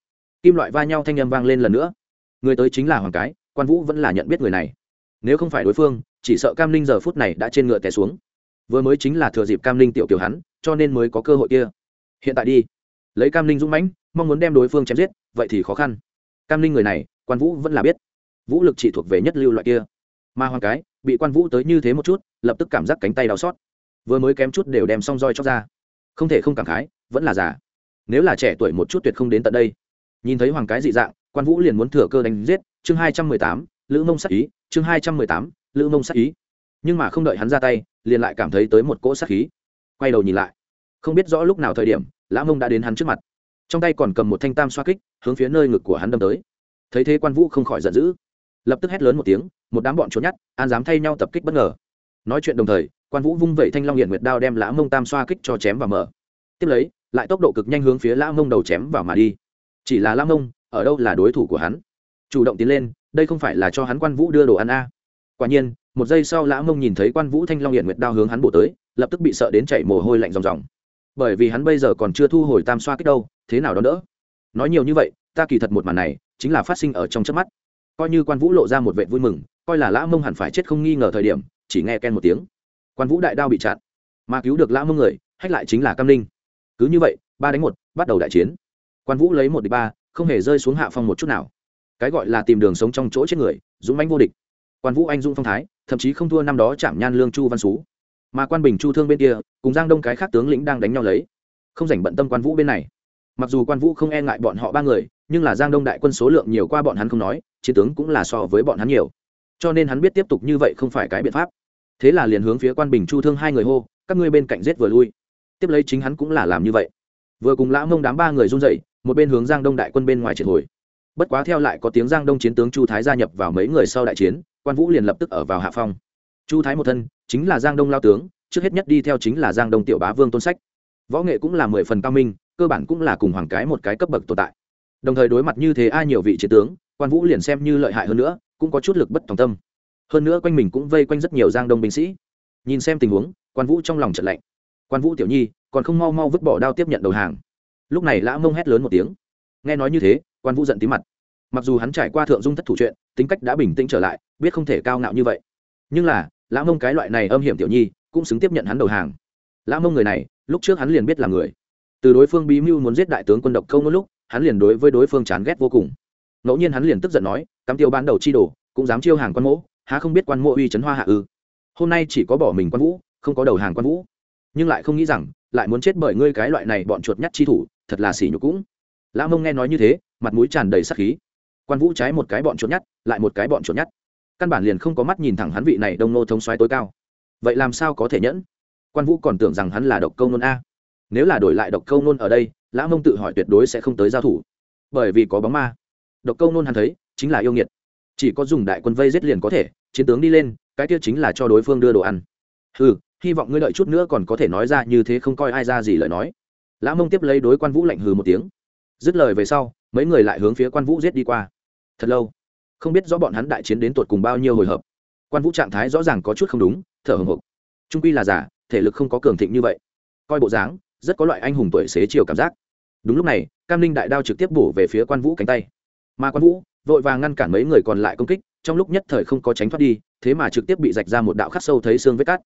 Speaker 1: Kim loại va nhau thanh â m vang lên lần nữa. Người tới chính là hoàng cái, quan vũ vẫn là nhận biết người này. Nếu không phải đối phương, chỉ sợ cam linh giờ phút này đã trên ngựa té xuống. Vừa mới chính là thừa dịp cam linh tiểu kiểu hắn cho nên mới có cơ hội kia. Hiện tại đi. Lấy cam linh dũng mãnh, mong muốn đem đối phương chém giết, vậy thì khó khăn. Cam linh người này, quan vũ vẫn là biết. Vũ lực chỉ thuộc về nhất lưu loại kia. Mà hoàng cái, bị quan vũ tới như thế một chút, lập tức cảm giác cánh tay đau xót. Vừa mới kém chút đều đem xong roi chóc ra. Không thể không cảm khái, vẫn là già. Nếu là trẻ tuổi một chút tuyệt không đến tận đây. Nhìn thấy hoàng cái dị dạng, quan vũ liền muốn thừa cơ đánh giết, chương hai trăm mười tám, lữ mông sắc ý, chương hai trăm mười tám, lữ mông sắc ý. Nhưng mà không đợi hắn ra tay, liền lại cảm thấy tới một cỗ sắc khí quay đầu nhìn lại. Không biết rõ lúc nào thời điểm, lã mông đã đến hắn trước mặt. Trong tay còn cầm một thanh tam xoa kích, hướng phía nơi ngực của hắn đâm tới. Thấy thế quan vũ không khỏi giận dữ. Lập tức hét lớn một tiếng, một đám bọn trốn nhát, an dám thay nhau tập kích bất ngờ. Nói chuyện đồng thời, quan vũ vung vẩy thanh long hiện nguyệt đao đem lã mông tam xoa kích cho chém và mở. Tiếp lấy, lại tốc độ cực nhanh hướng phía lã mông đầu chém vào mà đi. Chỉ là lã mông, ở đâu là đối thủ của hắn? Chủ động tiến lên, đây không phải là cho hắn quan vũ đưa đồ ăn a. Quả nhiên, một giây sau lã mông nhìn thấy quan vũ thanh long hiện nguyệt đao hướng hắn bổ tới lập tức bị sợ đến chảy mồ hôi lạnh ròng ròng. Bởi vì hắn bây giờ còn chưa thu hồi tam xoa kích đâu, thế nào đó đỡ. Nói nhiều như vậy, ta kỳ thật một màn này chính là phát sinh ở trong chớp mắt. Coi như quan vũ lộ ra một vệ vui mừng, coi là lã mông hẳn phải chết không nghi ngờ thời điểm, chỉ nghe ken một tiếng. Quan vũ đại đao bị chặn. Mà cứu được lã mông người, hách lại chính là cam linh cứ như vậy, ba đánh một, bắt đầu đại chiến. Quan vũ lấy một địch ba, không hề rơi xuống hạ phong một chút nào. Cái gọi là tìm đường sống trong chỗ chết người, dũng mãnh vô địch. Quan vũ anh dũng phong thái, thậm chí không thua năm đó chạm nhan lương chu văn xú mà quan bình chu thương bên kia, cùng giang đông cái khác tướng lĩnh đang đánh nhau lấy. Không dành bận tâm quan vũ bên này. Mặc dù quan vũ không e ngại bọn họ ba người, nhưng là giang đông đại quân số lượng nhiều qua bọn hắn không nói, chiến tướng cũng là so với bọn hắn nhiều. Cho nên hắn biết tiếp tục như vậy không phải cái biện pháp. Thế là liền hướng phía quan bình chu thương hai người hô, các ngươi bên cạnh giết vừa lui. Tiếp lấy chính hắn cũng là làm như vậy. Vừa cùng lão mông đám ba người run dậy một bên hướng giang đông đại quân bên ngoài triệt hồi. Bất quá theo lại có tiếng giang đông chiến tướng chu thái gia nhập vào mấy người sau đại chiến, quan vũ liền lập tức ở vào hạ phong. Chu thái một thân chính là giang đông lao tướng, trước hết nhất đi theo chính là giang đông tiểu bá vương tôn sách. Võ nghệ cũng là mười phần cao minh, cơ bản cũng là cùng hoàng cái một cái cấp bậc tồn tại. Đồng thời đối mặt như thế ai nhiều vị chiến tướng, quan vũ liền xem như lợi hại hơn nữa, cũng có chút lực bất tòng tâm. Hơn nữa quanh mình cũng vây quanh rất nhiều giang đông binh sĩ. Nhìn xem tình huống, quan vũ trong lòng trận lạnh. Quan vũ tiểu nhi, còn không mau mau vứt bỏ đao tiếp nhận đầu hàng. Lúc này lã mông hét lớn một tiếng. Nghe nói như thế, quan vũ giận tí mặt. Mặc dù hắn trải qua thượng dung thất thủ chuyện, tính cách đã bình tĩnh trở lại, biết không thể cao ngạo như vậy. Nhưng là lã mông cái loại này âm hiểm tiểu nhi, cũng xứng tiếp nhận hắn đầu hàng. Lã mông người này, lúc trước hắn liền biết là người. Từ đối phương bí mưu muốn giết đại tướng quân độc câu mỗi lúc, hắn liền đối với đối phương chán ghét vô cùng. Ngẫu nhiên hắn liền tức giận nói, cắm tiêu ban đầu chi đồ, cũng dám chiêu hàng quan mỗ, há không biết quan mộ uy chấn hoa hạ ư? Hôm nay chỉ có bỏ mình quan vũ, không có đầu hàng quan vũ. Nhưng lại không nghĩ rằng, lại muốn chết bởi ngươi cái loại này bọn chuột nhắt chi thủ, thật là xỉ nhục cũng. Lã mông nghe nói như thế, mặt mũi tràn đầy sắc khí. Quan vũ trái một cái bọn chuột nhắt, lại một cái bọn chuột nhắt căn bản liền không có mắt nhìn thẳng hắn vị này đông nô thống xoáy tối cao. Vậy làm sao có thể nhẫn? Quan vũ còn tưởng rằng hắn là độc câu nôn a. Nếu là đổi lại độc câu nôn ở đây, lã mông tự hỏi tuyệt đối sẽ không tới giao thủ. Bởi vì có bóng ma. Độc câu nôn hắn thấy, chính là yêu nghiệt. Chỉ có dùng đại quân vây giết liền có thể, chiến tướng đi lên, cái kia chính là cho đối phương đưa đồ ăn. Ừ hy vọng ngươi đợi chút nữa còn có thể nói ra như thế không coi ai ra gì lời nói. Lã mông tiếp lấy đối quan vũ lạnh hừ một tiếng. Dứt lời về sau, mấy người lại hướng phía quan vũ giết đi qua. Thật lâu không biết rõ bọn hắn đại chiến đến tột cùng bao nhiêu hồi hợp. Quan vũ trạng thái rõ ràng có chút không đúng, thở hồng hộc. Trung quy là giả, thể lực không có cường thịnh như vậy. Coi bộ dáng, rất có loại anh hùng tuổi xế chiều cảm giác. Đúng lúc này, cam linh đại đao trực tiếp bổ về phía quan vũ cánh tay. Mà quan vũ vội vàng ngăn cản mấy người còn lại công kích, trong lúc nhất thời không có tránh thoát đi, thế mà trực tiếp bị rạch ra một đạo khắc sâu thấy xương vết cắt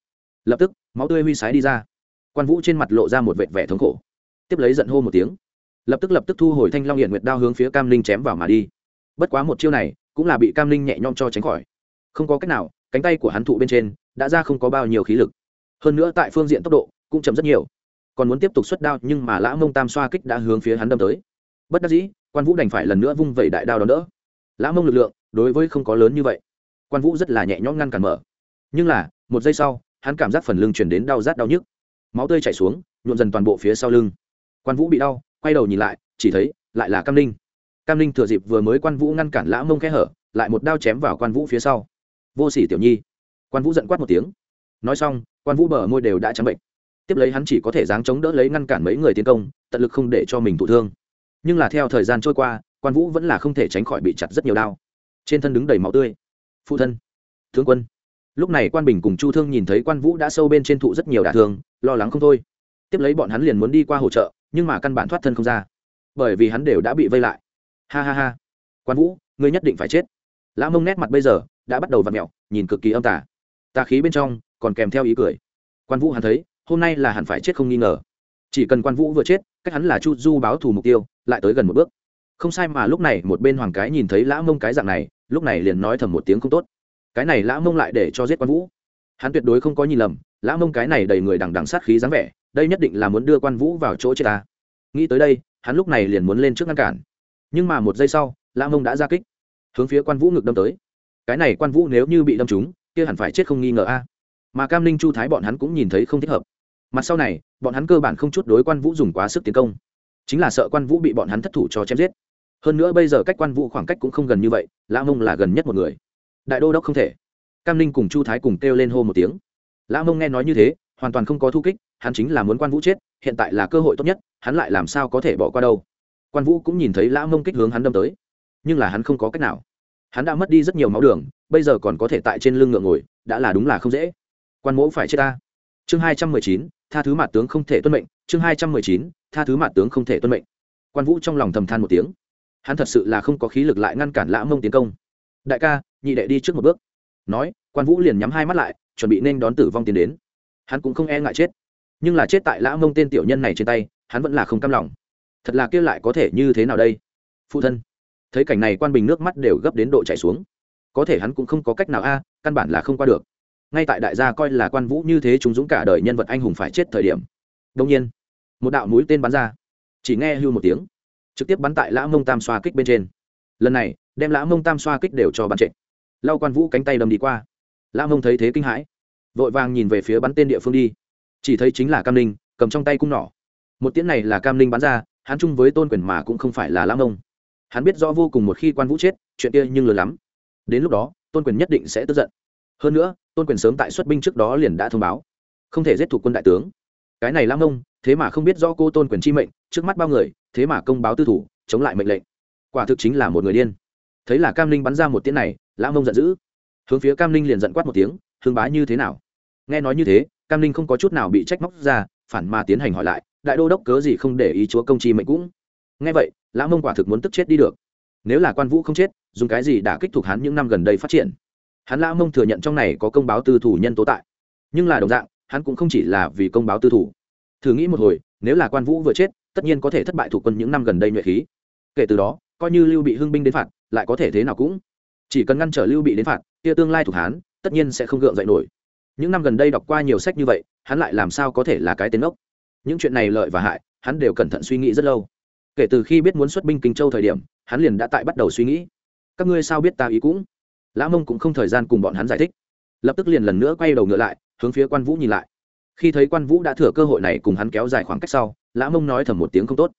Speaker 1: lập tức, máu tươi huy sái đi ra. Quan vũ trên mặt lộ ra một vệt vẻ thống khổ. Tiếp lấy giận hô một tiếng. Lập tức lập tức thu hồi thanh long hiện nguyệt đao hướng phía cam linh chém vào mà đi. Bất quá một chiêu này cũng là bị cam linh nhẹ nhõm cho tránh khỏi. Không có cách nào, cánh tay của hắn thụ bên trên đã ra không có bao nhiêu khí lực. Hơn nữa tại phương diện tốc độ cũng chậm rất nhiều. Còn muốn tiếp tục xuất đao nhưng mà lã mông tam xoa kích đã hướng phía hắn đâm tới. Bất đắc dĩ, quan vũ đành phải lần nữa vung vẩy đại đao đón đỡ. Lã mông lực lượng đối với không có lớn như vậy. Quan vũ rất là nhẹ nhõm ngăn cản mở. Nhưng là, một giây sau, hắn cảm giác phần lưng chuyển đến đau rát đau nhức. Máu tươi chảy xuống nhuộn dần toàn bộ phía sau lưng. Quan vũ bị đau, quay đầu nhìn lại, chỉ thấy lại là cam ninh cam ninh thừa dịp vừa mới quan vũ ngăn cản lã mông khe hở, lại một đao chém vào quan vũ phía sau. Vô sỉ tiểu nhi. Quan vũ giận quát một tiếng. Nói xong, quan vũ bờ môi đều đã trắng bệnh. Tiếp lấy hắn chỉ có thể dáng chống đỡ lấy ngăn cản mấy người tiến công, tận lực không để cho mình thụ thương. Nhưng là theo thời gian trôi qua, quan vũ vẫn là không thể tránh khỏi bị chặt rất nhiều đao. Trên thân đứng đầy máu tươi. Phụ thân. Thương quân. Lúc này quan bình cùng chu thương nhìn thấy quan vũ đã sâu bên trên thụ rất nhiều đả thương, lo lắng không thôi. Tiếp lấy bọn hắn liền muốn đi qua hỗ trợ, nhưng mà căn bản thoát thân không ra. Bởi vì hắn đều đã bị vây lại ha ha ha. Quan vũ, ngươi nhất định phải chết. Lã mông nét mặt bây giờ đã bắt đầu v ặ mẹo, nhìn cực kỳ âm tả tà khí bên trong còn kèm theo ý cười. Quan vũ hắn thấy, hôm nay là hẳn phải chết không nghi ngờ. Chỉ cần quan vũ vừa chết, cách hắn là chu du báo thù mục tiêu, lại tới gần một bước. Không sai mà lúc này một bên hoàng cái nhìn thấy lã mông cái dạng này, lúc này liền nói thầm một tiếng không tốt. Cái này lã mông lại để cho giết quan vũ. Hắn tuyệt đối không có nhìn lầm, lã mông cái này đầy người đằng đằng sát khí dáng vẻ, đây nhất định là muốn đưa quan vũ vào chỗ chết ta. Nghĩ tới đây, hắn lúc này liền muốn lên trước ngăn cản nhưng mà một giây sau, lã mông đã ra kích, hướng phía quan vũ ngực đâm tới. Cái này quan vũ nếu như bị đâm trúng, kia hẳn phải chết không nghi ngờ a. Mà cam ninh chu thái bọn hắn cũng nhìn thấy không thích hợp. Mặt sau này, bọn hắn cơ bản không chút đối quan vũ dùng quá sức tiến công. Chính là sợ quan vũ bị bọn hắn thất thủ cho chém giết. Hơn nữa bây giờ cách quan vũ khoảng cách cũng không gần như vậy, lã mông là gần nhất một người. Đại đô đốc không thể. Cam ninh cùng chu thái cùng kêu lên hô một tiếng. Lã mông nghe nói như thế, hoàn toàn không có thu kích, hắn chính là muốn quan vũ chết, hiện tại là cơ hội tốt nhất, hắn lại làm sao có thể bỏ qua đâu quan vũ cũng nhìn thấy lã mông kích hướng hắn đâm tới nhưng là hắn không có cách nào hắn đã mất đi rất nhiều máu đường bây giờ còn có thể tại trên lưng ngựa ngồi đã là đúng là không dễ quan mỗ phải chết ta chương hai trăm mười chín tha thứ mạt tướng không thể tuân mệnh chương hai trăm mười chín tha thứ mạt tướng không thể tuân mệnh quan vũ trong lòng thầm than một tiếng hắn thật sự là không có khí lực lại ngăn cản lã mông tiến công đại ca nhị đệ đi trước một bước nói quan vũ liền nhắm hai mắt lại chuẩn bị nên đón tử vong tiến đến hắn cũng không e ngại chết nhưng là chết tại lã mông tên tiểu nhân này trên tay hắn vẫn là không cam lòng thật là kia lại có thể như thế nào đây? Phụ thân, thấy cảnh này quan bình nước mắt đều gấp đến độ chảy xuống. Có thể hắn cũng không có cách nào a, căn bản là không qua được. Ngay tại đại gia coi là quan vũ như thế chúng dũng cả đời nhân vật anh hùng phải chết thời điểm. Đông nhiên, một đạo mũi tên bắn ra. Chỉ nghe hưu một tiếng, trực tiếp bắn tại lã mông tam xoa kích bên trên. Lần này, đem lã mông tam xoa kích đều cho bắn trệ lau quan vũ cánh tay đầm đi qua. Lã mông thấy thế kinh hãi, vội vàng nhìn về phía bắn tên địa phương đi. Chỉ thấy chính là cam ninh, cầm trong tay cung nỏ. Một tiễn này là cam ninh bắn ra hắn chung với tôn quyền mà cũng không phải là lãng ông hắn biết rõ vô cùng một khi quan vũ chết, chuyện kia nhưng lớn lắm. Đến lúc đó, tôn quyền nhất định sẽ tức giận. Hơn nữa, tôn quyền sớm tại xuất binh trước đó liền đã thông báo. Không thể giết thủ quân đại tướng. Cái này lãng ông thế mà không biết rõ cô tôn quyền chi mệnh, trước mắt bao người, thế mà công báo tư thủ, chống lại mệnh lệnh. Quả thực chính là một người điên. Thấy là cam linh bắn ra một tiếng này lãng ông giận dữ. Hướng phía cam linh liền giận quát một tiếng, hương bá như thế nào? Nghe nói như thế, cam linh không có chút nào bị trách móc ra, phản mà tiến hành hỏi lại đại đô đốc cớ gì không để ý chúa công chi mệnh cũng. Nghe vậy, lã mông quả thực muốn tức chết đi được. Nếu là quan vũ không chết, dùng cái gì đã kích thuộc hắn những năm gần đây phát triển? Hắn lã mông thừa nhận trong này có công báo tư thủ nhân tố tại. Nhưng là đồng dạng, hắn cũng không chỉ là vì công báo tư thủ. Thử nghĩ một hồi, nếu là quan vũ vừa chết, tất nhiên có thể thất bại thủ quân những năm gần đây nhuệ khí. Kể từ đó, coi như lưu bị hưng binh đến phạt, lại có thể thế nào cũng. Chỉ cần ngăn trở lưu bị đến phạt, kia tương lai thuộc hán tất nhiên sẽ không gượng dậy nổi. Những năm gần đây đọc qua nhiều sách như vậy, hắn lại làm sao có thể là cái tên ốc những chuyện này lợi và hại, hắn đều cẩn thận suy nghĩ rất lâu. Kể từ khi biết muốn xuất binh kinh châu thời điểm, hắn liền đã tại bắt đầu suy nghĩ. Các ngươi sao biết ta ý cũng? Lã mông cũng không thời gian cùng bọn hắn giải thích. Lập tức liền lần nữa quay đầu ngựa lại, hướng phía quan vũ nhìn lại. Khi thấy quan vũ đã thừa cơ hội này cùng hắn kéo dài khoảng cách sau, lã mông nói thầm một tiếng không tốt.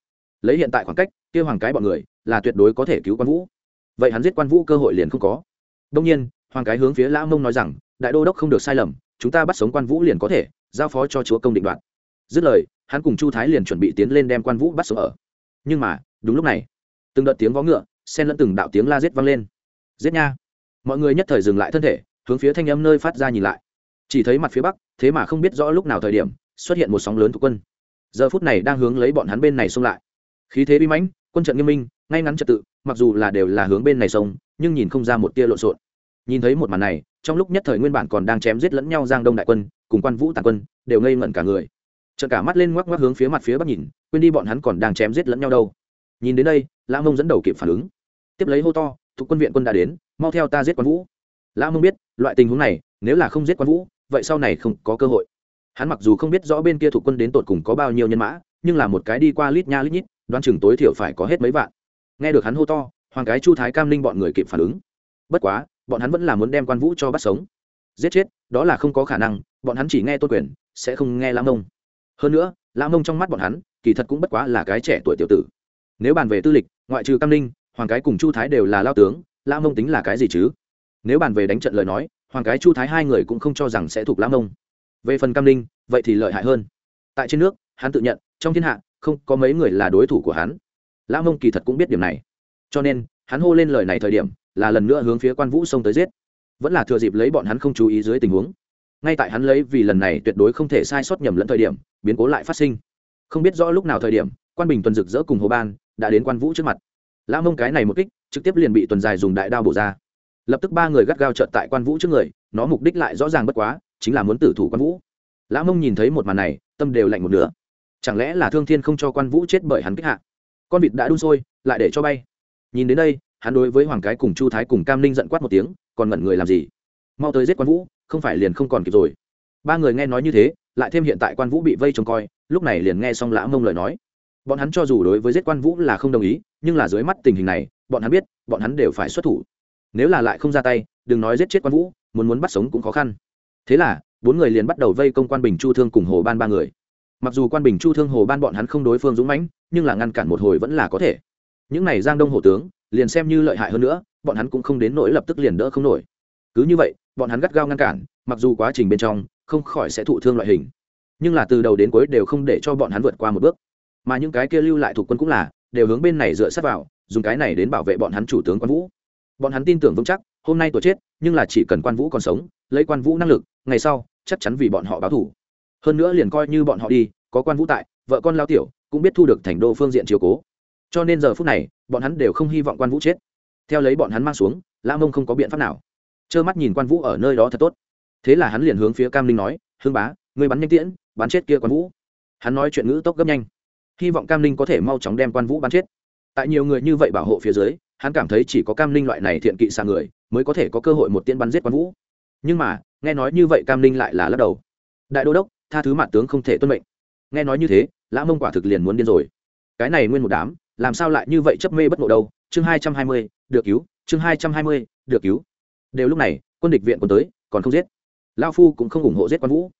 Speaker 1: Lấy hiện tại khoảng cách kêu hoàng cái bọn người, là tuyệt đối có thể cứu quan vũ. Vậy hắn giết quan vũ cơ hội liền không có. Đông nhiên, hoàng cái hướng phía lã mông nói rằng, đại đô đốc không được sai lầm, chúng ta bắt sống quan vũ liền có thể, giao phó cho chúa công định đoạt dứt lời, hắn cùng chu thái liền chuẩn bị tiến lên đem quan vũ bắt sống ở. Nhưng mà, đúng lúc này, từng đợt tiếng vó ngựa, xen lẫn từng đạo tiếng la giết vang lên. Giết nha! Mọi người nhất thời dừng lại thân thể, hướng phía thanh âm nơi phát ra nhìn lại. Chỉ thấy mặt phía bắc, thế mà không biết rõ lúc nào thời điểm, xuất hiện một sóng lớn thuộc quân. Giờ phút này đang hướng lấy bọn hắn bên này xông lại. Khí thế bi mãnh, quân trận nghiêm minh, ngay ngắn trật tự, mặc dù là đều là hướng bên này sông nhưng nhìn không ra một tia lộn xộn. Nhìn thấy một màn này, trong lúc nhất thời nguyên bản còn đang chém giết lẫn nhau giang đông đại quân, cùng quan vũ tàn quân, đều ngây ngẩn cả người chợt cả mắt lên ngoắc ngoắc hướng phía mặt phía bắc nhìn, quên đi bọn hắn còn đang chém giết lẫn nhau đâu. Nhìn đến đây, lã mông dẫn đầu kịp phản ứng. Tiếp lấy hô to, thuộc quân viện quân đã đến, mau theo ta giết quan vũ. Lã mông biết, loại tình huống này, nếu là không giết quan vũ, vậy sau này không có cơ hội. Hắn mặc dù không biết rõ bên kia thuộc quân đến tột cùng có bao nhiêu nhân mã, nhưng là một cái đi qua lít nha lít nhít, đoán chừng tối thiểu phải có hết mấy vạn. Nghe được hắn hô to, hoàng cái chu thái cam linh bọn người kịp phản ứng. Bất quá, bọn hắn vẫn là muốn đem quan vũ cho bắt sống. Giết chết, đó là không có khả năng, bọn hắn chỉ nghe tôn quyền, sẽ không nghe lã mông hơn nữa, lã mông trong mắt bọn hắn, kỳ thật cũng bất quá là cái trẻ tuổi tiểu tử. Nếu bàn về tư lịch, ngoại trừ cam ninh, hoàng cái cùng chu thái đều là lao tướng, lã mông tính là cái gì chứ? Nếu bàn về đánh trận lời nói, hoàng cái chu thái hai người cũng không cho rằng sẽ thuộc lã mông. Về phần cam ninh, vậy thì lợi hại hơn. Tại trên nước, hắn tự nhận, trong thiên hạ, không có mấy người là đối thủ của hắn. Lã mông kỳ thật cũng biết điểm này. Cho nên, hắn hô lên lời này thời điểm, là lần nữa hướng phía quan vũ xông tới giết. Vẫn là thừa dịp lấy bọn hắn không chú ý dưới tình huống ngay tại hắn lấy vì lần này tuyệt đối không thể sai sót nhầm lẫn thời điểm, biến cố lại phát sinh. Không biết rõ lúc nào thời điểm, quan bình tuần rực rỡ cùng hồ ban đã đến quan vũ trước mặt. Lã mông cái này một kích, trực tiếp liền bị tuần dài dùng đại đao bổ ra. Lập tức ba người gắt gao trợn tại quan vũ trước người, nó mục đích lại rõ ràng bất quá, chính là muốn tử thủ quan vũ. Lã mông nhìn thấy một màn này, tâm đều lạnh một nửa. Chẳng lẽ là thương thiên không cho quan vũ chết bởi hắn kích hạ? Con vịt đã đun sôi, lại để cho bay. Nhìn đến đây, hắn đối với hoàng cái cùng chu thái cùng cam ninh giận quát một tiếng, còn ngẩn người làm gì? Mau tới giết quan vũ không phải liền không còn kịp rồi. Ba người nghe nói như thế, lại thêm hiện tại quan vũ bị vây trông coi, lúc này liền nghe xong lã mông lời nói. Bọn hắn cho dù đối với giết quan vũ là không đồng ý, nhưng là dưới mắt tình hình này, bọn hắn biết, bọn hắn đều phải xuất thủ. Nếu là lại không ra tay, đừng nói giết chết quan vũ, muốn muốn bắt sống cũng khó khăn. Thế là, bốn người liền bắt đầu vây công quan bình chu thương cùng hồ ban ba người. Mặc dù quan bình chu thương hồ ban bọn hắn không đối phương dũng mãnh, nhưng là ngăn cản một hồi vẫn là có thể. Những này giang đông Hổ tướng, liền xem như lợi hại hơn nữa, bọn hắn cũng không đến nỗi lập tức liền đỡ không nổi. Cứ như vậy bọn hắn gắt gao ngăn cản, mặc dù quá trình bên trong không khỏi sẽ thụ thương loại hình, nhưng là từ đầu đến cuối đều không để cho bọn hắn vượt qua một bước. Mà những cái kia lưu lại thuộc quân cũng là, đều hướng bên này dựa sát vào, dùng cái này đến bảo vệ bọn hắn chủ tướng quan vũ. Bọn hắn tin tưởng vững chắc, hôm nay tuổi chết, nhưng là chỉ cần quan vũ còn sống, lấy quan vũ năng lực, ngày sau, chắc chắn vì bọn họ báo thủ hơn nữa liền coi như bọn họ đi, có quan vũ tại, vợ con lao tiểu cũng biết thu được thành đô phương diện chiều cố. Cho nên giờ phút này, bọn hắn đều không hy vọng quan vũ chết. Theo lấy bọn hắn mang xuống, lã mông không có biện pháp nào trơ mắt nhìn quan vũ ở nơi đó thật tốt. Thế là hắn liền hướng phía cam linh nói hương bá người bắn nhanh tiễn, bắn chết kia quan vũ. Hắn nói chuyện ngữ tốc gấp nhanh. Hy vọng cam linh có thể mau chóng đem quan vũ bắn chết. Tại nhiều người như vậy bảo hộ phía dưới, hắn cảm thấy chỉ có cam linh loại này thiện kỵ xa người, mới có thể có cơ hội một tiễn bắn giết quan vũ. Nhưng mà, nghe nói như vậy cam linh lại là lắc đầu. Đại đô đốc, tha thứ mặt tướng không thể tuân mệnh. Nghe nói như thế, lã mông quả thực liền muốn điên rồi. Cái này nguyên một đám, làm sao lại như vậy chấp mê bất ngộ đâu? Chương hai trăm hai mươi, được cứu, chương hai trăm hai mươi, được cứu đều lúc này, quân địch viện còn tới, còn không giết. Lao phu cũng không ủng hộ giết quan vũ.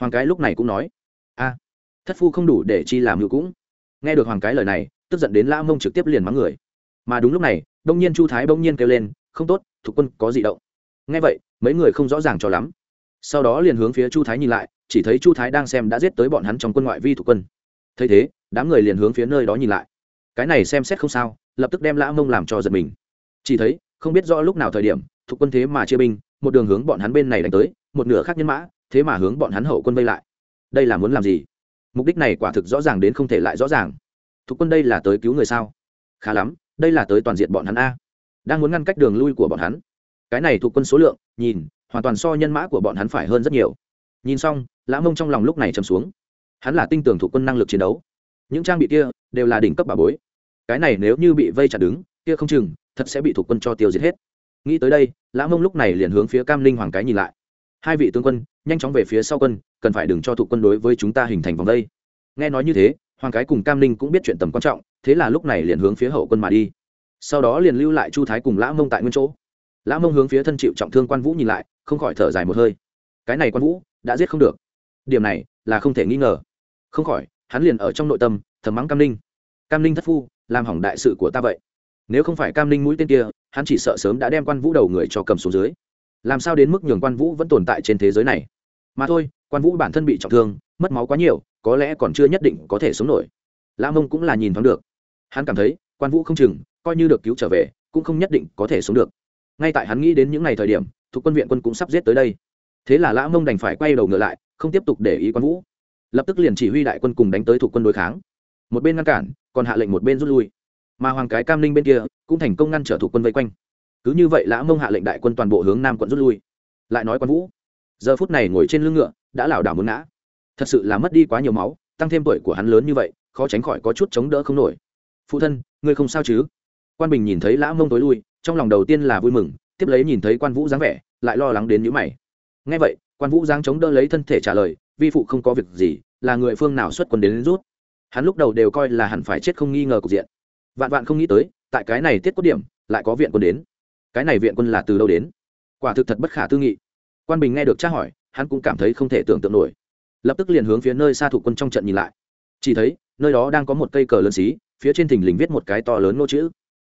Speaker 1: Hoàng cái lúc này cũng nói, a, thất phu không đủ để chi làm ngự cũng. Nghe được hoàng cái lời này, tức giận đến lã mông trực tiếp liền mắng người. Mà đúng lúc này, đông nhiên chu thái bỗng nhiên kêu lên, không tốt, thuộc quân có gì động. Nghe vậy, mấy người không rõ ràng cho lắm. Sau đó liền hướng phía chu thái nhìn lại, chỉ thấy chu thái đang xem đã giết tới bọn hắn trong quân ngoại vi thuộc quân. Thấy thế, đám người liền hướng phía nơi đó nhìn lại. Cái này xem xét không sao, lập tức đem lã mông làm cho giật mình. Chỉ thấy, không biết rõ lúc nào thời điểm thuộc quân thế mà chia binh, một đường hướng bọn hắn bên này đánh tới, một nửa khác nhân mã, thế mà hướng bọn hắn hậu quân vây lại. Đây là muốn làm gì? Mục đích này quả thực rõ ràng đến không thể lại rõ ràng. Thuộc quân đây là tới cứu người sao? Khá lắm, đây là tới toàn diện bọn hắn a. Đang muốn ngăn cách đường lui của bọn hắn. Cái này thuộc quân số lượng, nhìn, hoàn toàn so nhân mã của bọn hắn phải hơn rất nhiều. Nhìn xong, lã mông trong lòng lúc này trầm xuống. Hắn là tinh tưởng thuộc quân năng lực chiến đấu. Những trang bị kia đều là đỉnh cấp bà bối. Cái này nếu như bị vây chặt đứng, kia không chừng, thật sẽ bị thuộc quân cho tiêu diệt hết nghĩ tới đây, lã mông lúc này liền hướng phía cam linh hoàng cái nhìn lại. Hai vị tướng quân, nhanh chóng về phía sau quân, cần phải đừng cho thụ quân đối với chúng ta hình thành vòng đây. Nghe nói như thế, hoàng cái cùng cam linh cũng biết chuyện tầm quan trọng, thế là lúc này liền hướng phía hậu quân mà đi. Sau đó liền lưu lại chu thái cùng lã mông tại nguyên chỗ. Lã mông hướng phía thân chịu trọng thương quan vũ nhìn lại, không khỏi thở dài một hơi. Cái này quan vũ, đã giết không được. Điểm này là không thể nghi ngờ. Không khỏi, hắn liền ở trong nội tâm, thầm mắng cam ninh. Cam ninh thất phu, làm hỏng đại sự của ta vậy. Nếu không phải cam ninh mũi tên kia hắn chỉ sợ sớm đã đem quan vũ đầu người cho cầm xuống dưới. Làm sao đến mức nhường quan vũ vẫn tồn tại trên thế giới này? Mà thôi, quan vũ bản thân bị trọng thương, mất máu quá nhiều, có lẽ còn chưa nhất định có thể sống nổi. Lã mông cũng là nhìn thoáng được. Hắn cảm thấy, quan vũ không chừng, coi như được cứu trở về, cũng không nhất định có thể sống được. Ngay tại hắn nghĩ đến những ngày thời điểm, thuộc quân viện quân cũng sắp giết tới đây. Thế là lã mông đành phải quay đầu ngựa lại, không tiếp tục để ý quan vũ. Lập tức liền chỉ huy đại quân cùng đánh tới thuộc quân đối kháng. Một bên ngăn cản, còn hạ lệnh một bên rút lui mà hoàng cái cam ninh bên kia cũng thành công ngăn trở thủ quân vây quanh cứ như vậy lã mông hạ lệnh đại quân toàn bộ hướng nam quận rút lui lại nói quan vũ giờ phút này ngồi trên lưng ngựa đã lảo đảo muốn ngã thật sự là mất đi quá nhiều máu tăng thêm tuổi của hắn lớn như vậy khó tránh khỏi có chút chống đỡ không nổi phụ thân ngươi không sao chứ quan bình nhìn thấy lã mông tối lui trong lòng đầu tiên là vui mừng tiếp lấy nhìn thấy quan vũ dáng vẻ lại lo lắng đến nhữ mày ngay vậy quan vũ giáng chống đỡ lấy thân thể trả lời vi phụ không có việc gì là người phương nào xuất quân đến, đến rút hắn lúc đầu đều coi là hẳn phải chết không nghi ngờ cục diện vạn vạn không nghĩ tới, tại cái này tiết có điểm, lại có viện quân đến. Cái này viện quân là từ đâu đến? Quả thực thật bất khả tư nghị. Quan bình nghe được tra hỏi, hắn cũng cảm thấy không thể tưởng tượng nổi. Lập tức liền hướng phía nơi xa thủ quân trong trận nhìn lại. Chỉ thấy, nơi đó đang có một cây cờ lớn xí, phía trên thình lình viết một cái to lớn nô chữ.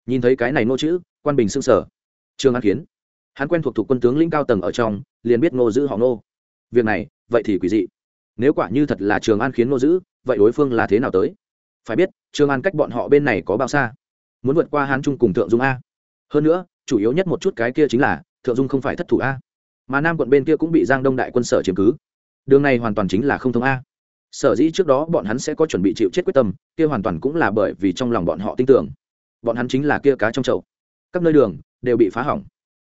Speaker 1: Nhìn thấy cái này nô chữ, quan bình sưng sở trương an kiến. Hắn quen thuộc thuộc quân tướng lĩnh cao tầng ở trong, liền biết ngô giữ họ ngô việc này, vậy thì quỷ dị. Nếu quả như thật là trường an khiến ngô giữ, vậy đối phương là thế nào tới? Phải biết trường an cách bọn họ bên này có bao xa? Muốn vượt qua hán trung cùng thượng dung a. Hơn nữa, chủ yếu nhất một chút cái kia chính là, thượng dung không phải thất thủ a. Mà nam quận bên kia cũng bị giang đông đại quân sở chiếm cứ. Đường này hoàn toàn chính là không thông a. Sở dĩ trước đó bọn hắn sẽ có chuẩn bị chịu chết quyết tâm, kia hoàn toàn cũng là bởi vì trong lòng bọn họ tin tưởng. Bọn hắn chính là kia cá trong chậu. Các nơi đường, đều bị phá hỏng.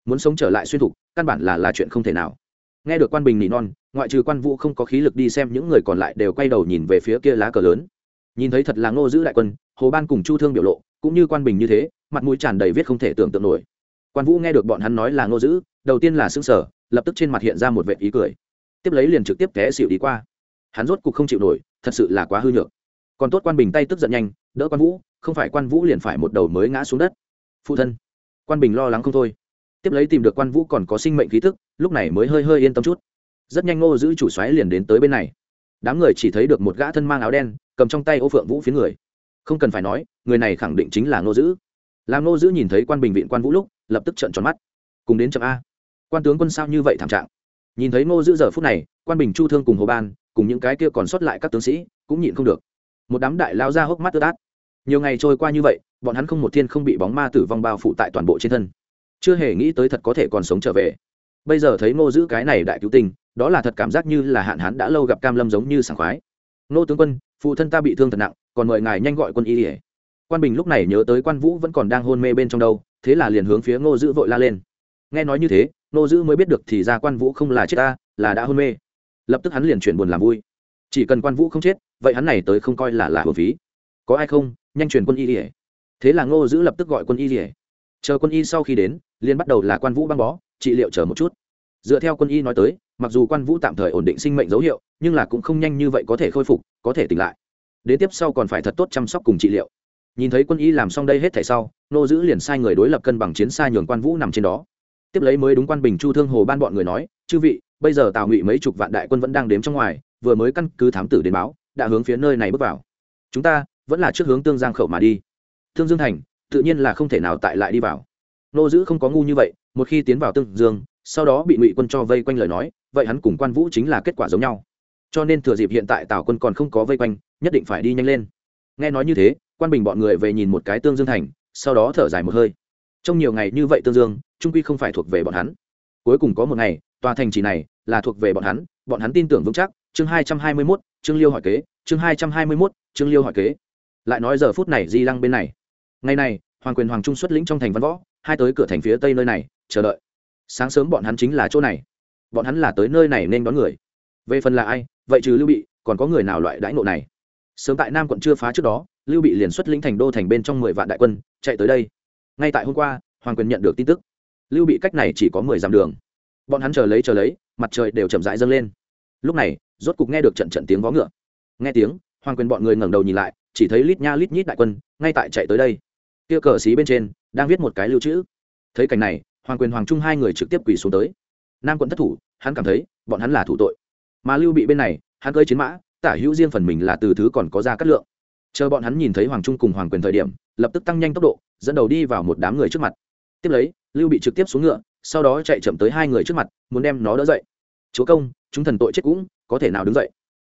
Speaker 1: Muốn sống trở lại xuyên thục, căn bản là là chuyện không thể nào. Nghe được quan bình nỉ non, ngoại trừ quan vũ không có khí lực đi xem, những người còn lại đều quay đầu nhìn về phía kia lá cờ lớn nhìn thấy thật là ngô giữ đại quân, hồ ban cùng chu thương biểu lộ cũng như quan bình như thế, mặt mũi tràn đầy viết không thể tưởng tượng nổi. Quan vũ nghe được bọn hắn nói là ngô giữ, đầu tiên là xương sở lập tức trên mặt hiện ra một vệ ý cười. Tiếp lấy liền trực tiếp té xịu đi qua. Hắn rốt cục không chịu nổi, thật sự là quá hư nhược. Còn tốt quan bình tay tức giận nhanh, đỡ quan vũ, không phải quan vũ liền phải một đầu mới ngã xuống đất. Phụ thân. Quan bình lo lắng không thôi. Tiếp lấy tìm được quan vũ còn có sinh mệnh khí thức lúc này mới hơi hơi yên tâm chút. Rất nhanh ngô giữ chủ xoáy liền đến tới bên này đám người chỉ thấy được một gã thân mang áo đen, cầm trong tay ô phượng vũ phía người. Không cần phải nói, người này khẳng định chính là ngô dữ. làm ngô dữ nhìn thấy quan bình viện quan vũ lúc, lập tức trợn tròn mắt. Cùng đến chậm a. Quan tướng quân sao như vậy thảm trạng? Nhìn thấy ngô dữ giờ phút này, quan bình chu thương cùng hồ ban, cùng những cái kia còn sót lại các tướng sĩ, cũng nhịn không được. Một đám đại lao ra hốc mắt tơ át nhiều ngày trôi qua như vậy, bọn hắn không một thiên không bị bóng ma tử vong bao phủ tại toàn bộ trên thân. Chưa hề nghĩ tới thật có thể còn sống trở về bây giờ thấy ngô giữ cái này đại cứu tình đó là thật cảm giác như là hạn hán đã lâu gặp cam lâm giống như sảng khoái. Ngô tướng quân, phụ thân ta bị thương thật nặng, còn mời ngài nhanh gọi quân y ỉa quan bình lúc này nhớ tới quan vũ vẫn còn đang hôn mê bên trong đâu, thế là liền hướng phía ngô giữ vội la lên. Nghe nói như thế, ngô giữ mới biết được thì ra quan vũ không là chết ta, là đã hôn mê. Lập tức hắn liền chuyển buồn làm vui. Chỉ cần quan vũ không chết, vậy hắn này tới không coi là là hồn phí. Có ai không? Nhanh truyền quân y ỉa thế là ngô giữ lập tức gọi quân y ỉa chờ quân y sau khi đến, liền bắt đầu là quan vũ băng bó trị liệu chờ một chút. Dựa theo quân y nói tới, mặc dù quan vũ tạm thời ổn định sinh mệnh dấu hiệu, nhưng là cũng không nhanh như vậy có thể khôi phục, có thể tỉnh lại. Đến tiếp sau còn phải thật tốt chăm sóc cùng trị liệu. Nhìn thấy quân y làm xong đây hết thảy sau, nô giữ liền sai người đối lập cân bằng chiến xa nhường quan vũ nằm trên đó. Tiếp lấy mới đúng quan bình chu thương hồ ban bọn người nói, chư vị, bây giờ tào ngụy mấy chục vạn đại quân vẫn đang đếm trong ngoài, vừa mới căn cứ thám tử đến báo, đã hướng phía nơi này bước vào. Chúng ta vẫn là trước hướng tương giang khẩu mà đi. Thương dương thành, tự nhiên là không thể nào tại lại đi vào. Nô giữ không có ngu như vậy một khi tiến vào tương dương, sau đó bị ngụy quân cho vây quanh lời nói, vậy hắn cùng quan vũ chính là kết quả giống nhau. Cho nên thừa dịp hiện tại tào quân còn không có vây quanh, nhất định phải đi nhanh lên. Nghe nói như thế, quan bình bọn người về nhìn một cái tương dương thành, sau đó thở dài một hơi. Trong nhiều ngày như vậy tương dương, trung quy không phải thuộc về bọn hắn. Cuối cùng có một ngày, tòa thành trì này là thuộc về bọn hắn bọn hắn tin tưởng vững chắc. Chương hai trăm hai mươi mốt chương liêu hỏi kế. Chương hai trăm hai mươi mốt chương liêu hỏi kế. Lại nói giờ phút này di lăng bên này. Ngày này, hoàng quyền hoàng trung xuất lĩnh trong thành văn võ hai tới cửa thành phía tây nơi này, chờ đợi. Sáng sớm bọn hắn chính là chỗ này. Bọn hắn là tới nơi này nên đón người. Về phần là ai, vậy trừ lưu bị, còn có người nào loại đãi ngộ này? Sớm tại nam quận chưa phá trước đó, lưu bị liền xuất lĩnh thành đô thành bên trong mười vạn đại quân, chạy tới đây. Ngay tại hôm qua, hoàng quyền nhận được tin tức. Lưu bị cách này chỉ có mười dặm đường. Bọn hắn chờ lấy chờ lấy, mặt trời đều chậm rãi dâng lên. Lúc này, rốt cục nghe được trận trận tiếng vó ngựa. Nghe tiếng, hoàng quyền bọn người ngẩng đầu nhìn lại, chỉ thấy lít nha lít nhít đại quân, ngay tại chạy tới đây kia cờ xí bên trên, đang viết một cái lưu trữ. Thấy cảnh này, hoàng quyền hoàng trung hai người trực tiếp quỳ xuống tới. Nam quận thất thủ, hắn cảm thấy, bọn hắn là thủ tội. Mà lưu bị bên này, hắn cơi chiến mã, tả hữu riêng phần mình là từ thứ còn có ra cắt lượng. Chờ bọn hắn nhìn thấy hoàng trung cùng hoàng quyền thời điểm, lập tức tăng nhanh tốc độ, dẫn đầu đi vào một đám người trước mặt. Tiếp lấy, lưu bị trực tiếp xuống ngựa, sau đó chạy chậm tới hai người trước mặt, muốn đem nó đỡ dậy. Chúa công, chúng thần tội chết cũng, có thể nào đứng dậy?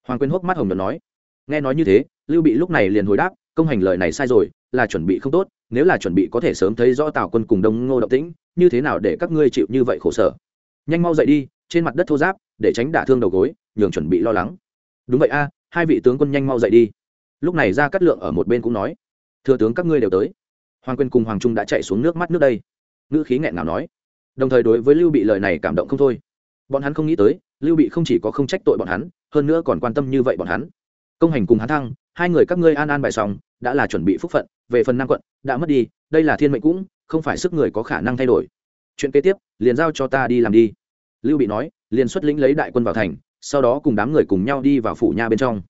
Speaker 1: Hoàng quyền hốc mắt hồng nhật nói. Nghe nói như thế, lưu bị lúc này liền hồi đáp, công hành lời này sai rồi, là chuẩn bị không tốt nếu là chuẩn bị có thể sớm thấy rõ tào quân cùng đông ngô động tĩnh, như thế nào để các ngươi chịu như vậy khổ sở? Nhanh mau dậy đi, trên mặt đất thô giáp, để tránh đả thương đầu gối, nhường chuẩn bị lo lắng. Đúng vậy a, hai vị tướng quân nhanh mau dậy đi. Lúc này ra cắt lượng ở một bên cũng nói thừa tướng các ngươi đều tới. Hoàng quyền cùng hoàng trung đã chạy xuống nước mắt nước đây. Ngữ khí nghẹn nào nói, đồng thời đối với lưu bị lời này cảm động không thôi. Bọn hắn không nghĩ tới, lưu bị không chỉ có không trách tội bọn hắn, hơn nữa còn quan tâm như vậy bọn hắn. Công hành cùng hắn thăng, hai người các ngươi an an bài xong đã là chuẩn bị phúc phận, về phần nam quận, đã mất đi, đây là thiên mệnh cũng, không phải sức người có khả năng thay đổi. Chuyện kế tiếp, liền giao cho ta đi làm đi. Lưu bị nói, liền xuất lĩnh lấy đại quân vào thành, sau đó cùng đám người cùng nhau đi vào phủ nha bên trong.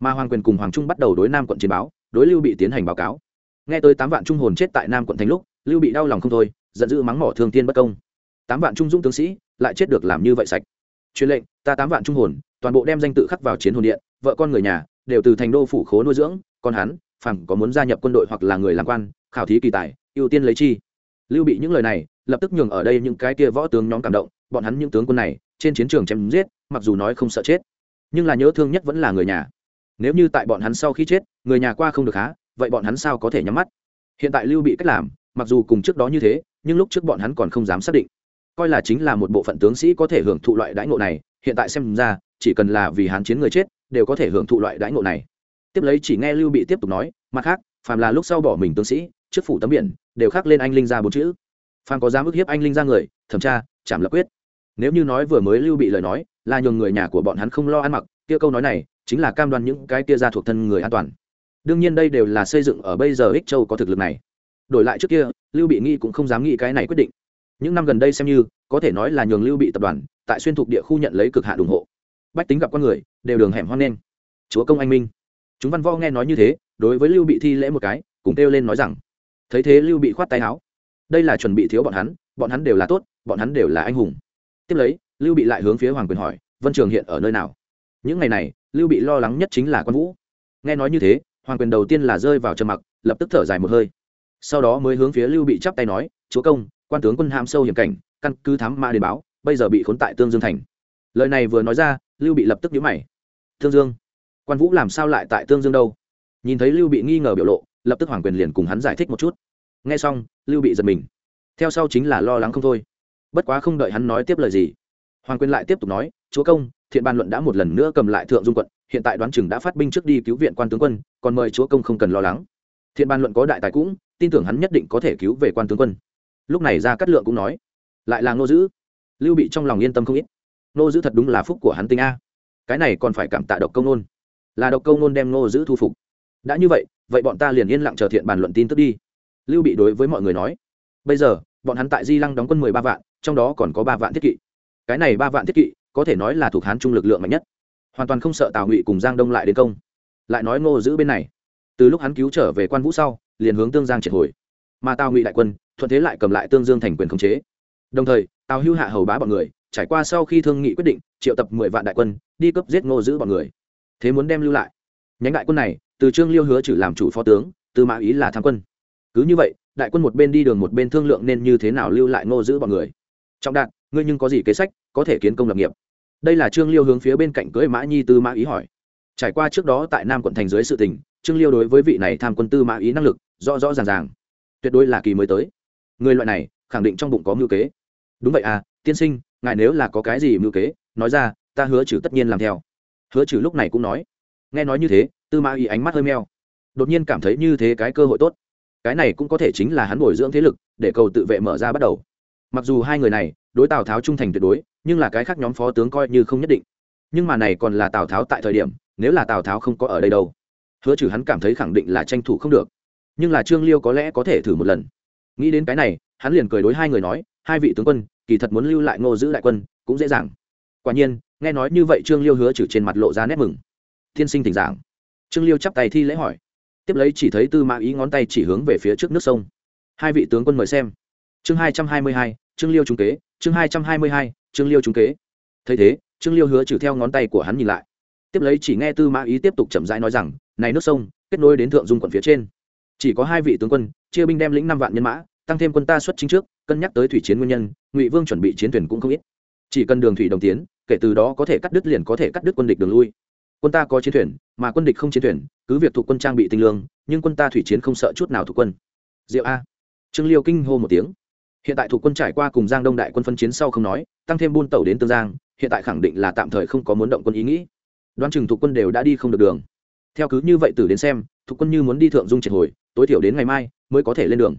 Speaker 1: Mà hoàng quyền cùng hoàng trung bắt đầu đối nam quận chiến báo, đối lưu bị tiến hành báo cáo. Nghe tới tám vạn trung hồn chết tại nam quận thành lúc, lưu bị đau lòng không thôi, giận dữ mắng mỏ thương tiên bất công. Tám vạn trung dũng tướng sĩ lại chết được làm như vậy sạch. Truyền lệnh, ta tám vạn trung hồn, toàn bộ đem danh tự khắc vào chiến hồn điện, vợ con người nhà, đều từ thành đô phủ khố nuôi dưỡng, còn hắn phẳng có muốn gia nhập quân đội hoặc là người làm quan, khảo thí kỳ tài, ưu tiên lấy chi. Lưu bị những lời này, lập tức nhường ở đây những cái kia võ tướng nhóm cảm động, bọn hắn những tướng quân này, trên chiến trường chém giết, mặc dù nói không sợ chết, nhưng là nhớ thương nhất vẫn là người nhà. Nếu như tại bọn hắn sau khi chết, người nhà qua không được há, vậy bọn hắn sao có thể nhắm mắt? Hiện tại lưu bị cách làm, mặc dù cùng trước đó như thế, nhưng lúc trước bọn hắn còn không dám xác định. Coi là chính là một bộ phận tướng sĩ có thể hưởng thụ loại đãi ngộ này, hiện tại xem ra, chỉ cần là vì hán chiến người chết, đều có thể hưởng thụ loại đãi ngộ này tiếp lấy chỉ nghe lưu bị tiếp tục nói, mặt khác, phàm là lúc sau bỏ mình tướng sĩ, trước phủ tấm biển, đều khắc lên anh linh ra bốn chữ. Phàm có dám ức hiếp anh linh ra người, thẩm tra chảm lập quyết. Nếu như nói vừa mới lưu bị lời nói, là nhường người nhà của bọn hắn không lo ăn mặc, kia câu nói này chính là cam đoan những cái kia ra thuộc thân người an toàn. Đương nhiên đây đều là xây dựng ở bây giờ ích châu có thực lực này. Đổi lại trước kia, lưu bị nghi cũng không dám nghĩ cái này quyết định. Những năm gần đây xem như, có thể nói là nhường lưu bị tập đoàn tại xuyên thuộc địa khu nhận lấy cực hạ ủng hộ. Bách tính gặp con người, đều đường hẻm hoang nên. Chúa công anh minh chúng văn võ nghe nói như thế, đối với lưu bị thi lễ một cái, cùng kêu lên nói rằng, thấy thế lưu bị khoát tay áo. Đây là chuẩn bị thiếu bọn hắn bọn hắn đều là tốt, bọn hắn đều là anh hùng. Tiếp lấy, lưu bị lại hướng phía hoàng quyền hỏi, vân trường hiện ở nơi nào? Những ngày này, lưu bị lo lắng nhất chính là quan vũ. Nghe nói như thế, hoàng quyền đầu tiên là rơi vào trầm mặc, lập tức thở dài một hơi. Sau đó mới hướng phía lưu bị chắp tay nói, chúa công, quan tướng quân ham sâu hiểm cảnh, căn cứ thám ma đến báo, bây giờ bị khốn tại tương dương thành. Lời này vừa nói ra, lưu bị lập tức nhíu mày. Tương dương quan vũ làm sao lại tại tương dương đâu? Nhìn thấy lưu bị nghi ngờ biểu lộ, lập tức hoàng quyền liền cùng hắn giải thích một chút. Nghe xong, lưu bị giật mình. Theo sau chính là lo lắng không thôi. Bất quá không đợi hắn nói tiếp lời gì, hoàng quyền lại tiếp tục nói, chúa công, thiện ban luận đã một lần nữa cầm lại thượng dung quận, hiện tại đoán chừng đã phát binh trước đi cứu viện quan tướng quân, còn mời chúa công không cần lo lắng. Thiện ban luận có đại tài cũng, tin tưởng hắn nhất định có thể cứu về quan tướng quân. Lúc này ra cát lượng cũng nói, lại là ngô giữ lưu bị trong lòng yên tâm không ít. Ngô giữ thật đúng là phúc của hắn tinh a. Cái này còn phải cảm tạ độc công nôn là độc công nôn đem ngô giữ thu phục. Đã như vậy vậy bọn ta liền yên lặng chờ thiện bàn luận tin tức đi. Lưu bị đối với mọi người nói, bây giờ, bọn hắn tại di lăng đóng quân mười ba vạn, trong đó còn có ba vạn thiết kỵ. Cái này ba vạn thiết kỵ, có thể nói là thuộc hán trung lực lượng mạnh nhất. Hoàn toàn không sợ tào ngụy cùng giang đông lại đến công. Lại nói ngô giữ bên này. Từ lúc hắn cứu trở về quan vũ sau, liền hướng tương giang triệt hồi. Mà tào ngụy đại quân, thuận thế lại cầm lại tương dương thành quyền khống chế. Đồng thời, tào hưu hạ hầu bá bọn người, trải qua sau khi thương nghị quyết định, triệu tập mười vạn đại quân, đi cấp giết ngô giữ bọn người thế muốn đem lưu lại. Nhánh đại quân này, từ trương liêu hứa trừ làm chủ phó tướng, từ mã ý là tham quân. Cứ như vậy, đại quân một bên đi đường một bên thương lượng nên như thế nào lưu lại ngô giữ bọn người. Trọng đạt, ngươi nhưng có gì kế sách, có thể kiến công lập nghiệp? Đây là trương liêu hướng phía bên cạnh cưỡi mã nhi tư mã ý hỏi. Trải qua trước đó tại nam quận thành dưới sự tình, trương liêu đối với vị này tham quân tư mã ý năng lực, rõ rõ ràng ràng. Tuyệt đối là kỳ mới tới. Người loại này, khẳng định trong bụng có mưu kế. Đúng vậy à tiên sinh, ngài nếu là có cái gì mưu kế, nói ra, ta hứa trừ tất nhiên làm theo hứa trừ lúc này cũng nói, nghe nói như thế, tư mã ý ánh mắt hơi meo. Đột nhiên cảm thấy như thế cái cơ hội tốt. Cái này cũng có thể chính là hắn bồi dưỡng thế lực, để cầu tự vệ mở ra bắt đầu. Mặc dù hai người này, đối tào tháo trung thành tuyệt đối, nhưng là cái khác nhóm phó tướng coi như không nhất định. Nhưng mà này còn là tào tháo tại thời điểm, nếu là tào tháo không có ở đây đâu. Hứa trừ hắn cảm thấy khẳng định là tranh thủ không được. Nhưng là trương liêu có lẽ có thể thử một lần. Nghĩ đến cái này, hắn liền cười đối hai người nói, hai vị tướng quân, kỳ thật muốn lưu lại ngô giữ đại quân, cũng dễ dàng. Quả nhiên nghe nói như vậy trương liêu hứa trừ trên mặt lộ ra nét mừng. Thiên sinh thỉnh giảng. Trương liêu chắp tay thi lễ hỏi. Tiếp lấy chỉ thấy tư mã ý ngón tay chỉ hướng về phía trước nước sông. Hai vị tướng quân mời xem. Chương hai trăm hai mươi hai, trương liêu trung kế. Chương hai trăm hai mươi hai, trương liêu trung kế. Thấy thế, trương liêu hứa trừ theo ngón tay của hắn nhìn lại. Tiếp lấy chỉ nghe tư mã ý tiếp tục chậm rãi nói rằng, này nước sông, kết nối đến thượng dung quận phía trên. Chỉ có hai vị tướng quân, chia binh đem lĩnh năm vạn nhân mã, tăng thêm quân ta xuất chính trước, cân nhắc tới thủy chiến nguyên nhân, ngụy vương chuẩn bị chiến thuyền cũng không ít. Chỉ cần đường thủy đồng tiến kể từ đó có thể cắt đứt liền có thể cắt đứt quân địch đường lui. Quân ta có chiến thuyền, mà quân địch không chiến thuyền, cứ việc thuộc quân trang bị tinh lương, nhưng quân ta thủy chiến không sợ chút nào thuộc quân. Diệu a. Trương liêu kinh hô một tiếng. Hiện tại thuộc quân trải qua cùng giang đông đại quân phân chiến sau không nói, tăng thêm buôn tàu đến tương giang, hiện tại khẳng định là tạm thời không có muốn động quân ý nghĩ. Đoán chừng thuộc quân đều đã đi không được đường. Theo cứ như vậy từ đến xem, thuộc quân như muốn đi thượng dung triệt hồi, tối thiểu đến ngày mai mới có thể lên đường.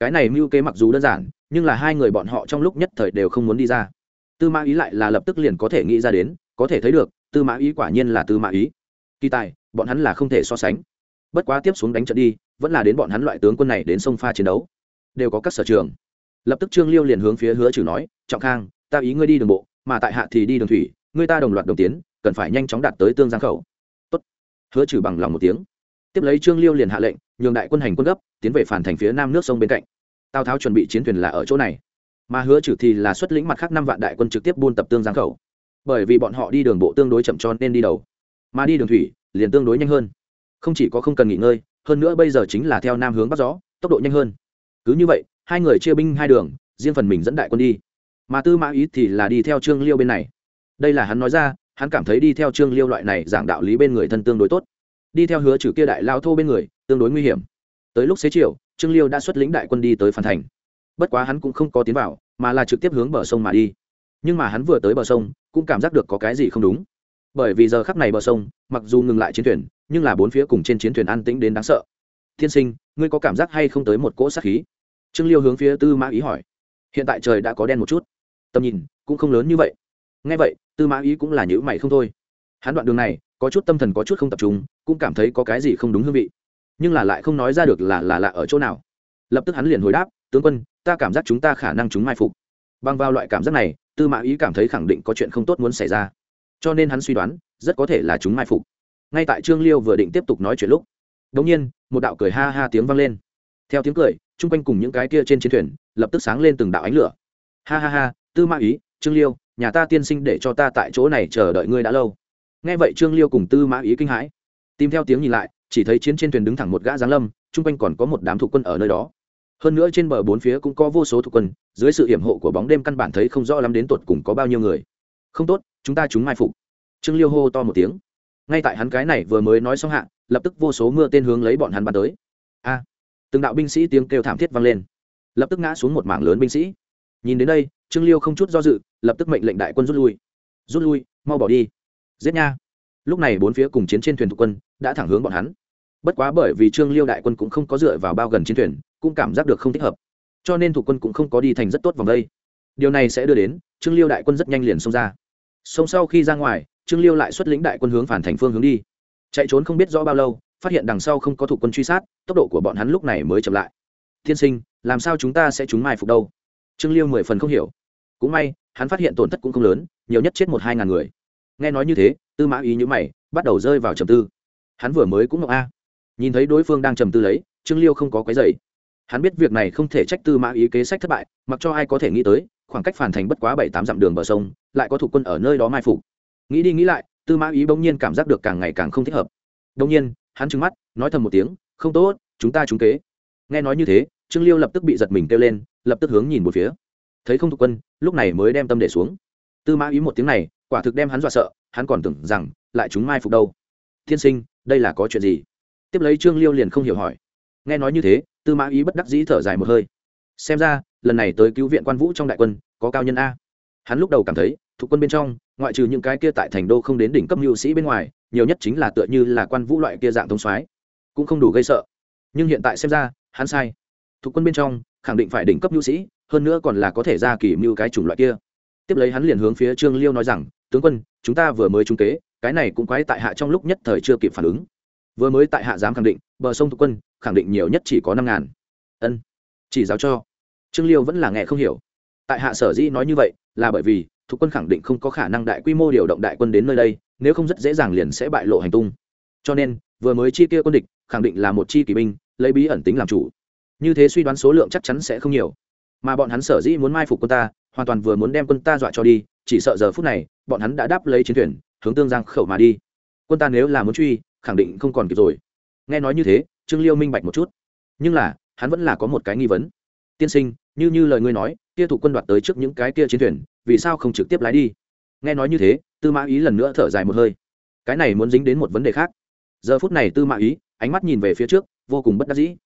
Speaker 1: Cái này mưu kế mặc dù đơn giản, nhưng là hai người bọn họ trong lúc nhất thời đều không muốn đi ra tư mã ý lại là lập tức liền có thể nghĩ ra đến, có thể thấy được, tư mã ý quả nhiên là tư mã ý. Kỳ tài, bọn hắn là không thể so sánh. Bất quá tiếp xuống đánh trận đi, vẫn là đến bọn hắn loại tướng quân này đến sông pha chiến đấu. Đều có các sở trường. Lập tức trương liêu liền hướng phía hứa trừ nói, trọng khang, ta ý ngươi đi đường bộ, mà tại hạ thì đi đường thủy, ngươi ta đồng loạt đồng tiến, cần phải nhanh chóng đạt tới tương giang khẩu. Tốt. hứa trừ bằng lòng một tiếng. Tiếp lấy trương liêu liền hạ lệnh, nhường đại quân hành quân gấp, tiến về phản thành phía nam nước sông bên cạnh. Tào tháo chuẩn bị chiến thuyền là ở chỗ này mà hứa trừ thì là xuất lĩnh mặt khác năm vạn đại quân trực tiếp buôn tập tương giang khẩu. Bởi vì bọn họ đi đường bộ tương đối chậm cho nên đi đầu. Mà đi đường thủy, liền tương đối nhanh hơn. Không chỉ có không cần nghỉ ngơi, hơn nữa bây giờ chính là theo nam hướng bắc gió, tốc độ nhanh hơn. Cứ như vậy, hai người chia binh hai đường, riêng phần mình dẫn đại quân đi. Mà tư mã ý thì là đi theo trương liêu bên này. Đây là hắn nói ra, hắn cảm thấy đi theo trương liêu loại này giảng đạo lý bên người thân tương đối tốt. Đi theo hứa trừ kia đại lao thô bên người, tương đối nguy hiểm. Tới lúc xế chiều, trương liêu đã xuất lĩnh đại quân đi tới phan thành bất quá hắn cũng không có tiến vào, mà là trực tiếp hướng bờ sông mà đi. Nhưng mà hắn vừa tới bờ sông, cũng cảm giác được có cái gì không đúng. Bởi vì giờ khắc này bờ sông, mặc dù ngừng lại chiến thuyền, nhưng là bốn phía cùng trên chiến thuyền an tĩnh đến đáng sợ. Thiên sinh, ngươi có cảm giác hay không tới một cỗ sát khí? Trương liêu hướng phía tư mã ý hỏi. Hiện tại trời đã có đen một chút. Tầm nhìn, cũng không lớn như vậy. Ngay vậy, tư mã ý cũng là nhữ mày không thôi. Hắn đoạn đường này, có chút tâm thần có chút không tập trung, cũng cảm thấy có cái gì không đúng hương vị. Nhưng là lại không nói ra được là là lạ ở chỗ nào. Lập tức hắn liền hồi đáp tướng quân, ta cảm giác chúng ta khả năng chúng mai phục. Bằng vào loại cảm giác này, tư mã ý cảm thấy khẳng định có chuyện không tốt muốn xảy ra. Cho nên hắn suy đoán, rất có thể là chúng mai phục. Ngay tại trương liêu vừa định tiếp tục nói chuyện lúc đ ỗ n g nhiên, một đạo cười ha ha tiếng vang lên. Theo tiếng cười, chung quanh cùng những cái kia trên chiến thuyền, lập tức sáng lên từng đạo ánh lửa. Ha ha ha, tư mã ý, trương liêu, nhà ta tiên sinh để cho ta tại chỗ này chờ đợi ngươi đã lâu. Nghe vậy trương liêu cùng tư mã ý kinh hãi. Tìm theo tiếng nhìn lại, chỉ thấy chiến trên thuyền đứng thẳng một gã giáng lâm, chung quanh còn có một đám thủ quân ở nơi đó hơn nữa trên bờ bốn phía cũng có vô số thuộc quân, dưới sự hiểm hộ của bóng đêm căn bản thấy không rõ lắm đến tột cùng có bao nhiêu người. Không tốt, chúng ta chúng mai phục. Trương liêu hô to một tiếng. Ngay tại hắn cái này vừa mới nói xong hạ, lập tức vô số mưa tên hướng lấy bọn hắn bắn tới. A! Từng đạo binh sĩ tiếng kêu thảm thiết vang lên. Lập tức ngã xuống một mảng lớn binh sĩ. Nhìn đến đây, trương liêu không chút do dự, lập tức mệnh lệnh đại quân rút lui. Rút lui, mau bỏ đi. Giết nha! Lúc này bốn phía cùng chiến trên thuyền thuộc quân đã thẳng hướng bọn hắn. Bất quá bởi vì trương liêu đại quân cũng không có dựa vào bao gần chiến thuyền cũng cảm giác được không thích hợp. Cho nên thủ quân cũng không có đi thành rất tốt vòng đây. Điều này sẽ đưa đến, trương liêu đại quân rất nhanh liền xông ra. Xông sau khi ra ngoài, trương liêu lại xuất lĩnh đại quân hướng phản thành phương hướng đi. Chạy trốn không biết rõ bao lâu, phát hiện đằng sau không có thủ quân truy sát, tốc độ của bọn hắn lúc này mới chậm lại. Tiên sinh, làm sao chúng ta sẽ trúng mai phục đâu? Trương liêu mười phần không hiểu. Cũng may, hắn phát hiện tổn thất cũng không lớn, nhiều nhất chết một hai ngàn người. Nghe nói như thế, tư mã ý nhữ mày, bắt đầu rơi vào trầm tư. Hắn vừa mới cũng ngọc a. Nhìn thấy đối phương đang trầm tư lấy, trương liêu không có quái dày hắn biết việc này không thể trách tư mã ý kế sách thất bại, mặc cho ai có thể nghĩ tới, khoảng cách phản thành bất quá bảy tám dặm đường bờ sông, lại có thủ quân ở nơi đó mai phục. Nghĩ đi nghĩ lại, tư mã ý bỗng nhiên cảm giác được càng ngày càng không thích hợp. Bỗng nhiên, hắn trừng mắt, nói thầm một tiếng, không tốt, chúng ta trúng kế. Nghe nói như thế, trương liêu lập tức bị giật mình kêu lên, lập tức hướng nhìn một phía. Thấy không thủ quân, lúc này mới đem tâm để xuống. Tư mã ý một tiếng này, quả thực đem hắn dọa sợ, hắn còn tưởng rằng, lại chúng mai phục đâu. Thiên sinh, đây là có chuyện gì? Tiếp lấy trương liêu liền không hiểu hỏi. Nghe nói như thế tư mã ý bất đắc dĩ thở dài một hơi. Xem ra, lần này tới cứu viện quan vũ trong đại quân, có cao nhân a. Hắn lúc đầu cảm thấy, thuộc quân bên trong, ngoại trừ những cái kia tại thành đô không đến đỉnh cấp mưu sĩ bên ngoài, nhiều nhất chính là tựa như là quan vũ loại kia dạng thông soái. Cũng không đủ gây sợ. Nhưng hiện tại xem ra, hắn sai. Thuộc quân bên trong, khẳng định phải đỉnh cấp mưu sĩ, hơn nữa còn là có thể ra kỳ mưu cái chủng loại kia. Tiếp lấy hắn liền hướng phía trương liêu nói rằng, tướng quân, chúng ta vừa mới trung kế, cái này cũng quái tại hạ trong lúc nhất thời chưa kịp phản ứng. Vừa mới tại hạ dám khẳng định, bờ sông thuộc quân khẳng định nhiều nhất chỉ có năm ngàn. Ân, chỉ giáo cho. Trương liêu vẫn là nghe không hiểu. Tại hạ sở dĩ nói như vậy là bởi vì thuộc quân khẳng định không có khả năng đại quy mô điều động đại quân đến nơi đây, nếu không rất dễ dàng liền sẽ bại lộ hành tung. Cho nên, vừa mới chi kia quân địch khẳng định là một chi kỳ binh, lấy bí ẩn tính làm chủ. Như thế suy đoán số lượng chắc chắn sẽ không nhiều. Mà bọn hắn sở dĩ muốn mai phục quân ta, hoàn toàn vừa muốn đem quân ta dọa cho đi, chỉ sợ giờ phút này, bọn hắn đã đáp lấy chiến thuyền, hướng tương giang khẩu mà đi. Quân ta nếu là muốn truy, khẳng định không còn kịp rồi. Nghe nói như thế trương liêu minh bạch một chút. Nhưng là, hắn vẫn là có một cái nghi vấn. Tiên sinh, như như lời ngươi nói, kia thủ quân đoạt tới trước những cái kia chiến thuyền, vì sao không trực tiếp lái đi? Nghe nói như thế, tư mã ý lần nữa thở dài một hơi. Cái này muốn dính đến một vấn đề khác. Giờ phút này tư mã ý, ánh mắt nhìn về phía trước, vô cùng bất đắc dĩ.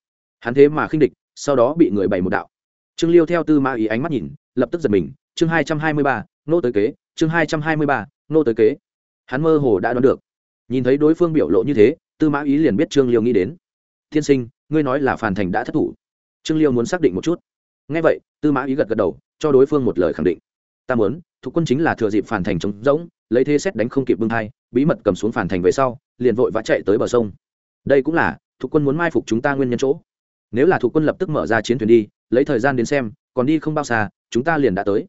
Speaker 1: Hắn thế mà khinh địch, sau đó bị người bày một đạo. Trương liêu theo tư mã ý ánh mắt nhìn, lập tức giật mình. Chương hai trăm hai mươi ba, nô tới kế. Chương hai trăm hai mươi ba, nô tới kế. Hắn mơ hồ đã đoán được. Nhìn thấy đối phương biểu lộ như thế, tư mã ý liền biết trương liêu nghĩ đến tiên sinh, ngươi nói là Phàn thành đã thất thủ. Trương liêu muốn xác định một chút. Ngay vậy, tư mã ý gật gật đầu, cho đối phương một lời khẳng định. Ta muốn thuộc quân chính là thừa dịp phản thành trống rỗng, lấy thế xét đánh không kịp bưng thai, bí mật cầm xuống phản thành về sau, liền vội vã chạy tới bờ sông. Đây cũng là thuộc quân muốn mai phục chúng ta nguyên nhân chỗ. Nếu là thuộc quân lập tức mở ra chiến thuyền đi, lấy thời gian đến xem, còn đi không bao xa, chúng ta liền đã tới.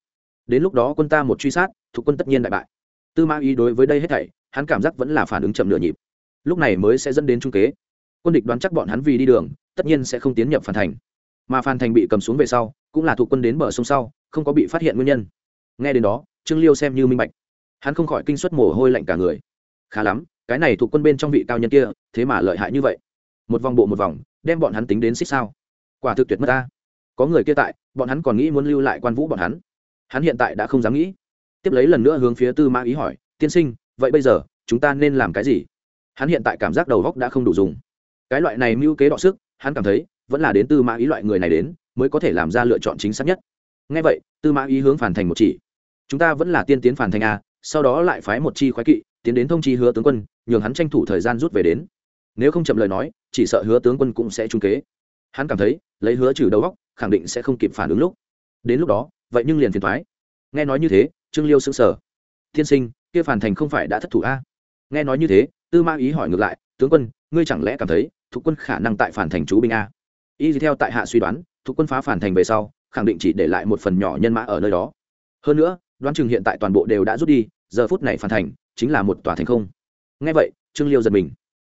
Speaker 1: Đến lúc đó quân ta một truy sát thuộc quân tất nhiên đại bại. Tư mã ý đối với đây hết thảy, hắn cảm giác vẫn là phản ứng chậm nửa nhịp. Lúc này mới sẽ dẫn đến trung kế quân địch đoán chắc bọn hắn vì đi đường, tất nhiên sẽ không tiến nhập phản thành. Mà Phan thành bị cầm xuống về sau, cũng là thuộc quân đến bờ sông sau, không có bị phát hiện nguyên nhân. Nghe đến đó, trương liêu xem như minh bạch. Hắn không khỏi kinh suất mồ hôi lạnh cả người. Khá lắm, cái này thuộc quân bên trong vị cao nhân kia, thế mà lợi hại như vậy. Một vòng bộ một vòng, đem bọn hắn tính đến xích sao. Quả thực tuyệt mất ta. Có người kia tại, bọn hắn còn nghĩ muốn lưu lại quan vũ bọn hắn. Hắn hiện tại đã không dám nghĩ. Tiếp lấy lần nữa hướng phía tư mã ý hỏi, tiên sinh, vậy bây giờ, chúng ta nên làm cái gì? Hắn hiện tại cảm giác đầu góc đã không đủ dùng cái loại này mưu kế đọ sức, hắn cảm thấy, vẫn là đến tư mã ý loại người này đến, mới có thể làm ra lựa chọn chính xác nhất. Ngay vậy, tư mã ý hướng phản thành một chỉ. Chúng ta vẫn là tiên tiến phản thành a, sau đó lại phái một chi khoái kỵ, tiến đến thông chi hứa tướng quân, nhường hắn tranh thủ thời gian rút về đến. Nếu không chậm lời nói, chỉ sợ hứa tướng quân cũng sẽ trung kế. Hắn cảm thấy, lấy hứa trừ đầu góc khẳng định sẽ không kịp phản ứng lúc. Đến lúc đó, vậy nhưng liền phiền thoái nghe nói như thế, trương liêu xứng sở tiên sinh, kia phản thành không phải đã thất thủ a? Nghe nói như thế, tư mã ý hỏi ngược lại, tướng quân, ngươi chẳng lẽ cảm thấy thuộc quân khả năng tại phản thành chú binh a. Y theo tại hạ suy đoán, thuộc quân phá phản thành về sau, khẳng định chỉ để lại một phần nhỏ nhân mã ở nơi đó. Hơn nữa, đoán chừng hiện tại toàn bộ đều đã rút đi, giờ phút này phản thành chính là một tòa thành không. Ngay vậy, trương liêu giật mình.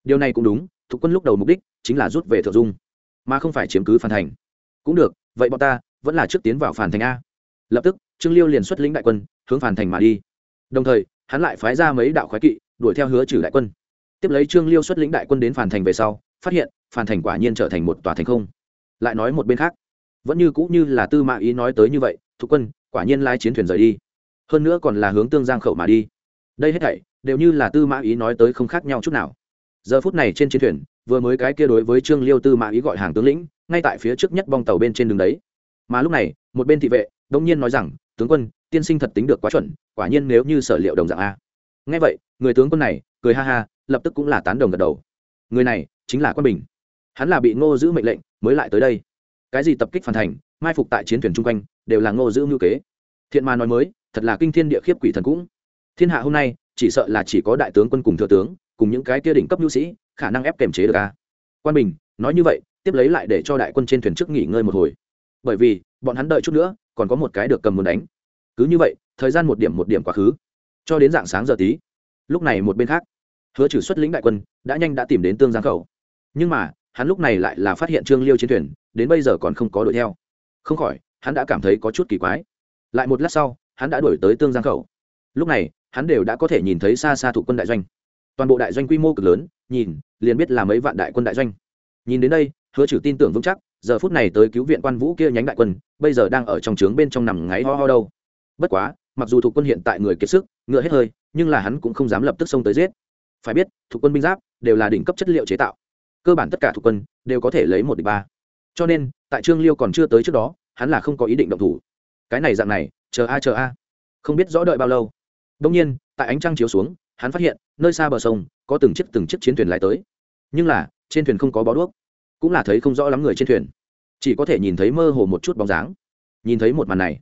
Speaker 1: Điều này cũng đúng, thuộc quân lúc đầu mục đích chính là rút về thượng dung, mà không phải chiếm cứ phản thành. Cũng được, vậy bọn ta vẫn là trước tiến vào phản thành a. Lập tức, trương liêu liền xuất lĩnh đại quân, hướng phản thành mà đi. Đồng thời, hắn lại phái ra mấy đạo khoái kỵ, đuổi theo hứa trừ đại quân. Tiếp lấy trương liêu xuất lĩnh đại quân đến phản thành về sau phát hiện, phản thành quả nhiên trở thành một tòa thành không. Lại nói một bên khác, vẫn như cũng như là tư mã ý nói tới như vậy thuộc quân, quả nhiên lái chiến thuyền rời đi. Hơn nữa còn là hướng tương giang khẩu mà đi. Đây hết thảy, đều như là tư mã ý nói tới không khác nhau chút nào. Giờ phút này trên chiến thuyền, vừa mới cái kia đối với trương liêu tư mã ý gọi hàng tướng lĩnh, ngay tại phía trước nhất bong tàu bên trên đường đấy. Mà lúc này, một bên thị vệ đông nhiên nói rằng, tướng quân, tiên sinh thật tính được quá chuẩn, quả nhiên nếu như sở liệu đồng dạng a. Ngay vậy, người tướng quân này, cười ha ha, lập tức cũng là tán đồng gật đầu. Người này chính là quan bình. Hắn là bị ngô giữ mệnh lệnh, mới lại tới đây. Cái gì tập kích phản thành, mai phục tại chiến thuyền chung quanh, đều là ngô giữ ngữ kế. Thiện mà nói mới, thật là kinh thiên địa khiếp quỷ thần cũng. Thiên hạ hôm nay, chỉ sợ là chỉ có đại tướng quân cùng thừa tướng, cùng những cái kia đỉnh cấp nhu sĩ, khả năng ép kềm chế được a. Quan bình, nói như vậy, tiếp lấy lại để cho đại quân trên thuyền trước nghỉ ngơi một hồi. Bởi vì, bọn hắn đợi chút nữa, còn có một cái được cầm muốn đánh. Cứ như vậy, thời gian một điểm một điểm quá khứ. Cho đến dạng sáng giờ tí, lúc này một bên khác, hứa trừ xuất lĩnh đại quân, đã nhanh đã tìm đến tương giang khẩu nhưng mà, hắn lúc này lại là phát hiện trương liêu chiến thuyền, đến bây giờ còn không có đuổi theo. Không khỏi, hắn đã cảm thấy có chút kỳ quái. Lại một lát sau, hắn đã đuổi tới tương giang khẩu. Lúc này, hắn đều đã có thể nhìn thấy xa xa thủ quân đại doanh. Toàn bộ đại doanh quy mô cực lớn, nhìn, liền biết là mấy vạn đại quân đại doanh. Nhìn đến đây, hứa trừ tin tưởng vững chắc, giờ phút này tới cứu viện quan vũ kia nhánh đại quân, bây giờ đang ở trong trướng bên trong nằm ngáy ho ho đâu. Bất quá, mặc dù thuộc quân hiện tại người kiệt sức, ngựa hết hơi, nhưng là hắn cũng không dám lập tức xông tới giết. Phải biết thuộc quân binh giáp đều là đỉnh cấp chất liệu chế tạo cơ bản tất cả thuộc quân đều có thể lấy một địch ba. Cho nên, tại trương liêu còn chưa tới trước đó, hắn là không có ý định động thủ. Cái này dạng này, chờ a chờ a. Không biết rõ đợi bao lâu. Đông nhiên, tại ánh trăng chiếu xuống, hắn phát hiện, nơi xa bờ sông, có từng chiếc từng chiếc chiến thuyền lại tới. Nhưng là, trên thuyền không có bó đuốc. Cũng là thấy không rõ lắm người trên thuyền. Chỉ có thể nhìn thấy mơ hồ một chút bóng dáng. Nhìn thấy một màn này.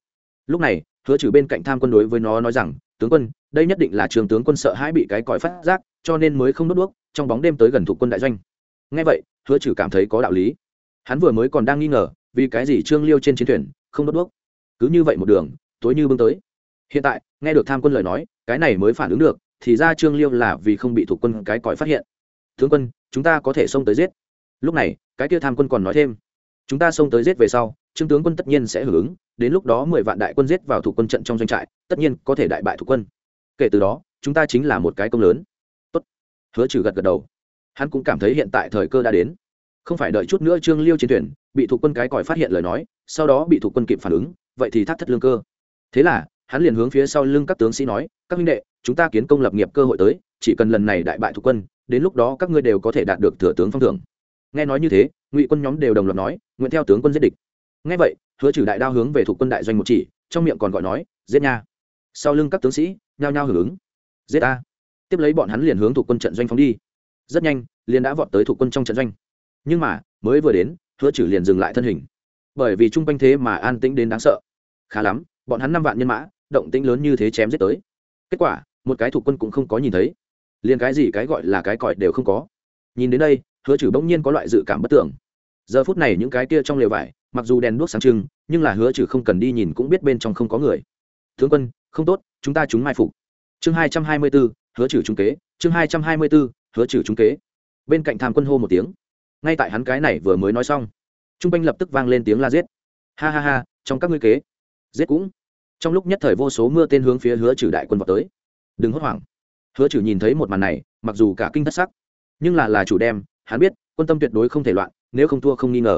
Speaker 1: Lúc này, hứa trừ bên cạnh tham quân đối với nó nói rằng, tướng quân, đây nhất định là trường tướng quân sợ hãi bị cái còi phát giác, cho nên mới không đốt đuốc, trong bóng đêm tới gần thuộc quân đại doanh ngay vậy, hứa trừ cảm thấy có đạo lý. Hắn vừa mới còn đang nghi ngờ, vì cái gì trương liêu trên chiến thuyền không đốt đuốc? Cứ như vậy một đường, tối như bưng tới. Hiện tại, nghe được tham quân lời nói, cái này mới phản ứng được, thì ra trương liêu là vì không bị thuộc quân cái còi phát hiện. Tướng quân, chúng ta có thể xông tới giết. Lúc này, cái kia tham quân còn nói thêm. Chúng ta xông tới giết về sau, trương tướng quân tất nhiên sẽ hưởng ứng, đến lúc đó mười vạn đại quân giết vào thủ quân trận trong doanh trại, tất nhiên có thể đại bại thủ quân. Kể từ đó, chúng ta chính là một cái công lớn. Tốt. hứa trừ gật gật đầu hắn cũng cảm thấy hiện tại thời cơ đã đến. Không phải đợi chút nữa trương liêu chiến tuyển, bị thủ quân cái còi phát hiện lời nói, sau đó bị thủ quân kịp phản ứng, vậy thì thắt thất lương cơ. Thế là, hắn liền hướng phía sau lưng các tướng sĩ nói, các minh đệ, chúng ta kiến công lập nghiệp cơ hội tới, chỉ cần lần này đại bại thủ quân, đến lúc đó các ngươi đều có thể đạt được thừa tướng phong thưởng. Nghe nói như thế, ngụy quân nhóm đều đồng loạt nói, nguyện theo tướng quân giết địch. Nghe vậy, hứa trừ đại đao hướng về thuộc quân đại doanh một chỉ, trong miệng còn gọi nói, giết nha. Sau lưng các tướng sĩ, nhao nhao hưởng ứng. Giết a tiếp lấy bọn hắn liền hướng thuộc quân trận doanh phóng đi rất nhanh, liền đã vọt tới thủ quân trong trận doanh. Nhưng mà, mới vừa đến, hứa trừ liền dừng lại thân hình. Bởi vì chung quanh thế mà an tĩnh đến đáng sợ. Khá lắm, bọn hắn năm vạn nhân mã, động tĩnh lớn như thế chém giết tới. Kết quả, một cái thủ quân cũng không có nhìn thấy. Liền cái gì cái gọi là cái còi đều không có. Nhìn đến đây, hứa trừ bỗng nhiên có loại dự cảm bất tưởng. Giờ phút này những cái kia trong lều vải, mặc dù đèn đuốc sáng trưng, nhưng là hứa trừ không cần đi nhìn cũng biết bên trong không có người. Tướng quân, không tốt, chúng ta chúng mai phục. Chương hai trăm hai mươi b ố hứa trừ trung kế. Chương hai trăm hai mươi b ố hứa trừ trúng kế. Bên cạnh tham quân hô một tiếng. Ngay tại hắn cái này vừa mới nói xong t r u n g quanh lập tức vang lên tiếng la giết. Ha ha ha, trong các ngươi kế. Giết cũng. Trong lúc nhất thời vô số mưa tên hướng phía hứa trừ đại quân vào tới. Đừng hốt hoảng. Hứa trừ nhìn thấy một màn này, mặc dù cả kinh thất sắc, nhưng là là chủ đem, hắn biết, quân tâm tuyệt đối không thể loạn, nếu không thua không nghi ngờ.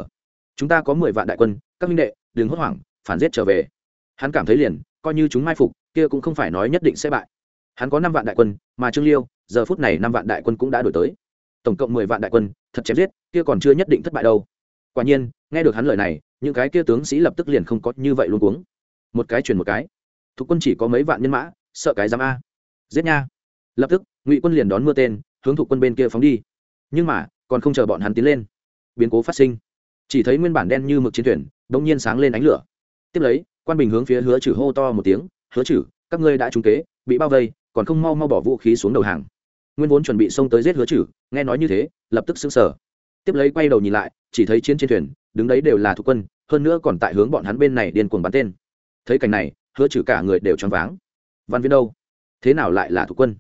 Speaker 1: Chúng ta có mười vạn đại quân, các minh đệ, đừng hốt hoảng, phản giết trở về. Hắn cảm thấy liền, coi như chúng mai phục, kia cũng không phải nói nhất định sẽ bại hắn có năm vạn đại quân, mà trương liêu, giờ phút này năm vạn đại quân cũng đã đổi tới. Tổng cộng mười vạn đại quân, thật chém giết, kia còn chưa nhất định thất bại đâu. Quả nhiên, nghe được hắn lời này, những cái kia tướng sĩ lập tức liền không có như vậy luôn cuống. Một cái truyền một cái. Thuộc quân chỉ có mấy vạn nhân mã, sợ cái giám a. Giết nha. Lập tức, ngụy quân liền đón mưa tên, hướng thuộc quân bên kia phóng đi. Nhưng mà, còn không chờ bọn hắn tiến lên. Biến cố phát sinh. Chỉ thấy nguyên bản đen như mực chiến thuyền đ ỗ n g nhiên sáng lên ánh lửa. Tiếp lấy, quan bình hướng phía hứa trừ hô to một tiếng, hứa trừ các ngươi đã trúng kế, bị bao vây còn không mau mau bỏ vũ khí xuống đầu hàng. Nguyên vốn chuẩn bị xông tới giết hứa Chử, nghe nói như thế lập tức xứng sở tiếp lấy quay đầu nhìn lại chỉ thấy chiến trên thuyền đứng đấy đều là thuộc quân hơn nữa còn tại hướng bọn hắn bên này điên cuồng bắn tên. Thấy cảnh này hứa trừ cả người đều choáng váng. Văn viên đâu? Thế nào lại là thuộc quân?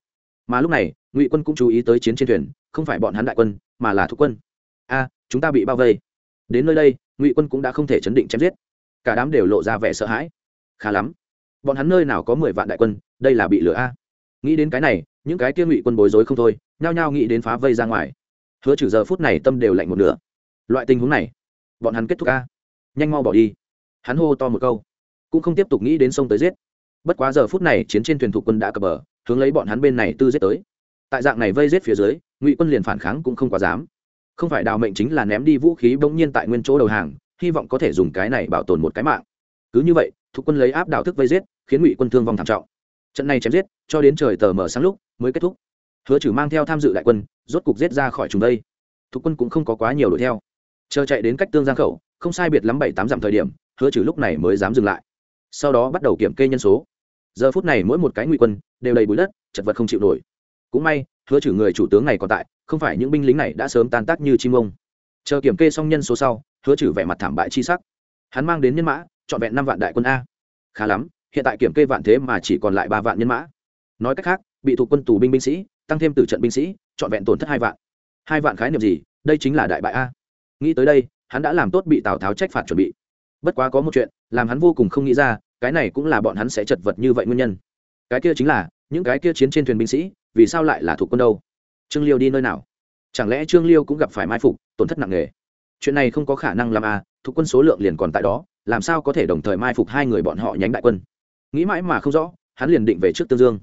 Speaker 1: Mà lúc này ngụy quân cũng chú ý tới chiến trên thuyền không phải bọn hắn đại quân mà là thuộc quân. A chúng ta bị bao vây. Đến nơi đây ngụy quân cũng đã không thể chấn định chém giết. Cả đám đều lộ ra vẻ sợ hãi. Khá lắm. Bọn hắn nơi nào có mười vạn đại quân đây là bị lửa a nghĩ đến cái này, những cái kia ngụy quân bối rối không thôi, nhao nhao nghĩ đến phá vây ra ngoài. Hứa trừ giờ phút này tâm đều lạnh một nửa. Loại tình huống này, bọn hắn kết thúc a. Nhanh mau bỏ đi. Hắn hô to một câu, cũng không tiếp tục nghĩ đến sông tới giết. Bất quá giờ phút này, chiến trên thuyền thuộc quân đã cập bờ, hướng lấy bọn hắn bên này tư giết tới. Tại dạng này vây giết phía dưới, ngụy quân liền phản kháng cũng không quá dám. Không phải đào mệnh chính là ném đi vũ khí bỗng nhiên tại nguyên chỗ đầu hàng, hy vọng có thể dùng cái này bảo tồn một cái mạng. Cứ như vậy, thuộc quân lấy áp đảo thức vây giết, khiến ngụy quân thương vong thảm trọng trận này chém giết, cho đến trời tờ mở sáng lúc mới kết thúc. Hứa trừ mang theo tham dự đại quân, rốt cục giết ra khỏi chúng đây. Thuộc quân cũng không có quá nhiều đuổi theo. Chờ chạy đến cách tương giang khẩu, không sai biệt lắm bảy tám dặm thời điểm, hứa trừ lúc này mới dám dừng lại. Sau đó bắt đầu kiểm kê nhân số. Giờ phút này mỗi một cái ngụy quân đều đầy bụi đất, chật vật không chịu nổi. Cũng may, hứa trừ người chủ tướng này còn tại, không phải những binh lính này đã sớm tan tác như chim ông. Chờ kiểm kê xong nhân số sau, hứa trừ vẻ mặt thảm bại chi sắc. Hắn mang đến nhân mã, trọn vẹn năm vạn đại quân a. Khá lắm hiện tại kiểm kê vạn thế mà chỉ còn lại ba vạn nhân mã. Nói cách khác, bị thuộc quân tù binh binh sĩ, tăng thêm từ trận binh sĩ, trọn vẹn tổn thất hai vạn. Hai vạn khái niệm gì? Đây chính là đại bại a. Nghĩ tới đây, hắn đã làm tốt bị tào tháo trách phạt chuẩn bị. Bất quá có một chuyện, làm hắn vô cùng không nghĩ ra, cái này cũng là bọn hắn sẽ chật vật như vậy nguyên nhân. Cái kia chính là, những cái kia chiến trên thuyền binh sĩ, vì sao lại là thuộc quân đâu? Trương liêu đi nơi nào? Chẳng lẽ trương liêu cũng gặp phải mai phục, tổn thất nặng nề? Chuyện này không có khả năng làm à thuộc quân số lượng liền còn tại đó, làm sao có thể đồng thời mai phục hai người bọn họ nhánh đại quân? Nghĩ mãi mà không rõ, hắn liền định về trước tương dương.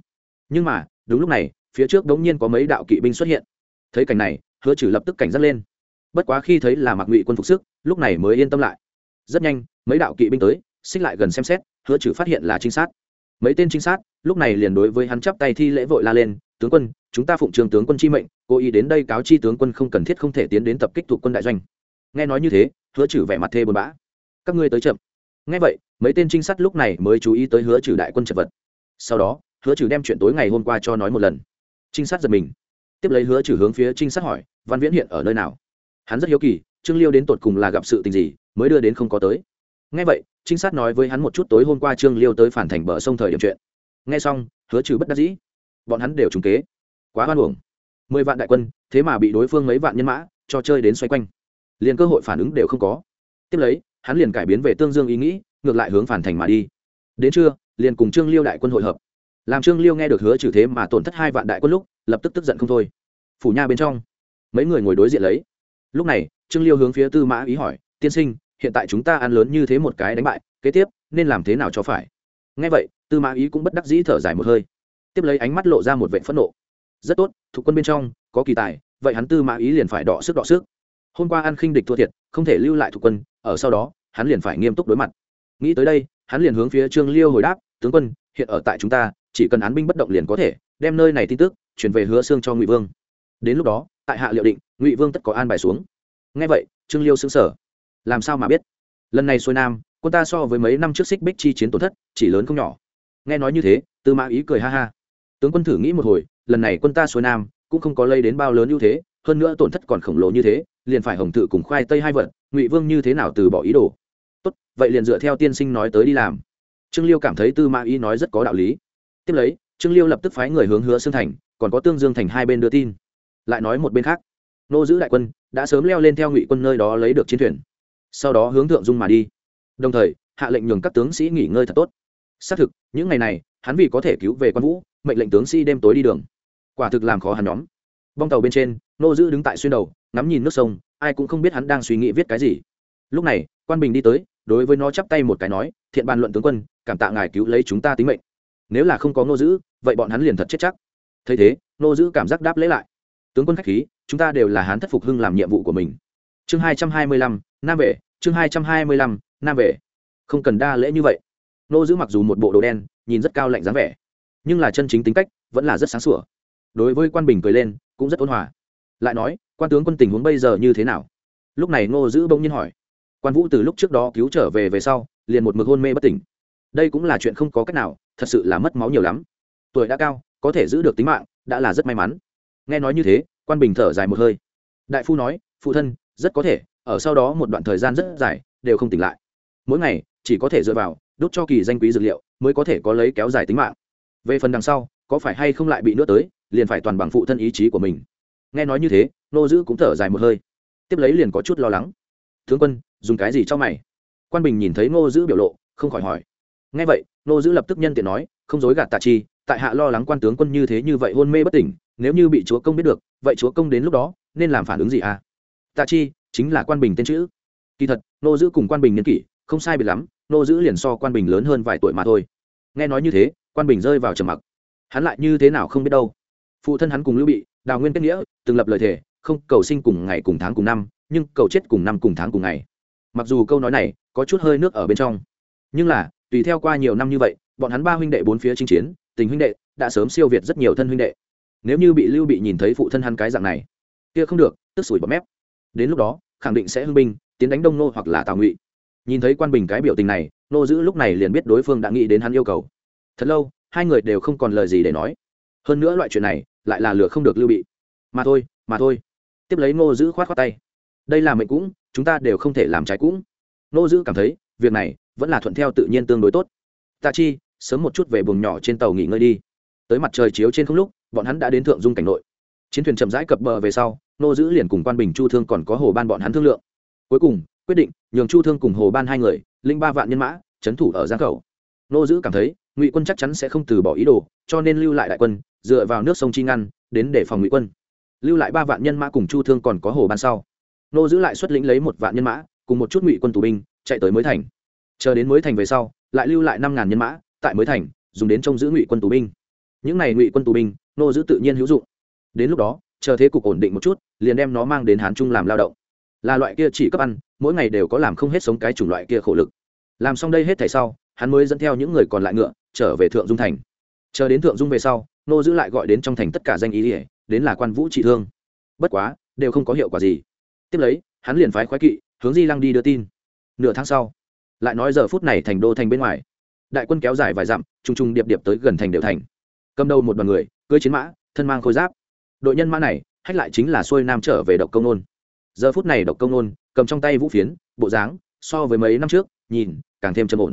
Speaker 1: Nhưng mà, đúng lúc này, phía trước đống nhiên có mấy đạo kỵ binh xuất hiện. Thấy cảnh này, hứa trừ lập tức cảnh giác lên. Bất quá khi thấy là mặc ngụy quân phục sức, lúc này mới yên tâm lại. Rất nhanh, mấy đạo kỵ binh tới, xích lại gần xem xét, hứa trừ phát hiện là trinh sát. Mấy tên trinh sát, lúc này liền đối với hắn chắp tay thi lễ vội la lên, tướng quân, chúng ta phụng trường tướng quân chi mệnh, cố ý đến đây cáo chi tướng quân không cần thiết không thể tiến đến tập kích thuộc quân đại doanh. Nghe nói như thế, hứa trừ vẻ mặt thê buồn bã. Các ngươi tới chậm. Nghe vậy mấy tên trinh sát lúc này mới chú ý tới hứa trừ đại quân chật vật. Sau đó, hứa trừ đem chuyện tối ngày hôm qua cho nói một lần. Trinh sát giật mình. Tiếp lấy hứa trừ hướng phía trinh sát hỏi, văn viễn hiện ở nơi nào? Hắn rất hiếu kỳ, trương liêu đến tột cùng là gặp sự tình gì, mới đưa đến không có tới. Ngay vậy, trinh sát nói với hắn một chút tối hôm qua trương liêu tới phản thành bờ sông thời điểm chuyện. Nghe xong, hứa trừ bất đắc dĩ. Bọn hắn đều trúng kế. Quá hoan hưởng mười vạn đại quân, thế mà bị đối phương mấy vạn nhân mã cho chơi đến xoay quanh. Liền cơ hội phản ứng đều không có. Tiếp lấy hắn liền cải biến về tương dương ý nghĩ, ngược lại hướng phản thành mà đi. Đến trưa, liền cùng trương liêu đại quân hội hợp. Làm trương liêu nghe được hứa trừ thế mà tổn thất hai vạn đại quân lúc, lập tức tức giận không thôi. Phủ nha bên trong, mấy người ngồi đối diện lấy. Lúc này, trương liêu hướng phía tư mã ý hỏi, tiên sinh, hiện tại chúng ta ăn lớn như thế một cái đánh bại, kế tiếp nên làm thế nào cho phải? Nghe vậy, tư mã ý cũng bất đắc dĩ thở dài một hơi. Tiếp lấy ánh mắt lộ ra một vệ phẫn nộ. Rất tốt, thuộc quân bên trong, có kỳ tài, vậy hắn tư mã ý liền phải đọ sức đọ sức. Hôm qua ăn khinh địch thua thiệt, không thể lưu lại thuộc quân ở sau đó, hắn liền phải nghiêm túc đối mặt. Nghĩ tới đây, hắn liền hướng phía trương liêu hồi đáp, tướng quân, hiện ở tại chúng ta, chỉ cần án binh bất động liền có thể, đem nơi này tin tức chuyển về hứa xương cho ngụy vương. Đến lúc đó, tại hạ liệu định, ngụy vương tất có an bài xuống. Ngay vậy, trương liêu xứng sở làm sao mà biết? Lần này xuôi nam, quân ta so với mấy năm trước xích bích chi chiến tổn thất, chỉ lớn không nhỏ. Nghe nói như thế, tư mã ý cười ha ha. Tướng quân thử nghĩ một hồi, lần này quân ta xuôi nam, cũng không có lây đến bao lớn ưu thế hơn nữa tổn thất còn khổng lồ như thế, liền phải hồng tự cùng khoai tây hai vật, ngụy vương như thế nào từ bỏ ý đồ? Tốt, vậy liền dựa theo tiên sinh nói tới đi làm. Trương liêu cảm thấy tư mã ý nói rất có đạo lý. Tiếp lấy, trương liêu lập tức phái người hướng hứa xương thành, còn có tương dương thành hai bên đưa tin. Lại nói một bên khác, nô giữ đại quân đã sớm leo lên theo ngụy quân nơi đó lấy được chiến thuyền. Sau đó hướng thượng dung mà đi. Đồng thời, hạ lệnh nhường các tướng sĩ nghỉ ngơi thật tốt. Xác thực, những ngày này, hắn vì có thể cứu về quan vũ, mệnh lệnh tướng sĩ đêm tối đi đường. Quả thực làm khó hắn nhóm bong tàu bên trên nô giữ đứng tại xuyên đầu, ngắm nhìn nước sông, ai cũng không biết hắn đang suy nghĩ viết cái gì. Lúc này, quan bình đi tới, đối với nó chắp tay một cái nói, thiện bàn luận tướng quân, cảm tạ ngài cứu lấy chúng ta tính mệnh. Nếu là không có nô giữ vậy bọn hắn liền thật chết chắc. Thấy thế nô giữ cảm giác đáp lễ lại. Tướng quân khách khí, chúng ta đều là hán thất phục hưng làm nhiệm vụ của mình. Chương hai trăm hai mươi lăm, nam vệ, chương hai trăm hai mươi lăm, nam vệ. Không cần đa lễ như vậy. Nô giữ mặc dù một bộ đồ đen, nhìn rất cao lạnh dáng vẻ, nhưng là chân chính tính cách vẫn là rất sáng sủa. Đối với quan bình cười lên cũng rất ôn hòa. Lại nói, quan tướng quân tình huống bây giờ như thế nào? Lúc này ngô giữ bỗng nhiên hỏi. Quan vũ từ lúc trước đó cứu trở về về sau, liền một mực hôn mê bất tỉnh. Đây cũng là chuyện không có cách nào, thật sự là mất máu nhiều lắm. Tuổi đã cao, có thể giữ được tính mạng, đã là rất may mắn. Nghe nói như thế, quan bình thở dài một hơi. Đại phu nói, phụ thân, rất có thể, ở sau đó một đoạn thời gian rất dài, đều không tỉnh lại. Mỗi ngày, chỉ có thể dựa vào, đốt cho kỳ danh quý dược liệu, mới có thể có lấy kéo dài tính mạng. Về phần đằng sau, có phải hay không lại bị nữa tới liền phải toàn bằng phụ thân ý chí của mình. Nghe nói như thế, nô dữ cũng thở dài một hơi. Tiếp lấy liền có chút lo lắng. Tướng quân, dùng cái gì cho mày? Quan bình nhìn thấy nô dữ biểu lộ, không khỏi hỏi. Nghe vậy nô dữ lập tức nhân tiện nói, không dối gạt tạ chi, tại hạ lo lắng quan tướng quân như thế như vậy hôn mê bất tỉnh, nếu như bị chúa công biết được, vậy chúa công đến lúc đó, nên làm phản ứng gì à? Tạ chi, chính là quan bình tên chữ. Kỳ thật nô giữ cùng quan bình niên kỷ, không sai biệt lắm nô giữ liền so quan bình lớn hơn vài tuổi mà thôi. Nghe nói như thế, quan bình rơi vào trầm mặc. Hắn lại như thế nào không biết đâu phụ thân hắn cùng lưu bị, đào nguyên kết nghĩa, từng lập lời thề, không cầu sinh cùng ngày cùng tháng cùng năm, nhưng cầu chết cùng năm cùng tháng cùng ngày. Mặc dù câu nói này có chút hơi nước ở bên trong, nhưng là, tùy theo qua nhiều năm như vậy, bọn hắn ba huynh đệ bốn phía chinh chiến, tình huynh đệ đã sớm siêu việt rất nhiều thân huynh đệ. Nếu như bị lưu bị nhìn thấy phụ thân hắn cái dạng này, kia không được, tức sủi bọt mép. Đến lúc đó, khẳng định sẽ hưng binh, tiến đánh đông nô hoặc là tào ngụy. Nhìn thấy quan bình cái biểu tình này, nô giữ lúc này liền biết đối phương đã nghĩ đến hắn yêu cầu. Thật lâu, hai người đều không còn lời gì để nói hơn nữa loại chuyện này lại là lừa không được lưu bị. Mà thôi mà thôi. Tiếp lấy nô giữ khoát khoát tay. Đây là mệnh cũng, chúng ta đều không thể làm trái cũng. Nô giữ cảm thấy, việc này vẫn là thuận theo tự nhiên tương đối tốt. Tạ chi, sớm một chút về buồng nhỏ trên tàu nghỉ ngơi đi. Tới mặt trời chiếu trên không lúc, bọn hắn đã đến thượng dung cảnh nội. Chiến thuyền chậm rãi cập bờ về sau nô giữ liền cùng quan bình chu thương còn có hồ ban bọn hắn thương lượng. Cuối cùng, quyết định nhường chu thương cùng hồ ban hai người linh ba vạn nhân mã, trấn thủ ở giang khẩu. Nô giữ cảm thấy ngụy quân chắc chắn sẽ không từ bỏ ý đồ, cho nên lưu lại đại quân, dựa vào nước sông chi ngăn, đến để phòng ngụy quân. Lưu lại ba vạn nhân mã cùng chu thương còn có hồ ban sau. Nô giữ lại xuất lĩnh lấy một vạn nhân mã, cùng một chút ngụy quân tù binh, chạy tới mới thành. Chờ đến mới thành về sau, lại lưu lại năm ngàn nhân mã, tại mới thành, dùng đến trông giữ ngụy quân tù binh. Những n à y ngụy quân tù binh, nô giữ tự nhiên hữu dụng. Đến lúc đó, chờ thế cục ổn định một chút, liền đem nó mang đến hán trung làm lao động. Là loại kia chỉ cấp ăn, mỗi ngày đều có làm không hết sống cái chủng loại kia khổ lực. Làm xong đây hết thảy sau hắn mới dẫn theo những người còn lại ngựa, trở về thượng dung thành. Chờ đến thượng dung về sau nô giữ lại gọi đến trong thành tất cả danh ý ỉa đến là quan vũ trị thương. Bất quá, đều không có hiệu quả gì. Tiếp lấy, hắn liền phái khoái kỵ, hướng di lăng đi đưa tin. Nửa tháng sau, lại nói giờ phút này thành đô thành bên ngoài. Đại quân kéo dài vài dặm t r u n g t r u n g điệp điệp tới gần thành đều thành. Cầm đầu một đoàn người cưới chiến mã, thân mang khôi giáp. Đội nhân mã này, hách lại chính là xuôi nam trở về độc công nôn. Giờ phút này độc công nôn, cầm trong tay vũ phiến, bộ dáng, so với mấy năm trước, nhìn, càng thêm trầm ổn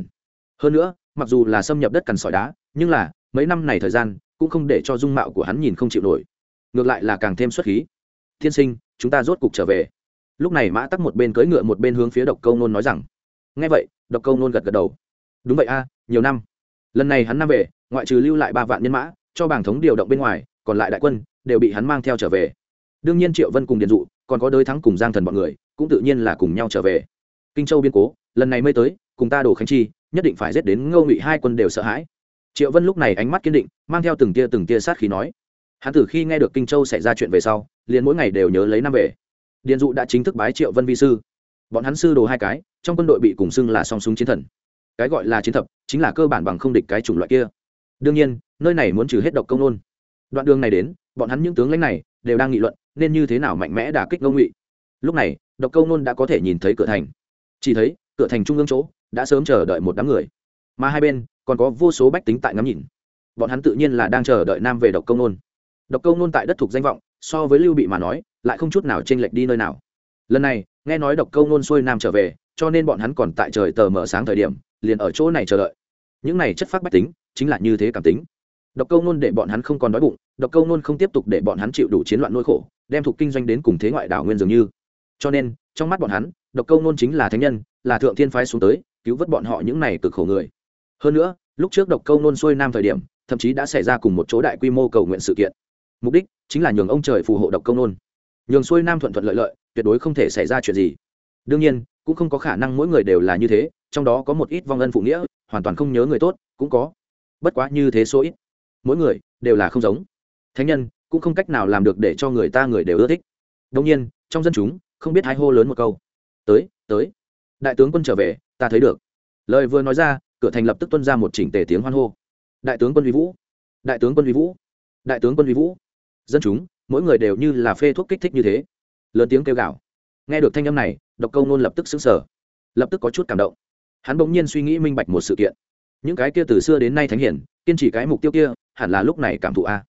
Speaker 1: hơn nữa, mặc dù là xâm nhập đất cằn sỏi đá, nhưng là, mấy năm này thời gian, cũng không để cho dung mạo của hắn nhìn không chịu nổi. Ngược lại là càng thêm xuất khí. Thiên sinh, chúng ta rốt cục trở về. Lúc này mã tắc một bên cưỡi ngựa một bên hướng phía độc câu nôn nói rằng. Ngay vậy, độc câu nôn gật gật đầu. Đúng vậy a, nhiều năm. Lần này hắn năm về, ngoại trừ lưu lại ba vạn nhân mã, cho bảng thống điều động bên ngoài, còn lại đại quân, đều bị hắn mang theo trở về. Đương nhiên triệu vân cùng điền dụ, còn có đới thắng cùng giang thần bọn người, cũng tự nhiên là cùng nhau trở về. Kinh châu biên cố, lần này mới tới, cùng ta đổ khánh chi nhất định phải giết đến ngô ngụy hai quân đều sợ hãi. Triệu vân lúc này ánh mắt kiên định, mang theo từng tia từng tia sát khí nói, hắn từ khi nghe được kinh châu xảy ra chuyện về sau, liền mỗi ngày đều nhớ lấy năm về. Điền dụ đã chính thức bái triệu vân vi sư. Bọn hắn sư đồ hai cái, trong quân đội bị cùng xưng là song súng chiến thần. Cái gọi là chiến thập, chính là cơ bản bằng không địch cái chủng loại kia. Đương nhiên, nơi này muốn trừ hết độc công nôn. Đoạn đường này đến, bọn hắn những tướng lãnh này đều đang nghị luận nên như thế nào mạnh mẽ đả kích ngô ngụy. Lúc này, độc Câu nôn đã có thể nhìn thấy cửa thành. Chỉ thấy, cửa thành trung ương chỗ đã sớm chờ đợi một đám người. Mà hai bên, còn có vô số bách tính tại ngắm nhìn. Bọn hắn tự nhiên là đang chờ đợi nam về độc công nôn. Độc công nôn tại đất thuộc danh vọng, so với lưu bị mà nói, lại không chút nào chênh lệch đi nơi nào. Lần này, nghe nói độc công nôn xuôi nam trở về, cho nên bọn hắn còn tại trời tờ mở sáng thời điểm, liền ở chỗ này chờ đợi. Những này chất phát bách tính, chính là như thế cảm tính. Độc câu nôn để bọn hắn không còn đói bụng, độc câu nôn không tiếp tục để bọn hắn chịu đủ chiến loạn nỗi khổ, đem thuộc kinh doanh đến cùng thế ngoại đảo nguyên dường như. Cho nên, trong mắt bọn hắn, độc câu nôn chính là thánh nhân, là thượng thiên phái xuống tới cứu vớt bọn họ những này cực khổ người. Hơn nữa, lúc trước độc câu nôn xuôi nam thời điểm, thậm chí đã xảy ra cùng một chỗ đại quy mô cầu nguyện sự kiện. Mục đích chính là nhường ông trời phù hộ độc câu nôn. Nhường xuôi nam thuận thuận lợi lợi, tuyệt đối không thể xảy ra chuyện gì. Đương nhiên, cũng không có khả năng mỗi người đều là như thế, trong đó có một ít vong ân phụ nghĩa, hoàn toàn không nhớ người tốt, cũng có. Bất quá như thế số ít, mỗi người đều là không giống. Thánh nhân cũng không cách nào làm được để cho người ta người đều ưa thích. Đông nhiên, trong dân chúng không biết hai hô lớn một câu. Tới tới. Đại tướng quân trở về ta thấy được. Lời vừa nói ra, cửa thành lập tức tuân ra một chỉnh tề tiếng hoan hô. Đại tướng quân vi vũ, đại tướng quân vi vũ, đại tướng quân vi vũ. Dân chúng, mỗi người đều như là phê thuốc kích thích như thế. Lớn tiếng kêu gào. Nghe được thanh âm này, độc câu nôn lập tức xứng sở lập tức có chút cảm động. Hắn bỗng nhiên suy nghĩ minh bạch một sự kiện. Những cái kia từ xưa đến nay thánh hiển kiên trì cái mục tiêu kia, hẳn là lúc này cảm thụ a.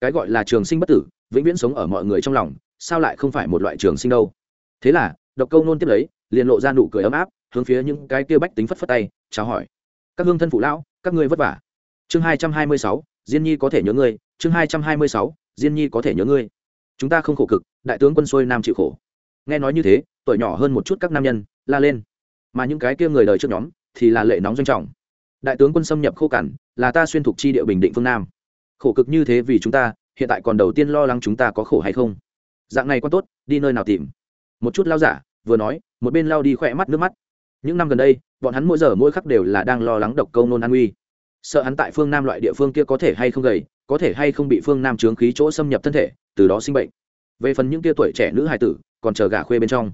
Speaker 1: Cái gọi là trường sinh bất tử, vĩnh viễn sống ở mọi người trong lòng, sao lại không phải một loại trường sinh đâu? Thế là, độc câu nôn tiếp lấy, liền lộ ra nụ cười ấm áp hướng phía những cái kia bách tính phất phất tay, chào hỏi. Các hương thân phụ lão, các ngươi vất vả. Chương hai trăm hai mươi sáu, diên nhi có thể nhớ ngươi. Chương hai trăm hai mươi sáu, diên nhi có thể nhớ ngươi. Chúng ta không khổ cực, đại tướng quân xuôi nam chịu khổ. Nghe nói như thế, tuổi nhỏ hơn một chút các nam nhân, la lên. Mà những cái kia người đời trước nhóm, thì là lệ nóng doanh trọng. Đại tướng quân xâm nhập khô cằn, là ta xuyên thục chi địa bình định phương nam. Khổ cực như thế vì chúng ta, hiện tại còn đầu tiên lo lắng chúng ta có khổ hay không? Dạng này quan tốt, đi nơi nào tìm? Một chút lao giả, vừa nói, một bên lao đi khỏe mắt nước mắt những năm gần đây, bọn hắn mỗi giờ mỗi khắc đều là đang lo lắng độc câu nôn an nguy sợ hắn tại phương nam loại địa phương kia có thể hay không gầy, có thể hay không bị phương nam trướng khí chỗ xâm nhập thân thể, từ đó sinh bệnh. Về phần những kia tuổi trẻ nữ hài tử, còn chờ gà khuê bên trong.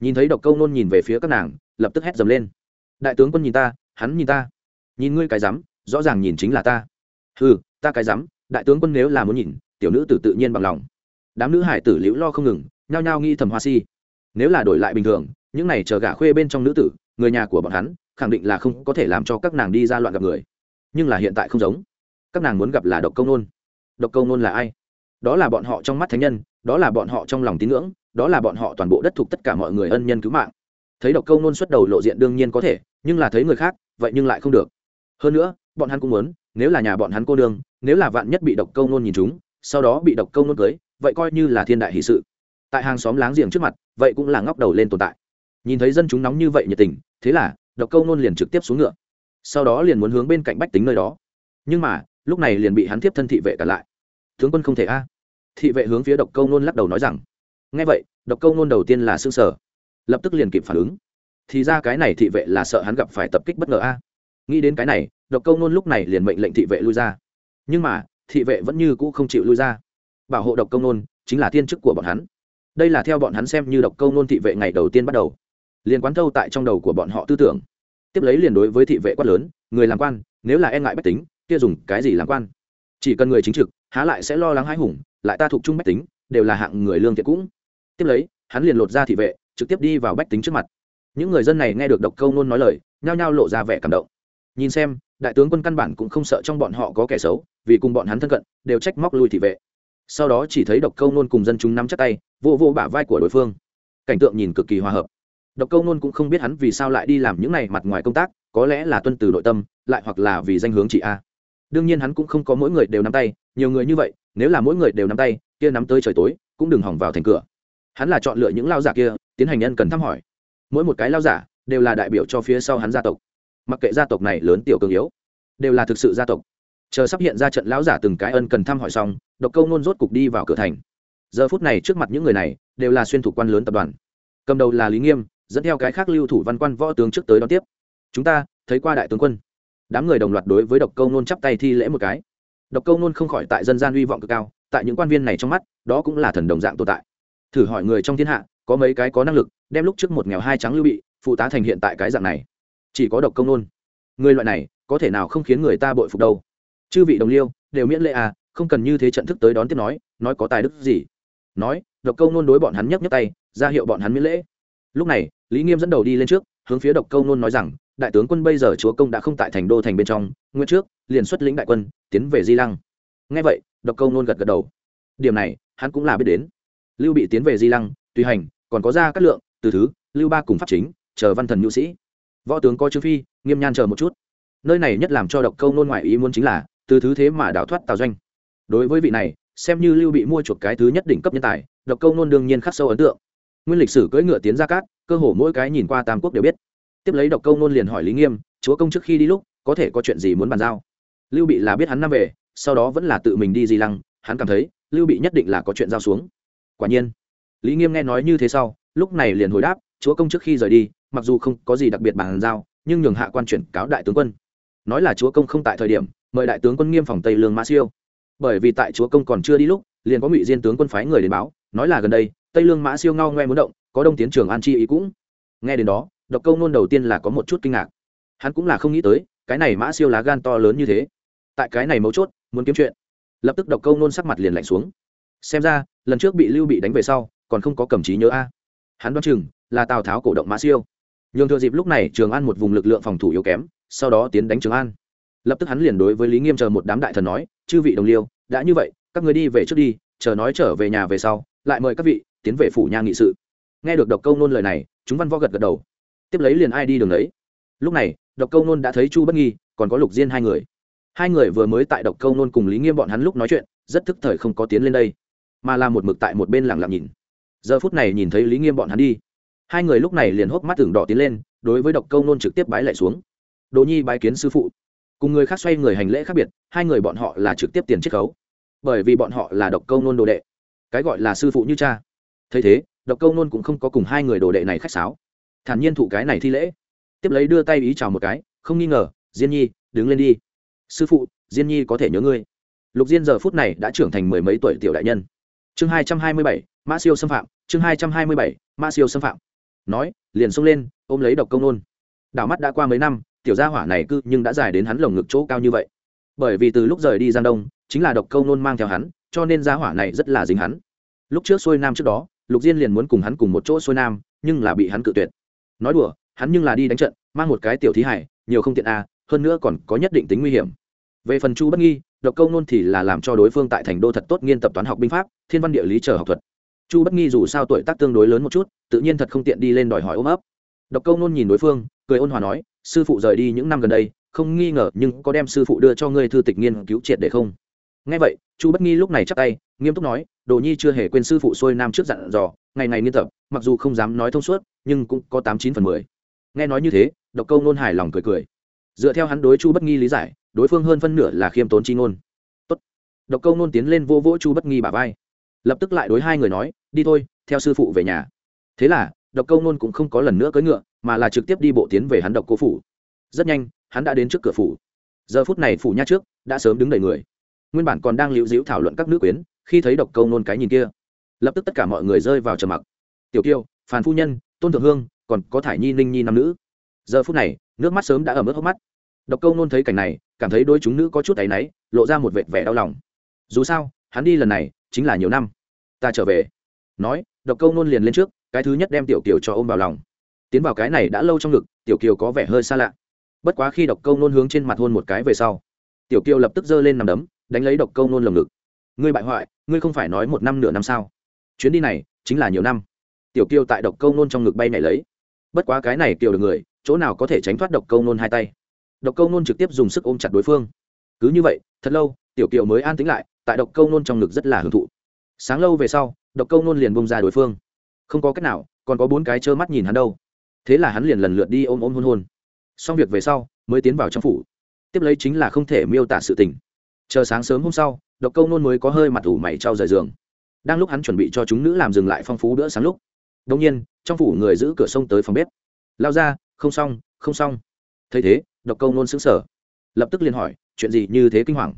Speaker 1: Nhìn thấy độc câu nôn nhìn về phía các nàng, lập tức hét dầm lên. Đại tướng quân nhìn ta, hắn nhìn ta. Nhìn ngươi cái rắm rõ ràng nhìn chính là ta. Ừ ta cái rắm đại tướng quân nếu là muốn nhìn, tiểu nữ tử tự nhiên bằng lòng. Đám nữ hải tử liễu lo không ngừng, nhao nhao nghi thầm hoa si. Nếu là đổi lại bình thường, những này chờ gả khuê bên trong nữ tử người nhà của bọn hắn khẳng định là không có thể làm cho các nàng đi ra loạn gặp người. Nhưng là hiện tại không giống. Các nàng muốn gặp là độc công nôn. Độc công nôn là ai? Đó là bọn họ trong mắt thánh nhân, đó là bọn họ trong lòng tín ngưỡng, đó là bọn họ toàn bộ đất thuộc tất cả mọi người ân nhân cứu mạng. Thấy độc câu nôn xuất đầu lộ diện đương nhiên có thể, nhưng là thấy người khác, vậy nhưng lại không được. Hơn nữa, bọn hắn cũng muốn, nếu là nhà bọn hắn cô đương nếu là vạn nhất bị độc câu nôn nhìn chúng sau đó bị độc câu nôn cưới, vậy coi như là thiên đại hỷ sự. Tại hàng xóm láng giềng trước mặt, vậy cũng là ngóc đầu lên tồn tại. Nhìn thấy dân chúng nóng như vậy nhiệt tình thế là, độc câu nôn liền trực tiếp xuống ngựa. Sau đó liền muốn hướng bên cạnh bách tính nơi đó. Nhưng mà, lúc này liền bị hắn tiếp thân thị vệ cả lại. Tướng quân không thể a. Thị vệ hướng phía độc câu nôn lắc đầu nói rằng ngay vậy, độc câu nôn đầu tiên là xương sở lập tức liền kịp phản ứng. Thì ra cái này thị vệ là sợ hắn gặp phải tập kích bất ngờ a. Nghĩ đến cái này, độc câu nôn lúc này liền mệnh lệnh thị vệ lui ra. Nhưng mà, thị vệ vẫn như cũ không chịu lui ra. Bảo hộ độc câu nôn chính là tiên chức của bọn hắn. Đây là theo bọn hắn xem như độc câu nôn thị vệ ngày đầu tiên bắt đầu liền quán thâu tại trong đầu của bọn họ tư tưởng. Tiếp lấy liền đối với thị vệ quát lớn, người làm quan, nếu là e ngại bách tính, kia dùng cái gì làm quan? Chỉ cần người chính trực, há lại sẽ lo lắng hãi hùng, lại ta thuộc chung bách tính, đều là hạng người lương thiện cũng. Tiếp lấy, hắn liền lột ra thị vệ, trực tiếp đi vào bách tính trước mặt. Những người dân này nghe được độc câu nôn nói lời, nhao nhao lộ ra vẻ cảm động. Nhìn xem, đại tướng quân căn bản cũng không sợ trong bọn họ có kẻ xấu, vì cùng bọn hắn thân cận, đều trách móc lui thị vệ. Sau đó chỉ thấy độc câu nôn cùng dân chúng nắm chắc tay, vô vô bả vai của đối phương. Cảnh tượng nhìn cực kỳ hòa hợp độc câu nôn cũng không biết hắn vì sao lại đi làm những này mặt ngoài công tác, có lẽ là tuân từ nội tâm, lại hoặc là vì danh hướng chị a. Đương nhiên hắn cũng không có mỗi người đều nắm tay, nhiều người như vậy, nếu là mỗi người đều nắm tay, kia nắm tới trời tối, cũng đừng hỏng vào thành cửa. Hắn là chọn lựa những lao giả kia, tiến hành nhân cần thăm hỏi. Mỗi một cái lao giả, đều là đại biểu cho phía sau hắn gia tộc. Mặc kệ gia tộc này lớn tiểu cường yếu, đều là thực sự gia tộc. Chờ sắp hiện ra trận lão giả từng cái ân cần thăm hỏi xong, độc câu nôn rốt cục đi vào cửa thành. Giờ phút này trước mặt những người này, đều là xuyên thủ quan lớn tập đoàn. Cầm đầu là lý nghiêm dẫn theo cái khác lưu thủ văn quan võ tướng trước tới đón tiếp. Chúng ta, thấy qua đại tướng quân. Đám người đồng loạt đối với độc câu nôn chắp tay thi lễ một cái. Độc câu nôn không khỏi tại dân gian hy vọng cực cao, tại những quan viên này trong mắt, đó cũng là thần đồng dạng tồn tại. Thử hỏi người trong thiên hạ, có mấy cái có năng lực, đem lúc trước một nghèo hai trắng lưu bị, phụ tá thành hiện tại cái dạng này? Chỉ có độc công nôn. Người loại này, có thể nào không khiến người ta bội phục đâu? Chư vị đồng liêu, đều miễn lệ à không cần như thế trận thức tới đón tiếp nói nói có tài đức gì? Nói, độc câu nôn đối bọn hắn nhấc nhấc tay, ra hiệu bọn hắn miễn lễ lúc này, lý nghiêm dẫn đầu đi lên trước, hướng phía độc câu nôn nói rằng, đại tướng quân bây giờ chúa công đã không tại thành đô thành bên trong nguyên trước, liền xuất lĩnh đại quân, tiến về di lăng. Ngay vậy, độc câu nôn gật gật đầu. Điểm này, hắn cũng là biết đến. Lưu bị tiến về di lăng, tùy hành, còn có ra các lượng, từ thứ, lưu ba cùng pháp chính, chờ văn thần nhu sĩ. Võ tướng có trương phi, nghiêm nhan chờ một chút. Nơi này nhất làm cho độc câu nôn ngoại ý muốn chính là, từ thứ thế mà đào thoát tào doanh. Đối với vị này, xem như lưu bị mua chuộc cái thứ nhất đỉnh cấp nhân tài, độc câu nôn đương nhiên khắc sâu ấn tượng nguyên lịch sử cưỡi ngựa tiến ra cát, cơ hồ mỗi cái nhìn qua tam quốc đều biết. Tiếp lấy độc câu nôn liền hỏi lý nghiêm, chúa công trước khi đi lúc, có thể có chuyện gì muốn bàn giao? Lưu bị là biết hắn năm về, sau đó vẫn là tự mình đi di lăng, hắn cảm thấy, lưu bị nhất định là có chuyện giao xuống. Quả nhiên, lý nghiêm nghe nói như thế sau, lúc này liền hồi đáp, chúa công trước khi rời đi, mặc dù không có gì đặc biệt bàn giao, nhưng nhường hạ quan chuyển cáo đại tướng quân. Nói là chúa công không tại thời điểm, mời đại tướng quân nghiêm phòng tây lương mã siêu. Bởi vì tại chúa công còn chưa đi lúc liền có ngụy diên tướng quân phái người đến báo, nói là gần đây, tây lương mã siêu ngao ngoe muốn động, có đông tiến trường an chi ý cũng. Nghe đến đó, độc câu nôn đầu tiên là có một chút kinh ngạc. Hắn cũng là không nghĩ tới, cái này mã siêu lá gan to lớn như thế. Tại cái này mấu chốt, muốn kiếm chuyện. Lập tức độc câu nôn sắc mặt liền lạnh xuống. Xem ra, lần trước bị lưu bị đánh về sau, còn không có cầm trí nhớ a. Hắn đoán chừng, là tào tháo cổ động mã siêu. Nhường thừa dịp lúc này, trường an một vùng lực lượng phòng thủ yếu kém, sau đó tiến đánh trường an. Lập tức hắn liền đối với lý nghiêm chờ một đám đại thần nói, chư vị đồng liêu, đã như vậy các người đi về trước đi, chờ nói trở về nhà về sau, lại mời các vị tiến về phủ nha nghị sự. Nghe được độc câu nôn lời này, chúng văn võ gật gật đầu. Tiếp lấy liền ai đi đường đấy lúc này, độc câu nôn đã thấy chu bất nghi, còn có lục diên hai người. Hai người vừa mới tại độc câu nôn cùng lý nghiêm bọn hắn lúc nói chuyện, rất thức thời không có tiến lên đây, mà là một mực tại một bên lặng lặng nhìn. Giờ phút này nhìn thấy lý nghiêm bọn hắn đi. Hai người lúc này liền hốc mắt tưởng đỏ tiến lên, đối với độc câu nôn trực tiếp bái lại xuống. Đồ nhi bái kiến sư phụ. Cùng người khác xoay người hành lễ khác biệt, hai người bọn họ là trực tiếp tiền chiết khấu bởi vì bọn họ là độc câu nôn đồ đệ. Cái gọi là sư phụ như cha. Thấy thế, độc câu nôn cũng không có cùng hai người đồ đệ này khách sáo. Thản nhiên thụ cái này thi lễ. Tiếp lấy đưa tay ý chào một cái, không nghi ngờ, diên nhi, đứng lên đi. Sư phụ, diên nhi có thể nhớ ngươi. Lục diên giờ phút này đã trưởng thành mười mấy tuổi tiểu đại nhân. Chương hai trăm hai mươi bảy, mã siêu xâm phạm, chương hai trăm hai mươi bảy, mã siêu xâm phạm. Nói, liền xông lên, ôm lấy độc công nôn. Đảo mắt đã qua mấy năm, tiểu gia hỏa này cư nhưng đã dài đến hắn lồng ngực chỗ cao như vậy. Bởi vì từ lúc rời đi giang đông chính là độc câu nôn mang theo hắn, cho nên gia hỏa này rất là dính hắn. Lúc trước xuôi nam trước đó, lục diên liền muốn cùng hắn cùng một chỗ xuôi nam, nhưng là bị hắn cự tuyệt. Nói đùa, hắn nhưng là đi đánh trận, mang một cái tiểu thí hải, nhiều không tiện a, hơn nữa còn có nhất định tính nguy hiểm. Về phần chu bất nghi, độc câu nôn thì là làm cho đối phương tại thành đô thật tốt nghiên tập toán học binh pháp, thiên văn địa lý chờ học thuật. Chu bất nghi dù sao tuổi tác tương đối lớn một chút, tự nhiên thật không tiện đi lên đòi hỏi ôm ấp. Độc câu nôn nhìn đối phương, cười ôn hòa nói, sư phụ rời đi những năm gần đây, không nghi ngờ nhưng có đem sư phụ đưa cho ngươi thư tịch nghiên cứu triệt để không? Ngay vậy, chu bất nghi lúc này chắc tay, nghiêm túc nói, đồ nhi chưa hề quên sư phụ xuôi nam trước dặn dò, ngày ngày nghiên tập, mặc dù không dám nói thông suốt, nhưng cũng có tám chín phần mười. Nghe nói như thế, độc câu nôn hài lòng cười cười. Dựa theo hắn đối chu bất nghi lý giải, đối phương hơn phân nửa là khiêm tốn chi ngôn. Tốt. độc câu nôn tiến lên vô vỗ chu bất nghi bà vai. Lập tức lại đối hai người nói, đi thôi, theo sư phụ về nhà. Thế là, độc câu nôn cũng không có lần nữa cưỡi ngựa, mà là trực tiếp đi bộ tiến về hắn độc cố phủ. Rất nhanh, hắn đã đến trước cửa phủ. Giờ phút này phủ nha trước, đã sớm đứng đầy người nguyên bản còn đang lưu giữ thảo luận các nữ quyến, khi thấy độc câu nôn cái nhìn kia, lập tức tất cả mọi người rơi vào trầm mặc. Tiểu kiêu, phàn phu nhân, tôn thượng hương, còn có thải nhi, ninh nhi nam nữ. Giờ phút này, nước mắt sớm đã ở mức hốc mắt. Độc câu nôn thấy cảnh này, cảm thấy đôi chúng nữ có chút áy náy, lộ ra một vệt vẻ đau lòng. Dù sao, hắn đi lần này, chính là nhiều năm. Ta trở về. Nói, độc câu nôn liền lên trước, cái thứ nhất đem tiểu kiều cho ôm vào lòng. Tiến vào cái này đã lâu trong ngực, tiểu kiều có vẻ hơi xa lạ. Bất quá khi độc câu nôn hướng trên mặt hôn một cái về sau, tiểu kiều lập tức giơ lên nằm đấm đánh lấy độc câu nôn lồng ngực. Ngươi bại hoại, ngươi không phải nói một năm nửa năm sao? Chuyến đi này, chính là nhiều năm. Tiểu kiều tại độc câu nôn trong ngực bay nhảy lấy. Bất quá cái này kiều được người, chỗ nào có thể tránh thoát độc câu nôn hai tay? Độc câu nôn trực tiếp dùng sức ôm chặt đối phương. Cứ như vậy, thật lâu, tiểu kiều mới an tính lại, tại độc câu nôn trong ngực rất là hưởng thụ. Sáng lâu về sau, độc câu nôn liền bông ra đối phương. Không có cách nào, còn có bốn cái trơ mắt nhìn hắn đâu. Thế là hắn liền lần lượt đi ôm ôm hôn hôn. Xong việc về sau, mới tiến vào trong phủ. Tiếp lấy chính là không thể miêu tả sự tình chờ sáng sớm hôm sau, độc câu nôn mới có hơi mặt ủ mày trao rời giường. Đang lúc hắn chuẩn bị cho chúng nữ làm dừng lại phong phú bữa sáng lúc đông nhiên, trong phủ người giữ cửa sông tới phòng bếp. Lao ra, không xong không xong. Thấy thế, độc câu nôn xứng sở lập tức liền hỏi, chuyện gì như thế kinh hoàng?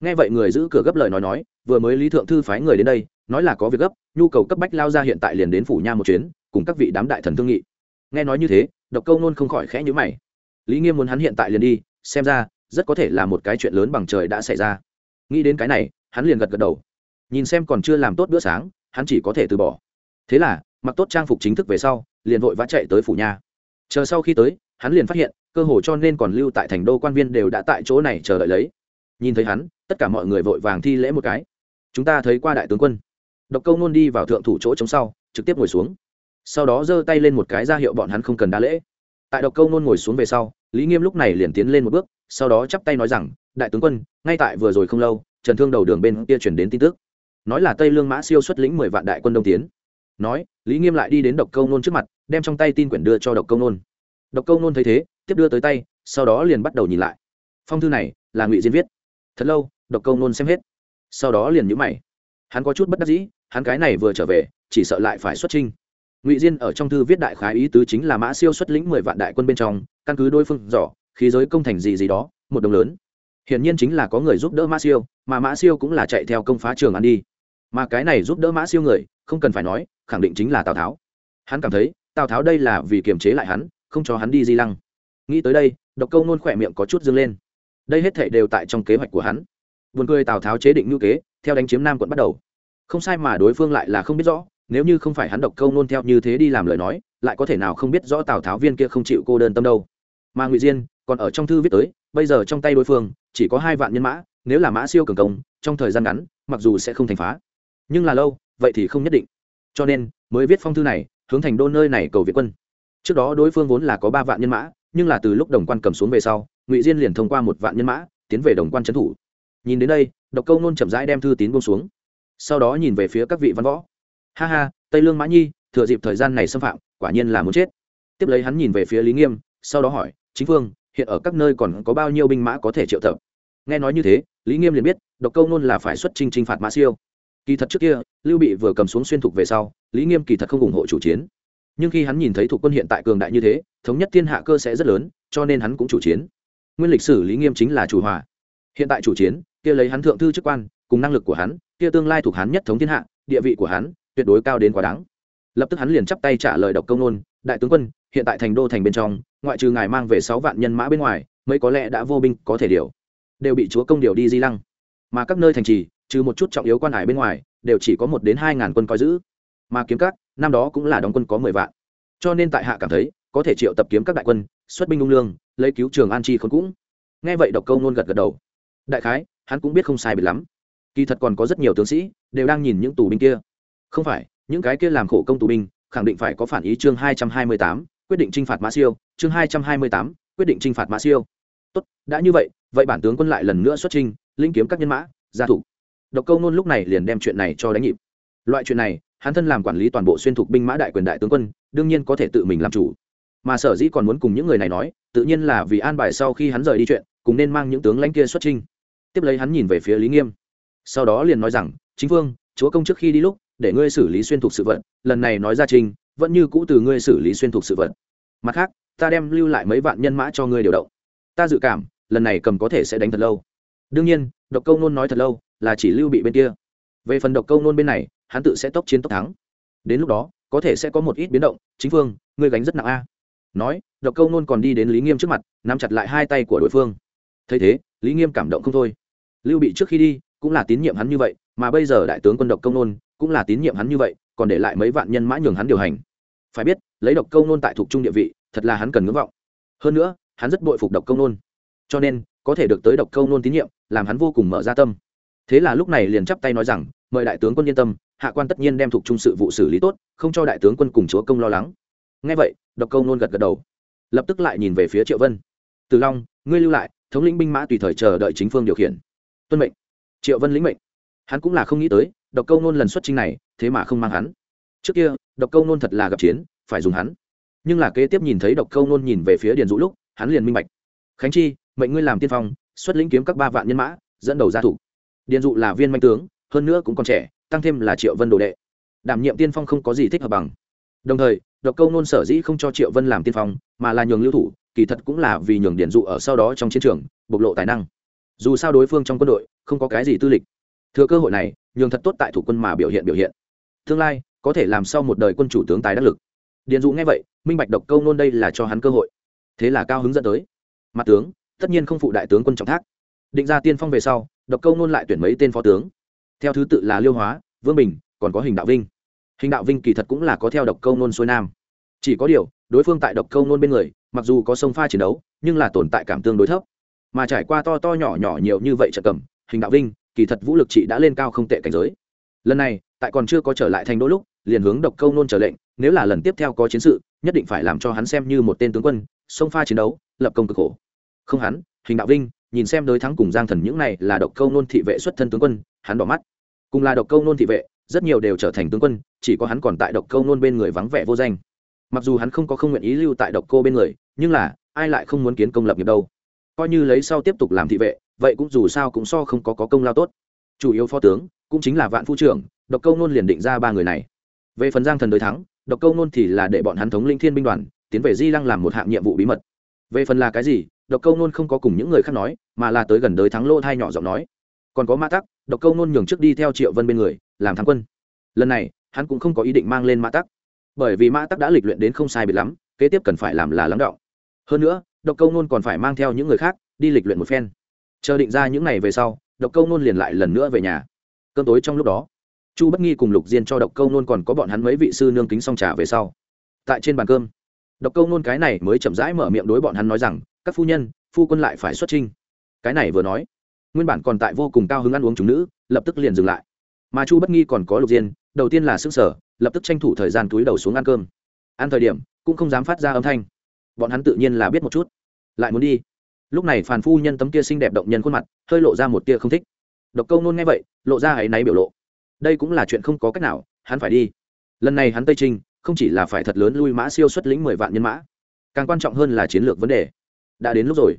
Speaker 1: Nghe vậy người giữ cửa gấp lời nói nói, vừa mới lý thượng thư phái người đến đây, nói là có việc gấp, nhu cầu cấp bách lao ra hiện tại liền đến phủ nha một chuyến, cùng các vị đám đại thần thương nghị. Nghe nói như thế, độc câu nôn không khỏi khẽ nhữ mày. Lý nghiêm muốn hắn hiện tại liền đi, xem ra rất có thể là một cái chuyện lớn bằng trời đã xảy ra. Nghĩ đến cái này, hắn liền gật gật đầu. Nhìn xem còn chưa làm tốt bữa sáng, hắn chỉ có thể từ bỏ. Thế là, mặc tốt trang phục chính thức về sau, liền vội vã chạy tới phủ nhà. chờ sau khi tới, hắn liền phát hiện, cơ hồ cho nên còn lưu tại thành đô quan viên đều đã tại chỗ này chờ đợi lấy. Nhìn thấy hắn, tất cả mọi người vội vàng thi lễ một cái. Chúng ta thấy qua đại tướng quân. Độc câu nôn đi vào thượng thủ chỗ chống sau, trực tiếp ngồi xuống. Sau đó giơ tay lên một cái ra hiệu bọn hắn không cần đa lễ. Tại độc câu nôn ngồi xuống về sau, lý nghiêm lúc này liền tiến lên một bước sau đó chắp tay nói rằng, đại tướng quân, ngay tại vừa rồi không lâu, trần thương đầu đường bên kia chuyển đến tin tức. Nói là tây lương mã siêu xuất lĩnh mười vạn đại quân đông tiến. Nói, lý nghiêm lại đi đến độc câu nôn trước mặt, đem trong tay tin quyển đưa cho độc câu nôn. Độc câu nôn thấy thế, tiếp đưa tới tay, sau đó liền bắt đầu nhìn lại. Phong thư này là ngụy diên viết. Thật lâu, độc câu nôn xem hết. Sau đó liền nhữ mày. Hắn có chút bất đắc dĩ, hắn cái này vừa trở về, chỉ sợ lại phải xuất trinh ngụy diên ở trong thư viết đại khái ý tứ chính là mã siêu xuất lĩnh mười vạn đại quân bên trong, căn cứ đối phương giỏ khí giới công thành gì gì đó, một đồng lớn. Hiển nhiên chính là có người giúp đỡ mã siêu, mà mã siêu cũng là chạy theo công phá trường ăn đi. Mà cái này giúp đỡ mã siêu người, không cần phải nói, khẳng định chính là tào tháo. Hắn cảm thấy, tào tháo đây là vì kiềm chế lại hắn, không cho hắn đi di lăng. Nghĩ tới đây, độc câu nôn khỏe miệng có chút dâng lên. Đây hết thể đều tại trong kế hoạch của hắn. Vườn cười tào tháo chế định ngữ kế, theo đánh chiếm nam quận bắt đầu. Không sai mà đối phương lại là không biết rõ, nếu như không phải hắn độc câu nôn theo như thế đi làm lời nói, lại có thể nào không biết rõ tào tháo viên kia không chịu cô đơn tâm đâu mà ngụy diên còn ở trong thư viết tới, bây giờ trong tay đối phương chỉ có hai vạn nhân mã, nếu là mã siêu cường công, trong thời gian ngắn, mặc dù sẽ không thành phá. Nhưng là lâu, vậy thì không nhất định. Cho nên, mới viết phong thư này, hướng thành đô nơi này cầu viện quân. Trước đó đối phương vốn là có ba vạn nhân mã, nhưng là từ lúc đồng quan cầm xuống về sau, ngụy diên liền thông qua một vạn nhân mã, tiến về đồng quan trấn thủ. Nhìn đến đây, độc câu nôn chậm rãi đem thư tín bông xuống. Sau đó nhìn về phía các vị văn võ. Ha ha, tây lương mã nhi, thừa dịp thời gian này xâm phạm, quả nhiên là muốn chết. Tiếp lấy hắn nhìn về phía lý nghiêm sau đó hỏi, chính phương, hiện ở các nơi còn có bao nhiêu binh mã có thể triệu tập? Nghe nói như thế, lý nghiêm liền biết, độc câu nôn là phải xuất trinh trinh phạt mã siêu. Kỳ thật trước kia, lưu bị vừa cầm xuống xuyên thục về sau, lý nghiêm kỳ thật không ủng hộ chủ chiến. Nhưng khi hắn nhìn thấy thuộc quân hiện tại cường đại như thế, thống nhất thiên hạ cơ sẽ rất lớn, cho nên hắn cũng chủ chiến. Nguyên lịch sử lý nghiêm chính là chủ hòa. Hiện tại chủ chiến, kia lấy hắn thượng thư chức quan, cùng năng lực của hắn, kia tương lai thuộc hắn nhất thống thiên hạ, địa vị của hắn, tuyệt đối cao đến quá đáng. Lập tức hắn liền chắp tay trả lời độc công nôn, đại tướng quân, hiện tại thành đô thành bên trong ngoại trừ ngài mang về sáu vạn nhân mã bên ngoài, mấy có lẽ đã vô binh có thể điều. Đều bị chúa công điều đi di lăng. Mà các nơi thành trì, trừ một chút trọng yếu quan hải bên ngoài, đều chỉ có một đến hai ngàn quân coi giữ. Mà kiếm các, năm đó cũng là đóng quân có mười vạn. Cho nên tại hạ cảm thấy, có thể triệu tập kiếm các đại quân, xuất binh ung lương, lấy cứu trường an chi khốn cũng. Nghe vậy độc câu nôn gật gật đầu. Đại khái, hắn cũng biết không sai biệt lắm. Kỳ thật còn có rất nhiều tướng sĩ, đều đang nhìn những tù binh kia. Không phải, những cái kia làm khổ công tù binh, khẳng định phải có phản ý chương hai trăm hai mươi tám, quyết định t r i n h phạt mã siêu chương hai trăm hai mươi tám quyết định t phạt mã siêu. Tốt đã như vậy vậy bản tướng quân lại lần nữa xuất trình, linh kiếm các nhân mã gia thủ. Độc câu nôn lúc này liền đem chuyện này cho đánh nhịp. Loại chuyện này hắn thân làm quản lý toàn bộ xuyên thục binh mã đại quyền đại tướng quân đương nhiên có thể tự mình làm chủ. Mà sở dĩ còn muốn cùng những người này nói tự nhiên là vì an bài sau khi hắn rời đi chuyện cùng nên mang những tướng lãnh kia xuất trinh tiếp lấy hắn nhìn về phía lý nghiêm. Sau đó liền nói rằng chính vương, chúa công trước khi đi lúc để ngươi xử lý xuyên thuộc sự vật lần này nói ra trình vẫn như cũ từ ngươi xử lý xuyên thuộc sự vật. Mặt khác ta đem lưu lại mấy vạn nhân mã cho ngươi điều động. Ta dự cảm, lần này cầm có thể sẽ đánh thật lâu. Đương nhiên, độc câu nôn nói thật lâu, là chỉ lưu bị bên kia. Về phần độc câu nôn bên này, hắn tự sẽ tốc chiến tốc thắng. Đến lúc đó, có thể sẽ có một ít biến động. Chính phương, ngươi gánh rất nặng a. Nói, độc câu nôn còn đi đến lý nghiêm trước mặt, nắm chặt lại hai tay của đối phương. Thấy thế, lý nghiêm cảm động không thôi. Lưu bị trước khi đi, cũng là tín nhiệm hắn như vậy, mà bây giờ đại tướng quân độc công nôn cũng là tín nhiệm hắn như vậy, còn để lại mấy vạn nhân mã nhường hắn điều hành. Phải biết lấy độc công nôn tại thuộc trung địa vị, thật là hắn cần ngưỡng vọng. Hơn nữa, hắn rất bội phục độc công nôn. Cho nên, có thể được tới độc công nôn tín nhiệm, làm hắn vô cùng mở ra tâm. Thế là lúc này liền chắp tay nói rằng, mời đại tướng quân yên tâm, hạ quan tất nhiên đem thuộc trung sự vụ xử lý tốt, không cho đại tướng quân cùng chúa công lo lắng. Ngay vậy, độc công nôn gật gật đầu. Lập tức lại nhìn về phía triệu vân. Từ long, ngươi lưu lại, thống lĩnh binh mã tùy thời chờ đợi chính phương điều khiển. Tuân mệnh. Triệu vân lĩnh mệnh. Hắn cũng là không nghĩ tới, độc câu nôn lần xuất trình này, thế mà không mang hắn. Trước kia, độc câu nôn thật là gặp chiến phải dùng hắn. Nhưng là kế tiếp nhìn thấy độc câu nôn nhìn về phía điền dũ lúc, hắn liền minh bạch. Khánh chi, mệnh ngươi làm tiên phong, xuất lĩnh kiếm các ba vạn nhân mã, dẫn đầu gia thủ. Điền dụ là viên manh tướng, hơn nữa cũng còn trẻ, tăng thêm là triệu vân đồ đệ. Đảm nhiệm tiên phong không có gì thích hợp bằng. Đồng thời, độc câu nôn sở dĩ không cho triệu vân làm tiên phong, mà là nhường lưu thủ, kỳ thật cũng là vì nhường điền dụ ở sau đó trong chiến trường, bộc lộ tài năng. Dù sao đối phương trong quân đội, không có cái gì tư lịch. Thừa cơ hội này, nhường thật tốt tại thủ quân mà biểu hiện biểu hiện. Tương lai, có thể làm sau một đời quân chủ tướng tài đắc lực điền dụ nghe vậy, minh bạch độc câu nôn đây là cho hắn cơ hội. Thế là cao hứng dẫn tới. Mặt tướng, tất nhiên không phụ đại tướng quân trọng thác. Định ra tiên phong về sau, độc câu nôn lại tuyển mấy tên phó tướng. Theo thứ tự là liêu hóa, vương bình, còn có hình đạo vinh. Hình đạo vinh kỳ thật cũng là có theo độc câu nôn xuôi nam. Chỉ có điều, đối phương tại độc câu nôn bên người, mặc dù có sông pha chiến đấu, nhưng là tồn tại cảm tương đối thấp. Mà trải qua to to nhỏ nhỏ nhiều như vậy trận cầm, hình đạo vinh, kỳ thật vũ lực chị đã lên cao không tệ cảnh giới. Lần này, tại còn chưa có trở lại thành đôi lúc, liền hướng độc câu nôn trở lệnh nếu là lần tiếp theo có chiến sự nhất định phải làm cho hắn xem như một tên tướng quân sông pha chiến đấu lập công cực khổ. Không hắn hình đạo vinh nhìn xem đối thắng cùng giang thần những này là độc câu nôn thị vệ xuất thân tướng quân hắn đỏ mắt. Cùng là độc câu nôn thị vệ rất nhiều đều trở thành tướng quân chỉ có hắn còn tại độc câu nôn bên người vắng vẻ vô danh. Mặc dù hắn không có không nguyện ý lưu tại độc cô bên người nhưng là ai lại không muốn kiến công lập nghiệp đâu. Coi như lấy sau tiếp tục làm thị vệ vậy cũng dù sao cũng so không có, có công lao tốt. Chủ yếu phó tướng cũng chính là vạn phu trưởng độc câu nôn liền định ra ba người này. Về phần giang thần đối thắng độc câu nôn thì là để bọn hắn thống linh thiên binh đoàn, tiến về di lăng làm một hạng nhiệm vụ bí mật. Về phần là cái gì, độc câu nôn không có cùng những người khác nói, mà là tới gần đới thắng lô thai nhỏ giọng nói. Còn có mã tắc, độc câu nôn nhường trước đi theo triệu vân bên người, làm thắng quân. Lần này, hắn cũng không có ý định mang lên mã tắc. Bởi vì mã tắc đã lịch luyện đến không sai biệt lắm, kế tiếp cần phải làm là lắng đọng hơn nữa, độc câu nôn còn phải mang theo những người khác, đi lịch luyện một phen. Chờ định ra những ngày về sau, độc câu nôn liền lại lần nữa về nhà. Cơn tối trong lúc đó chu bất nghi cùng lục diên cho độc câu nôn còn có bọn hắn mấy vị sư nương kính xong trà về sau. Tại trên bàn cơm, độc câu nôn cái này mới chậm rãi mở miệng đối bọn hắn nói rằng, các phu nhân, phu quân lại phải xuất trinh cái này vừa nói, nguyên bản còn tại vô cùng cao hứng ăn uống chúng nữ, lập tức liền dừng lại. Mà chu bất nghi còn có lục diên, đầu tiên là s ư n g sở lập tức tranh thủ thời gian túi đầu xuống ăn cơm. Ăn thời điểm, cũng không dám phát ra âm thanh. Bọn hắn tự nhiên là biết một chút. Lại muốn đi? Lúc này phàn phu nhân tấm kia xinh đẹp động nhân khuôn mặt, hơi lộ ra một tia không thích. Độc câu nôn nghe vậy, lộ ra áy náy biểu lộ đây cũng là chuyện không có cách nào, hắn phải đi. Lần này hắn tây trinh, không chỉ là phải thật lớn lui mã siêu xuất lĩnh mười vạn nhân mã, càng quan trọng hơn là chiến lược vấn đề. Đã đến lúc rồi.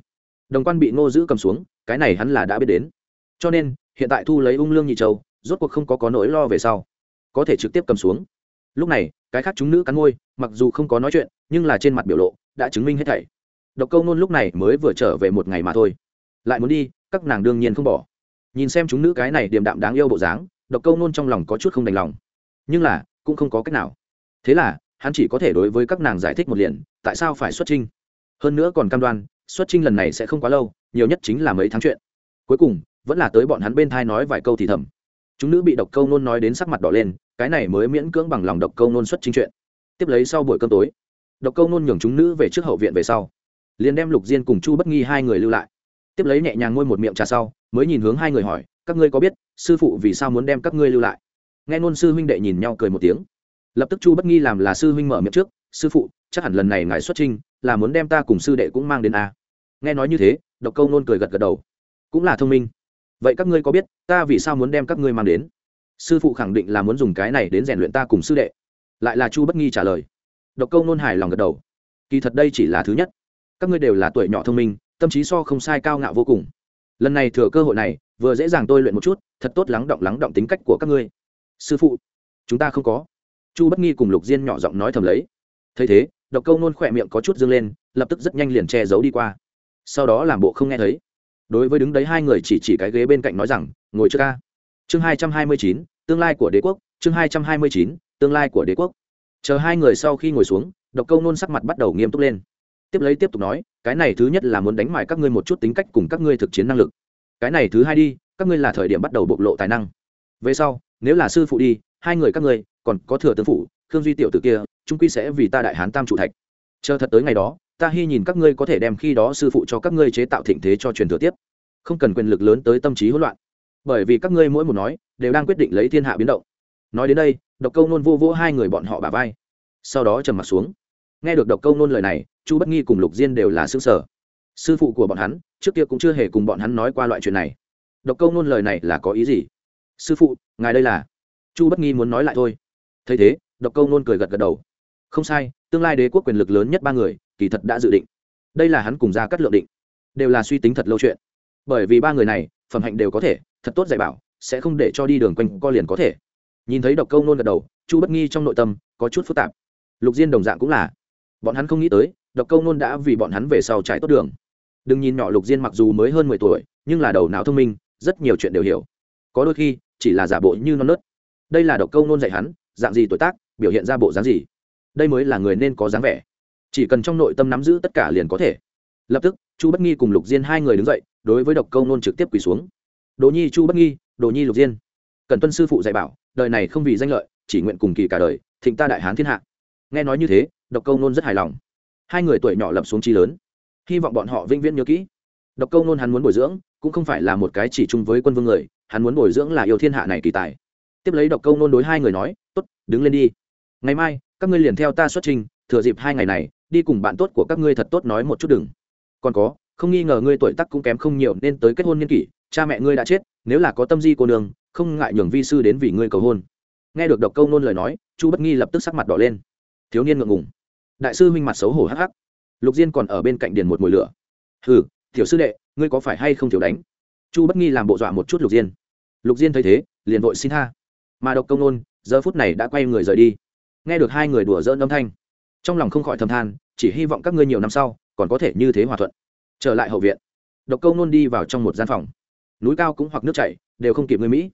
Speaker 1: Đồng quan bị ngô giữ cầm xuống, cái này hắn là đã biết đến. Cho nên, hiện tại thu lấy ung lương nhị châu, rốt cuộc không có có nỗi lo về sau. Có thể trực tiếp cầm xuống. Lúc này, cái khác chúng nữ cắn ngôi mặc dù không có nói chuyện, nhưng là trên mặt biểu lộ đã chứng minh hết thảy. Độc câu nôn lúc này mới vừa trở về một ngày mà thôi. Lại muốn đi, các nàng đương nhiên không bỏ. Nhìn xem chúng nữ cái này điềm đạm đáng yêu bộ dáng độc câu nôn trong lòng có chút không đành lòng. Nhưng là, cũng không có cách nào. Thế là, hắn chỉ có thể đối với các nàng giải thích một liền, tại sao phải xuất trinh hơn nữa còn cam đoan, xuất trinh lần này sẽ không quá lâu, nhiều nhất chính là mấy tháng chuyện. Cuối cùng, vẫn là tới bọn hắn bên thai nói vài câu thì thầm. Chúng nữ bị độc câu nôn nói đến sắc mặt đỏ lên, cái này mới miễn cưỡng bằng lòng độc câu nôn xuất trinh chuyện. Tiếp lấy sau buổi cơm tối, độc câu nôn nhường chúng nữ về trước hậu viện về sau. Liền đem lục diên cùng chu bất nghi hai người lưu lại. Tiếp lấy nhẹ nhàng ngôi một miệng trà sau, mới nhìn hướng hai người hỏi các ngươi có biết, sư phụ vì sao muốn đem các ngươi lưu lại? Nghe nôn sư huynh đệ nhìn nhau cười một tiếng. Lập tức chu bất nghi làm là sư huynh mở miệng trước, sư phụ, chắc hẳn lần này ngài xuất trinh là muốn đem ta cùng sư đệ cũng mang đến a. Nghe nói như thế, độc câu nôn cười gật gật đầu. Cũng là thông minh. Vậy các ngươi có biết, ta vì sao muốn đem các ngươi mang đến? Sư phụ khẳng định là muốn dùng cái này đến rèn luyện ta cùng sư đệ. Lại là chu bất nghi trả lời. Độc câu nôn hài lòng gật đầu. Kỳ thật đây chỉ là thứ nhất. Các ngươi đều là tuổi nhỏ thông minh, tâm trí so không sai cao ngạo vô cùng lần này thừa cơ hội này, vừa dễ dàng tôi luyện một chút, thật tốt lắng động lắng động tính cách của các ngươi. Sư phụ, chúng ta không có. Chu bất nghi cùng lục diên nhỏ giọng nói thầm lấy. Thấy thế, độc câu nôn khỏe miệng có chút dâng lên, lập tức rất nhanh liền che giấu đi qua. Sau đó làm bộ không nghe thấy. Đối với đứng đấy hai người chỉ chỉ cái ghế bên cạnh nói rằng, ngồi chưa ca. Chương hai trăm hai mươi chín, tương lai của đế quốc. Chương hai trăm hai mươi chín, tương lai của đế quốc. Chờ hai người sau khi ngồi xuống, độc câu nôn sắc mặt bắt đầu nghiêm túc lên tiếp lấy tiếp tục nói, cái này thứ nhất là muốn đánh mại các ngươi một chút tính cách cùng các ngươi thực chiến năng lực. Cái này thứ hai đi, các ngươi là thời điểm bắt đầu bộc lộ tài năng. Về sau, nếu là sư phụ đi, hai người các ngươi, còn có thừa tướng phụ khương duy tiểu t ử kia trung quy sẽ vì ta đại hán tam trụ thạch. Chờ thật tới ngày đó, ta hy nhìn các ngươi có thể đem khi đó sư phụ cho các ngươi chế tạo thịnh thế cho truyền thừa tiếp. Không cần quyền lực lớn tới tâm trí hỗn loạn. Bởi vì các ngươi mỗi một nói, đều đang quyết định lấy thiên hạ biến động. Nói đến đây, độc câu nôn vô vỗ hai người bọn họ bà vai. Sau đó trầm m ặ t xuống nghe được độc câu nôn lời này, chu bất nghi cùng lục diên đều là xứ sở sư phụ của bọn hắn, trước kia cũng chưa hề cùng bọn hắn nói qua loại chuyện này. Độc câu nôn lời này là có ý gì? Sư phụ, ngài đây là? Chu bất nghi muốn nói lại thôi. Thấy thế, độc câu nôn cười gật gật đầu. Không sai, tương lai đế quốc quyền lực lớn nhất ba người, kỳ thật đã dự định. Đây là hắn cùng ra cắt lượng định. Đều là suy tính thật lâu chuyện. Bởi vì ba người này, phẩm hạnh đều có thể, thật tốt dạy bảo, sẽ không để cho đi đường quanh co liền có thể. Nhìn thấy độc câu nôn gật đầu, chu bất nghi trong nội tâm có chút phức tạp. Lục diên đồng dạng cũng là bọn hắn không nghĩ tới, độc câu nôn đã vì bọn hắn về sau trái tốt đường. Đừng nhìn nhỏ lục diên mặc dù mới hơn mười tuổi, nhưng là đầu não thông minh, rất nhiều chuyện đều hiểu. Có đôi khi, chỉ là giả bộ như non nớt. Đây là độc câu nôn dạy hắn, dạng gì tuổi tác, biểu hiện ra bộ dáng gì. Đây mới là người nên có dáng vẻ. Chỉ cần trong nội tâm nắm giữ tất cả liền có thể. Lập tức, chu bất nghi cùng lục diên hai người đứng dậy, đối với độc câu nôn trực tiếp quỳ xuống. Đồ nhi, chu bất nghi, đồ nhi lục diên. Cần tuân sư phụ dạy bảo, đời này không vì danh lợi, chỉ nguyện cùng kỳ cả đời, thịnh ta đại hán thiên hạ. Nghe nói như thế độc câu nôn rất hài lòng. Hai người tuổi nhỏ lập xuống chi lớn. Hy vọng bọn họ vĩnh viễn nhớ kỹ. Độc câu nôn hắn muốn bồi dưỡng, cũng không phải là một cái chỉ chung với quân vương người, hắn muốn bồi dưỡng là yêu thiên hạ này kỳ tài. Tiếp lấy độc câu nôn đối hai người nói, tốt, đứng lên đi. Ngày mai, các ngươi liền theo ta xuất trình, thừa dịp hai ngày này, đi cùng bạn tốt của các ngươi thật tốt nói một chút đừng. Còn có, không nghi ngờ ngươi tuổi tác cũng kém không nhiều nên tới kết hôn niên kỷ, cha mẹ ngươi đã chết, nếu là có tâm di cô đường không ngại nhường vi sư đến vì ngươi cầu hôn. Nghe được độc câu nôn lời nói, chu bất nghi lập tức sắc mặt đỏ lên. Thiếu niên ngượng ngùng đại sư huynh mặt xấu hổ hắc hắc. Lục diên còn ở bên cạnh điền một mùi lửa. Hừ, tiểu sư đệ, ngươi có phải hay không thiếu đánh? Chu bất nghi làm bộ dọa một chút lục diên. Lục diên thấy thế, liền vội xin tha. Mà độc công nôn, giờ phút này đã quay người rời đi. Nghe được hai người đùa dỡn âm thanh, trong lòng không khỏi thầm than, chỉ hy vọng các ngươi nhiều năm sau, còn có thể như thế hòa thuận. Trở lại hậu viện, độc câu nôn đi vào trong một gian phòng. Núi cao cũng hoặc nước chảy, đều không kịp người mỹ.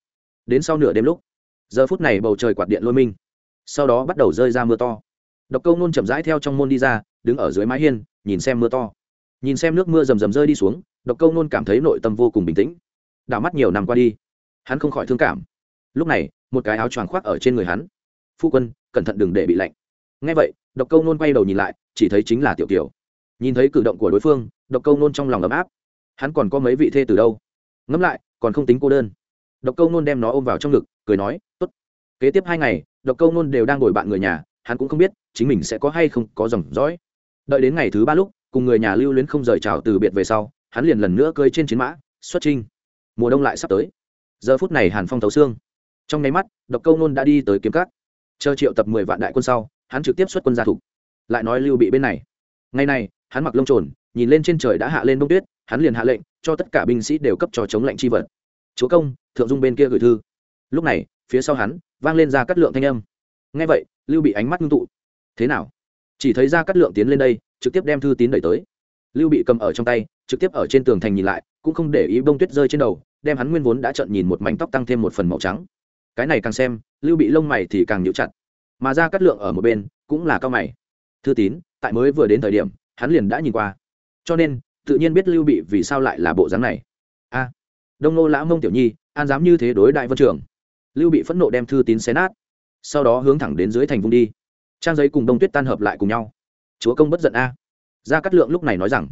Speaker 1: Đến sau nửa đêm lúc, giờ phút này bầu trời quạt điện lôi minh. Sau đó bắt đầu rơi ra mưa to độc câu nôn chậm rãi theo trong môn đi ra, đứng ở dưới mái hiên, nhìn xem mưa to. Nhìn xem nước mưa rầm rầm rơi đi xuống, độc câu nôn cảm thấy nội tâm vô cùng bình tĩnh. Đảo mắt nhiều năm qua đi, hắn không khỏi thương cảm. Lúc này, một cái áo choàng khoác ở trên người hắn. Phu quân, cẩn thận đừng để bị lạnh. Ngay vậy, độc câu nôn quay đầu nhìn lại, chỉ thấy chính là tiểu kiều. Nhìn thấy cử động của đối phương, độc câu nôn trong lòng ấm áp. Hắn còn có mấy vị thê từ đâu? Ngẫm lại, còn không tính cô đơn. Độc câu nôn đem nó ôm vào trong ngực, cười nói t ố t kế tiếp hai ngày, độc câu nôn đều đang ngồi bạn người nhà hắn cũng không biết chính mình sẽ có hay không có dòng dõi. Đợi đến ngày thứ ba lúc, cùng người nhà lưu luyến không rời trào từ biệt về sau, hắn liền lần nữa cơi trên chiến mã, xuất trinh. Mùa đông lại sắp tới. Giờ phút này hàn phong thấu xương. Trong nháy mắt, độc câu nôn đã đi tới kiếm cát chờ triệu tập mười vạn đại quân sau, hắn trực tiếp xuất quân ra thủ. Lại nói lưu bị bên này. Ngày này, hắn mặc lông trồn, nhìn lên trên trời đã hạ lên bông tuyết, hắn liền hạ lệnh cho tất cả binh sĩ đều cấp cho chống lệnh chi vật. Chúa công, thượng dung bên kia gửi thư. Lúc này, phía sau hắn, vang lên ra cắt lượng thanh âm ngay vậy, lưu bị ánh mắt ngưng tụ. Thế nào? Chỉ thấy ra cắt lượng tiến lên đây, trực tiếp đem thư tín đẩy tới. Lưu bị cầm ở trong tay, trực tiếp ở trên tường thành nhìn lại, cũng không để ý bông tuyết rơi trên đầu, đem hắn nguyên vốn đã trợn nhìn một mảnh tóc tăng thêm một phần màu trắng. Cái này càng xem, lưu bị lông mày thì càng nhịu chặt. Mà ra cắt lượng ở một bên, cũng là cao mày. Thư tín, tại mới vừa đến thời điểm, hắn liền đã nhìn qua. Cho nên, tự nhiên biết lưu bị vì sao lại là bộ dáng này. A, đông nô lã mông tiểu nhi, an dám như thế đối đại vân trường. Lưu bị phẫn nộ đem thư tín xé nát sau đó hướng thẳng đến dưới thành vùng đi. Trang giấy cùng đông tuyết tan hợp lại cùng nhau. Chúa công bất giận a. Gia cát lượng lúc này nói rằng,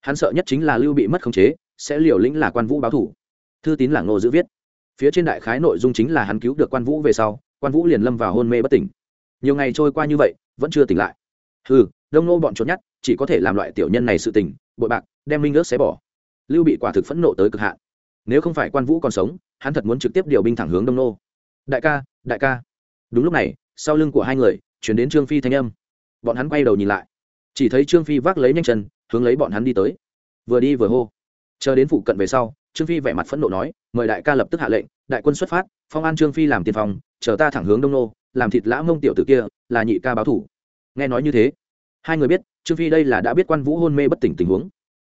Speaker 1: hắn sợ nhất chính là lưu bị mất khống chế, sẽ liều lĩnh là quan vũ báo thủ. Thư tín là ngô giữ viết. Phía trên đại khái nội dung chính là hắn cứu được quan vũ về sau, quan vũ liền lâm vào hôn mê bất tỉnh. Nhiều ngày trôi qua như vậy, vẫn chưa tỉnh lại. Ừ đông nô bọn trốn nhất chỉ có thể làm loại tiểu nhân này sự tình, bội bạc, đem minh ước xé bỏ. Lưu bị quả thực phẫn nộ tới cực hạn. Nếu không phải quan vũ còn sống, hắn thật muốn trực tiếp điều binh thẳng hướng đông nô. Đại ca đại ca đúng lúc này, sau lưng của hai người, chuyển đến trương phi thanh âm. Bọn hắn quay đầu nhìn lại. Chỉ thấy trương phi vác lấy nhanh chân, hướng lấy bọn hắn đi tới. Vừa đi vừa hô. Chờ đến phụ cận về sau, trương phi vẻ mặt phẫn nộ nói, mời đại ca lập tức hạ lệnh, đại quân xuất phát, phong an trương phi làm tiền phòng, chờ ta thẳng hướng đông nô, làm thịt lã mông tiểu tử kia, là nhị ca báo thủ. Nghe nói như thế, hai người biết, trương phi đây là đã biết quan vũ hôn mê bất tỉnh tình huống.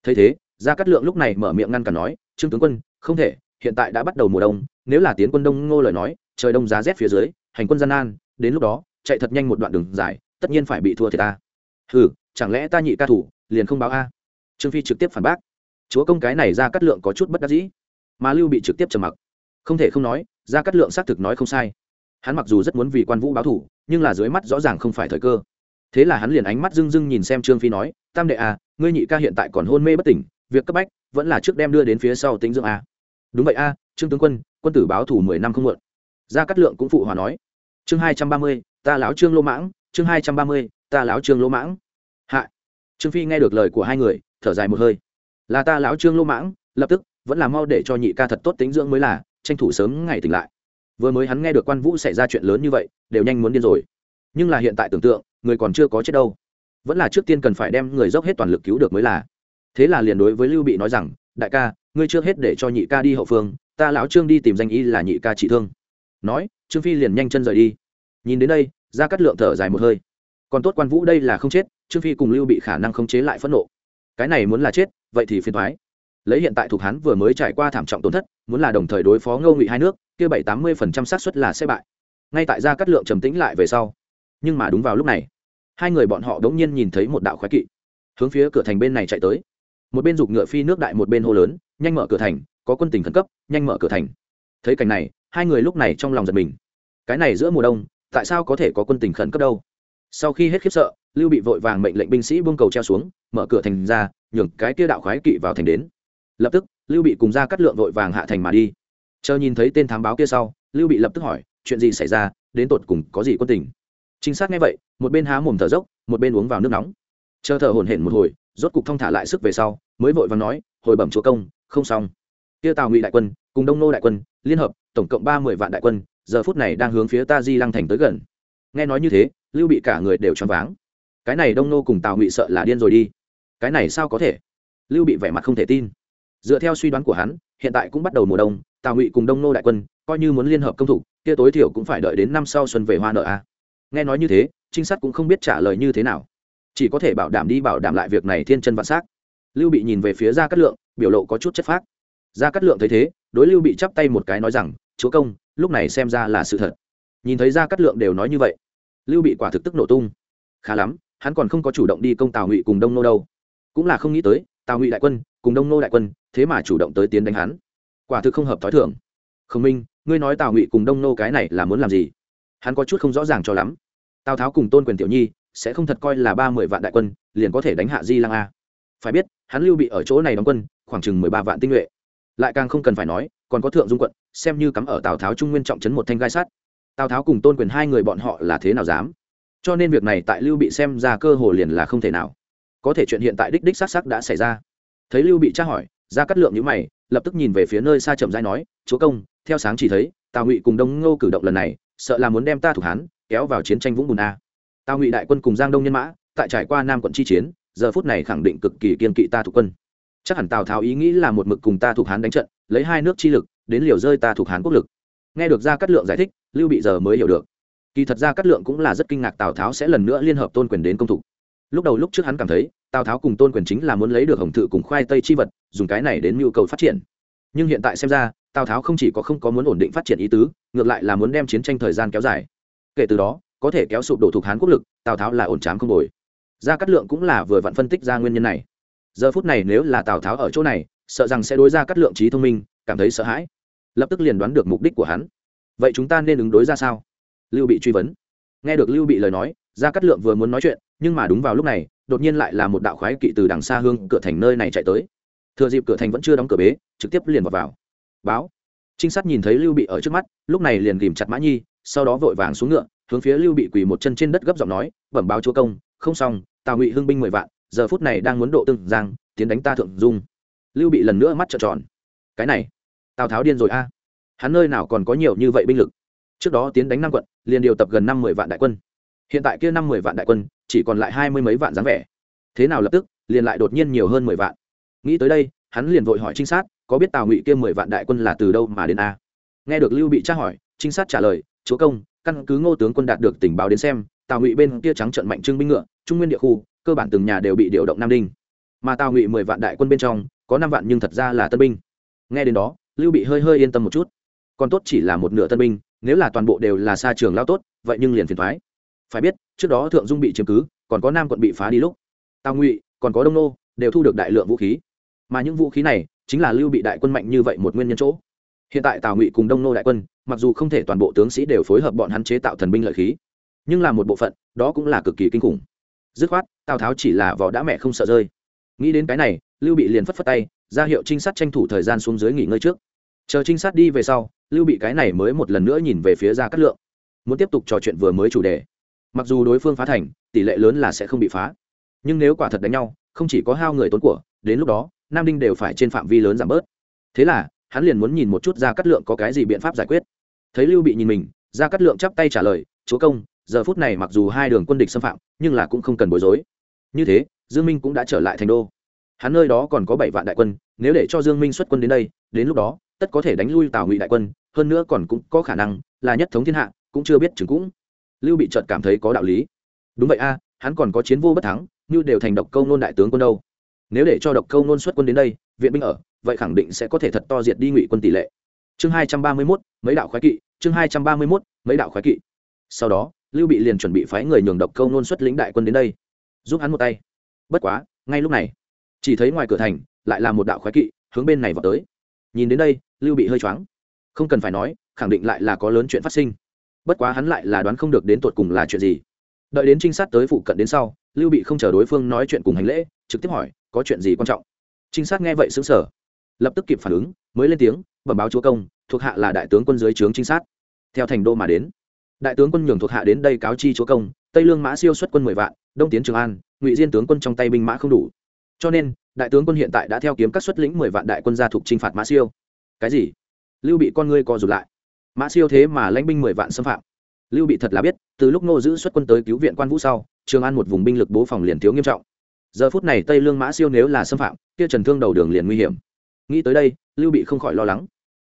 Speaker 1: Thấy thế, gia cát lượng lúc này mở miệng ngăn cản nói, trương tướng quân, không thể, hiện tại đã bắt đầu mùa đông, nếu là tiến quân đông ngô lời nói trời đông giá rét phía dưới, hành quân gian nan, đến lúc đó, chạy thật nhanh một đoạn đường dài, tất nhiên phải bị thua thiệt ta. Hừ, chẳng lẽ ta nhị ca thủ, liền không báo a? Trương phi trực tiếp phản bác. Chúa công cái này ra cắt lượng có chút bất đắc dĩ. Mà lưu bị trực tiếp trầm mặc. Không thể không nói, ra cắt lượng xác thực nói không sai. Hắn mặc dù rất muốn vì quan vũ báo thủ, nhưng là dưới mắt rõ ràng không phải thời cơ. Thế là hắn liền ánh mắt dưng dưng nhìn xem trương phi nói, tam đệ à ngươi nhị ca hiện tại còn hôn mê bất tỉnh, việc cấp bách vẫn là trước đem đưa đến phía sau tính dưỡng a. Đúng vậy a, trương tướng quân quân tử báo thủ mười năm không muộn gia cát lượng cũng phụ hòa nói. Chương hai trăm ba mươi, ta láo trương lô mãng, chương hai trăm ba mươi, ta láo trương lô mãng. Hạ. Trương phi nghe được lời của hai người, thở dài một hơi. Là ta lão trương lô mãng, lập tức, vẫn là mau để cho nhị ca thật tốt tính dưỡng mới là, tranh thủ sớm ngày tỉnh lại. Vừa mới hắn nghe được quan vũ xảy ra chuyện lớn như vậy, đều nhanh muốn điên rồi. Nhưng là hiện tại tưởng tượng, người còn chưa có chết đâu. Vẫn là trước tiên cần phải đem người dốc hết toàn lực cứu được mới là. Thế là liền đối với lưu bị nói rằng, đại ca, ngươi trước hết để cho nhị ca đi hậu phương, ta lão trương đi tìm danh y là nhị ca trị thương nói, trương phi liền nhanh chân rời đi. Nhìn đến đây ra cắt lượng thở dài một hơi. Còn tốt quan vũ đây là không chết, trương phi cùng lưu bị khả năng khống chế lại phẫn nộ. Cái này muốn là chết, vậy thì phiền thoái lấy hiện tại thuộc hán vừa mới trải qua thảm trọng tổn thất, muốn là đồng thời đối phó ngô ngụy hai nước, kia bảy tám mươi phần trăm xác suất là sẽ bại. Ngay tại gia cát lượng trầm tĩnh lại về sau, nhưng mà đúng vào lúc này, hai người bọn họ đống nhiên nhìn thấy một đạo khoái kỵ, hướng phía cửa thành bên này chạy tới. Một bên giục ngựa phi nước đại một bên hô lớn, nhanh mở cửa thành, có quân tình khẩn cấp, nhanh mở cửa thành. Thấy cảnh này hai người lúc này trong lòng giật mình. Cái này giữa mùa đông, tại sao có thể có quân tình khẩn cấp đâu? Sau khi hết khiếp sợ, lưu bị vội vàng mệnh lệnh binh sĩ buông cầu treo xuống, mở cửa thành ra, nhường cái kia đạo khoái kỵ vào thành đến. Lập tức, lưu bị cùng ra cắt lượng vội vàng hạ thành mà đi. Chờ nhìn thấy tên thám báo kia sau, lưu bị lập tức hỏi, chuyện gì xảy ra, đến tột cùng có gì quân tình? Chính xác nghe vậy, một bên há mồm thở dốc, một bên uống vào nước nóng. Chờ thở hổn hển một hồi, rốt cục thông thả lại sức về sau, mới vội vàng nói, hồi bẩm chúa công, không xong. Kia tào ngụy đại quân cùng đông nô đại quân, liên hợp, tổng cộng ba mươi vạn đại quân, giờ phút này đang hướng phía ta di lăng thành tới gần. Nghe nói như thế, lưu bị cả người đều choáng váng. Cái này đông nô cùng tào ngụy sợ là điên rồi đi. Cái này sao có thể? Lưu bị vẻ mặt không thể tin. Dựa theo suy đoán của hắn, hiện tại cũng bắt đầu mùa đông, tào ngụy cùng đông nô đại quân, coi như muốn liên hợp công thủ, kia tối thiểu cũng phải đợi đến năm sau xuân về hoa nợ a. Nghe nói như thế, trinh sát cũng không biết trả lời như thế nào. Chỉ có thể bảo đảm đi bảo đảm lại việc này thiên chân vạn s á c lưu bị nhìn về phía ra cát lượng, biểu lộ có chút chất phác gia cát lượng thấy thế, đối lưu bị chắp tay một cái nói rằng, chúa công, lúc này xem ra là sự thật. Nhìn thấy gia cát lượng đều nói như vậy, lưu bị quả thực tức nổ tung. Khá lắm, hắn còn không có chủ động đi công tào ngụy cùng đông nô đâu. Cũng là không nghĩ tới, tào ngụy đại quân cùng đông nô đại quân, thế mà chủ động tới tiến đánh hắn. Quả thực không hợp thói thường. thưởng khổng minh, ngươi nói tào ngụy cùng đông nô cái này là muốn làm gì? Hắn có chút không rõ ràng cho lắm. Tào tháo cùng tôn quyền tiểu nhi sẽ không thật coi là ba mươi vạn đại quân, liền có thể đánh hạ di lăng a. Phải biết, hắn lưu bị ở chỗ này đóng quân, khoảng chừng mười ba vạn tinh nhuệ lại càng không cần phải nói, còn có thượng dung quận, xem như cắm ở tào tháo trung nguyên trọng trấn một thanh gai sát. Tào tháo cùng tôn quyền hai người bọn họ là thế nào dám? Cho nên việc này tại lưu bị xem ra cơ hồ liền là không thể nào. Có thể chuyện hiện tại đích đích xác xác đã xảy ra. Thấy lưu bị tra hỏi ra cắt lượng nhữ mày, lập tức nhìn về phía nơi xa chậm rãi nói, chúa công, theo sáng chỉ thấy, tào ngụy cùng đông ngô cử động lần này, sợ là muốn đem ta thủ hán, kéo vào chiến tranh vũng bùn a. Tào ngụy đại quân cùng giang đông nhân mã, tại trải qua nam quận chi chiến, giờ phút này khẳng định cực kỳ kiên kỵ ta thủ quân chắc hẳn tào tháo ý nghĩ là một mực cùng ta thuộc hán đánh trận, lấy hai nước chi lực, đến liều rơi ta thuộc hán quốc lực. Nghe được ra cát lượng giải thích, lưu bị giờ mới hiểu được. Kỳ thật ra cát lượng cũng là rất kinh ngạc tào tháo sẽ lần nữa liên hợp tôn quyền đến công thủ. Lúc đầu lúc trước hắn cảm thấy, tào tháo cùng tôn quyền chính là muốn lấy được hồng thự cùng khoai tây chi vật, dùng cái này đến nhu cầu phát triển. Nhưng hiện tại xem ra, tào tháo không chỉ có không có muốn ổn định phát triển ý tứ, ngược lại là muốn đem chiến tranh thời gian kéo dài. Kể từ đó, có thể kéo sụp đổ thuộc hán quốc lực, tào tháo là ổn trám không đổi gia cát lượng cũng là vừa vặn phân tích ra nguyên nhân này giờ phút này nếu là tào tháo ở chỗ này sợ rằng sẽ đối ra cát lượng trí thông minh cảm thấy sợ hãi lập tức liền đoán được mục đích của hắn vậy chúng ta nên ứng đối ra sao lưu bị truy vấn nghe được lưu bị lời nói gia cát lượng vừa muốn nói chuyện nhưng mà đúng vào lúc này đột nhiên lại là một đạo khoái kỵ từ đằng xa hương cửa thành nơi này chạy tới thừa dịp cửa thành vẫn chưa đóng cửa bế trực tiếp liền vào, vào. báo trinh sát nhìn thấy lưu bị ở trước mắt lúc này liền ghìm chặt mã nhi sau đó vội vàng xuống ngựa hướng phía lưu bị quỳ một chân trên đất gấp giọng nói bẩm báo chúa công không xong tào ngụy hưng binh mười vạn giờ phút này đang muốn độ tương giang, tiến đánh ta thượng dung. Lưu bị lần nữa mắt trợn tròn. Cái này, tào tháo điên rồi a. Hắn nơi nào còn có nhiều như vậy binh lực? Trước đó tiến đánh năm quận, liền điều tập gần năm mười vạn đại quân. Hiện tại kia năm mười vạn đại quân, chỉ còn lại hai mươi mấy vạn dáng vẻ. Thế nào lập tức, liền lại đột nhiên nhiều hơn mười vạn. Nghĩ tới đây, hắn liền vội hỏi trinh sát, có biết tào ngụy kia mười vạn đại quân là từ đâu mà đến a? Nghe được lưu bị tra hỏi, trinh sát trả lời, chúa công, căn cứ ngô tướng quân đạt được tình báo đến xem, tào ngụy bên kia trắng trận mạnh trưng binh ngựa, trung nguyên địa khu cơ bản từng nhà đều bị điều động nam đinh. Mà tào ngụy mười vạn đại quân bên trong, có năm vạn nhưng thật ra là tân binh. Nghe đến đó, lưu bị hơi hơi yên tâm một chút. Còn tốt chỉ là một nửa tân binh, nếu là toàn bộ đều là xa trường lao tốt, vậy nhưng liền phiền thoái. Phải biết, trước đó thượng dung bị chiếm cứ, còn có nam quận bị phá đi lúc. Tào ngụy, còn có đông nô, đều thu được đại lượng vũ khí. Mà những vũ khí này, chính là lưu bị đại quân mạnh như vậy một nguyên nhân chỗ. Hiện tại tào ngụy cùng đông nô đại quân, mặc dù không thể toàn bộ tướng sĩ đều phối hợp bọn hắn chế tạo thần binh lợi khí, nhưng là một bộ phận, đó cũng là cực kỳ kinh khủng dứt khoát, tào tháo chỉ là vỏ đã mẹ không sợ rơi. Nghĩ đến cái này, lưu bị liền phất phất tay, ra hiệu trinh sát tranh thủ thời gian xuống dưới nghỉ ngơi trước. Chờ trinh sát đi về sau, lưu bị cái này mới một lần nữa nhìn về phía ra cát lượng. Muốn tiếp tục trò chuyện vừa mới chủ đề. Mặc dù đối phương phá thành, tỷ lệ lớn là sẽ không bị phá. Nhưng nếu quả thật đánh nhau, không chỉ có hao người tốn của, đến lúc đó, nam đinh đều phải trên phạm vi lớn giảm bớt. Thế là, hắn liền muốn nhìn một chút ra cát lượng có cái gì biện pháp giải quyết. Thấy lưu bị nhìn mình ra cát lượng chắp tay trả lời, chúa công giờ phút này mặc dù hai đường quân địch xâm phạm nhưng là cũng không cần bối rối. Như thế dương minh cũng đã trở lại thành đô. Hắn nơi đó còn có bảy vạn đại quân nếu để cho dương minh xuất quân đến đây đến lúc đó tất có thể đánh lui tào ngụy đại quân hơn nữa còn cũng có khả năng là nhất thống thiên hạ cũng chưa biết chừng cũng. Lưu bị chợt cảm thấy có đạo lý. Đúng vậy a hắn còn có chiến vô bất thắng như đều thành độc câu nôn đại tướng quân đâu. Nếu để cho độc câu nôn xuất quân đến đây viện binh ở vậy khẳng định sẽ có thể thật to diệt đi ngụy quân tỷ lệ. Chương hai trăm ba mươi 231, mấy đạo khoái kỵ chương hai trăm ba mươi 231, mấy đạo khoái kỵ. Sau đó lưu bị liền chuẩn bị phái người nhường độc câu nôn xuất lĩnh đại quân đến đây, giúp hắn một tay. Bất quá, ngay lúc này, chỉ thấy ngoài cửa thành lại là một đạo khoái kỵ hướng bên này vào tới. Nhìn đến đây, lưu bị hơi choáng. Không cần phải nói, khẳng định lại là có lớn chuyện phát sinh. Bất quá hắn lại là đoán không được đến tột cùng là chuyện gì. Đợi đến trinh sát tới phụ cận đến sau, lưu bị không chờ đối phương nói chuyện cùng hành lễ, trực tiếp hỏi, có chuyện gì quan trọng? Trinh sát nghe vậy xứng sở lập tức kịp phản ứng, mới lên tiếng, bẩm báo chúa công, thuộc hạ là đại tướng quân dưới trướng trinh sát. Theo thành đô mà đến đại tướng quân nhường thuộc hạ đến đây cáo chi chúa công, tây lương mã siêu xuất quân mười vạn, đông tiến trường an, ngụy diên tướng quân trong tay binh mã không đủ. Cho nên, đại tướng quân hiện tại đã theo kiếm các xuất lĩnh mười vạn đại quân gia thuộc chinh phạt mã siêu. Cái gì? Lưu bị con ngươi co rụt lại. Mã siêu thế mà lãnh binh mười vạn xâm phạm. Lưu bị thật là biết, từ lúc nô giữ xuất quân tới cứu viện quan vũ sau, trường an một vùng binh lực bố phòng liền thiếu nghiêm trọng. Giờ phút này tây lương mã siêu nếu là xâm phạm, kia trần thương đầu đường liền nguy hiểm. Nghĩ tới đây, lưu bị không khỏi lo lắng.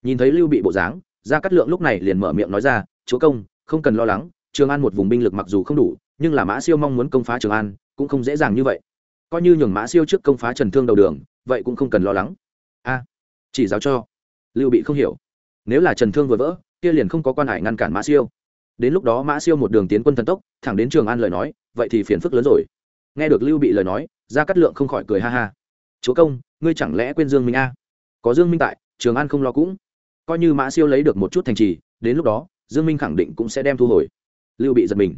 Speaker 1: Nhìn thấy lưu bị bộ dáng ra cắt lượng lúc này liền mở miệng nói ra, chúa công không cần lo lắng, trường an một vùng binh lực mặc dù không đủ, nhưng là mã siêu mong muốn công phá trường an, cũng không dễ dàng như vậy. Coi như nhường mã siêu trước công phá trần thương đầu đường, vậy cũng không cần lo lắng. A, chỉ giáo cho. Lưu bị không hiểu. Nếu là trần thương vừa vỡ, kia liền không có quan hải ngăn cản mã siêu. Đến lúc đó mã siêu một đường tiến quân thần tốc, thẳng đến trường an lời nói, vậy thì phiền phức lớn rồi. Nghe được lưu bị lời nói ra cắt lượng không khỏi cười ha ha. Chúa công, ngươi chẳng lẽ quên dương minh a? Có dương minh tại, trường an không lo cũng. Coi như mã siêu lấy được một chút thành trì, đến lúc đó dương minh khẳng định cũng sẽ đem thu hồi. Lưu bị giật mình.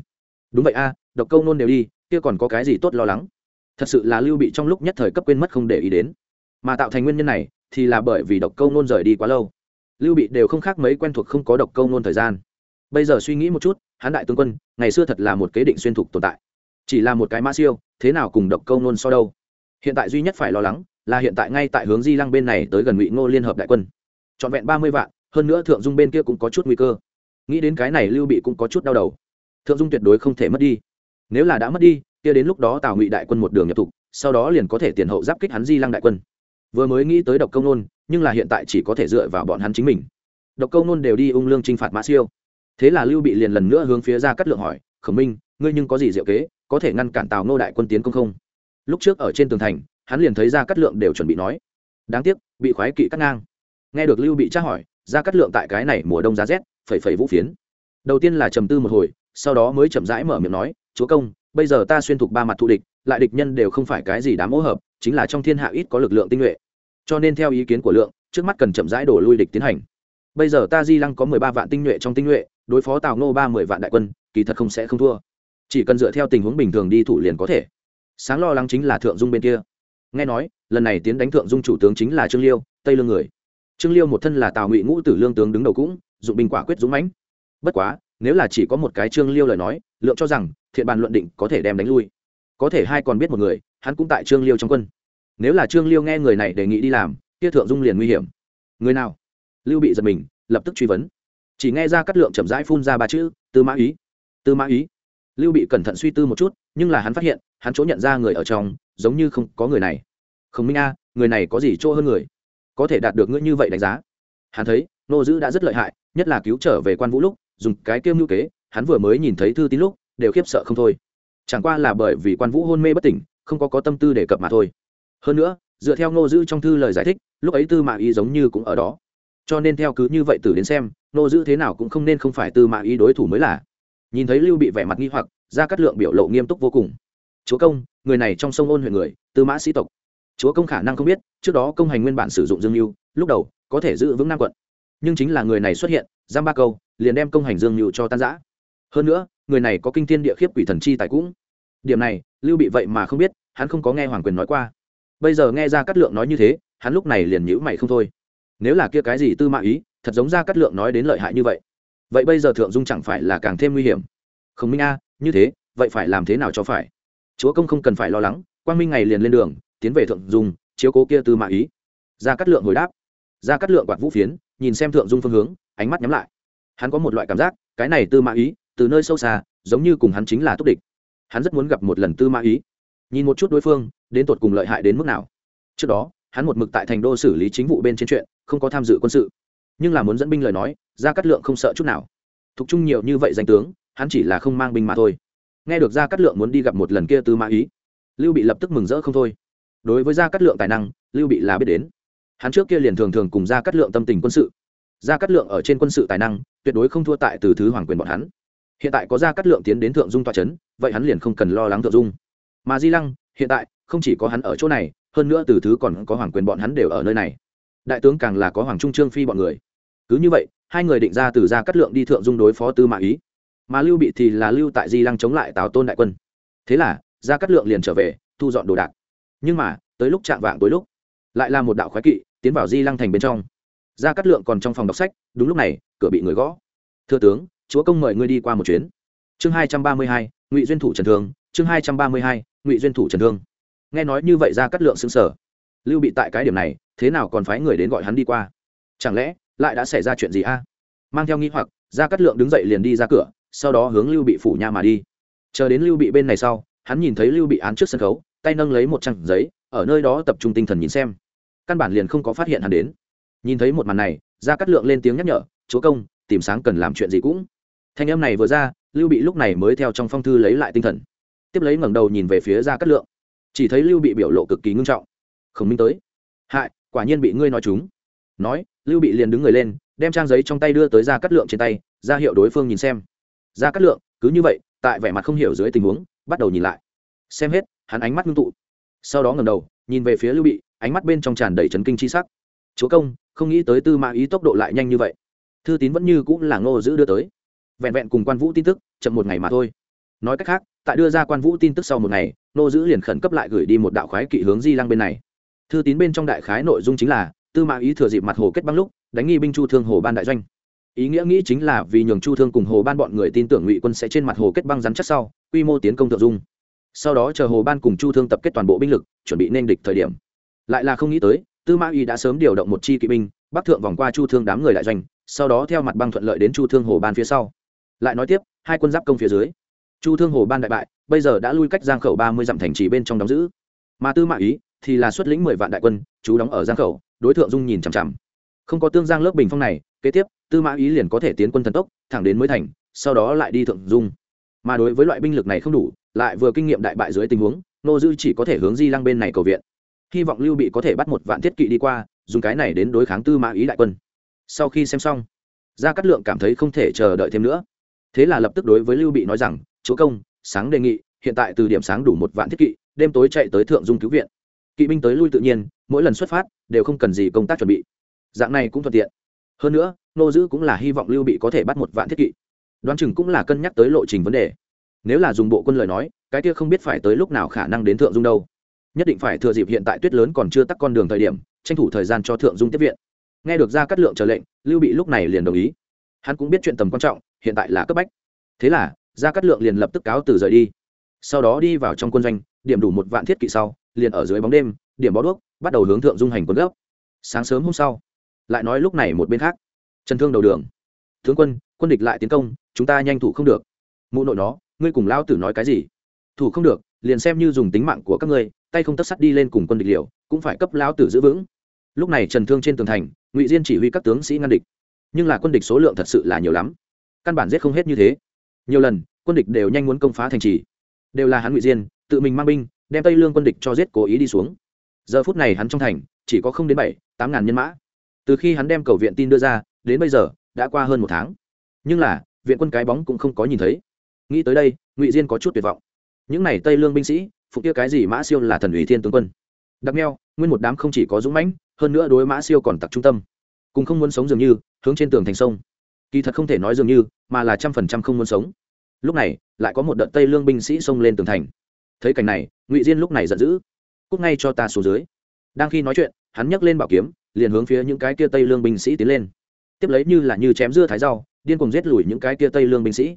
Speaker 1: Đúng vậy a, độc câu nôn đều đi, kia còn có cái gì tốt lo lắng? Thật sự là lưu bị trong lúc nhất thời cấp quên mất không để ý đến. Mà tạo thành nguyên nhân này, thì là bởi vì độc câu nôn rời đi quá lâu. Lưu bị đều không khác mấy quen thuộc không có độc câu nôn thời gian. Bây giờ suy nghĩ một chút hán đại tướng quân, ngày xưa thật là một kế định xuyên thục tồn tại. Chỉ là một cái mã siêu, thế nào cùng độc câu nôn so đâu? Hiện tại duy nhất phải lo lắng, là hiện tại ngay tại hướng di lăng bên này tới gần ngụy ngô liên hợp đại quân. Trọn vẹn ba mươi vạn, hơn nữa thượng dung bên kia cũng có chút nguy cơ nghĩ đến cái này lưu bị cũng có chút đau đầu. Thượng dung tuyệt đối không thể mất đi. Nếu là đã mất đi, kia đến lúc đó tào ngụy đại quân một đường nhập thục, sau đó liền có thể tiền hậu giáp kích hắn di lăng đại quân. Vừa mới nghĩ tới độc công nôn, nhưng là hiện tại chỉ có thể dựa vào bọn hắn chính mình. Độc câu nôn đều đi ung lương t r i n h phạt mã siêu. Thế là lưu bị liền lần nữa hướng phía ra cắt lượng hỏi, khổng minh, ngươi nhưng có gì diệu kế, có thể ngăn cản tào nô đại quân tiến công không? Lúc trước ở trên tường thành, hắn liền thấy ra cắt lượng đều chuẩn bị nói, đáng tiếc, bị khoái kỵ cắt ngang. Nghe được lưu bị tra hỏi, ra cắt lượng tại cái này mùa đông giá rét phẩy phẩy vũ phiến. Đầu tiên là trầm tư một hồi, sau đó mới chậm rãi mở miệng nói, chúa công, bây giờ ta xuyên thục ba mặt thù địch, lại địch nhân đều không phải cái gì đám hỗ hợp, chính là trong thiên hạ ít có lực lượng tinh nhuệ. Cho nên theo ý kiến của lượng, trước mắt cần chậm rãi đổ lui địch tiến hành. Bây giờ ta di lăng có mười ba vạn tinh nhuệ trong tinh nhuệ, đối phó tào nô ba mười vạn đại quân, kỳ thật không sẽ không thua. Chỉ cần dựa theo tình huống bình thường đi thủ liền có thể. Sáng lo lắng chính là thượng dung bên kia. Nghe nói, lần này tiến đánh thượng dung chủ tướng chính là trương liêu, tây lương người. Trương liêu một thân là tào ngụy ngũ tử lương tướng đứng đầu cũng dụng binh quả quyết dũng mãnh. Bất quá, nếu là chỉ có một cái trương liêu lời nói, lượng cho rằng thiện bàn luận định có thể đem đánh lui. Có thể hai còn biết một người, hắn cũng tại trương liêu trong quân. Nếu là trương liêu nghe người này đề nghị đi làm, kia thượng dung liền nguy hiểm. Người nào? Lưu bị giật mình, lập tức truy vấn. Chỉ nghe ra cắt lượng chậm rãi phun ra ba chữ, tư mã ý, tư mã ý. Lưu bị cẩn thận suy tư một chút, nhưng là hắn phát hiện, hắn chỗ nhận ra người ở trong, giống như không có người này. Không minh a, người này có gì chỗ hơn người? Có thể đạt được ngươi như vậy đánh giá? Hắn thấy, nô dữ đã rất lợi hại nhất là cứu trở về quan vũ lúc, dùng cái kiêm ngữ kế, hắn vừa mới nhìn thấy thư tín lúc, đều khiếp sợ không thôi. Chẳng qua là bởi vì quan vũ hôn mê bất tỉnh, không có có tâm tư để cập mà thôi. Hơn nữa, dựa theo ngô dữ trong thư lời giải thích, lúc ấy tư mã y giống như cũng ở đó. Cho nên theo cứ như vậy từ đến xem, ngô dữ thế nào cũng không nên không phải tư mã y đối thủ mới là. Nhìn thấy lưu bị vẻ mặt nghi hoặc ra cắt lượng biểu lộ nghiêm túc vô cùng. Chúa công, người này trong sông ôn huyện người, tư mã sĩ tộc. Chúa công khả năng không biết, trước đó công hành nguyên bản sử dụng dương mưu lúc đầu có thể giữ vững nam quận nhưng chính là người này xuất hiện, giam ba câu, liền đem công hành dương nhự cho tan giã hơn nữa, người này có kinh thiên địa khiếp quỷ thần chi tại cũng. Điểm này, lưu bị vậy mà không biết, hắn không có nghe hoàng quyền nói qua. Bây giờ nghe ra cát lượng nói như thế, hắn lúc này liền nhữ mày không thôi. Nếu là kia cái gì tư mã ý, thật giống ra cát lượng nói đến lợi hại như vậy. Vậy bây giờ thượng dung chẳng phải là càng thêm nguy hiểm? Không minh a, như thế, vậy phải làm thế nào cho phải? Chúa công không cần phải lo lắng, quang minh ngày liền lên đường, tiến về thượng dung, chiếu cố kia tư mã ý. Ra cát lượng hồi đáp. Ra cát lượng quạt vũ phiến nhìn xem thượng dung phương hướng, ánh mắt nhắm lại. Hắn có một loại cảm giác, cái này tư mã ý, từ nơi sâu xa, giống như cùng hắn chính là túc địch. Hắn rất muốn gặp một lần tư mã ý. Nhìn một chút đối phương, đến tột cùng lợi hại đến mức nào. Trước đó, hắn một mực tại thành đô xử lý chính vụ bên trên chuyện, không có tham dự quân sự. Nhưng là muốn dẫn binh lời nói ra cắt lượng không sợ chút nào. Thục chung nhiều như vậy danh tướng, hắn chỉ là không mang binh mà thôi. Nghe được ra cắt lượng muốn đi gặp một lần kia tư mã ý, lưu bị lập tức mừng rỡ không thôi. Đối với gia cát lượng tài năng, lưu bị là biết đến hắn trước kia liền thường thường cùng gia cát lượng tâm tình quân sự. Gia cát lượng ở trên quân sự tài năng, tuyệt đối không thua tại từ thứ hoàng quyền bọn hắn. Hiện tại có gia cát lượng tiến đến thượng dung tọa trấn vậy hắn liền không cần lo lắng thượng dung. Mà di lăng, hiện tại, không chỉ có hắn ở chỗ này, hơn nữa từ thứ còn có hoàng quyền bọn hắn đều ở nơi này. Đại tướng càng là có hoàng trung trương phi bọn người. Cứ như vậy, hai người định ra từ gia cát lượng đi thượng dung đối phó tư mã ý. Mà lưu bị thì là lưu tại di lăng chống lại tào tôn đại quân. Thế là, gia cát lượng liền trở về, thu dọn đồ đạc. Nhưng mà, tới lúc chạm vạng tối lúc lại là một đạo khoái kỵ, tiến vào di lăng thành bên trong. Gia cát lượng còn trong phòng đọc sách, đúng lúc này, cửa bị người gõ. Thưa tướng, chúa công mời ngươi đi qua một chuyến. Chương hai trăm ba mươi hai, ngụy duyên thủ trần thương. Chương hai trăm ba mươi hai, ngụy duyên thủ trần thương. Nghe nói như vậy ra cắt lượng xứng sở lưu bị tại cái điểm này, thế nào còn phái người đến gọi hắn đi qua? Chẳng lẽ, lại đã xảy ra chuyện gì a? Mang theo nghi hoặc ra cắt lượng đứng dậy liền đi ra cửa, sau đó hướng lưu bị phủ nhà mà đi. Chờ đến lưu bị bên này sau, hắn nhìn thấy lưu bị án trước sân khấu, tay nâng lấy một trang giấy, ở nơi đó tập trung tinh thần nhìn xem căn bản liền không có phát hiện hắn đến. Nhìn thấy một màn này ra cắt lượng lên tiếng nhắc nhở, chúa công, tìm sáng cần làm chuyện gì cũng. Thanh âm này vừa ra, lưu bị lúc này mới theo trong phong thư lấy lại tinh thần. Tiếp lấy ngẩng đầu nhìn về phía ra cắt lượng. Chỉ thấy lưu bị biểu lộ cực kỳ ngưng trọng. Khổng minh tới. Hại, quả nhiên bị ngươi nói chúng. Nói, lưu bị liền đứng người lên, đem trang giấy trong tay đưa tới ra cắt lượng trên tay, ra hiệu đối phương nhìn xem. Ra cắt lượng, cứ như vậy, tại vẻ mặt không hiểu dưới tình huống, bắt đầu nhìn lại. Xem hết, hắn ánh mắt ngưng tụ. Sau đó ngầm đầu, nhìn về phía lưu bị ánh mắt bên trong tràn đầy trấn kinh chi sắc. Chúa công, không nghĩ tới tư mã ý tốc độ lại nhanh như vậy. Thư tín vẫn như cũng là ngô giữ đưa tới. Vẹn vẹn cùng quan vũ tin tức, chậm một ngày mà thôi. Nói cách khác, tại đưa ra quan vũ tin tức sau một ngày, Ngô giữ liền khẩn cấp lại gửi đi một đạo khoái kỵ hướng di lăng bên này. Thư tín bên trong đại khái nội dung chính là, tư mã ý thừa dịp mặt hồ kết băng lúc, đánh nghi binh chu thương hồ ban đại doanh. Ý nghĩa nghĩ chính là vì nhường chu thương cùng hồ ban bọn người tin tưởng ngụy quân sẽ trên mặt hồ kết băng rắn chắc sau, quy mô tiến công thượng dung. Sau đó chờ hồ ban cùng chu thương tập kết toàn bộ binh lực, chuẩn bị nên địch thời điểm lại là không nghĩ tới, tư mã y đã sớm điều động một chi kỵ binh, bắc thượng vòng qua chu thương đám người lại doanh, sau đó theo mặt băng thuận lợi đến chu thương hồ ban phía sau. Lại nói tiếp, hai quân giáp công phía dưới. Chu thương hồ ban đại bại, bây giờ đã lui cách giang khẩu ba mươi dặm thành trì bên trong đóng giữ. Mà tư mã ý thì là xuất lĩnh mười vạn đại quân chú đóng ở giang khẩu, đối tượng dung nhìn chằm chằm. Không có tương giang lớp bình phong này, kế tiếp, tư mã ý liền có thể tiến quân thần tốc, thẳng đến mới thành, sau đó lại đi thượng dung. Mà đối với loại binh lực này không đủ, lại vừa kinh nghiệm đại bại dưới tình huống, nô dư chỉ có thể hướng di lăng bên này cầu viện hy vọng lưu bị có thể bắt một vạn thiết kỵ đi qua, dùng cái này đến đối kháng tư mã ý đại quân. Sau khi xem xong, gia cát lượng cảm thấy không thể chờ đợi thêm nữa. Thế là lập tức đối với lưu bị nói rằng, chúa công, sáng đề nghị, hiện tại từ điểm sáng đủ một vạn thiết kỵ, đêm tối chạy tới thượng dung cứu viện. Kỵ binh tới lui tự nhiên, mỗi lần xuất phát, đều không cần gì công tác chuẩn bị. Dạng này cũng thuận tiện. Hơn nữa, nô dữ cũng là hy vọng lưu bị có thể bắt một vạn thiết kỵ. Đoán chừng cũng là cân nhắc tới lộ trình vấn đề. Nếu là dùng bộ quân lời nói, cái kia không biết phải tới lúc nào khả năng đến thượng dung đâu nhất định phải thừa dịp hiện tại tuyết lớn còn chưa tắt con đường thời điểm, tranh thủ thời gian cho thượng dung tiếp viện. Nghe được ra cắt lượng trở lệnh, lưu bị lúc này liền đồng ý. Hắn cũng biết chuyện tầm quan trọng, hiện tại là cấp bách. Thế là ra cắt lượng liền lập tức cáo từ rời đi. Sau đó đi vào trong quân doanh, điểm đủ một vạn thiết kỵ sau, liền ở dưới bóng đêm, điểm bó đuốc, bắt đầu hướng thượng dung hành quân gấp. Sáng sớm hôm sau, lại nói lúc này một bên khác. Trần thương đầu đường. Tướng quân quân địch lại tiến công, chúng ta nhanh thủ không được. Mụ nội nó, ngươi cùng lao tử nói cái gì? Thủ không được, liền xem như dùng tính mạng của các ngươi tay không tất sắt đi lên cùng quân địch liều, cũng phải cấp lão tử giữ vững. Lúc này trần thương trên tường thành, ngụy diên chỉ huy các tướng sĩ ngăn địch. Nhưng là quân địch số lượng thật sự là nhiều lắm. Căn bản giết không hết như thế. Nhiều lần, quân địch đều nhanh muốn công phá thành trì. Đều là hắn ngụy diên, tự mình mang binh, đem tây lương quân địch cho giết cố ý đi xuống. Giờ phút này hắn trong thành, chỉ có không đến bảy, tám ngàn nhân mã. Từ khi hắn đem cầu viện tin đưa ra, đến bây giờ, đã qua hơn một tháng. Nhưng là, viện quân cái bóng cũng không có nhìn thấy. Nghĩ tới đây, ngụy diên có chút tuyệt vọng. Những n à y tây lương binh sĩ phụ kia cái gì mã siêu là thần ủy thiên tướng quân. Đặc neo nguyên một đám không chỉ có dũng mãnh, hơn nữa đối mã siêu còn tặc trung tâm. Cùng không muốn sống dường như, hướng trên tường thành sông. Kỳ thật không thể nói dường như, mà là trăm phần trăm không muốn sống. Lúc này, lại có một đợt tây lương binh sĩ xông lên tường thành. Thấy cảnh này, ngụy diên lúc này giận dữ. Cúc ngay cho ta xuống dưới. Đang khi nói chuyện, hắn nhấc lên bảo kiếm, liền hướng phía những cái kia tây lương binh sĩ tiến lên. Tiếp lấy như là như chém dưa thái rau, điên cùng giết lùi những cái kia tây lương binh sĩ.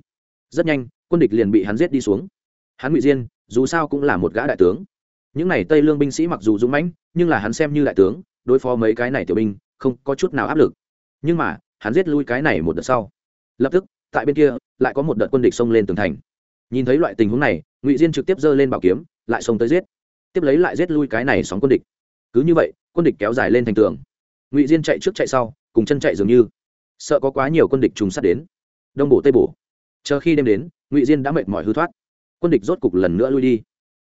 Speaker 1: Rất nhanh, quân địch liền bị hắn giết đi xuống. Hắn ngụy diên dù sao cũng là một gã đại tướng. Những này tây lương binh sĩ mặc dù dũng mãnh, nhưng là hắn xem như đại tướng, đối phó mấy cái này tiểu binh, không có chút nào áp lực. Nhưng mà, hắn giết lui cái này một đợt sau. Lập tức, tại bên kia, lại có một đợt quân địch xông lên tường thành. Nhìn thấy loại tình huống này, ngụy diên trực tiếp giơ lên bảo kiếm, lại xông tới giết. Tiếp lấy lại giết lui cái này sóng quân địch. Cứ như vậy, quân địch kéo dài lên thành tường. Ngụy diên chạy trước chạy sau, cùng chân chạy dường như. Sợ có quá nhiều quân địch trùng sát đến. Đông bổ tây bổ chờ khi đêm đến, ngụy diên đã mệt mỏi hư thoát quân địch rốt cục lần nữa lui đi.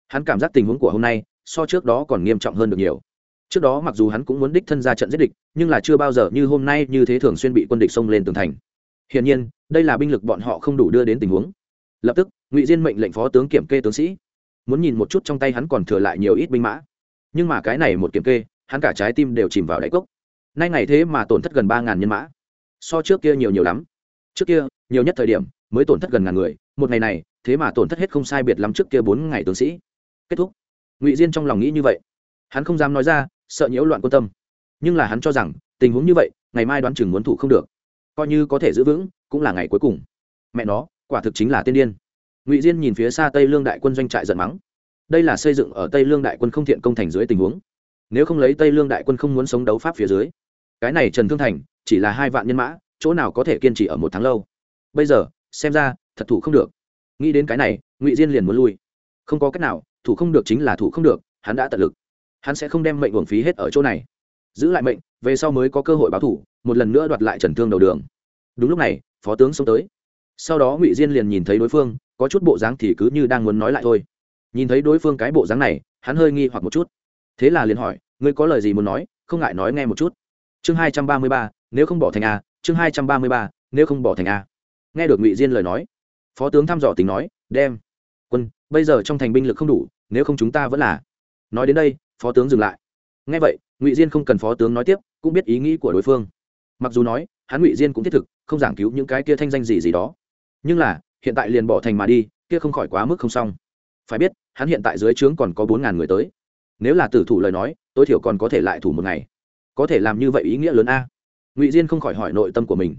Speaker 1: Hắn cảm giác tình huống của hôm nay so trước đó còn nghiêm trọng hơn được nhiều. Trước đó mặc dù hắn cũng muốn đích thân ra trận giết địch, nhưng là chưa bao giờ như hôm nay như thế thường xuyên bị quân địch xông lên tường thành. Hiển nhiên, đây là binh lực bọn họ không đủ đưa đến tình huống. Lập tức, ngụy diên mệnh lệnh phó tướng kiểm kê tướng sĩ. Muốn nhìn một chút trong tay hắn còn thừa lại nhiều ít binh mã. Nhưng mà cái này một kiểm kê, hắn cả trái tim đều chìm vào đáy cốc. Nay ngày thế mà tổn thất gần ba ngàn nhân mã. So trước kia nhiều nhiều lắm. Trước kia, nhiều nhất thời điểm, mới tổn thất gần ngàn người. Một ngày này thế mà tổn thất hết không sai biệt lắm trước kia bốn ngày tướng sĩ. Kết thúc. Ngụy diên trong lòng nghĩ như vậy. Hắn không dám nói ra, sợ nhiễu loạn quan tâm. Nhưng là hắn cho rằng, tình huống như vậy, ngày mai đoán chừng muốn thủ không được. Coi như có thể giữ vững, cũng là ngày cuối cùng. Mẹ nó, quả thực chính là tiên điên. Ngụy diên nhìn phía xa tây lương đại quân doanh trại giận mắng. Đây là xây dựng ở tây lương đại quân không thiện công thành dưới tình huống. Nếu không lấy tây lương đại quân không muốn sống đấu pháp phía dưới, cái này trần thương thành, chỉ là hai vạn nhân mã, chỗ nào có thể kiên trì ở một tháng lâu? Bây giờ, xem ra, thật thủ không được nghĩ đến cái này, ngụy diên liền muốn lui. Không có cách nào, thủ không được chính là thủ không được, hắn đã tận lực. Hắn sẽ không đem mệnh uổng phí hết ở chỗ này. Giữ lại mệnh, về sau mới có cơ hội báo thủ, một lần nữa đoạt lại trần thương đầu đường. Đúng lúc này, phó tướng xông tới. Sau đó ngụy diên liền nhìn thấy đối phương, có chút bộ dáng thì cứ như đang muốn nói lại thôi. Nhìn thấy đối phương cái bộ dáng này, hắn hơi nghi hoặc một chút. Thế là liền hỏi, ngươi có lời gì muốn nói? Không ngại nói nghe một chút. Chương hai trăm ba mươi ba, nếu không bỏ thành a, chương hai trăm ba mươi ba, nếu không bỏ thành a. Nghe được ngụy diên lời nói phó tướng thăm dò tính nói, đem. Quân, bây giờ trong thành binh lực không đủ, nếu không chúng ta vẫn là. Nói đến đây, phó tướng dừng lại. Nghe vậy, ngụy diên không cần phó tướng nói tiếp, cũng biết ý nghĩ của đối phương. Mặc dù nói, hắn ngụy diên cũng thiết thực, không giảng cứu những cái kia thanh danh gì gì đó. Nhưng là, hiện tại liền bỏ thành mà đi, kia không khỏi quá mức không xong. Phải biết, hắn hiện tại dưới trướng còn có bốn ngàn người tới. Nếu là tử thủ lời nói, tối thiểu còn có thể lại thủ một ngày. Có thể làm như vậy ý nghĩa lớn a. Ngụy diên không khỏi hỏi nội tâm của mình.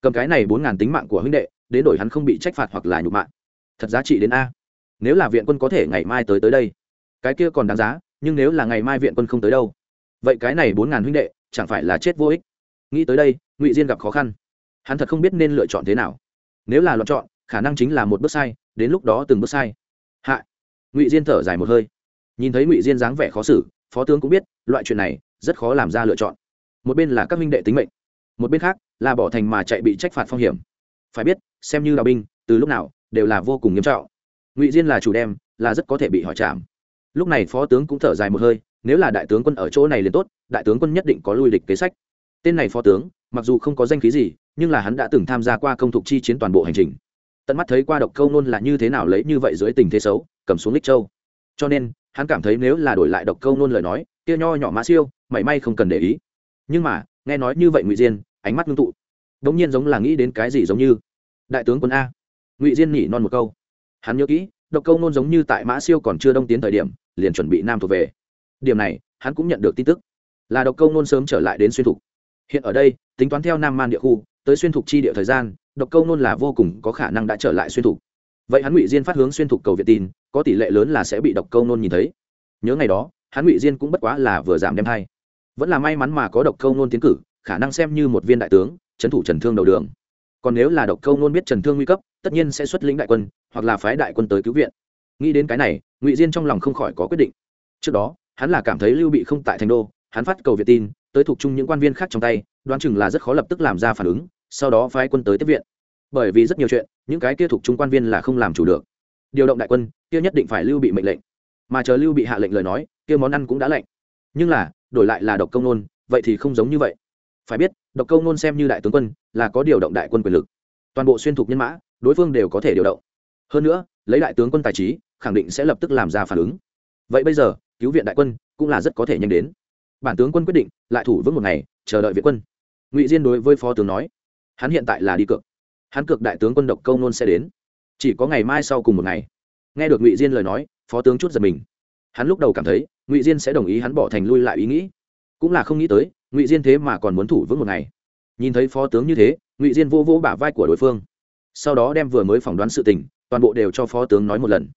Speaker 1: Cầm cái này bốn ngàn tính mạng của huynh đệ đến đổi hắn không bị trách phạt hoặc là nhục mạ. Thật giá trị đến a. Nếu là viện quân có thể ngày mai tới tới đây. Cái kia còn đáng giá, nhưng nếu là ngày mai viện quân không tới đâu. Vậy cái này bốn ngàn huynh đệ, chẳng phải là chết vô ích? Nghĩ tới đây, ngụy diên gặp khó khăn. Hắn thật không biết nên lựa chọn thế nào. Nếu là lựa chọn, khả năng chính là một bước sai, đến lúc đó từng bước sai. Hạ. Ngụy diên thở dài một hơi. Nhìn thấy ngụy diên dáng vẻ khó xử, phó tướng cũng biết, loại chuyện này rất khó làm ra lựa chọn. Một bên là các minh đệ tính mệnh, một bên khác là bỏ thành mà chạy bị trách phạt phong hiểm. Phải biết xem như đào binh, từ lúc nào, đều là vô cùng nghiêm trọng. Ngụy diên là chủ đem, là rất có thể bị hỏi chạm lúc này phó tướng cũng thở dài một hơi, nếu là đại tướng quân ở chỗ này liền tốt, đại tướng quân nhất định có lui địch kế sách. Tên này phó tướng, mặc dù không có danh khí gì, nhưng là hắn đã từng tham gia qua công thục chi chiến toàn bộ hành trình. Tận mắt thấy qua độc câu nôn là như thế nào lấy như vậy dưới tình thế xấu, cầm xuống lích châu. Cho nên, hắn cảm thấy nếu là đổi lại độc câu nôn lời nói, kia nho nhỏ mã siêu, mảy may không cần để ý. Nhưng mà, nghe nói như vậy ngụy diên, ánh mắt ngưng tụ. Đ ỗ n g nhiên giống là nghĩ đến cái gì giống như đại tướng quân a. Ngụy diên nhỉ non một câu. Hắn nhớ kỹ độc câu nôn giống như tại mã siêu còn chưa đông tiến thời điểm liền chuẩn bị nam thuộc về. Điểm này hắn cũng nhận được tin tức. Là độc câu nôn sớm trở lại đến xuyên thục. Hiện ở đây tính toán theo nam man địa khu tới xuyên thục chi địa thời gian độc câu nôn là vô cùng có khả năng đã trở lại xuyên thục. Vậy hắn ngụy diên phát hướng xuyên thục cầu việt tin có tỷ lệ lớn là sẽ bị độc câu nôn nhìn thấy. Nhớ ngày đó hắn ngụy diên cũng bất quá là vừa giảm đem hay, vẫn là may mắn mà có độc câu nôn tiến cử khả năng xem như một viên đại tướng trấn thủ trần thương đầu đường còn nếu là độc câu nôn biết trần thương nguy cấp, tất nhiên sẽ xuất lĩnh đại quân, hoặc là phái đại quân tới cứu viện. Nghĩ đến cái này, ngụy diên trong lòng không khỏi có quyết định. Trước đó, hắn là cảm thấy lưu bị không tại thành đô, hắn phát cầu việt tin, tới thuộc chung những quan viên khác trong tay, đoán chừng là rất khó lập tức làm ra phản ứng, sau đó phái quân tới tiếp viện. Bởi vì rất nhiều chuyện, những cái kia thuộc chung quan viên là không làm chủ được. Điều động đại quân, kia nhất định phải lưu bị mệnh lệnh. Mà chờ lưu bị hạ lệnh lời nói, kia món ăn cũng đã lạnh. Nhưng là, đổi lại là độc công nôn vậy thì không giống như vậy. Phải biết độc Câu nôn xem như đại tướng quân, là có điều động đại quân quyền lực. Toàn bộ xuyên thục nhân mã, đối phương đều có thể điều động. Hơn nữa, lấy đại tướng quân tài trí, khẳng định sẽ lập tức làm ra phản ứng. Vậy bây giờ, cứu viện đại quân cũng là rất có thể nhanh đến. Bản tướng quân quyết định, lại thủ vững một ngày, chờ đợi viện quân. Ngụy diên đối với phó tướng nói, hắn hiện tại là đi cược. Hắn cược đại tướng quân độc câu nôn sẽ đến. Chỉ có ngày mai sau cùng một ngày. Nghe được ngụy diên lời nói, phó tướng chút giật mình. Hắn lúc đầu cảm thấy, ngụy diên sẽ đồng ý hắn bỏ thành lui lại ý nghĩ cũng là không nghĩ tới, ngụy diên thế mà còn muốn thủ vững một ngày. Nhìn thấy phó tướng như thế, ngụy diên vô vô bả vai của đối phương. Sau đó đem vừa mới phỏng đoán sự tình, toàn bộ đều cho phó tướng nói một lần.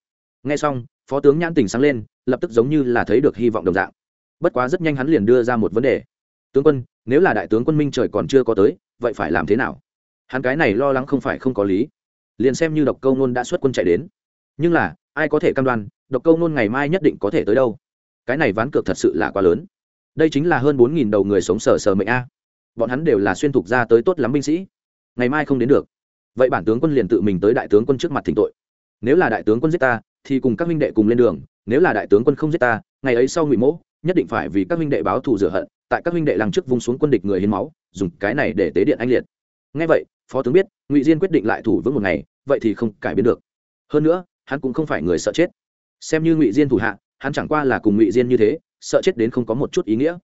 Speaker 1: Nghe xong, phó tướng nhãn tình sáng lên, lập tức giống như là thấy được hy vọng đồng dạng. Bất quá rất nhanh hắn liền đưa ra một vấn đề. Tướng quân, nếu là đại tướng quân minh trời còn chưa có tới, vậy phải làm thế nào? Hắn cái này lo lắng không phải không có lý. Liền xem như độc câu nôn đã xuất quân chạy đến. Nhưng là, ai có thể cam đoan, độc câu nôn ngày mai nhất định có thể tới đâu? Cái này ván cược thật sự là quá lớn đây chính là hơn bốn nghìn đầu người sống sờ sờ mệnh a. Bọn hắn đều là xuyên thục ra tới tốt lắm binh sĩ. Ngày mai không đến được. Vậy bản tướng quân liền tự mình tới đại tướng quân trước mặt thỉnh tội. Nếu là đại tướng quân giết ta, thì cùng các minh đệ cùng lên đường. Nếu là đại tướng quân không giết ta, ngày ấy sau ngụy mỗ, nhất định phải vì các minh đệ báo thù rửa hận, tại các minh đệ làng trước vung xuống quân địch người hiến máu, dùng cái này để tế điện anh liệt. Ngay vậy, phó tướng biết, ngụy diên quyết định lại thủ vững một ngày, vậy thì không cải biến được. Hơn nữa, hắn cũng không phải người sợ chết. Xem như ngụy diên thủ hạ, hắn chẳng qua là cùng ngụy diên như thế sợ chết đến không có một chút ý nghĩa.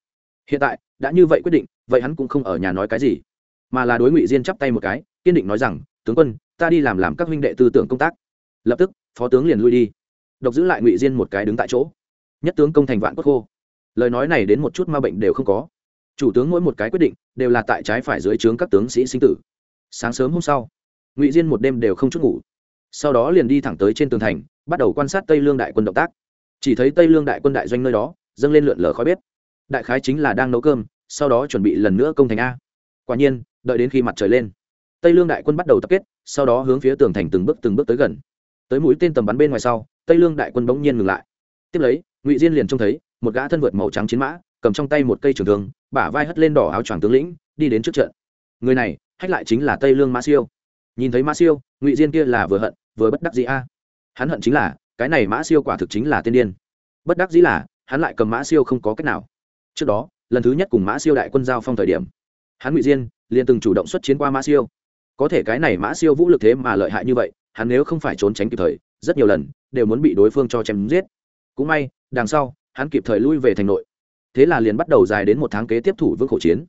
Speaker 1: Hiện tại, đã như vậy quyết định, vậy hắn cũng không ở nhà nói cái gì, mà là đối ngụy diên chắp tay một cái, kiên định nói rằng, tướng quân, ta đi làm làm các huynh đệ tư tưởng công tác. Lập tức, phó tướng liền lui đi. Độc giữ lại ngụy diên một cái đứng tại chỗ. Nhất tướng công thành vạn cốt khô. Lời nói này đến một chút ma bệnh đều không có. Chủ tướng mỗi một cái quyết định, đều là tại trái phải dưới trướng các tướng sĩ sinh tử. Sáng sớm hôm sau, ngụy diên một đêm đều không chút ngủ. Sau đó liền đi thẳng tới trên tường thành, bắt đầu quan sát tây lương đại quân động tác. Chỉ thấy tây lương đại quân đại doanh nơi đó dâng lên lượn lờ khói bếp. Đại khái chính là đang nấu cơm, sau đó chuẩn bị lần nữa công thành a. Quả nhiên, đợi đến khi mặt trời lên, tây lương đại quân bắt đầu tập kết, sau đó hướng phía tường thành từng bước từng bước tới gần. Tới mũi tên tầm bắn bên ngoài sau, tây lương đại quân bỗng nhiên ngừng lại. Tiếp lấy, ngụy diên liền trông thấy, một gã thân vượt màu trắng chiến mã, cầm trong tay một cây trường thương, bả vai hất lên đỏ áo choàng tướng lĩnh, đi đến trước trận. Người này, hách lại chính là tây lương mã siêu. Nhìn thấy mã siêu, ngụy diên kia là vừa hận, vừa bất đắc dĩ a. Hắn hận chính là, cái này mã siêu quả thực chính là tiên điên. Bất đắc dĩ là hắn lại cầm mã siêu không có cách nào. Trước đó, lần thứ nhất cùng mã siêu đại quân giao phong thời điểm, hắn ngụy diên liền từng chủ động xuất chiến qua mã siêu. Có thể cái này mã siêu vũ lực thế mà lợi hại như vậy, hắn nếu không phải trốn tránh kịp thời, rất nhiều lần đều muốn bị đối phương cho chém giết. Cũng may, đằng sau, hắn kịp thời lui về thành nội. Thế là liền bắt đầu dài đến một tháng kế tiếp thủ vương khổ chiến.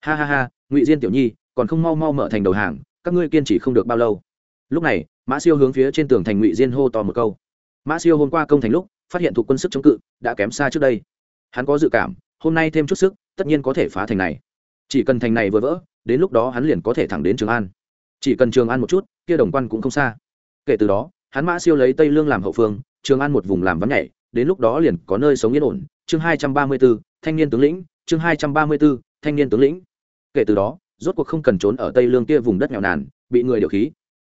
Speaker 1: Ha ha ha, ngụy diên tiểu nhi, còn không mau mau mở thành đầu hàng, các ngươi kiên trì không được bao lâu. Lúc này, mã siêu hướng phía trên tường thành ngụy diên hô to một câu. Mã siêu hôm qua công thành lúc phát hiện thuộc quân sức chống cự đã kém xa trước đây. Hắn có dự cảm, hôm nay thêm chút sức, tất nhiên có thể phá thành này. Chỉ cần thành này vừa vỡ, đến lúc đó hắn liền có thể thẳng đến trường an. Chỉ cần trường an một chút, kia đồng quan cũng không xa. Kể từ đó, hắn mã siêu lấy tây lương làm hậu phương, trường an một vùng làm vắng nhảy, đến lúc đó liền có nơi sống yên ổn. Chương hai trăm ba mươi b ố thanh niên tướng lĩnh, chương hai trăm ba mươi b ố thanh niên tướng lĩnh. Kể từ đó, rốt cuộc không cần trốn ở tây lương kia vùng đất nghèo nàn, bị người điều khí.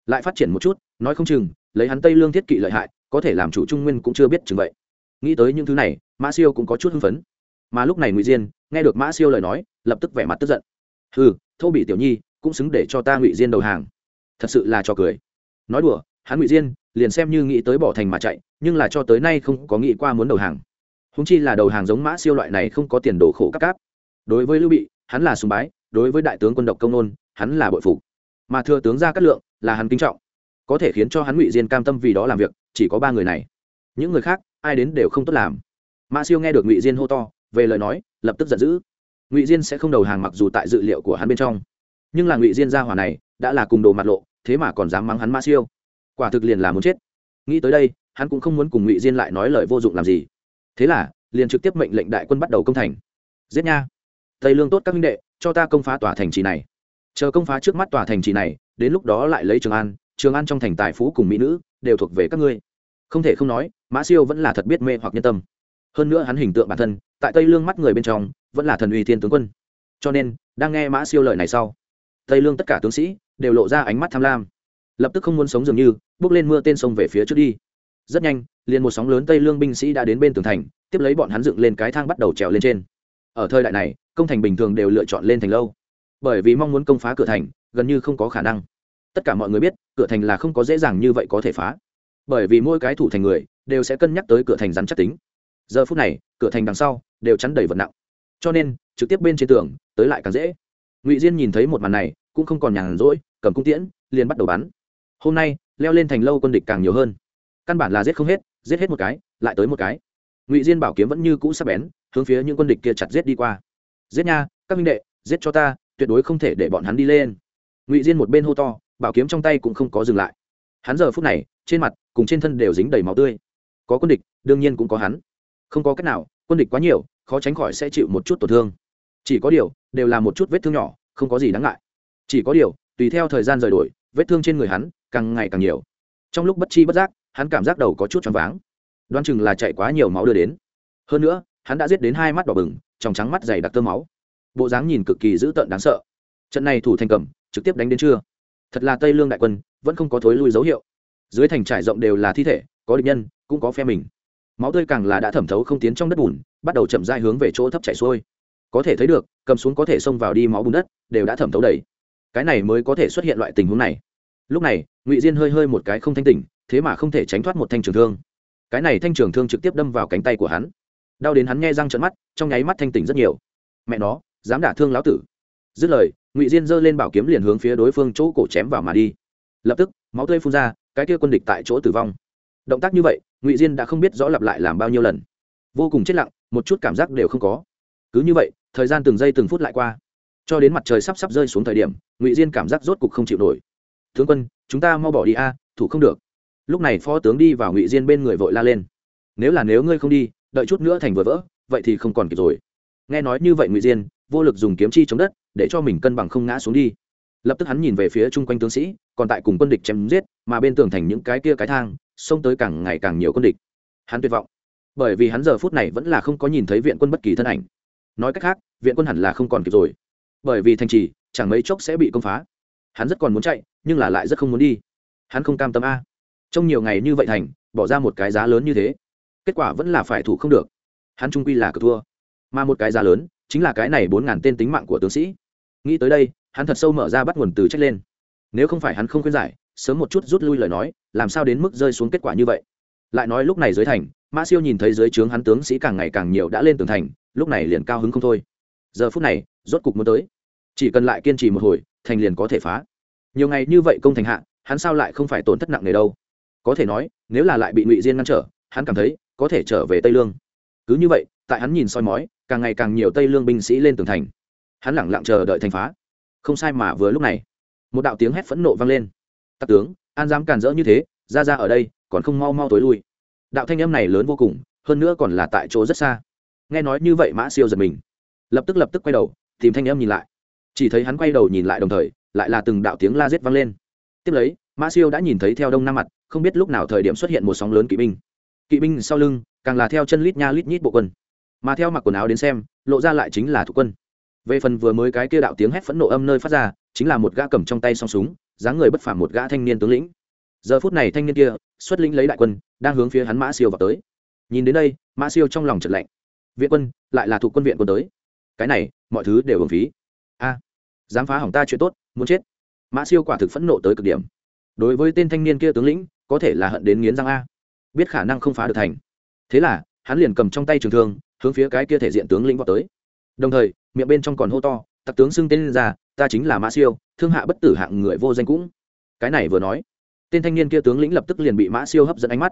Speaker 1: Lại phát triển một chút, nói không chừng, lấy hắn tây lương thiết kỵ lợi hại có thể làm chủ trung nguyên cũng chưa biết chừng vậy. Nghĩ tới những thứ này, mã siêu cũng có chút hưng phấn. Mà lúc này ngụy diên, nghe được mã siêu lời nói, lập tức vẻ mặt tức giận. Ừ thô bị tiểu nhi, cũng xứng để cho ta ngụy diên đầu hàng. Thật sự là cho cười. Nói đùa, hắn ngụy diên, liền xem như nghĩ tới bỏ thành mà chạy, nhưng là cho tới nay không có nghĩ qua muốn đầu hàng. Húng chi là đầu hàng giống mã siêu loại này không có tiền đồ khổ các cáp. Đối với lưu bị, hắn là sùng bái, đối với đại tướng quân độc công nôn, hắn là bội phục. Mà thừa tướng ra cát lượng là hắn kính trọng, có thể khiến cho hắn ngụy diên cam tâm vì đó làm việc chỉ có ba người này. Những người khác, ai đến đều không tốt làm. Mã siêu nghe được ngụy diên hô to, về lời nói, lập tức giận dữ. Ngụy diên sẽ không đầu hàng mặc dù tại dự liệu của hắn bên trong. Nhưng là ngụy diên gia hỏa này, đã là cùng đồ mặt lộ, thế mà còn dám mắng hắn mã siêu. Quả thực liền là muốn chết. Nghĩ tới đây, hắn cũng không muốn cùng ngụy diên lại nói lời vô dụng làm gì. Thế là, liền trực tiếp mệnh lệnh đại quân bắt đầu công thành. Giết nha. Tây lương tốt các minh đệ, cho ta công phá tòa thành trì này. Chờ công phá trước mắt tòa thành trì này, đến lúc đó lại lấy trường an trường an trong thành tài phú cùng mỹ nữ đều thuộc về các ngươi. Không thể không nói, mã siêu vẫn là thật biết mê hoặc nhân tâm. Hơn nữa hắn hình tượng bản thân, tại tây lương mắt người bên trong, vẫn là thần uy thiên tướng quân. Cho nên, đang nghe mã siêu lợi này sau, tây lương tất cả tướng sĩ đều lộ ra ánh mắt tham lam. Lập tức không muốn sống dường như, bước lên mưa tên sông về phía trước đi. Rất nhanh, liền một sóng lớn tây lương binh sĩ đã đến bên tường thành, tiếp lấy bọn hắn dựng lên cái thang bắt đầu trèo lên trên. Ở thời đại này, công thành bình thường đều lựa chọn lên thành lâu. Bởi vì mong muốn công phá cửa thành, gần như không có khả năng tất cả mọi người biết, cửa thành là không có dễ dàng như vậy có thể phá. Bởi vì mỗi cái thủ thành người đều sẽ cân nhắc tới cửa thành rắn chắc tính. Giờ phút này, cửa thành đằng sau đều chắn đầy vật nặng. Cho nên, trực tiếp bên trên tường, tới lại càng dễ. Ngụy diên nhìn thấy một màn này, cũng không còn nhàn rỗi, cầm cung tiễn, liền bắt đầu bắn. Hôm nay, leo lên thành lâu quân địch càng nhiều hơn. Căn bản là giết không hết, giết hết một cái, lại tới một cái. Ngụy diên bảo kiếm vẫn như cũ sắp bén, hướng phía những quân địch kia chặt giết đi qua. Giết nha, các minh đệ, giết cho ta, tuyệt đối không thể để bọn hắn đi lên. Ngụy diên một bên hô to bảo kiếm trong tay cũng không có dừng lại. Hắn giờ phút này, trên mặt cùng trên thân đều dính đầy máu tươi. Có quân địch, đương nhiên cũng có hắn. Không có cách nào, quân địch quá nhiều, khó tránh khỏi sẽ chịu một chút tổn thương. Chỉ có điều, đều là một chút vết thương nhỏ, không có gì đáng ngại. Chỉ có điều, tùy theo thời gian rời đổi, vết thương trên người hắn càng ngày càng nhiều. Trong lúc bất chi bất giác, hắn cảm giác đầu có chút choáng váng. Đoán chừng là chạy quá nhiều máu đưa đến. Hơn nữa, hắn đã giết đến hai mắt đỏ bừng, trong trắng mắt dày đặc tơ máu. Bộ dáng nhìn cực kỳ dữ tợn đáng sợ. Trận này thủ thành cầm, trực tiếp đánh đến trưa thật là tây lương đại quân, vẫn không có thối lui dấu hiệu. Dưới thành trải rộng đều là thi thể, có địch nhân, cũng có phe mình. Máu tươi càng là đã thẩm thấu không tiến trong đất bùn, bắt đầu chậm dai hướng về chỗ thấp chảy xuôi. Có thể thấy được, cầm xuống có thể xông vào đi máu bùn đất, đều đã thẩm thấu đầy. Cái này mới có thể xuất hiện loại tình huống này. Lúc này, ngụy diên hơi hơi một cái không thanh tỉnh, thế mà không thể tránh thoát một thanh trường thương. Cái này thanh trường thương trực tiếp đâm vào cánh tay của hắn. Đau đến hắn nghe răng trận mắt, trong nháy mắt thanh tỉnh rất nhiều. Mẹ nó, dám đả thương lão tử. Dứt lời ngụy diên giơ lên bảo kiếm liền hướng phía đối phương chỗ cổ chém vào mà đi lập tức máu tươi phun ra cái kia quân địch tại chỗ tử vong động tác như vậy ngụy diên đã không biết rõ lặp lại làm bao nhiêu lần vô cùng chết lặng một chút cảm giác đều không có cứ như vậy thời gian từng giây từng phút lại qua cho đến mặt trời sắp sắp rơi xuống thời điểm ngụy diên cảm giác rốt cục không chịu nổi tướng quân chúng ta mau bỏ đi a à, thủ không được lúc này phó tướng đi vào ngụy diên bên người vội la lên nếu là nếu ngươi không đi đợi chút nữa thành vừa vỡ vậy thì không còn kịp rồi nghe nói như vậy ngụy diên vô lực dùng kiếm chi chống đất để cho mình cân bằng không ngã xuống đi. Lập tức hắn nhìn về phía chung quanh tướng sĩ, còn tại cùng quân địch chém giết, mà bên tường thành những cái kia cái thang, xông tới càng ngày càng nhiều quân địch. Hắn tuyệt vọng, bởi vì hắn giờ phút này vẫn là không có nhìn thấy viện quân bất kỳ thân ảnh. Nói cách khác, viện quân hẳn là không còn kịp rồi. Bởi vì thành trì, chẳng mấy chốc sẽ bị công phá. Hắn rất còn muốn chạy, nhưng là lại rất không muốn đi. Hắn không cam tâm a. Trong nhiều ngày như vậy thành, bỏ ra một cái giá lớn như thế, kết quả vẫn là phải thủ không được. Hắn trung quy là cờ thua. Mà một cái giá lớn, chính là cái này bốn ngàn tên tính mạng của tướng sĩ nghĩ tới đây, hắn thật sâu mở ra bắt nguồn từ trách lên. Nếu không phải hắn không khuyên giải, sớm một chút rút lui lời nói, làm sao đến mức rơi xuống kết quả như vậy? Lại nói lúc này dưới thành mã siêu nhìn thấy dưới trướng hắn tướng sĩ càng ngày càng nhiều đã lên tường thành, lúc này liền cao hứng không thôi. Giờ phút này, rốt cục muốn tới. Chỉ cần lại kiên trì một hồi, thành liền có thể phá. Nhiều ngày như vậy công thành hạ, hắn sao lại không phải tổn thất nặng nề đâu? Có thể nói, nếu là lại bị ngụy diên ngăn trở, hắn cảm thấy có thể trở về tây lương. Cứ như vậy, tại hắn nhìn soi mói, càng ngày càng nhiều tây lương binh sĩ lên tường thành hắn lẳng lặng chờ đợi thành phá. Không sai mà vừa lúc này, một đạo tiếng hét phẫn nộ vang lên. Tặc tướng, an dám càn rỡ như thế, ra ra ở đây, còn không mau mau tối lui. Đạo thanh âm này lớn vô cùng, hơn nữa còn là tại chỗ rất xa. Nghe nói như vậy mã siêu giật mình. Lập tức lập tức quay đầu, tìm thanh âm nhìn lại. Chỉ thấy hắn quay đầu nhìn lại đồng thời, lại là từng đạo tiếng la rết vang lên. Tiếp lấy, mã siêu đã nhìn thấy theo đông nam mặt, không biết lúc nào thời điểm xuất hiện một sóng lớn kỵ binh. Kỵ binh sau lưng, càng là theo chân lít nha lít nhít bộ quân. Mà theo mặc quần áo đến xem, lộ ra lại chính là thủ quân về phần vừa mới cái kia đạo tiếng hét phẫn nộ âm nơi phát ra, chính là một gã cầm trong tay song súng, dáng người bất phàm một gã thanh niên tướng lĩnh. Giờ phút này thanh niên kia, xuất lĩnh lấy đại quân, đang hướng phía hắn mã siêu vào tới. Nhìn đến đây, mã siêu trong lòng trật lạnh. Viện quân, lại là thuộc quân viện quân tới. Cái này, mọi thứ đều hưởng phí. A, dám phá hỏng ta chuyện tốt, muốn chết. Mã siêu quả thực phẫn nộ tới cực điểm. Đối với tên thanh niên kia tướng lĩnh, có thể là hận đến nghiến răng a. Biết khả năng không phá được thành. Thế là, hắn liền cầm trong tay trường thương, hướng phía cái kia thể diện tướng lĩnh vào tới. Đồng thời miệng bên trong còn hô to, tặc tướng xưng tên lên ra, ta chính là mã siêu, thương hạ bất tử hạng người vô danh cũng. Cái này vừa nói, tên thanh niên kia tướng lĩnh lập tức liền bị mã siêu hấp dẫn ánh mắt.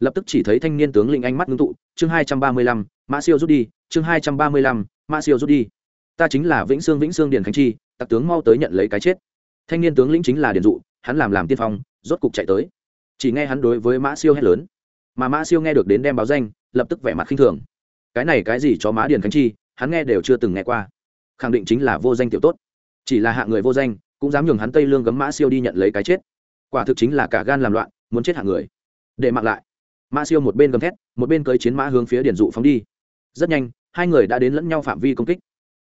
Speaker 1: Lập tức chỉ thấy thanh niên tướng lĩnh ánh mắt ngưng tụ, chương hai trăm ba mươi lăm mã siêu rút đi, chương hai trăm ba mươi lăm mã siêu rút đi. Ta chính là vĩnh sương vĩnh sương điền khánh chi, tặc tướng mau tới nhận lấy cái chết. Thanh niên tướng lĩnh chính là điền dụ, hắn làm làm tiên phong, rốt cục chạy tới. Chỉ nghe hắn đối với mã siêu hét lớn, mà mã siêu nghe được đến đem báo danh, lập tức vẻ mặt khinh thường. Cái này cái gì cho mã điền khánh chi hắn nghe đều chưa từng nghe qua. Khẳng định chính là vô danh tiểu tốt. Chỉ là hạ người vô danh, cũng dám nhường hắn tây lương gấm mã siêu đi nhận lấy cái chết. Quả thực chính là cả gan làm loạn, muốn chết hạ người. Để mặc lại. Mã siêu một bên gầm thét, một bên cưới chiến mã hướng phía điển dụ phóng đi. Rất nhanh, hai người đã đến lẫn nhau phạm vi công kích.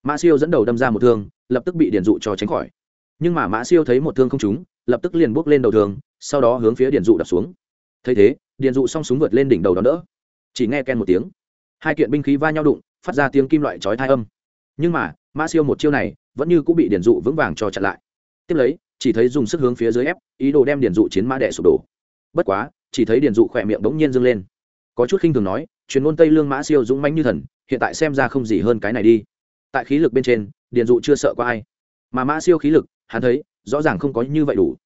Speaker 1: Mã siêu dẫn đầu đâm ra một thương, lập tức bị điển dụ cho tránh khỏi. Nhưng mà mã siêu thấy một thương không trúng, lập tức liền bước lên đầu thường sau đó hướng phía điển dụ đập xuống. Thấy thế điển dụ s súng vượt lên đỉnh đầu đón đỡ. Chỉ nghe ken một tiếng. Hai kiện binh khí va nhau đụng phát ra tiếng kim loại chói thai âm. Nhưng mà mã siêu một chiêu này vẫn như cũng bị điển dụ vững vàng cho chặn lại. Tiếp lấy, chỉ thấy dùng sức hướng phía dưới ép, ý đồ đem điển dụ chiến mã đẻ sụp đổ. Bất quá, chỉ thấy điển dụ khỏe miệng bỗng nhiên dâng lên. Có chút khinh thường nói, truyền ngôn tây lương mã siêu dũng mãnh như thần, hiện tại xem ra không gì hơn cái này đi. Tại khí lực bên trên, điển dụ chưa sợ qua ai. Mà mã siêu khí lực, hắn thấy, rõ ràng không có như vậy đủ.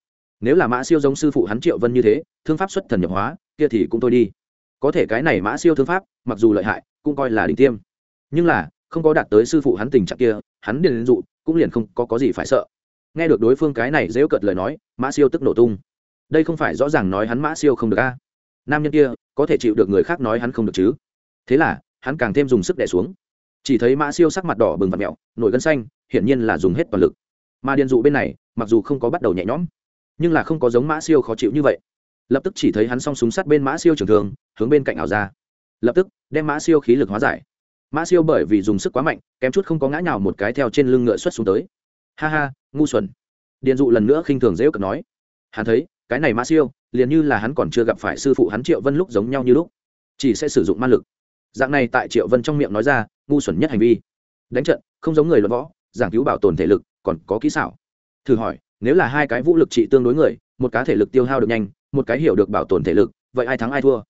Speaker 1: Nếu là mã siêu giống sư phụ hắn triệu vân như thế, thương pháp xuất thần nhập hóa, kia thì cũng thôi đi. Có thể cái này mã siêu thương pháp, mặc dù lợi hại, cũng coi là đỉnh tiêm nhưng là không có đạt tới sư phụ hắn tình trạng kia hắn điền dụ cũng liền không có, có gì phải sợ. Nghe được đối phương cái này dễu cợt lời nói mã siêu tức nổ tung. Đây không phải rõ ràng nói hắn mã siêu không được a? Nam nhân kia có thể chịu được người khác nói hắn không được chứ? Thế là hắn càng thêm dùng sức đẻ xuống. Chỉ thấy mã siêu sắc mặt đỏ bừng và mẹo nổi gân xanh hiển nhiên là dùng hết toàn lực. Mà điền dụ bên này mặc dù không có bắt đầu nhẹ nhõm nhưng là không có giống mã siêu khó chịu như vậy. Lập tức chỉ thấy hắn s o n g súng sắt bên mã siêu trường thường hướng bên cạnh ảo ra. Lập tức đem mã siêu khí lực hóa giải mã siêu bởi vì dùng sức quá mạnh, kém chút không có ngã nào một cái theo trên lưng ngựa xuất xuống tới. Ha ha, ngu xuẩn. Điện dụ lần nữa khinh thường dễ cận nói. Hắn thấy, cái này mã siêu, liền như là hắn còn chưa gặp phải sư phụ hắn triệu vân lúc giống nhau như lúc. Chỉ sẽ sử dụng ma lực. Dạng này tại triệu vân trong miệng nói ra, ngu xuẩn nhất hành vi. Đánh trận, không giống người luận võ, giảng cứu bảo tồn thể lực, còn có kỹ xảo. Thử hỏi, nếu là hai cái vũ lực trị tương đối người, một cái thể lực tiêu hao được nhanh, một cái hiểu được bảo tồn thể lực, vậy ai thắng ai thua?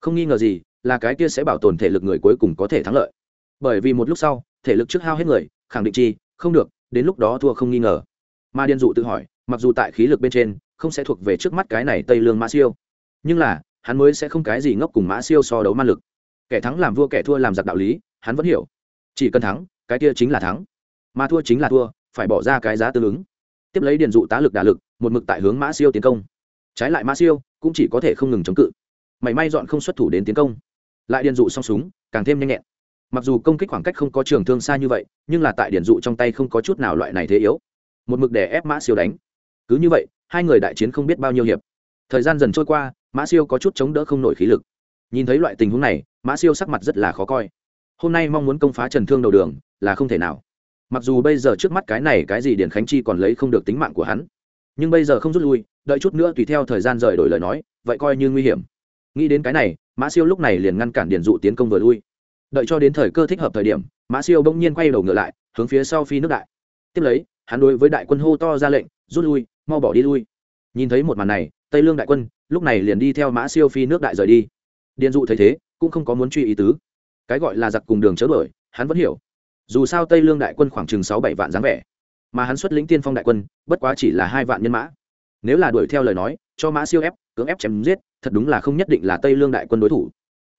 Speaker 1: Không nghi ngờ gì, là cái kia sẽ bảo tồn thể lực người cuối cùng có thể thắng lợi bởi vì một lúc sau, thể lực trước hao hết người, khẳng định chi, không được, đến lúc đó thua không nghi ngờ. Mà điền dụ tự hỏi, mặc dù tại khí lực bên trên, không sẽ thuộc về trước mắt cái này tây lương mã siêu. Nhưng là, hắn mới sẽ không cái gì ngốc cùng mã siêu so đấu ma lực. Kẻ thắng làm vua, kẻ thua làm giặc đạo lý, hắn vẫn hiểu. Chỉ cần thắng, cái kia chính là thắng. Mà thua chính là thua, phải bỏ ra cái giá tương ứng. Tiếp lấy điền dụ tá lực đả lực, một mực tại hướng mã siêu tiến công. Trái lại mã siêu cũng chỉ có thể không ngừng chống cự. Mảy may dọn không xuất thủ đến tiến công. Lại điền dụ song súng, càng thêm nhanh nhẹn mặc dù công kích khoảng cách không có trường thương xa như vậy, nhưng là tại điển dụ trong tay không có chút nào loại này thế yếu. Một mực để ép mã siêu đánh. Cứ như vậy, hai người đại chiến không biết bao nhiêu hiệp. Thời gian dần trôi qua, mã siêu có chút chống đỡ không nổi khí lực. Nhìn thấy loại tình huống này, mã siêu sắc mặt rất là khó coi. Hôm nay mong muốn công phá trần thương đầu đường, là không thể nào. Mặc dù bây giờ trước mắt cái này cái gì điển khánh chi còn lấy không được tính mạng của hắn, nhưng bây giờ không rút lui, đợi chút nữa tùy theo thời gian rời đổi lời nói, vậy coi như nguy hiểm. Nghĩ đến cái này, mã siêu lúc này liền ngăn cản điển dụ tiến công vừa lui đợi cho đến thời cơ thích hợp thời điểm, mã siêu bỗng nhiên quay đầu ngựa lại, hướng phía sau phi nước đại. Tiếp lấy, hắn đối với đại quân hô to ra lệnh, rút lui, mau bỏ đi lui. Nhìn thấy một màn này, tây lương đại quân, lúc này liền đi theo mã siêu phi nước đại rời đi. Điền dụ thấy thế, cũng không có muốn truy ý tứ. Cái gọi là giặc cùng đường chớ đổi hắn vẫn hiểu. Dù sao tây lương đại quân khoảng chừng sáu bảy vạn dáng vẻ, mà hắn xuất lĩnh tiên phong đại quân, bất quá chỉ là hai vạn nhân mã. Nếu là đuổi theo lời nói, cho mã siêu ép, cưỡng ép chém giết, thật đúng là không nhất định là tây lương đại quân đối thủ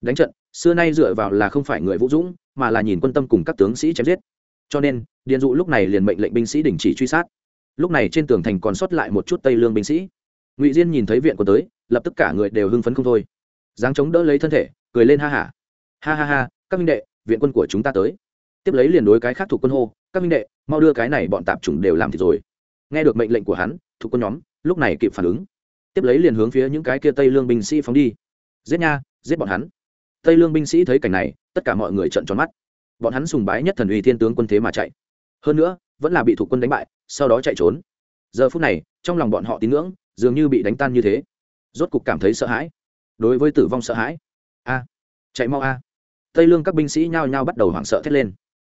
Speaker 1: đánh trận, xưa nay dựa vào là không phải người vũ dũng, mà là nhìn quân tâm cùng các tướng sĩ chém giết. Cho nên, điền dụ lúc này liền mệnh lệnh binh sĩ đình chỉ truy sát. Lúc này trên tường thành còn sót lại một chút tây lương binh sĩ. Ngụy diên nhìn thấy viện quân tới, lập tức cả người đều hưng phấn không thôi. Giáng chống đỡ lấy thân thể, cười lên ha hả ha. ha ha ha, các minh đệ, viện quân của chúng ta tới. Tiếp lấy liền đối cái khác thuộc quân hô, các minh đệ, mau đưa cái này bọn tạp chủng đều làm thì rồi. Nghe được mệnh lệnh của hắn, thuộc quân nhóm, lúc này kịp phản ứng. Tiếp lấy liền hướng phía những cái kia tây lương binh sĩ phóng đi. Giết nha, giết bọn hắn tây lương binh sĩ thấy cảnh này, tất cả mọi người trợn tròn mắt. Bọn hắn sùng bái nhất thần uy thiên tướng quân thế mà chạy. Hơn nữa, vẫn là bị thủ quân đánh bại, sau đó chạy trốn. Giờ phút này, trong lòng bọn họ tín ngưỡng dường như bị đánh tan như thế. Rốt cục cảm thấy sợ hãi. Đối với tử vong sợ hãi. A, chạy mau a. Tây lương các binh sĩ nhao nhao bắt đầu hoảng sợ thét lên.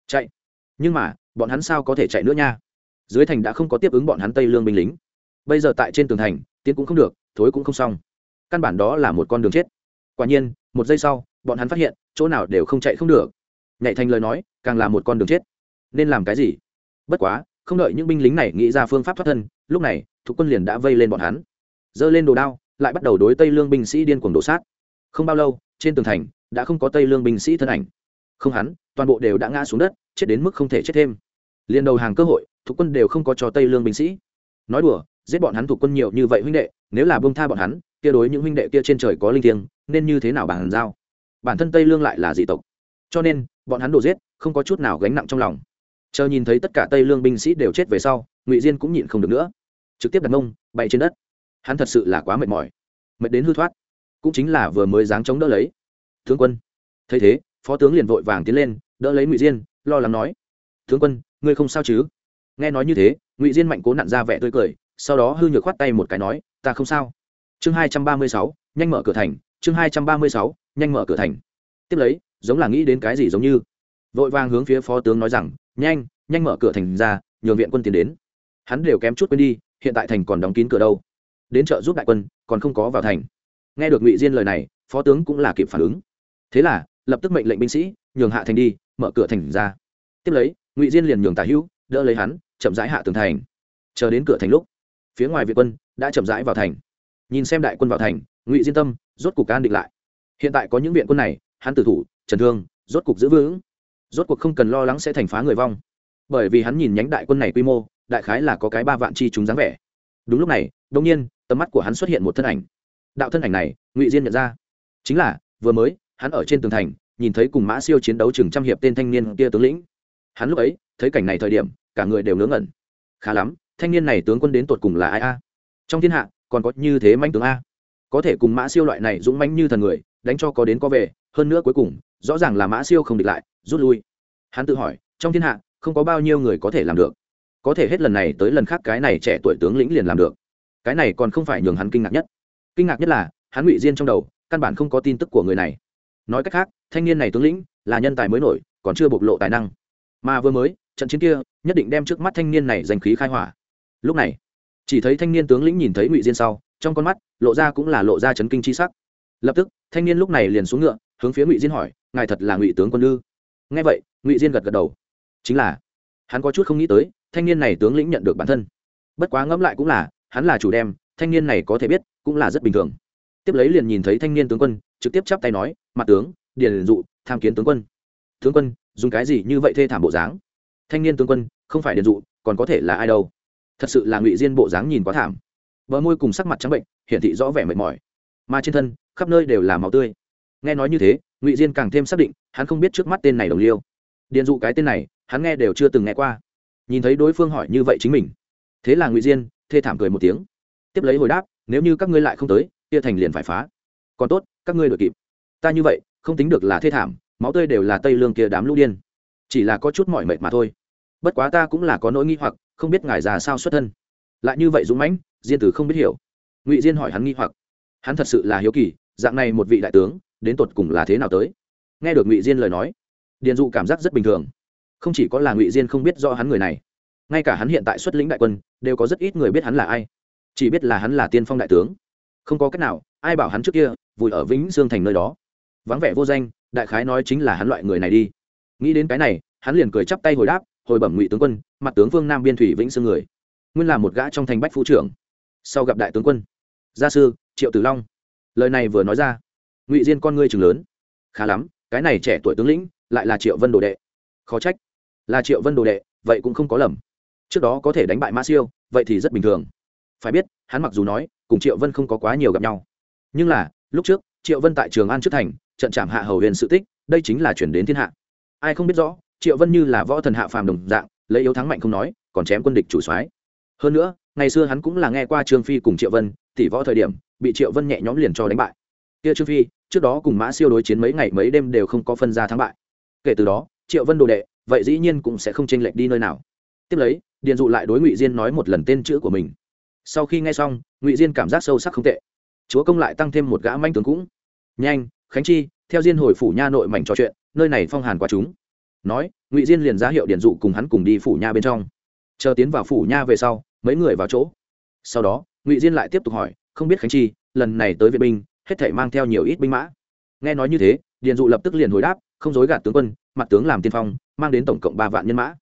Speaker 1: Chạy. Nhưng mà, bọn hắn sao có thể chạy nữa nha? Dưới thành đã không có tiếp ứng bọn hắn tây lương binh lính. Bây giờ tại trên tường thành, tiến cũng không được, thối cũng không xong. Căn bản đó là một con đường chết. Quả nhiên, một giây sau bọn hắn phát hiện, chỗ nào đều không chạy không được. Nhạy thành lời nói, càng là một con đường chết. Nên làm cái gì? Bất quá, không đợi những binh lính này nghĩ ra phương pháp thoát thân, lúc này, thuộc quân liền đã vây lên bọn hắn. Giơ lên đồ đao, lại bắt đầu đối tây lương binh sĩ điên cuồng đổ sát. Không bao lâu, trên tường thành, đã không có tây lương binh sĩ thân ảnh. Không hắn, toàn bộ đều đã ngã xuống đất, chết đến mức không thể chết thêm. Liền đầu hàng cơ hội, thuộc quân đều không có cho tây lương binh sĩ. Nói đùa, giết bọn hắn thuộc quân nhiều như vậy huynh đệ, nếu là bông tha bọn hắn, kia đối những huynh đệ kia trên trời có linh thiêng, nên như thế nào bàn giao? Bản thân tây lương lại là dị tộc. Cho nên, bọn hắn đổ giết, không có chút nào gánh nặng trong lòng. Chờ nhìn thấy tất cả tây lương binh sĩ đều chết về sau, ngụy diên cũng nhịn không được nữa. Trực tiếp đặt mông, bay trên đất. Hắn thật sự là quá mệt mỏi. Mệt đến hư thoát. Cũng chính là vừa mới dáng chống đỡ lấy. Tướng quân. Thấy thế, phó tướng liền vội vàng tiến lên, đỡ lấy ngụy diên, lo lắng nói. Tướng quân, ngươi không sao chứ? Nghe nói như thế, ngụy diên mạnh cố nặn ra vẻ tươi cười, sau đó hư nhược khoát tay một cái nói, ta không sao. Chương hai trăm ba mươi sáu, nhanh mở cửa thành chương hai trăm ba mươi sáu, nhanh mở cửa thành. Tiếp lấy, giống là nghĩ đến cái gì giống như. Vội vàng hướng phía phó tướng nói rằng, nhanh nhanh mở cửa thành ra, nhường viện quân tiến đến. Hắn đều kém chút quên đi, hiện tại thành còn đóng kín cửa đâu. Đến chợ giúp đại quân, còn không có vào thành. Nghe được ngụy diên lời này, phó tướng cũng là kịp phản ứng. Thế là, lập tức mệnh lệnh binh sĩ, nhường hạ thành đi, mở cửa thành ra. Tiếp lấy, ngụy diên liền nhường tả hữu, đỡ lấy hắn, chậm rãi hạ tường thành. Chờ đến cửa thành lúc, phía ngoài việt quân đã chậm rãi vào thành. Nhìn xem đại quân vào thành ngụy diên tâm, rốt cục an định lại. Hiện tại có những viện quân này, hắn tử thủ, trần thương, rốt cục giữ vững. Rốt cuộc không cần lo lắng sẽ thành phá người vong. Bởi vì hắn nhìn nhánh đại quân này quy mô, đại khái là có cái ba vạn chi chúng dáng vẻ. Đúng lúc này đông nhiên, tầm mắt của hắn xuất hiện một thân ảnh. Đạo thân ảnh này, ngụy diên nhận ra. Chính là, vừa mới, hắn ở trên tường thành, nhìn thấy cùng mã siêu chiến đấu chừng trăm hiệp tên thanh niên kia tướng lĩnh. Hắn lúc ấy, thấy cảnh này thời điểm, cả người đều ngớ ngẩn. Khá lắm, thanh niên này tướng quân đến tột cùng là ai a? Trong thiên hạ, còn có như thế manh tướng a? Có thể cùng mã siêu loại này dũng mãnh như thần người, đánh cho có đến có về, hơn nữa cuối cùng, rõ ràng là mã siêu không địch lại, rút lui. Hắn tự hỏi, trong thiên hạ, không có bao nhiêu người có thể làm được. Có thể hết lần này tới lần khác cái này trẻ tuổi tướng lĩnh liền làm được. Cái này còn không phải nhường hắn kinh ngạc nhất. Kinh ngạc nhất là, hắn ngụy diên trong đầu, căn bản không có tin tức của người này. Nói cách khác, thanh niên này tướng lĩnh, là nhân tài mới nổi, còn chưa bộc lộ tài năng. Mà vừa mới, trận chiến kia, nhất định đem trước mắt thanh niên này giành khí khai hỏa. Lúc này chỉ thấy thanh niên tướng lĩnh nhìn thấy ngụy diên sau, trong con mắt lộ ra cũng là lộ ra chấn kinh c h i sắc. Lập tức, thanh niên lúc này liền xuống ngựa, hướng phía ngụy diên hỏi, ngài thật là ngụy tướng quân ư? Nghe vậy, ngụy diên gật gật đầu. Chính là, hắn có chút không nghĩ tới, thanh niên này tướng lĩnh nhận được bản thân. Bất quá ngẫm lại cũng là, hắn là chủ đem, thanh niên này có thể biết, cũng là rất bình thường. Tiếp lấy liền nhìn thấy thanh niên tướng quân, trực tiếp chắp tay nói, mặt tướng, điền dụ, tham kiến tướng quân. Tướng quân, dùng cái gì như vậy thê thảm bộ dáng? Thanh niên tướng quân, không phải điền dụ, còn có thể là ai đâu? Thật sự là ngụy diên bộ dáng nhìn quá thảm. Vợ môi cùng sắc mặt trắng bệnh, hiển thị rõ vẻ mệt mỏi. Mà trên thân, khắp nơi đều là máu tươi. Nghe nói như thế, ngụy diên càng thêm xác định, hắn không biết trước mắt tên này đồng liêu. Điền dụ cái tên này, hắn nghe đều chưa từng nghe qua. Nhìn thấy đối phương hỏi như vậy chính mình. Thế là ngụy diên, thê thảm cười một tiếng. Tiếp lấy hồi đáp, nếu như các ngươi lại không tới tia thành liền phải phá. Còn tốt, các ngươi đội kịp. Ta như vậy, không tính được là thê thảm, máu tươi đều là tây lương kia đám lũ điên. Chỉ là có chút mỏi mệt mà thôi. Bất quá ta cũng là có nỗi nghi hoặc không biết ngài già sao xuất thân. Lại như vậy dũng mãnh, diên tử không biết hiểu. Ngụy diên hỏi hắn nghi hoặc. Hắn thật sự là hiếu kỳ, dạng này một vị đại tướng, đến tột cùng là thế nào tới? Nghe được ngụy diên lời nói, điền dụ cảm giác rất bình thường. Không chỉ có là ngụy diên không biết do hắn người này, ngay cả hắn hiện tại xuất lĩnh đại quân, đều có rất ít người biết hắn là ai. Chỉ biết là hắn là tiên phong đại tướng. Không có cách nào, ai bảo hắn trước kia vùi ở vĩnh dương thành nơi đó. Vắng vẻ vô danh, đại khái nói chính là hắn loại người này đi. Nghĩ đến cái này, hắn liền cười chắp tay hồi đáp hồi bẩm ngụy tướng quân, mặt tướng vương nam biên thủy vĩnh sương người. Nguyên là một gã trong thành bách phu trưởng. Sau gặp đại tướng quân. Gia sư, triệu tử long. Lời này vừa nói ra, ngụy diên con ngươi chừng lớn. Khá lắm, cái này trẻ tuổi tướng lĩnh, lại là triệu vân đồ đệ. Khó trách. Là triệu vân đồ đệ, vậy cũng không có lầm. Trước đó có thể đánh bại ma siêu, vậy thì rất bình thường. Phải biết, hắn mặc dù nói, cùng triệu vân không có quá nhiều gặp nhau. Nhưng là, lúc trước, triệu vân tại trường an trước thành, trận chạm hạ hầu huyền sự tích, đây chính là chuyển đến thiên hạ. Ai không biết rõ triệu vân như là võ thần hạ phàm đồng dạng, lấy yếu thắng mạnh không nói, còn chém quân địch chủ soái. Hơn nữa, ngày xưa hắn cũng là nghe qua trương phi cùng triệu vân tỷ võ thời điểm, bị triệu vân nhẹ nhõm liền cho đánh bại. Kia trương phi, trước đó cùng mã siêu đối chiến mấy ngày mấy đêm đều không có phân ra thắng bại. Kể từ đó, triệu vân đồ đệ, vậy dĩ nhiên cũng sẽ không chênh lệch đi nơi nào. Tiếp lấy, điền dụ lại đối ngụy diên nói một lần tên chữ của mình. Sau khi nghe xong, ngụy diên cảm giác sâu sắc không tệ. Chúa công lại tăng thêm một gã manh tướng cũng. Nhanh, khánh chi, theo diên hồi phủ nha nội mảnh trò chuyện, nơi này phong hàn quá chúng nói, ngụy diên liền ra hiệu điền dụ cùng hắn cùng đi phủ nha bên trong. Chờ tiến vào phủ nha về sau, mấy người vào chỗ. Sau đó, ngụy diên lại tiếp tục hỏi, không biết khánh chi, lần này tới viện binh, hết thể mang theo nhiều ít binh mã. Nghe nói như thế, điền dụ lập tức liền hồi đáp, không dối gạt tướng quân, mặt tướng làm tiên phong, mang đến tổng cộng ba vạn nhân mã.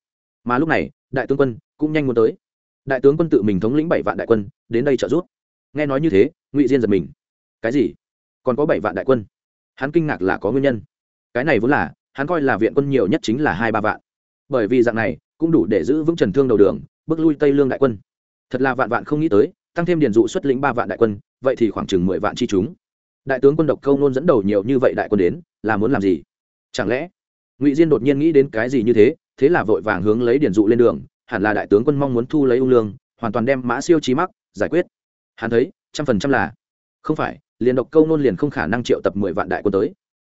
Speaker 1: Mà lúc này, đại tướng quân cũng nhanh muốn tới. Đại tướng quân tự mình thống lĩnh bảy vạn đại quân, đến đây trợ giúp. Nghe nói như thế, ngụy diên giật mình. Cái gì? Còn có bảy vạn đại quân? Hắn kinh ngạc là có nguyên nhân. Cái này vốn là hắn coi là viện quân nhiều nhất chính là hai ba vạn. Bởi vì dạng này, cũng đủ để giữ vững trần thương đầu đường, bước lui tây lương đại quân. Thật là vạn vạn không nghĩ tới, tăng thêm điền dụ xuất lĩnh ba vạn đại quân, vậy thì khoảng chừng mười vạn chi chúng. Đại tướng quân độc câu nôn dẫn đầu nhiều như vậy đại quân đến, là muốn làm gì? Chẳng lẽ, ngụy diên đột nhiên nghĩ đến cái gì như thế thế là vội vàng hướng lấy điền dụ lên đường, hẳn là đại tướng quân mong muốn thu lấy ung lương, hoàn toàn đem mã siêu trí mắc, giải quyết. Hắn thấy, trăm phần trăm là, không phải, liền độc câu nôn liền không khả năng triệu tập mười vạn đại quân tới.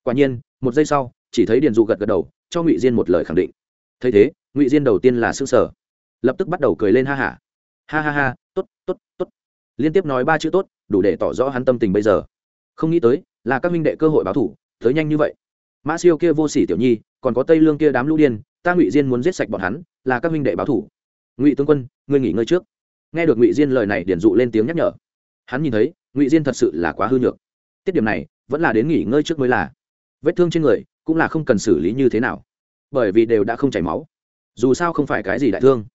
Speaker 1: Quả nhiên, một giây sau chỉ thấy điền dụ gật gật đầu, cho ngụy diên một lời khẳng định. Thấy thế, ngụy diên đầu tiên là s ư ơ n g sở lập tức bắt đầu cười lên ha hả. Ha. ha ha ha t ố t t ố t t ố t liên tiếp nói ba chữ tốt, đủ để tỏ rõ hắn tâm tình bây giờ. Không nghĩ tới, là các minh đệ cơ hội báo thủ, tới nhanh như vậy. Mã siêu kia vô s ỉ tiểu nhi, còn có tây lương kia đám lũ điên, ta ngụy diên muốn giết sạch bọn hắn, là các minh đệ báo thủ. Ngụy tướng quân, ngươi nghỉ ngơi trước. Nghe được ngụy diên lời này điển dụ lên tiếng nhắc nhở. Hắn nhìn thấy, ngụy diên thật sự là quá hư nhược. Tiết điểm này, vẫn là đến nghỉ ngơi trước mới là vết thương trên người cũng là không cần xử lý như thế nào, bởi vì đều đã không chảy máu. Dù sao không phải cái gì đại thương.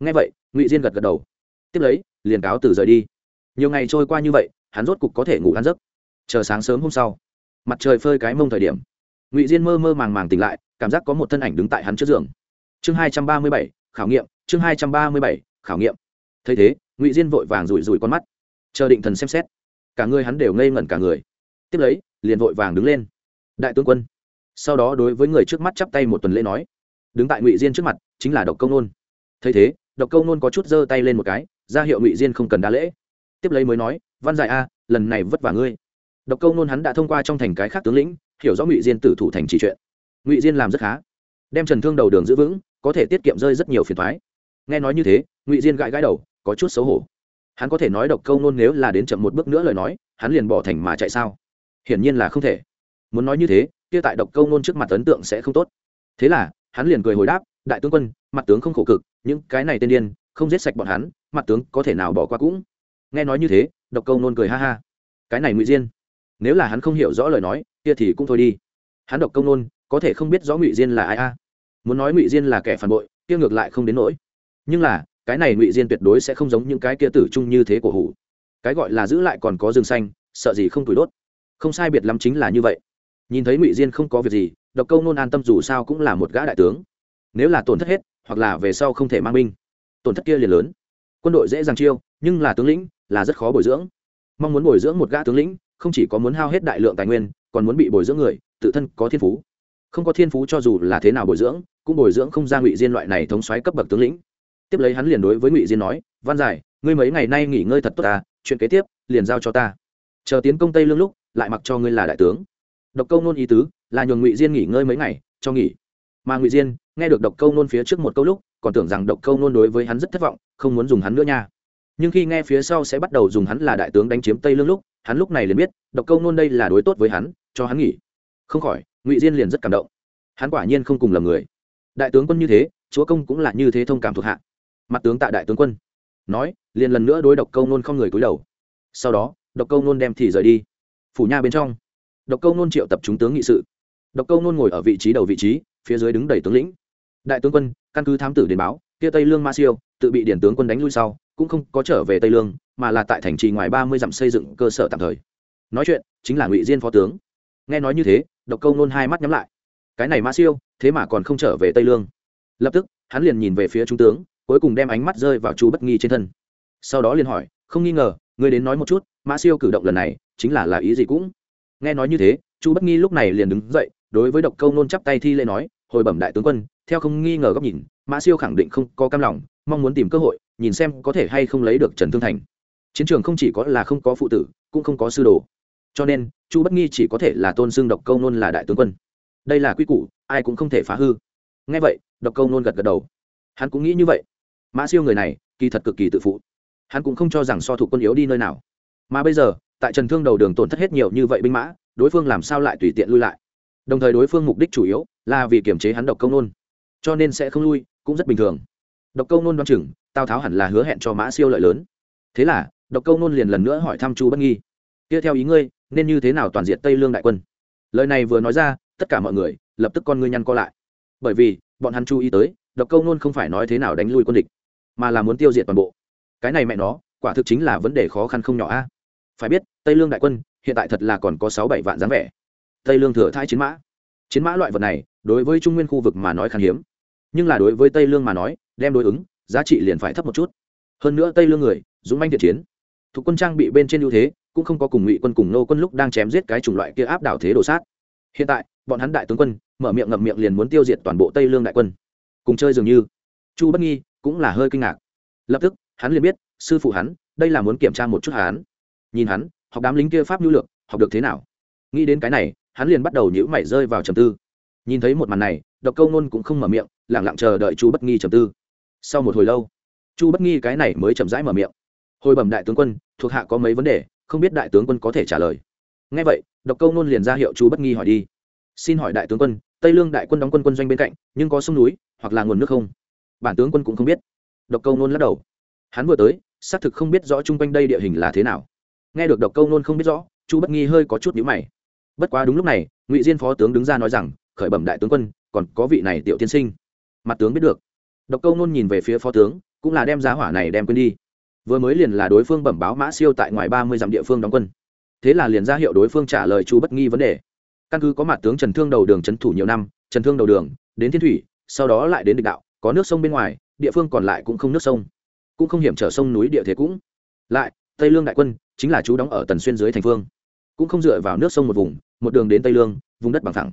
Speaker 1: Ngay vậy, ngụy diên gật gật đầu. Tiếp lấy, liền cáo từ rời đi. Nhiều ngày trôi qua như vậy, hắn rốt cục có thể ngủ ăn giấc. Chờ sáng sớm hôm sau, mặt trời phơi cái mông thời điểm, ngụy diên mơ mơ màng màng tỉnh lại, cảm giác có một thân ảnh đứng tại hắn trước giường. Chương hai trăm ba mươi bảy, khảo nghiệm, chương hai trăm ba mươi bảy, khảo nghiệm. Thấy thế, ngụy diên vội vàng rủi rủi con mắt, chờ định thần xem xét. Cả người hắn đều ngây ngẩn cả người. Tiếp lấy, liền vội vàng đứng lên đại tướng quân. Sau đó đối với người trước mắt chắp tay một tuần lễ nói, đứng tại ngụy diên trước mặt, chính là độc công nôn. Thấy thế, độc công nôn có chút giơ tay lên một cái, ra hiệu ngụy diên không cần đa lễ. Tiếp lấy mới nói, văn giải a, lần này vất vả ngươi. Độc công nôn hắn đã thông qua trong thành cái khác tướng lĩnh, hiểu rõ ngụy diên tử thủ thành chỉ chuyện. Ngụy diên làm rất khá, đem trần thương đầu đường giữ vững, có thể tiết kiệm rơi rất nhiều phiền thoái nghe nói như thế, ngụy diên gãi gãi đầu, có chút xấu hổ. Hắn có thể nói độc câu nôn nếu là đến chậm một bước nữa lời nói, hắn liền bỏ thành mà chạy sao? Hiển nhiên là không thể muốn nói như thế, kia tại độc câu nôn trước mặt ấn tượng sẽ không tốt. Thế là, hắn liền cười hồi đáp, đại tướng quân, mặt tướng không khổ cực, những cái này tên điên, không giết sạch bọn hắn, mặt tướng có thể nào bỏ qua cũng. Nghe nói như thế, độc câu nôn cười ha ha. Cái này ngụy diên, nếu là hắn không hiểu rõ lời nói, kia thì cũng thôi đi. Hắn độc câu nôn, có thể không biết rõ ngụy diên là ai a. Muốn nói ngụy diên là kẻ phản bội, kia ngược lại không đến nỗi. Nhưng là, cái này ngụy diên tuyệt đối sẽ không giống những cái kia tử trung như thế của hủ. Cái gọi là giữ lại còn có rừng xanh, sợ gì không tủi đốt. Không sai biệt lắm chính là như vậy nhìn thấy ngụy diên không có việc gì, độc câu nôn an tâm dù sao cũng là một gã đại tướng. Nếu là tổn thất hết, hoặc là về sau không thể mang binh, tổn thất kia liền lớn. Quân đội dễ dàng chiêu, nhưng là tướng lĩnh là rất khó bồi dưỡng. Mong muốn bồi dưỡng một gã tướng lĩnh, không chỉ có muốn hao hết đại lượng tài nguyên, còn muốn bị bồi dưỡng người, tự thân có thiên phú. Không có thiên phú cho dù là thế nào bồi dưỡng, cũng bồi dưỡng không ra ngụy diên loại này thống xoáy cấp bậc tướng lĩnh. Tiếp lấy hắn liền đối với ngụy diên nói, văn giải, ngươi mấy ngày nay nghỉ ngơi thật tốt ta, chuyện kế tiếp liền giao cho ta. Chờ tiến công tây lương lúc, lại mặc cho ngươi là đại tướng độc câu nôn ý tứ là nhường ngụy diên nghỉ ngơi mấy ngày, cho nghỉ. Mà ngụy diên nghe được độc câu nôn phía trước một câu lúc, còn tưởng rằng độc câu nôn đối với hắn rất thất vọng, không muốn dùng hắn nữa nha. Nhưng khi nghe phía sau sẽ bắt đầu dùng hắn là đại tướng đánh chiếm tây lương lúc, hắn lúc này liền biết độc câu nôn đây là đối tốt với hắn, cho hắn nghỉ. Không khỏi, ngụy diên liền rất cảm động. Hắn quả nhiên không cùng lầm người. Đại tướng quân như thế, chúa công cũng là như thế thông cảm thuộc hạ. Mặt tướng tại đại tướng quân. Nói, liền lần nữa đối độc câu nôn không người cúi đầu. Sau đó, độc câu nôn đem thì rời đi. Phủ nha bên trong độc câu nôn triệu tập chúng tướng nghị sự. Độc câu nôn ngồi ở vị trí đầu vị trí, phía dưới đứng đầy tướng lĩnh. Đại tướng quân, căn cứ thám tử đến báo, kia tây lương ma siêu, tự bị điển tướng quân đánh lui sau, cũng không có trở về tây lương, mà là tại thành trì ngoài ba mươi dặm xây dựng cơ sở tạm thời. Nói chuyện, chính là ngụy diên phó tướng. Nghe nói như thế, độc câu nôn hai mắt nhắm lại. Cái này ma siêu, thế mà còn không trở về tây lương. Lập tức, hắn liền nhìn về phía trung tướng, cuối cùng đem ánh mắt rơi vào chú bất nghi trên thân. Sau đó liền hỏi, không nghi ngờ, ngươi đến nói một chút mã siêu cử động lần này, chính là là ý gì cũng? Nghe nói như thế, chu bất nghi lúc này liền đứng dậy, đối với độc câu nôn chắp tay thi lễ nói, hồi bẩm đại tướng quân, theo không nghi ngờ góc nhìn, mã siêu khẳng định không có cam lòng, mong muốn tìm cơ hội, nhìn xem có thể hay không lấy được trần thương thành. Chiến trường không chỉ có là không có phụ tử, cũng không có sư đồ. Cho nên, chu bất nghi chỉ có thể là tôn xưng độc câu nôn là đại tướng quân. Đây là quy củ, ai cũng không thể phá hư. Ngay vậy, độc câu nôn gật gật đầu. Hắn cũng nghĩ như vậy. Mã siêu người này, kỳ thật cực kỳ tự phụ. Hắn cũng không cho rằng so thủ quân yếu đi nơi nào. Mà bây giờ tại trần thương đầu đường tổn thất hết nhiều như vậy binh mã, đối phương làm sao lại tùy tiện lui lại? Đồng thời đối phương mục đích chủ yếu là vì kiểm chế hắn độc công nôn, cho nên sẽ không lui, cũng rất bình thường. Độc công nôn đoán chừng, tào tháo hẳn là hứa hẹn cho mã siêu lợi lớn. Thế là, độc công nôn liền lần nữa hỏi thăm chu bất nghi. Kia theo ý ngươi, nên như thế nào toàn diện tây lương đại quân? Lời này vừa nói ra, tất cả mọi người lập tức con ngươi nhăn co lại. Bởi vì, bọn hắn chú ý tới, độc câu nôn không phải nói thế nào đánh lui quân địch, mà là muốn tiêu diệt toàn bộ. Cái này mẹ nó, quả thực chính là vấn đề khó khăn không nhỏ a phải biết, tây lương đại quân hiện tại thật là còn có sáu bảy vạn dáng vẻ. Tây lương thừa thai chiến mã. Chiến mã loại vật này, đối với trung nguyên khu vực mà nói khan hiếm. Nhưng là đối với tây lương mà nói, đem đối ứng, giá trị liền phải thấp một chút. Hơn nữa tây lương người, dũng manh thiện chiến. Thuộc quân trang bị bên trên ưu thế, cũng không có cùng ngụy quân cùng nô quân lúc đang chém giết cái chủng loại kia áp đảo thế đồ sát. Hiện tại, bọn hắn đại tướng quân, mở miệng ngậm miệng liền muốn tiêu diệt toàn bộ tây lương đại quân. Cùng chơi dường như. Chu bất nghi cũng là hơi kinh ngạc. Lập tức, hắn liền biết, sư phụ hắn, đây là muốn kiểm tra một chút hắn nhìn hắn, học đám lính kia pháp nhu lược, học được thế nào? Nghĩ đến cái này, hắn liền bắt đầu nhữ mảy rơi vào trầm tư. Nhìn thấy một màn này, độc câu nôn cũng không mở miệng lẳng lặng chờ đợi chu bất nghi trầm tư. Sau một hồi lâu, chu bất nghi cái này mới chậm rãi mở miệng. Hồi bẩm đại tướng quân, thuộc hạ có mấy vấn đề, không biết đại tướng quân có thể trả lời. Ngay vậy, độc câu nôn liền ra hiệu chu bất nghi hỏi đi. Xin hỏi đại tướng quân, tây lương đại quân đóng quân quân doanh bên cạnh, nhưng có sông núi, hoặc là nguồn nước không? Bản tướng quân cũng không biết. Độc câu nôn lắc đầu. Hắn vừa tới, xác thực không biết rõ chung quanh đây địa hình là thế nào nghe được độc câu nôn không biết rõ, chu bất nghi hơi có chút nhữ mày. Bất quá đúng lúc này, ngụy diên phó tướng đứng ra nói rằng, khởi bẩm đại tướng quân, còn có vị này tiểu tiên sinh. Mặt tướng biết được. Độc câu nôn nhìn về phía phó tướng, cũng là đem giá hỏa này đem quên đi. Vừa mới liền là đối phương bẩm báo mã siêu tại ngoài ba mươi dặm địa phương đóng quân. Thế là liền ra hiệu đối phương trả lời chu bất nghi vấn đề. Căn cứ có mặt tướng trần thương đầu đường trấn thủ nhiều năm, trần thương đầu đường, đến thiên thủy, sau đó lại đến địch đạo, có nước sông bên ngoài, địa phương còn lại cũng không nước sông. Cũng không hiểm trở sông núi địa thế cũng. Lại, tây lương đại quân chính là chú đóng ở tần xuyên dưới thành phương. Cũng không dựa vào nước sông một vùng, một đường đến tây lương, vùng đất bằng thẳng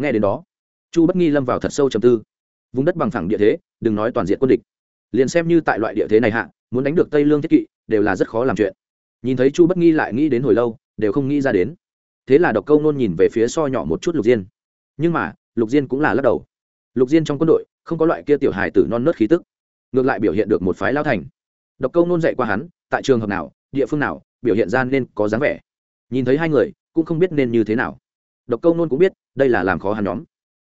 Speaker 1: nghe đến đó, chu bất nghi lâm vào thật sâu trầm tư. Vùng đất bằng thẳng địa thế, đừng nói toàn diện quân địch. Liền xem như tại loại địa thế này hạ, muốn đánh được tây lương thiết kỵ, đều là rất khó làm chuyện. Nhìn thấy chu bất nghi lại nghĩ đến hồi lâu, đều không nghĩ ra đến. Thế là độc câu nôn nhìn về phía so nhỏ một chút lục diên. Nhưng mà, lục diên cũng là lắc đầu. Lục diên trong quân đội, không có loại kia tiểu hài tử non nớt khí tức. Ngược lại biểu hiện được một phái lao thành. Độc câu nôn dạy qua hắn, tại trường hợp nào, địa phương nào biểu hiện ra nên có dáng vẻ. Nhìn thấy hai người, cũng không biết nên như thế nào. Độc câu nôn cũng biết, đây là làm khó hắn nhóm.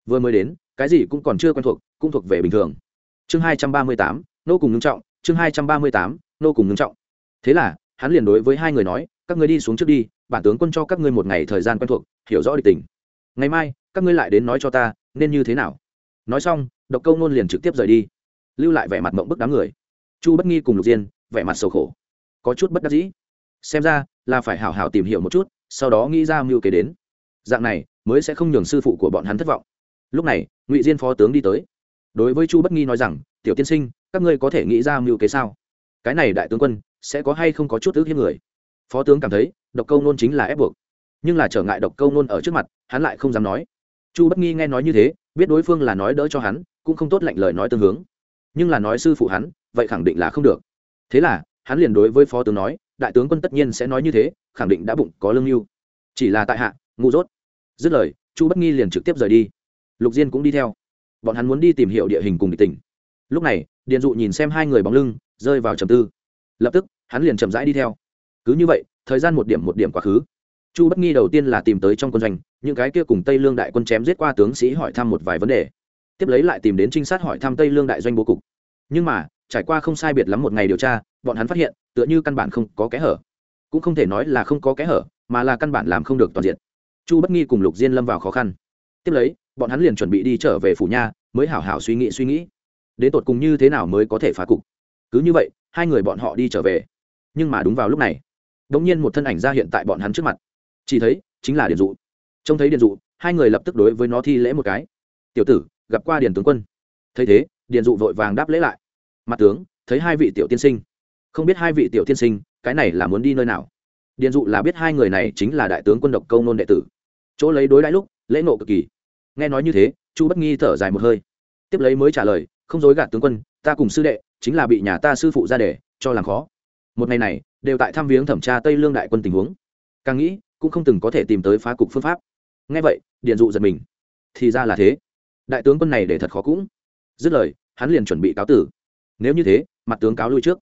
Speaker 1: Vừa mới đến, cái gì cũng còn chưa quen thuộc, cũng thuộc về bình thường. Chương hai trăm ba mươi tám, nô cùng ngưng trọng. Chương hai trăm ba mươi tám, nô cùng ngưng trọng. Thế là, hắn liền đối với hai người nói, các ngươi đi xuống trước đi, bản tướng quân cho các ngươi một ngày thời gian quen thuộc, hiểu rõ địch tình. Ngày mai, các ngươi lại đến nói cho ta, nên như thế nào? Nói xong, độc câu nôn liền trực tiếp rời đi. Lưu lại vẻ mặt mộng bức đám người. Chu bất nghi cùng lục diên, vẻ mặt sầu khổ. Có chút bất đắc dĩ xem ra, là phải hảo hảo tìm hiểu một chút, sau đó nghĩ ra mưu kế đến. Dạng này, mới sẽ không nhường sư phụ của bọn hắn thất vọng. Lúc này, ngụy diên phó tướng đi tới. Đối với chu bất nghi nói rằng, tiểu tiên sinh, các ngươi có thể nghĩ ra mưu kế sao? Cái này đại tướng quân, sẽ có hay không có chút ước hiếp người? Phó tướng cảm thấy, độc câu nôn chính là ép buộc. Nhưng là trở ngại độc câu nôn ở trước mặt, hắn lại không dám nói. Chu bất nghi nghe nói như thế, biết đối phương là nói đỡ cho hắn, cũng không tốt lạnh lời nói tương hướng. Nhưng là nói sư phụ hắn, vậy khẳng định là không được. Thế là, hắn liền đối với phó tướng nói đại tướng quân tất nhiên sẽ nói như thế, khẳng định đã bụng có lương mưu chỉ là tại hạ, ngu dốt. Dứt lời, chu bất nghi liền trực tiếp rời đi. Lục diên cũng đi theo. Bọn hắn muốn đi tìm hiểu địa hình cùng địch tỉnh lúc này, điền dụ nhìn xem hai người bóng lưng, rơi vào trầm tư. Lập tức, hắn liền chậm rãi đi theo. Cứ như vậy, thời gian một điểm một điểm quá khứ. Chu bất nghi đầu tiên là tìm tới trong quân doanh, những cái kia cùng tây lương đại quân chém giết qua tướng sĩ hỏi thăm một vài vấn đề. Tiếp lấy lại tìm đến trinh sát hỏi thăm tây lương đại doanh bố cục. Nhưng mà, trải qua không sai biệt lắm một ngày điều tra bọn hắn phát hiện, tựa như căn bản không có kẽ hở. Cũng không thể nói là không có kẽ hở, mà là căn bản làm không được toàn diện. Chu bất nghi cùng lục diên lâm vào khó khăn. Tiếp lấy, bọn hắn liền chuẩn bị đi trở về phủ nha, mới hảo hảo suy nghĩ suy nghĩ. Đến tột cùng như thế nào mới có thể phá cục? Cứ như vậy, hai người bọn họ đi trở về. Nhưng mà đúng vào lúc này đ ỗ n g nhiên một thân ảnh ra hiện tại bọn hắn trước mặt. Chỉ thấy, chính là điền dụ. Trông thấy điền dụ, hai người lập tức đối với nó thi lễ một cái. Tiểu tử, gặp qua điền tướng quân. Thấy thế, điền dụ vội vàng đáp lễ lại. Mặt tướng, thấy hai vị tiểu tiên sinh không biết hai vị tiểu tiên sinh, cái này là muốn đi nơi nào? Điền dụ là biết hai người này chính là đại tướng quân độc câu nôn đệ tử. Chỗ lấy đối đãi lúc, lễ nộ cực kỳ. Nghe nói như thế, chu bất nghi thở dài một hơi. Tiếp lấy mới trả lời, không dối gạt tướng quân, ta cùng sư đệ chính là bị nhà ta sư phụ ra để, cho làm khó. Một ngày này, đều tại thăm viếng thẩm tra tây lương đại quân tình huống. Càng nghĩ, cũng không từng có thể tìm tới phá cục phương pháp. Nghe vậy điện dụ giật mình. Thì ra là thế. Đại tướng quân này để thật khó cũng. Dứt lời, hắn liền chuẩn bị cáo tử. Nếu như thế, mặt tướng cáo lui trước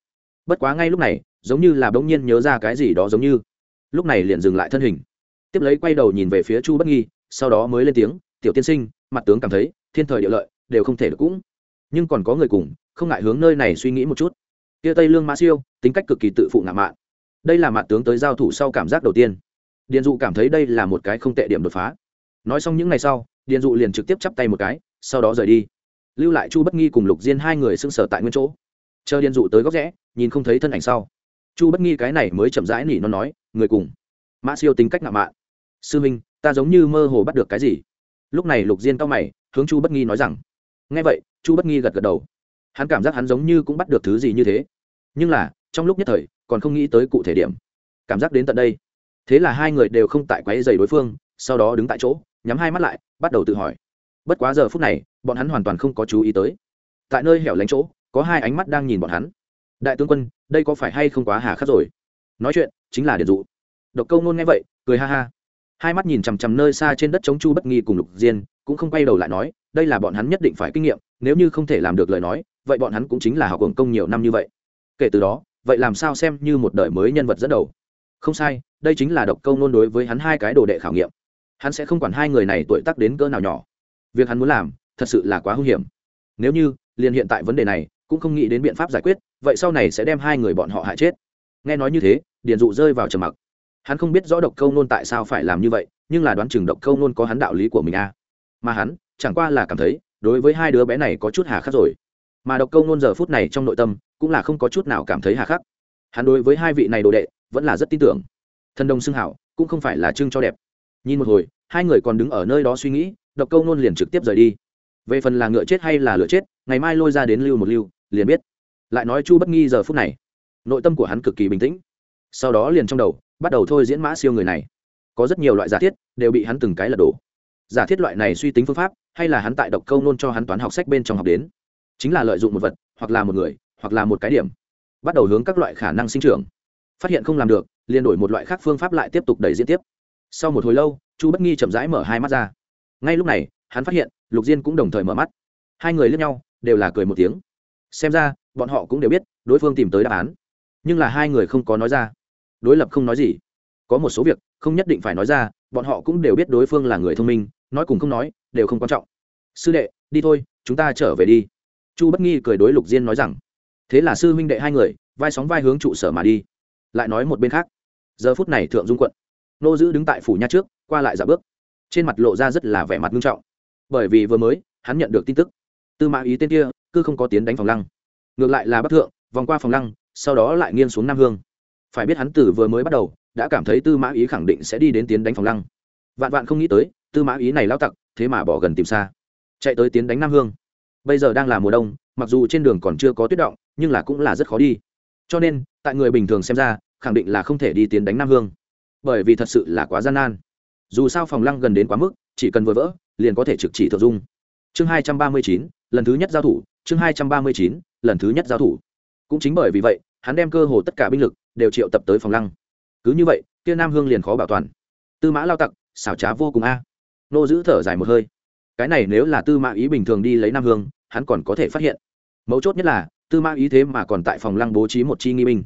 Speaker 1: bất quá ngay lúc này, giống như là bỗng nhiên nhớ ra cái gì đó giống như. Lúc này liền dừng lại thân hình. Tiếp lấy quay đầu nhìn về phía chu bất nghi, sau đó mới lên tiếng, tiểu tiên sinh, mặt tướng cảm thấy, thiên thời địa lợi, đều không thể được cũng. Nhưng còn có người cùng, không ngại hướng nơi này suy nghĩ một chút. Tia tây lương mã siêu, tính cách cực kỳ tự phụ ngạo mạn. Đây là mặt tướng tới giao thủ sau cảm giác đầu tiên. Điền dụ cảm thấy đây là một cái không tệ điểm đột phá. Nói xong những ngày sau, điền dụ liền trực tiếp chắp tay một cái, sau đó rời đi. Lưu lại chu bất nghi cùng lục diên hai người sưng sở tại nguyên chỗ chờ điền dụ tới góc rẽ, nhìn không thấy thân ảnh sau. Chu bất nghi cái này mới chậm rãi nỉ nó nói, người cùng, mã siêu tính cách ngạo mạn. Sư minh, ta giống như mơ hồ bắt được cái gì? Lúc này lục diên cao mày, hướng chu bất nghi nói rằng, nghe vậy, chu bất nghi gật gật đầu. Hắn cảm giác hắn giống như cũng bắt được thứ gì như thế. Nhưng là, trong lúc nhất thời, còn không nghĩ tới cụ thể điểm. Cảm giác đến tận đây. Thế là hai người đều không tại quáy dày đối phương, sau đó đứng tại chỗ, nhắm hai mắt lại, bắt đầu tự hỏi. Bất quá giờ phút này, bọn hắn hoàn toàn không có chú ý tới. Tại nơi hẻo lánh chỗ có hai ánh mắt đang nhìn bọn hắn. Đại tướng quân, đây có phải hay không quá hà khắc rồi? Nói chuyện, chính là điện dụ. Độc câu nôn nghe vậy, cười ha ha. Hai mắt nhìn chằm chằm nơi xa trên đất chống chu bất nghi cùng lục diên, cũng không quay đầu lại nói, đây là bọn hắn nhất định phải kinh nghiệm, nếu như không thể làm được lời nói, vậy bọn hắn cũng chính là học hưởng công nhiều năm như vậy. Kể từ đó, vậy làm sao xem như một đời mới nhân vật dẫn đầu? Không sai, đây chính là độc câu nôn đối với hắn hai cái đồ đệ khảo nghiệm. Hắn sẽ không quản hai người này tuổi tác đến cỡ nào nhỏ. Việc hắn muốn làm, thật sự là quá hung hiểm. Nếu như, liền hiện tại vấn đề này cũng không nghĩ đến biện pháp giải quyết, vậy sau này sẽ đem hai người bọn họ hại chết. Nghe nói như thế, điền dụ rơi vào trầm mặc. Hắn không biết rõ độc câu nôn tại sao phải làm như vậy, nhưng là đoán chừng độc câu nôn có hắn đạo lý của mình a à. mà hắn, chẳng qua là cảm thấy, đối với hai đứa bé này có chút hà khắc rồi. Mà độc câu nôn giờ phút này trong nội tâm, cũng là không có chút nào cảm thấy hà khắc. Hắn đối với hai vị này đồ đệ, vẫn là rất tin tưởng. Thần đồng xưng hảo, cũng không phải là trưng cho đẹp. Nhìn một hồi, hai người còn đứng ở nơi đó suy nghĩ, độc câu nôn liền trực tiếp rời đi. Về phần là ngựa chết hay là lựa chết, ngày mai lôi ra đến lưu một lưu liền biết. Lại nói chu bất nghi giờ phút này, nội tâm của hắn cực kỳ bình tĩnh. Sau đó liền trong đầu, bắt đầu thôi diễn mã siêu người này. Có rất nhiều loại giả thiết đều bị hắn từng cái lật đổ. Giả thiết loại này suy tính phương pháp, hay là hắn tại độc câu nôn cho hắn toán học sách bên trong học đến. Chính là lợi dụng một vật, hoặc là một người, hoặc là một cái điểm. Bắt đầu hướng các loại khả năng sinh trưởng. Phát hiện không làm được, liền đổi một loại khác phương pháp lại tiếp tục đẩy diễn tiếp. Sau một hồi lâu, chu bất nghi chậm rãi mở hai mắt ra. Ngay lúc này, hắn phát hiện, lục diên cũng đồng thời mở mắt. Hai người lướt nhau, đều là cười một tiếng xem ra, bọn họ cũng đều biết, đối phương tìm tới đáp án. Nhưng là hai người không có nói ra. Đối lập không nói gì. Có một số việc, không nhất định phải nói ra, bọn họ cũng đều biết đối phương là người thông minh, nói cùng không nói, đều không quan trọng. Sư đệ, đi thôi, chúng ta trở về đi. Chu bất nghi cười đối lục diên nói rằng, thế là sư huynh đệ hai người, vai sóng vai hướng trụ sở mà đi. Lại nói một bên khác, giờ phút này thượng dung quận, nô giữ đứng tại phủ nha trước, qua lại giả bước. Trên mặt lộ ra rất là vẻ mặt nghiêm trọng. Bởi vì vừa mới, hắn nhận được tin tức. Tư mã ý tên kia cứ không có tiến đánh phòng lăng. Ngược lại là bắc thượng, vòng qua phòng lăng, sau đó lại nghiêng xuống nam hương. Phải biết hắn tử vừa mới bắt đầu, đã cảm thấy tư mã ý khẳng định sẽ đi đến tiến đánh phòng lăng. Vạn vạn không nghĩ tới, tư mã ý này lao tặc, thế mà bỏ gần tìm xa. Chạy tới tiến đánh nam hương. Bây giờ đang là mùa đông, mặc dù trên đường còn chưa có tuyết động, nhưng là cũng là rất khó đi. Cho nên, tại người bình thường xem ra, khẳng định là không thể đi tiến đánh nam hương. Bởi vì thật sự là quá gian nan. Dù sao phòng lăng gần đến quá mức, chỉ cần vừa vỡ, liền có thể trực chỉ thượng dung. Chương hai trăm ba mươi chín, lần thứ nhất giao thủ chương hai trăm ba mươi chín, lần thứ nhất giao thủ. Cũng chính bởi vì vậy, hắn đem cơ hồ tất cả binh lực đều triệu tập tới phòng lăng. Cứ như vậy, kia nam hương liền khó bảo toàn. Tư mã lao tặc, xảo trá vô cùng a. Nô giữ thở dài một hơi. Cái này nếu là tư mã ý bình thường đi lấy nam hương, hắn còn có thể phát hiện. Mấu chốt nhất là, tư mã ý thế mà còn tại phòng lăng bố trí một chi nghi binh.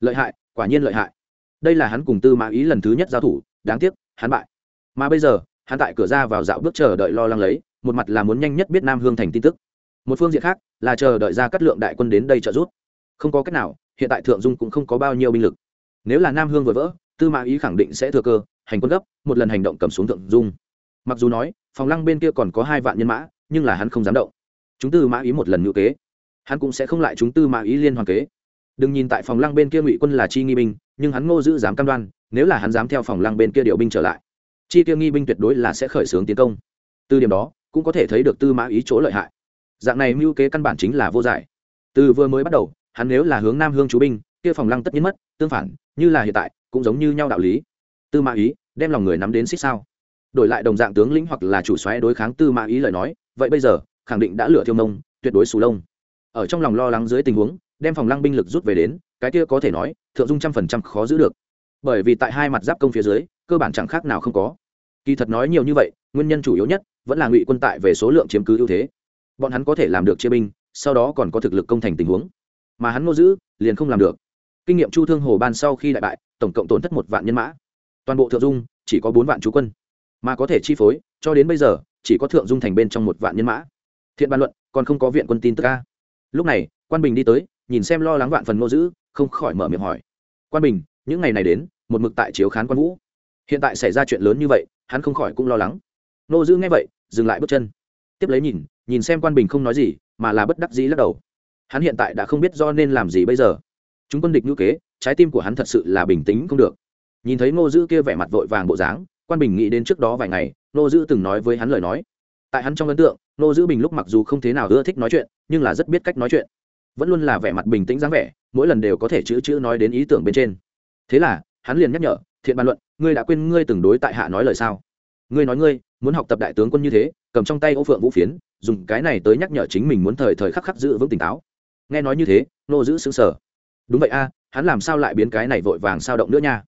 Speaker 1: Lợi hại, quả nhiên lợi hại. Đây là hắn cùng tư mã ý lần thứ nhất giao thủ, đáng tiếc, hắn bại. Mà bây giờ, hắn tại cửa ra vào dạo bước chờ đợi lo lắng lấy, một mặt là muốn nhanh nhất biết nam hương thành tin tức một phương diện khác là chờ đợi ra cắt lượng đại quân đến đây trợ giúp. Không có cách nào, hiện tại thượng dung cũng không có bao nhiêu binh lực. Nếu là nam hương vừa vỡ, tư mã ý khẳng định sẽ thừa cơ, hành quân gấp, một lần hành động cầm xuống thượng dung. Mặc dù nói, phòng lăng bên kia còn có hai vạn nhân mã, nhưng là hắn không dám động. Chúng tư mã ý một lần ngữ kế, hắn cũng sẽ không lại chúng tư mã ý liên hoàn kế. Đừng nhìn tại phòng lăng bên kia ngụy quân là chi nghi binh, nhưng hắn ngô giữ dám cam đoan, nếu là hắn dám theo phòng lăng bên kia điều binh trở lại, chi tiêu nghi binh tuyệt đối là sẽ khởi xướng tiến công. Từ điểm đó, cũng có thể thấy được tư mã ý chỗ lợi hại dạng này mưu kế căn bản chính là vô giải. Từ vừa mới bắt đầu, hắn nếu là hướng nam hương chú binh, kia phòng lăng tất nhiên mất, tương phản, như là hiện tại, cũng giống như nhau đạo lý. Tư mã ý, đem lòng người nắm đến xích sao. Đổi lại đồng dạng tướng lĩnh hoặc là chủ xoáy đối kháng tư mã ý lời nói, vậy bây giờ, khẳng định đã lựa thiêu nông, tuyệt đối sù lông. Ở trong lòng lo lắng dưới tình huống, đem phòng lăng binh lực rút về đến, cái kia có thể nói, thượng dung trăm phần trăm khó giữ được. Bởi vì tại hai mặt giáp công phía dưới, cơ bản chẳng khác nào không có. Kỳ thật nói nhiều như vậy, nguyên nhân chủ yếu nhất vẫn là ngụy quân tại về số lượng chiếm cứ ưu thế bọn hắn có thể làm được chia binh, sau đó còn có thực lực công thành tình huống. Mà hắn ngô giữ, liền không làm được. Kinh nghiệm chu thương hồ ban sau khi đại bại, tổng cộng tổn thất một vạn nhân mã. Toàn bộ thượng dung, chỉ có bốn vạn chú quân. Mà có thể chi phối, cho đến bây giờ, chỉ có thượng dung thành bên trong một vạn nhân mã. Thiện bàn luận, còn không có viện quân tin tức ca lúc này, quan bình đi tới, nhìn xem lo lắng vạn phần ngô dữ không khỏi mở miệng hỏi. Quan bình, những ngày này đến, một mực tại chiếu khán quan vũ. Hiện tại xảy ra chuyện lớn như vậy, hắn không khỏi cũng lo lắng. Ngô dữ nghe vậy, dừng lại bước chân. Tiếp lấy nhìn nhìn xem quan bình không nói gì, mà là bất đắc dĩ lắc đầu. Hắn hiện tại đã không biết do nên làm gì bây giờ. Chúng quân địch ngữ kế, trái tim của hắn thật sự là bình tĩnh không được. Nhìn thấy ngô dữ kia vẻ mặt vội vàng bộ dáng, quan bình nghĩ đến trước đó vài ngày, ngô dữ từng nói với hắn lời nói. Tại hắn trong ấn tượng, ngô dữ bình lúc mặc dù không thế nào ưa thích nói chuyện, nhưng là rất biết cách nói chuyện. Vẫn luôn là vẻ mặt bình tĩnh dáng vẻ, mỗi lần đều có thể chữ chữ nói đến ý tưởng bên trên. Thế là, hắn liền nhắc nhở, thiện bàn luận, ngươi đã quên ngươi từng đối tại hạ nói lời sao? Ngươi nói ngươi, muốn học tập đại tướng quân như thế, cầm trong tay ô phượng vũ phiến dùng cái này tới nhắc nhở chính mình muốn thời thời khắc khắc giữ vững tỉnh táo. Nghe nói như thế nô giữ xứng sở đúng vậy a, hắn làm sao lại biến cái này vội vàng sao động nữa nha?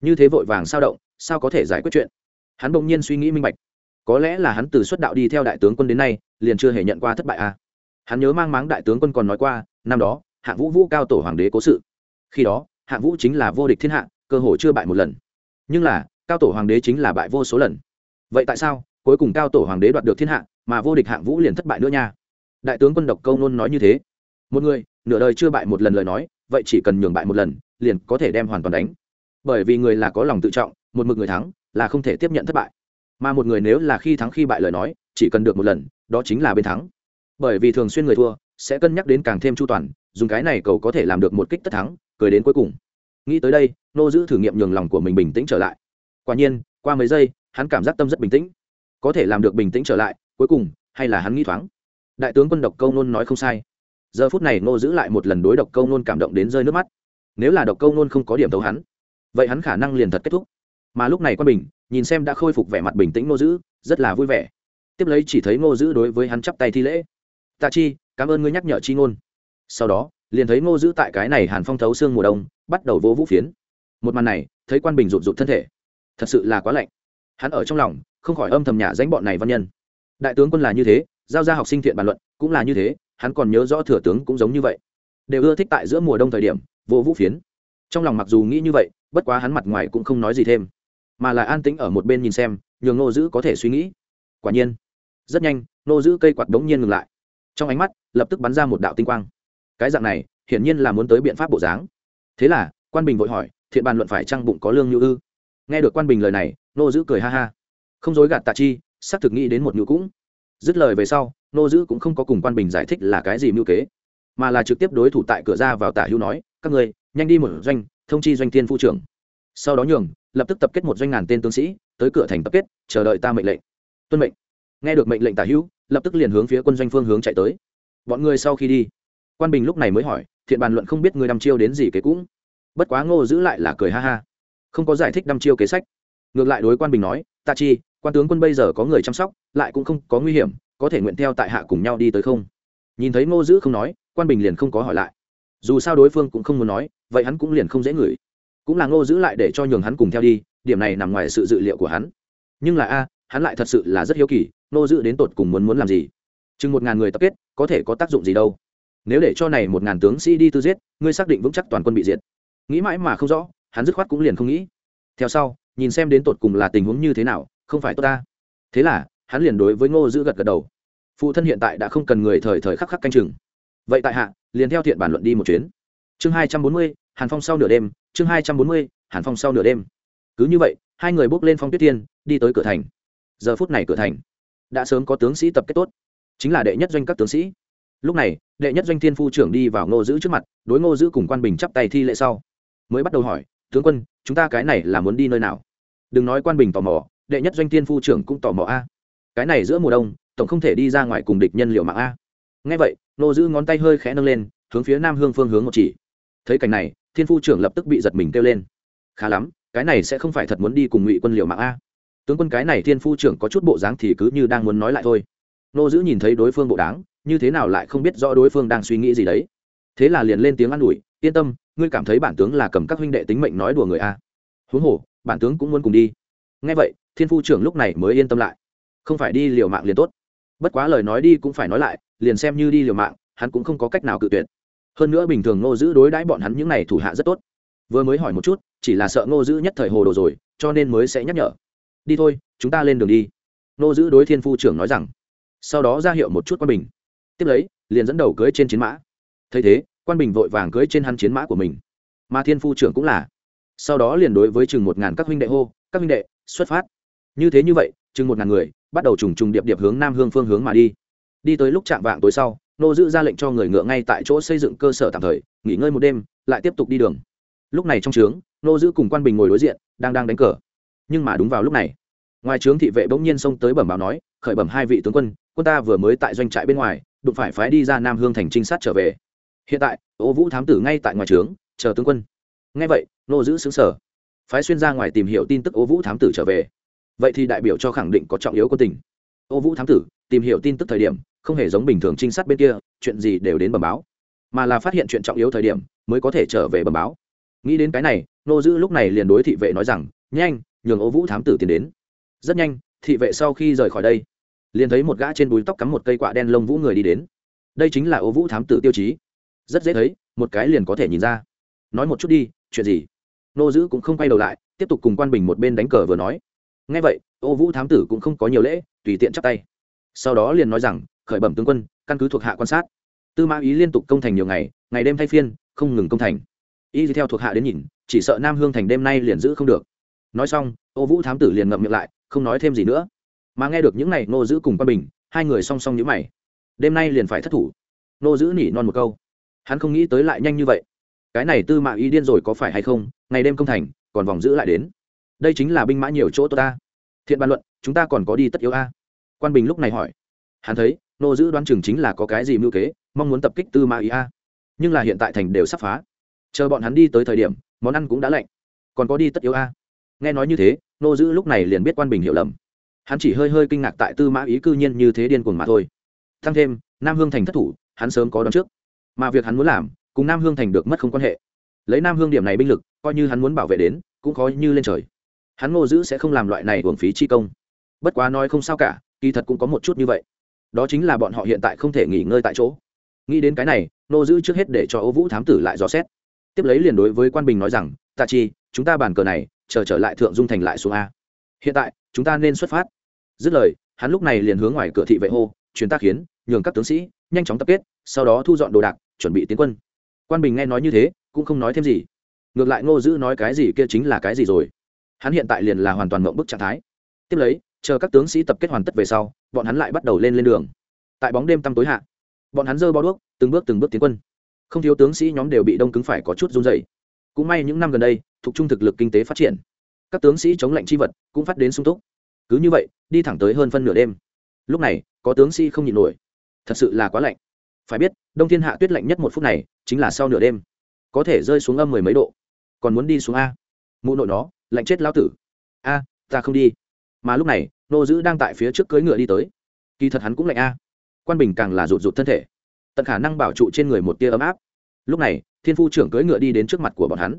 Speaker 1: Như thế vội vàng sao động, sao có thể giải quyết chuyện? Hắn bỗng nhiên suy nghĩ minh bạch. Có lẽ là hắn từ xuất đạo đi theo đại tướng quân đến nay, liền chưa hề nhận qua thất bại a. Hắn nhớ mang máng đại tướng quân còn nói qua, năm đó, hạng vũ vũ cao tổ hoàng đế cố sự. Khi đó, hạng vũ chính là vô địch thiên hạ, cơ hội chưa bại một lần. Nhưng là, cao tổ hoàng đế chính là bại vô số lần. Vậy tại sao, cuối cùng cao tổ hoàng đế đoạt được thiên hạ mà vô địch hạng vũ liền thất bại nữa nha. Đại tướng quân độc câu nôn nói như thế. Một người, nửa đời chưa bại một lần lời nói, vậy chỉ cần nhường bại một lần, liền có thể đem hoàn toàn đánh. Bởi vì người là có lòng tự trọng, một mực người thắng là không thể tiếp nhận thất bại. Mà một người nếu là khi thắng khi bại lời nói, chỉ cần được một lần, đó chính là bên thắng. Bởi vì thường xuyên người thua, sẽ cân nhắc đến càng thêm chu toàn, dùng cái này cầu có thể làm được một kích tất thắng, cười đến cuối cùng. Nghĩ tới đây, nô giữ thử nghiệm nhường lòng của mình bình tĩnh trở lại. Quả nhiên, qua mấy giây, hắn cảm giác tâm rất bình tĩnh. Có thể làm được bình tĩnh trở lại cuối cùng, hay là hắn nghĩ thoáng? Đại tướng quân độc câu nôn nói không sai. Giờ phút này Ngô giữ lại một lần đối độc câu nôn cảm động đến rơi nước mắt. Nếu là độc câu nôn không có điểm tấu hắn, vậy hắn khả năng liền thật kết thúc. Mà lúc này quan bình, nhìn xem đã khôi phục vẻ mặt bình tĩnh Ngô giữ rất là vui vẻ. Tiếp lấy chỉ thấy Ngô giữ đối với hắn chắp tay thi lễ. Tạ chi, cảm ơn ngươi nhắc nhở chi ngôn. Sau đó, liền thấy ngô giữ tại cái này hàn phong thấu xương mùa đông, bắt đầu vỗ vũ phiến. Một màn này, thấy quan bình rụt rụt thân thể. Thật sự là quá lạnh. Hắn ở trong lòng, không khỏi âm thầm nhả danh bọn này văn nhân đại tướng quân là như thế, giao ra học sinh thiện bàn luận, cũng là như thế, hắn còn nhớ rõ thừa tướng cũng giống như vậy. Đều ưa thích tại giữa mùa đông thời điểm, vô vũ phiến. Trong lòng mặc dù nghĩ như vậy, bất quá hắn mặt ngoài cũng không nói gì thêm. Mà là an tĩnh ở một bên nhìn xem, nhường nô giữ có thể suy nghĩ. Quả nhiên, rất nhanh nô giữ cây quạt đống nhiên ngừng lại. Trong ánh mắt, lập tức bắn ra một đạo tinh quang. Cái dạng này, hiển nhiên là muốn tới biện pháp bộ dáng. Thế là, quan bình vội hỏi, thiện bàn luận phải trăng bụng có lương như ư? Nghe được quan bình lời này nô giữ cười ha ha. Không dối gạt tạ chi xác thực nghĩ đến một nhu cũng. Dứt lời về sau, nô giữ cũng không có cùng quan bình giải thích là cái gì mưu kế, mà là trực tiếp đối thủ tại cửa ra vào tả hữu nói, các người nhanh đi một doanh, thông chi doanh tiên phu trưởng. Sau đó nhường, lập tức tập kết một doanh ngàn tên tướng sĩ, tới cửa thành tập kết, chờ đợi ta mệnh lệnh. Tuân mệnh. Nghe được mệnh lệnh tả hữu, lập tức liền hướng phía quân doanh phương hướng chạy tới. Bọn người sau khi đi. Quan bình lúc này mới hỏi, thiện bàn luận không biết người đăm chiêu đến gì kế cũng. Bất quá ngô giữ lại là cười ha ha. Không có giải thích đăm chiêu kế sách. Ngược lại đối quan bình nói, ta chi quan tướng quân bây giờ có người chăm sóc, lại cũng không có nguy hiểm, có thể nguyện theo tại hạ cùng nhau đi tới không? Nhìn thấy ngô Dữ không nói, quan bình liền không có hỏi lại. Dù sao đối phương cũng không muốn nói, vậy hắn cũng liền không dễ ngửi. Cũng là ngô giữ lại để cho nhường hắn cùng theo đi, điểm này nằm ngoài sự dự liệu của hắn. Nhưng là a, hắn lại thật sự là rất hiếu kỳ, ngô giữ đến tột cùng muốn muốn làm gì? Chừng một ngàn người tập kết, có thể có tác dụng gì đâu? Nếu để cho này một ngàn tướng sĩ đi tư giết, ngươi xác định vững chắc toàn quân bị diệt. Nghĩ mãi mà không rõ, hắn dứt khoát cũng liền không nghĩ. Theo sau, nhìn xem đến tột cùng là tình huống như thế nào không phải tốt ta. Thế là, hắn liền đối với ngô giữ gật gật đầu. Phụ thân hiện tại đã không cần người thời thời khắc khắc canh chừng. Vậy tại hạ, liền theo thiện bản luận đi một chuyến. Chương hai trăm bốn mươi, hàn phong sau nửa đêm, chương hai trăm bốn mươi, hàn phong sau nửa đêm. Cứ như vậy, hai người bước lên phong tuyết tiên, đi tới cửa thành. Giờ phút này cửa thành đã sớm có tướng sĩ tập kết tốt, chính là đệ nhất doanh các tướng sĩ. Lúc này, đệ nhất doanh thiên phu trưởng đi vào ngô giữ trước mặt, đối ngô giữ cùng quan bình chắp tay thi lễ sau, mới bắt đầu hỏi, tướng quân, chúng ta cái này là muốn đi nơi nào? Đừng nói quan bình tò mò đệ nhất doanh tiên phu trưởng cũng tò mò a. Cái này giữa mùa đông, tổng không thể đi ra ngoài cùng địch nhân liệu mạng a. Ngay vậy, nô giữ ngón tay hơi khẽ nâng lên, hướng phía nam hương phương hướng một chỉ. Thấy cảnh này, thiên phu trưởng lập tức bị giật mình kêu lên. Khá lắm, cái này sẽ không phải thật muốn đi cùng ngụy quân liệu mạng a. Tướng quân cái này thiên phu trưởng có chút bộ dáng thì cứ như đang muốn nói lại thôi. Nô giữ nhìn thấy đối phương bộ đáng, như thế nào lại không biết rõ đối phương đang suy nghĩ gì đấy. Thế là liền lên tiếng an ủi, yên tâm, ngươi cảm thấy bản tướng là cầm các huynh đệ tính mệnh nói đùa người a. Huống hồ, bản tướng cũng muốn cùng đi. Ngay vậy thiên phu trưởng lúc này mới yên tâm lại. Không phải đi liều mạng liền tốt. Bất quá lời nói đi cũng phải nói lại, liền xem như đi liều mạng, hắn cũng không có cách nào cự tuyệt. Hơn nữa bình thường ngô giữ đối đãi bọn hắn những n à y thủ hạ rất tốt. Vừa mới hỏi một chút, chỉ là sợ ngô giữ nhất thời hồ đồ rồi, cho nên mới sẽ nhắc nhở. Đi thôi, chúng ta lên đường đi. Ngô giữ đối thiên phu trưởng nói rằng. Sau đó ra hiệu một chút quan bình. Tiếp lấy, liền dẫn đầu cưới trên chiến mã. Thấy thế, quan bình vội vàng cưới trên hắn chiến mã của mình. Mà thiên phu trưởng cũng là. Sau đó liền đối với chừng một ngàn các huynh đệ hô, các huynh đệ, xuất phát như thế như vậy, chừng một ngàn người, bắt đầu trùng trùng điệp điệp hướng nam hương phương hướng mà đi. Đi tới lúc chạm vạng tối sau, nô giữ ra lệnh cho người ngựa ngay tại chỗ xây dựng cơ sở tạm thời, nghỉ ngơi một đêm, lại tiếp tục đi đường. Lúc này trong trướng, nô giữ cùng quan bình ngồi đối diện, đang đang đánh cờ. Nhưng mà đúng vào lúc này, ngoài trướng thị vệ bỗng nhiên xông tới bẩm báo nói, khởi bẩm hai vị tướng quân quân ta vừa mới tại doanh trại bên ngoài, đụng phải phái đi ra nam hương thành trinh sát trở về. Hiện tại, ô vũ thám tử ngay tại ngoài trướng, chờ tướng quân. Ngay vậy, nô giữ xứng sở phái xuyên ra ngoài tìm hiểu tin tức ô vũ thám tử trở về vậy thì đại biểu cho khẳng định có trọng yếu quân tình. Ô vũ thám tử, tìm hiểu tin tức thời điểm, không hề giống bình thường trinh sát bên kia, chuyện gì đều đến bẩm báo. Mà là phát hiện chuyện trọng yếu thời điểm, mới có thể trở về bẩm báo. Nghĩ đến cái này, nô giữ lúc này liền đối thị vệ nói rằng, nhanh, nhường ô vũ thám tử tiến đến. Rất nhanh, thị vệ sau khi rời khỏi đây, liền thấy một gã trên búi tóc cắm một cây quạ đen lông vũ người đi đến. Đây chính là ô vũ thám tử tiêu chí. Rất dễ thấy, một cái liền có thể nhìn ra. Nói một chút đi, chuyện gì? Nô giữ cũng không quay đầu lại, tiếp tục cùng quan bình một bên đánh cờ vừa nói ngay vậy, ô vũ thám tử cũng không có nhiều lễ, tùy tiện chắp tay. Sau đó liền nói rằng, khởi bẩm tướng quân, căn cứ thuộc hạ quan sát. Tư mã ý liên tục công thành nhiều ngày ngày đêm thay phiên, không ngừng công thành. Y theo thuộc hạ đến nhìn, chỉ sợ nam hương thành đêm nay liền giữ không được. Nói xong, ô vũ thám tử liền ngậm miệng lại, không nói thêm gì nữa. Mà nghe được những n à y nô giữ cùng quan bình, hai người song song nhữ mày. Đêm nay liền phải thất thủ. Nô giữ nỉ non một câu. Hắn không nghĩ tới lại nhanh như vậy. Cái này tư mã ý điên rồi có phải hay không? Ngày đêm công thành, còn vòng giữ lại đến đây chính là binh mã nhiều chỗ tốt ta. Thiện bàn luận, chúng ta còn có đi tất yếu a? Quan bình lúc này hỏi. Hắn thấy, nô giữ đoán chừng chính là có cái gì mưu kế, mong muốn tập kích tư mã ý a. Nhưng là hiện tại thành đều sắp phá. Chờ bọn hắn đi tới thời điểm, món ăn cũng đã lạnh. Còn có đi tất yếu a? Nghe nói như thế, nô giữ lúc này liền biết quan bình hiểu lầm. Hắn chỉ hơi hơi kinh ngạc tại tư mã ý cư nhiên như thế điên cuồng mà thôi. Thăng thêm, nam hương thành thất thủ, hắn sớm có đón trước. Mà việc hắn muốn làm, cùng nam hương thành được mất không quan hệ. Lấy nam hương điểm này binh lực, coi như hắn muốn bảo vệ đến, cũng khó như lên trời hắn ngô giữ sẽ không làm loại này hưởng phí chi công. Bất quá nói không sao cả kỳ thật cũng có một chút như vậy. Đó chính là bọn họ hiện tại không thể nghỉ ngơi tại chỗ. Nghĩ đến cái này Ngô giữ trước hết để cho ô vũ thám tử lại dò xét. Tiếp lấy liền đối với quan bình nói rằng tạ chi chúng ta bàn cờ này chờ trở, trở lại thượng dung thành lại xuống a. Hiện tại chúng ta nên xuất phát. Dứt lời hắn lúc này liền hướng ngoài cửa thị vệ hô truyền tác khiến nhường các tướng sĩ nhanh chóng tập kết sau đó thu dọn đồ đạc chuẩn bị tiến quân. Quan bình nghe nói như thế cũng không nói thêm gì. Ngược lại ngô giữ nói cái gì kia chính là cái gì rồi hắn hiện tại liền là hoàn toàn mộng bức trạng thái. Tiếp lấy, chờ các tướng sĩ tập kết hoàn tất về sau, bọn hắn lại bắt đầu lên lên đường. Tại bóng đêm tăm tối hạ, bọn hắn dơ bao đuốc, từng bước từng bước tiến quân. Không thiếu tướng sĩ nhóm đều bị đông cứng phải có chút run dày cũng may những năm gần đây, thuộc trung thực lực kinh tế phát triển, các tướng sĩ chống lạnh chi vật cũng phát đến sung túc. Cứ như vậy, đi thẳng tới hơn phân nửa đêm. Lúc này, có tướng sĩ không nhịn nổi. Thật sự là quá lạnh. Phải biết, đông thiên hạ tuyết lạnh nhất một phút này, chính là sau nửa đêm. Có thể rơi xuống âm mười mấy độ. Còn muốn đi xuống a. Mụ nội nó lạnh chết lao tử. A, ta không đi. Mà lúc này, nô dữ đang tại phía trước cưỡi ngựa đi tới. Kỳ thật hắn cũng lạnh a. Quan bình càng là rụt rụt thân thể. Tận khả năng bảo trụ trên người một tia ấm áp. Lúc này, thiên phu trưởng cưỡi ngựa đi đến trước mặt của bọn hắn.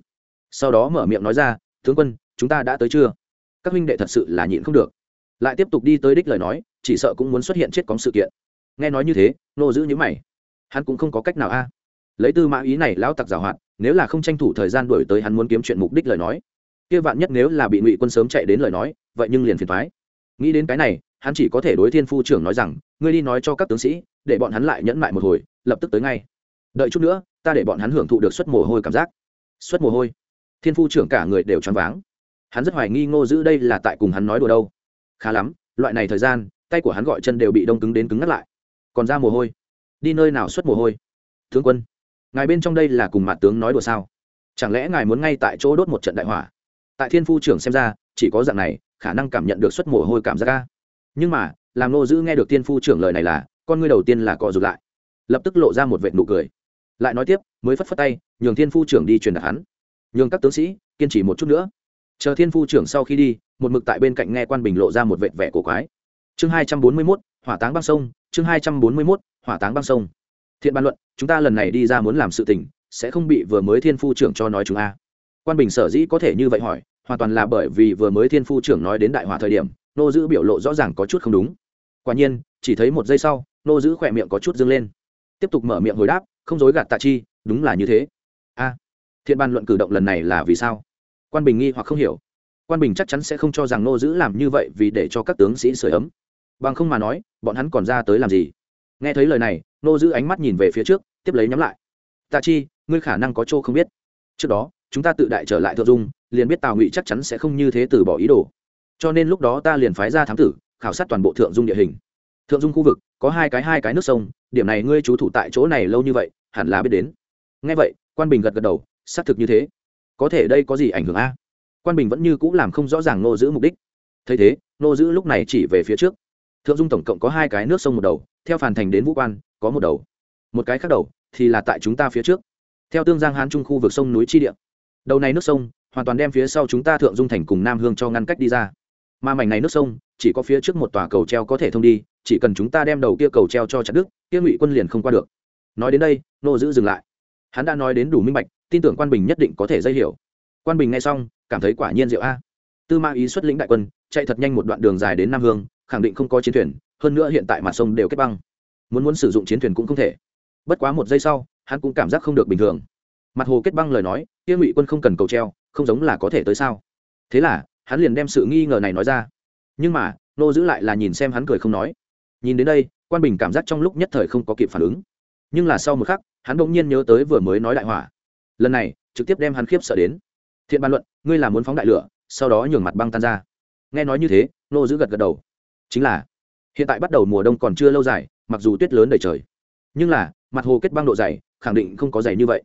Speaker 1: Sau đó mở miệng nói ra, tướng quân, chúng ta đã tới chưa? Các huynh đệ thật sự là nhịn không được. Lại tiếp tục đi tới đích lời nói, chỉ sợ cũng muốn xuất hiện chết cóng sự kiện. Nghe nói như thế, nô giữ nhữ mày. Hắn cũng không có cách nào a. Lấy tư mã ý này lão tặc giảo hoạt, nếu là không tranh thủ thời gian đổi tới hắn muốn kiếm chuyện mục đích lời nói kia vạn nhất nếu là bị ngụy quân sớm chạy đến lời nói, vậy nhưng liền phiền thoái nghĩ đến cái này, hắn chỉ có thể đối thiên phu trưởng nói rằng, ngươi đi nói cho các tướng sĩ, để bọn hắn lại nhẫn mại một hồi, lập tức tới ngay. Đợi chút nữa, ta để bọn hắn hưởng thụ được suất mồ hôi cảm giác. Suất mồ hôi. Thiên phu trưởng cả người đều choáng váng. Hắn rất hoài nghi ngô giữ đây là tại cùng hắn nói đùa đâu. Khá lắm, loại này thời gian, tay của hắn gọi chân đều bị đông cứng đến cứng ngắt lại. Còn ra mồ hôi. Đi nơi nào xuất mồ hôi? Tướng quân, ngài bên trong đây là cùng mặt tướng nói đùa sao? Chẳng lẽ ngài muốn ngay tại chỗ đốt một trận đại hỏa? Tại thiên phu trưởng xem ra, chỉ có dạng này, khả năng cảm nhận được xuất mồ hôi cảm giác ca nhưng mà, làm nô giữ nghe được thiên phu trưởng lời này là, con ngươi đầu tiên là cọ rụt lại. Lập tức lộ ra một vệt nụ cười. Lại nói tiếp, mới phất phất tay, nhường thiên phu trưởng đi truyền đạt hắn. Nhường các tướng sĩ, kiên trì một chút nữa. Chờ thiên phu trưởng sau khi đi, một mực tại bên cạnh nghe quan bình lộ ra một vệt vẻ cổ quái. Chương hai trăm bốn mươi mốt, hỏa táng băng sông, chương hai trăm bốn mươi mốt, hỏa táng băng sông. Thiện bàn luận, chúng ta lần này đi ra muốn làm sự tình, sẽ không bị vừa mới thiên phu trưởng cho nói chúng a quan bình sở dĩ có thể như vậy hỏi, hoàn toàn là bởi vì vừa mới thiên phu trưởng nói đến đại hòa thời điểm, nô giữ biểu lộ rõ ràng có chút không đúng. Quả nhiên, chỉ thấy một giây sau, nô giữ khỏe miệng có chút dâng lên. Tiếp tục mở miệng hồi đáp, không dối gạt tạ chi, đúng là như thế. A, thiện Ban luận cử động lần này là vì sao? Quan bình nghi hoặc không hiểu. Quan bình chắc chắn sẽ không cho rằng nô giữ làm như vậy vì để cho các tướng sĩ sửa ấm. Bằng không mà nói, bọn hắn còn ra tới làm gì? Nghe thấy lời này, nô giữ ánh mắt nhìn về phía trước, tiếp lấy nhắm lại. Tạ chi, ngươi khả năng có chỗ không biết. Trước đó chúng ta tự đại trở lại thượng dung, liền biết tào ngụy chắc chắn sẽ không như thế từ bỏ ý đồ. Cho nên lúc đó ta liền phái ra thám tử, khảo sát toàn bộ thượng dung địa hình. Thượng dung khu vực, có hai cái hai cái nước sông, điểm này ngươi trú thủ tại chỗ này lâu như vậy, hẳn là biết đến. Ngay vậy, quan bình gật gật đầu, xác thực như thế. Có thể đây có gì ảnh hưởng a? Quan bình vẫn như c ũ làm không rõ ràng nô giữ mục đích. Thấy thế nô giữ lúc này chỉ về phía trước. Thượng dung tổng cộng có hai cái nước sông một đầu, theo phản thành đến vũ quan, có một đầu. Một cái khác đầu thì là tại chúng ta phía trước. Theo tương giang hán trung khu vực sông núi chi địa đầu này nước sông, hoàn toàn đem phía sau chúng ta thượng dung thành cùng nam hương cho ngăn cách đi ra. Mà mảnh này nước sông, chỉ có phía trước một tòa cầu treo có thể thông đi, chỉ cần chúng ta đem đầu kia cầu treo cho chặt đức kia ngụy quân liền không qua được. Nói đến đây, nô giữ dừng lại. Hắn đã nói đến đủ minh bạch, tin tưởng quan bình nhất định có thể dây hiểu. Quan bình nghe xong, cảm thấy quả nhiên diệu a. Tư ma ý xuất lĩnh đại quân, chạy thật nhanh một đoạn đường dài đến nam hương, khẳng định không có chiến thuyền, hơn nữa hiện tại mặt sông đều kết băng. Muốn muốn sử dụng chiến thuyền cũng không thể. Bất quá một giây sau, hắn cũng cảm giác không được bình thường mặt hồ kết băng lời nói, kia ngụy quân không cần cầu treo, không giống là có thể tới sao? Thế là, hắn liền đem sự nghi ngờ này nói ra. Nhưng mà, nô giữ lại là nhìn xem hắn cười không nói. Nhìn đến đây, quan bình cảm giác trong lúc nhất thời không có kịp phản ứng. Nhưng là sau một khắc, hắn bỗng nhiên nhớ tới vừa mới nói đại hỏa lần này, trực tiếp đem hắn khiếp sợ đến. Thiện bàn luận, ngươi là muốn phóng đại lửa, sau đó nhường mặt băng tan ra. Nghe nói như thế, nô giữ gật gật đầu. Chính là, hiện tại bắt đầu mùa đông còn chưa lâu dài, mặc dù tuyết lớn đầy trời, nhưng là, mặt hồ kết băng độ dày, khẳng định không có dày như vậy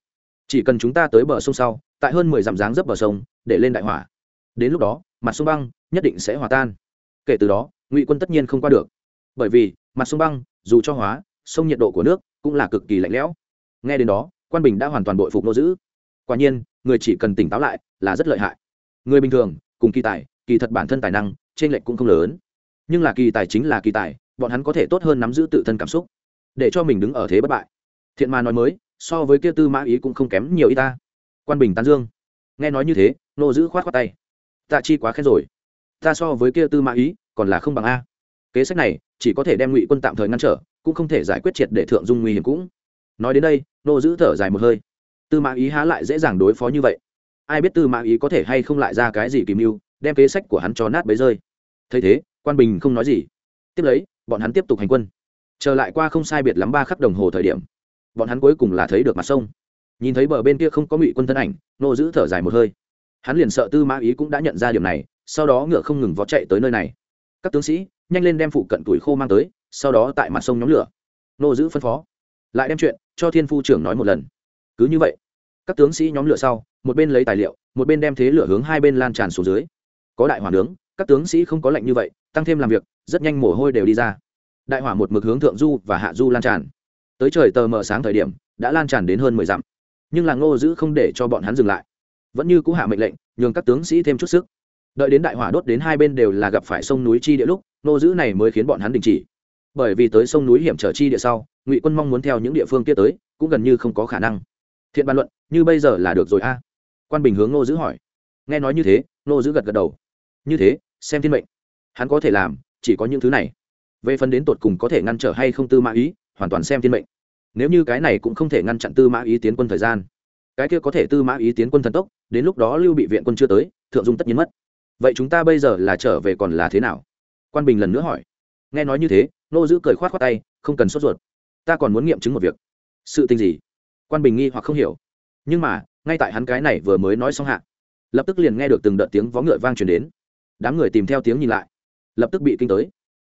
Speaker 1: chỉ cần chúng ta tới bờ sông sau, tại hơn mười dặm dáng dấp bờ sông, để lên đại hỏa. Đến lúc đó, mặt sông băng nhất định sẽ hòa tan. Kể từ đó, ngụy quân tất nhiên không qua được. Bởi vì, mặt sông băng, dù cho hóa, sông nhiệt độ của nước cũng là cực kỳ lạnh lẽo. Nghe đến đó, quan bình đã hoàn toàn bội phục nô giữ quả nhiên, người chỉ cần tỉnh táo lại là rất lợi hại. Người bình thường, cùng kỳ tài, kỳ thật bản thân tài năng trên lệnh cũng không lớn. Nhưng là kỳ tài chính là kỳ tài, bọn hắn có thể tốt hơn nắm giữ tự thân cảm xúc, để cho mình đứng ở thế bất bại. Thiện mà nói mới so với kia tư mã ý cũng không kém nhiều y ta. Quan bình tán dương. Nghe nói như thế, nô giữ khoát khoát tay. Tạ chi quá khen rồi. Ta so với kia tư mã ý, còn là không bằng a. Kế sách này, chỉ có thể đem ngụy quân tạm thời ngăn trở, cũng không thể giải quyết triệt để thượng dung nguy hiểm cũng. Nói đến đây, nô giữ thở dài một hơi. Tư mã ý há lại dễ dàng đối phó như vậy. Ai biết tư mã ý có thể hay không lại ra cái gì kìm mưu, đem kế sách của hắn cho nát bấy rơi. Thấy thế, quan bình không nói gì. Tiếp lấy, bọn hắn tiếp tục hành quân. Trở lại qua không sai biệt lắm ba khắc đồng hồ thời điểm bọn hắn cuối cùng là thấy được mặt sông. Nhìn thấy bờ bên kia không có ngụy quân thân ảnh nô giữ thở dài một hơi. Hắn liền sợ tư mã ý cũng đã nhận ra điều này, sau đó ngựa không ngừng vó chạy tới nơi này. Các tướng sĩ, nhanh lên đem phụ cận tuổi khô mang tới, sau đó tại mặt sông nhóm lửa. Nô giữ phân phó. Lại đem chuyện cho thiên phu trưởng nói một lần. Cứ như vậy, các tướng sĩ nhóm lửa sau, một bên lấy tài liệu, một bên đem thế lửa hướng hai bên lan tràn xuống dưới. Có đại hỏa nướng, các tướng sĩ không có lệnh như vậy, tăng thêm làm việc, rất nhanh mồ hôi đều đi ra. Đại hỏa một mực hướng thượng du và hạ du lan tràn tới trời tờ mờ sáng thời điểm, đã lan tràn đến hơn mười dặm. Nhưng là ngô giữ không để cho bọn hắn dừng lại. Vẫn như cũ hạ mệnh lệnh, nhường các tướng sĩ thêm chút sức. Đợi đến đại hỏa đốt đến hai bên đều là gặp phải sông núi chi địa lúc, ngô giữ này mới khiến bọn hắn đình chỉ. Bởi vì tới sông núi hiểm trở chi địa sau, ngụy quân mong muốn theo những địa phương kia tới, cũng gần như không có khả năng. Thiện bàn luận, như bây giờ là được rồi a? Quan bình hướng ngô giữ hỏi. Nghe nói như thế, ngô giữ gật gật đầu. Như thế, xem thiên mệnh. Hắn có thể làm, chỉ có những thứ này. Về phần đến tột cùng có thể ngăn trở hay không tư mã ý hoàn toàn xem thiên mệnh. Nếu như cái này cũng không thể ngăn chặn tư mã ý tiến quân thời gian, cái kia có thể tư mã ý tiến quân thần tốc, đến lúc đó lưu bị viện quân chưa tới, thượng dung tất nhiên mất. Vậy chúng ta bây giờ là trở về còn là thế nào? Quan bình lần nữa hỏi. Nghe nói như thế, nô giữ cười khoát khoát tay, không cần sốt ruột. Ta còn muốn nghiệm chứng một việc. Sự tình gì? Quan bình nghi hoặc không hiểu. Nhưng mà, ngay tại hắn cái này vừa mới nói xong hạ, lập tức liền nghe được từng đợt tiếng vó ngựa vang truyền đến. Đám người tìm theo tiếng nhìn lại, lập tức bị kinh tới.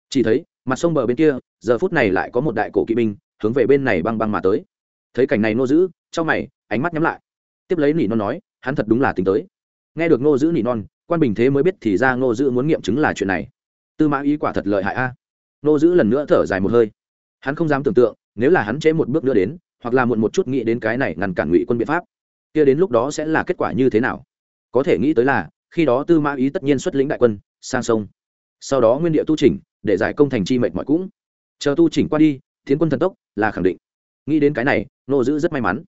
Speaker 1: Chỉ thấy mặt sông bờ bên kia, giờ phút này lại có một đại cổ kỵ binh hướng về bên này băng băng mà tới. Thấy cảnh này nô giữ trong mày, ánh mắt nhắm lại. Tiếp lấy nỉ non nói, hắn thật đúng là tính tới. Nghe được nô giữ nỉ non, quan bình thế mới biết thì ra nô giữ muốn nghiệm chứng là chuyện này. Tư mã ý quả thật lợi hại a. Nô giữ lần nữa thở dài một hơi. Hắn không dám tưởng tượng, nếu là hắn chế một bước nữa đến, hoặc là muộn một chút nghĩ đến cái này ngăn cản ngụy quân biện pháp, kia đến lúc đó sẽ là kết quả như thế nào? Có thể nghĩ tới là, khi đó tư mã ý tất nhiên xuất lĩnh đại quân, sang sông. Sau đó nguyên địa tu chỉnh để giải công thành chi mệt mỏi cũng. Chờ tu chỉnh qua đi tiến quân thần tốc là khẳng định. Nghĩ đến cái này, nô giữ rất may mắn.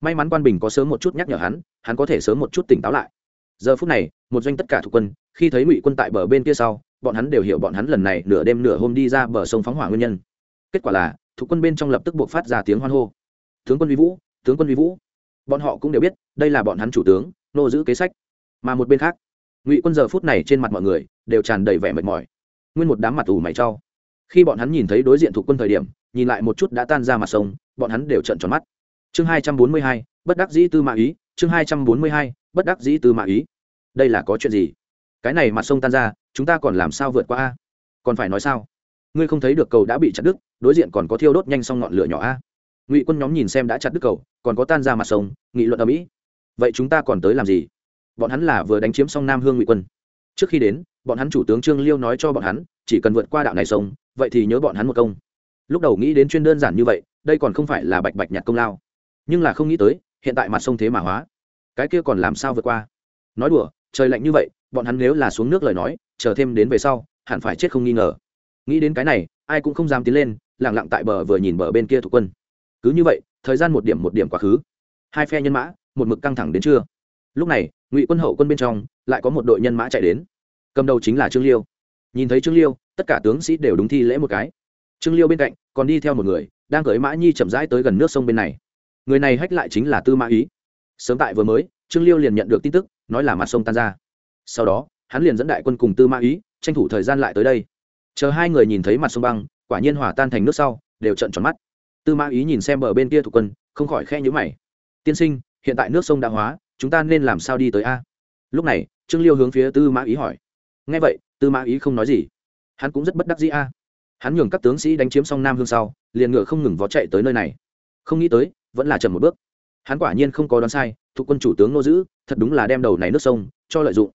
Speaker 1: May mắn quan bình có sớm một chút nhắc nhở hắn hắn có thể sớm một chút tỉnh táo lại. Giờ phút này, một doanh tất cả thuộc quân, khi thấy ngụy quân tại bờ bên kia sau, bọn hắn đều hiểu bọn hắn lần này nửa đêm nửa hôm đi ra bờ sông phóng hỏa nguyên nhân. Kết quả là, thuộc quân bên trong lập tức buộc phát ra tiếng hoan hô. Tướng quân vi vũ, tướng quân vi vũ. Bọn họ cũng đều biết, đây là bọn hắn chủ tướng, nô giữ kế sách. Mà một bên khác, ngụy quân giờ phút này trên mặt mọi người đều tràn đầy vẻ mệt mỏi nguyên một đám mặt ủ mày cho. khi bọn hắn nhìn thấy đối diện thuộc quân thời điểm, nhìn lại một chút đã tan ra mặt sông, bọn hắn đều trận tròn mắt. Chương hai trăm bốn mươi hai, bất đắc dĩ tư mã ý, chương hai trăm bốn mươi hai, bất đắc dĩ tư mã ý. Đây là có chuyện gì? Cái này mặt sông tan ra, chúng ta còn làm sao vượt qua a? Còn phải nói sao? Ngươi không thấy được cầu đã bị chặt đứt, đối diện còn có thiêu đốt nhanh xong ngọn lửa nhỏ a? Ngụy quân nhóm nhìn xem đã chặt đứt cầu, còn có tan ra mặt sông, nghị luận ở mỹ. Vậy chúng ta còn tới làm gì? Bọn hắn là vừa đánh chiếm xong nam hương ngụy quân. Trước khi đến bọn hắn chủ tướng trương liêu nói cho bọn hắn, chỉ cần vượt qua đạo này sông, vậy thì nhớ bọn hắn một công. Lúc đầu nghĩ đến chuyên đơn giản như vậy, đây còn không phải là bạch bạch nhặt công lao. Nhưng là không nghĩ tới, hiện tại mặt sông thế mà hóa. Cái kia còn làm sao vượt qua? Nói đùa, trời lạnh như vậy, bọn hắn nếu là xuống nước lời nói, chờ thêm đến về sau, hẳn phải chết không nghi ngờ. Nghĩ đến cái này, ai cũng không dám tiến lên lẳng lặng tại bờ vừa nhìn bờ bên kia thuộc quân. Cứ như vậy, thời gian một điểm một điểm quá khứ. Hai phe nhân mã, một mực căng thẳng đến trưa. Lúc này, ngụy quân hậu quân bên trong, lại có một đội nhân mã chạy đến cầm đầu chính là trương liêu. Nhìn thấy trương liêu, tất cả tướng sĩ đều đúng thi lễ một cái. Trương liêu bên cạnh còn đi theo một người, đang cởi mã nhi chậm rãi tới gần nước sông bên này. Người này hách lại chính là tư mã ý. Sớm tại vừa mới, trương liêu liền nhận được tin tức, nói là mặt sông tan ra. Sau đó, hắn liền dẫn đại quân cùng tư mã ý, tranh thủ thời gian lại tới đây. Chờ hai người nhìn thấy mặt sông băng, quả nhiên hỏa tan thành nước sau, đều trận tròn mắt. Tư mã ý nhìn xem bờ bên kia thủ quân, không khỏi khe nhữ mày. Tiên sinh, hiện tại nước sông đã hóa, chúng ta nên làm sao đi tới a? Lúc này, trương liêu hướng phía tư mã ý hỏi nghe vậy, tư mã ý không nói gì. Hắn cũng rất bất đắc dĩ a. Hắn nhường các tướng sĩ đánh chiếm xong nam hương sau, liền ngựa không ngừng vó chạy tới nơi này. Không nghĩ tới, vẫn là chậm một bước. Hắn quả nhiên không có đoán sai, thuộc quân chủ tướng nô giữ thật đúng là đem đầu này nước sông, cho lợi dụng.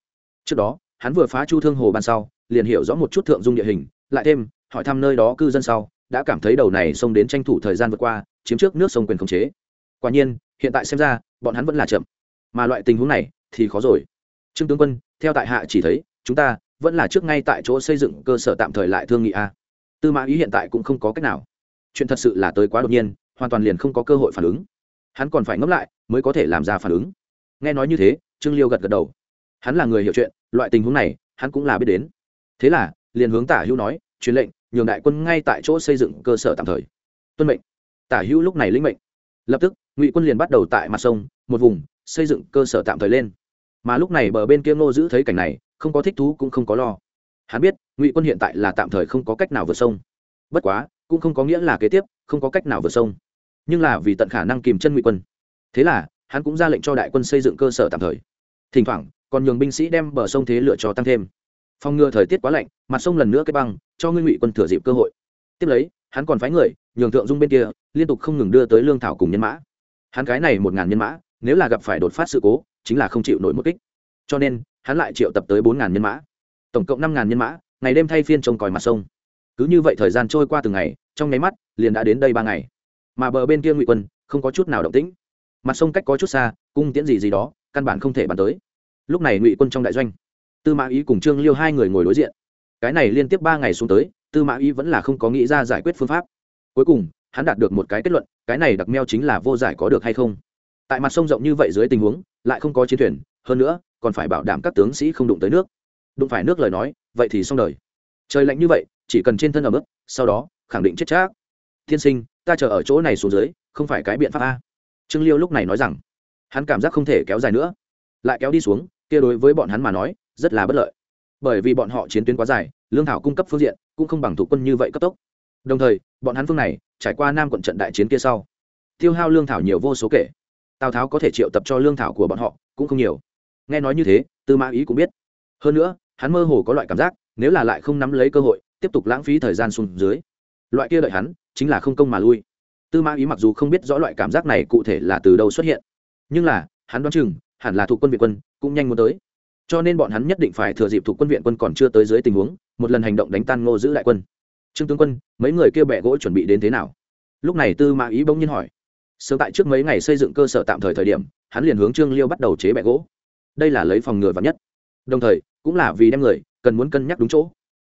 Speaker 1: Trước đó, hắn vừa phá chu thương hồ ban sau, liền hiểu rõ một chút thượng dung địa hình, lại thêm, hỏi thăm nơi đó cư dân sau, đã cảm thấy đầu này sông đến tranh thủ thời gian vượt qua, chiếm trước nước sông quyền khống chế. Quả nhiên, hiện tại xem ra, bọn hắn vẫn là chậm. Mà loại tình huống này, thì khó rồi. Trương tướng quân, theo tại hạ chỉ thấy chúng ta vẫn là trước ngay tại chỗ xây dựng cơ sở tạm thời lại thương nghị a. Tư mã ý hiện tại cũng không có cách nào. Chuyện thật sự là tới quá đột nhiên, hoàn toàn liền không có cơ hội phản ứng. Hắn còn phải ngẫm lại, mới có thể làm ra phản ứng. Nghe nói như thế, trương liêu gật gật đầu. Hắn là người hiểu chuyện, loại tình huống này, hắn cũng là biết đến. Thế là, liền hướng tả hữu nói, truyền lệnh, nhường đại quân ngay tại chỗ xây dựng cơ sở tạm thời. Tuân mệnh. Tả hữu lúc này lĩnh mệnh. Lập tức, ngụy quân liền bắt đầu tại mặt sông, một vùng, xây dựng cơ sở tạm thời lên mà lúc này bờ bên kia ngô giữ thấy cảnh này, không có thích thú cũng không có lo. Hắn biết, ngụy quân hiện tại là tạm thời không có cách nào vượt sông. Bất quá, cũng không có nghĩa là kế tiếp, không có cách nào vượt sông. Nhưng là vì tận khả năng kìm chân ngụy quân. Thế là, hắn cũng ra lệnh cho đại quân xây dựng cơ sở tạm thời. Thỉnh thoảng, còn nhường binh sĩ đem bờ sông thế lựa cho tăng thêm. Phòng ngừa thời tiết quá lạnh, mặt sông lần nữa cái băng, cho ngươi ngụy quân thừa dịp cơ hội. Tiếp lấy, hắn còn phái người, nhường thượng dung bên kia, liên tục không ngừng đưa tới lương thảo cùng nhân mã. Hắn cái này một ngàn nhân mã, nếu là gặp phải đột phát sự cố chính là không chịu nổi một kích. Cho nên, hắn lại triệu tập tới bốn ngàn nhân mã. Tổng cộng năm ngàn nhân mã, ngày đêm thay phiên trông còi mặt sông. Cứ như vậy thời gian trôi qua từng ngày, trong nháy mắt, liền đã đến đây ba ngày. Mà bờ bên kia ngụy quân, không có chút nào động tĩnh. Mặt sông cách có chút xa, cung tiễn gì gì đó, căn bản không thể bàn tới. Lúc này ngụy quân trong đại doanh, tư mã ý cùng trương liêu hai người ngồi đối diện. Cái này liên tiếp ba ngày xuống tới, tư mã ý vẫn là không có nghĩ ra giải quyết phương pháp. Cuối cùng, hắn đạt được một cái kết luận, cái này đặc meo chính là vô giải có được hay không? Tại mặt sông rộng như vậy dưới tình huống, lại không có chiến thuyền, hơn nữa, còn phải bảo đảm các tướng sĩ không đụng tới nước. Đụng phải nước lời nói, vậy thì xong đời. Trời lạnh như vậy, chỉ cần trên thân ở mức sau đó, khẳng định chết chắc. Tiên sinh, ta chờ ở chỗ này xuống dưới, không phải cái biện pháp a. Trương liêu lúc này nói rằng, hắn cảm giác không thể kéo dài nữa. Lại kéo đi xuống, kia đối với bọn hắn mà nói, rất là bất lợi. Bởi vì bọn họ chiến tuyến quá dài, lương thảo cung cấp phương diện, cũng không bằng thủ quân như vậy cấp tốc. Đồng thời, bọn hắn phương này, trải qua nam quận trận đại chiến kia sau, tiêu hao lương thảo nhiều vô số kể tào tháo có thể triệu tập cho lương thảo của bọn họ cũng không nhiều nghe nói như thế tư mã ý cũng biết hơn nữa hắn mơ hồ có loại cảm giác nếu là lại không nắm lấy cơ hội tiếp tục lãng phí thời gian xuống dưới loại kia đợi hắn chính là không công mà lui tư mã ý mặc dù không biết rõ loại cảm giác này cụ thể là từ đâu xuất hiện nhưng là hắn đoán chừng hẳn là thuộc quân việt quân cũng nhanh muốn tới cho nên bọn hắn nhất định phải thừa dịp thuộc quân viện quân còn chưa tới dưới tình huống một lần hành động đánh tan ngô giữ đại quân trương tướng quân mấy người kia bẹ gỗ chuẩn bị đến thế nào lúc này tư mã ý bỗng nhiên hỏi sớm tại trước mấy ngày xây dựng cơ sở tạm thời thời điểm, hắn liền hướng trương liêu bắt đầu chế bẹ gỗ. Đây là lấy phòng ngừa vắn nhất. Đồng thời, cũng là vì đem người, cần muốn cân nhắc đúng chỗ.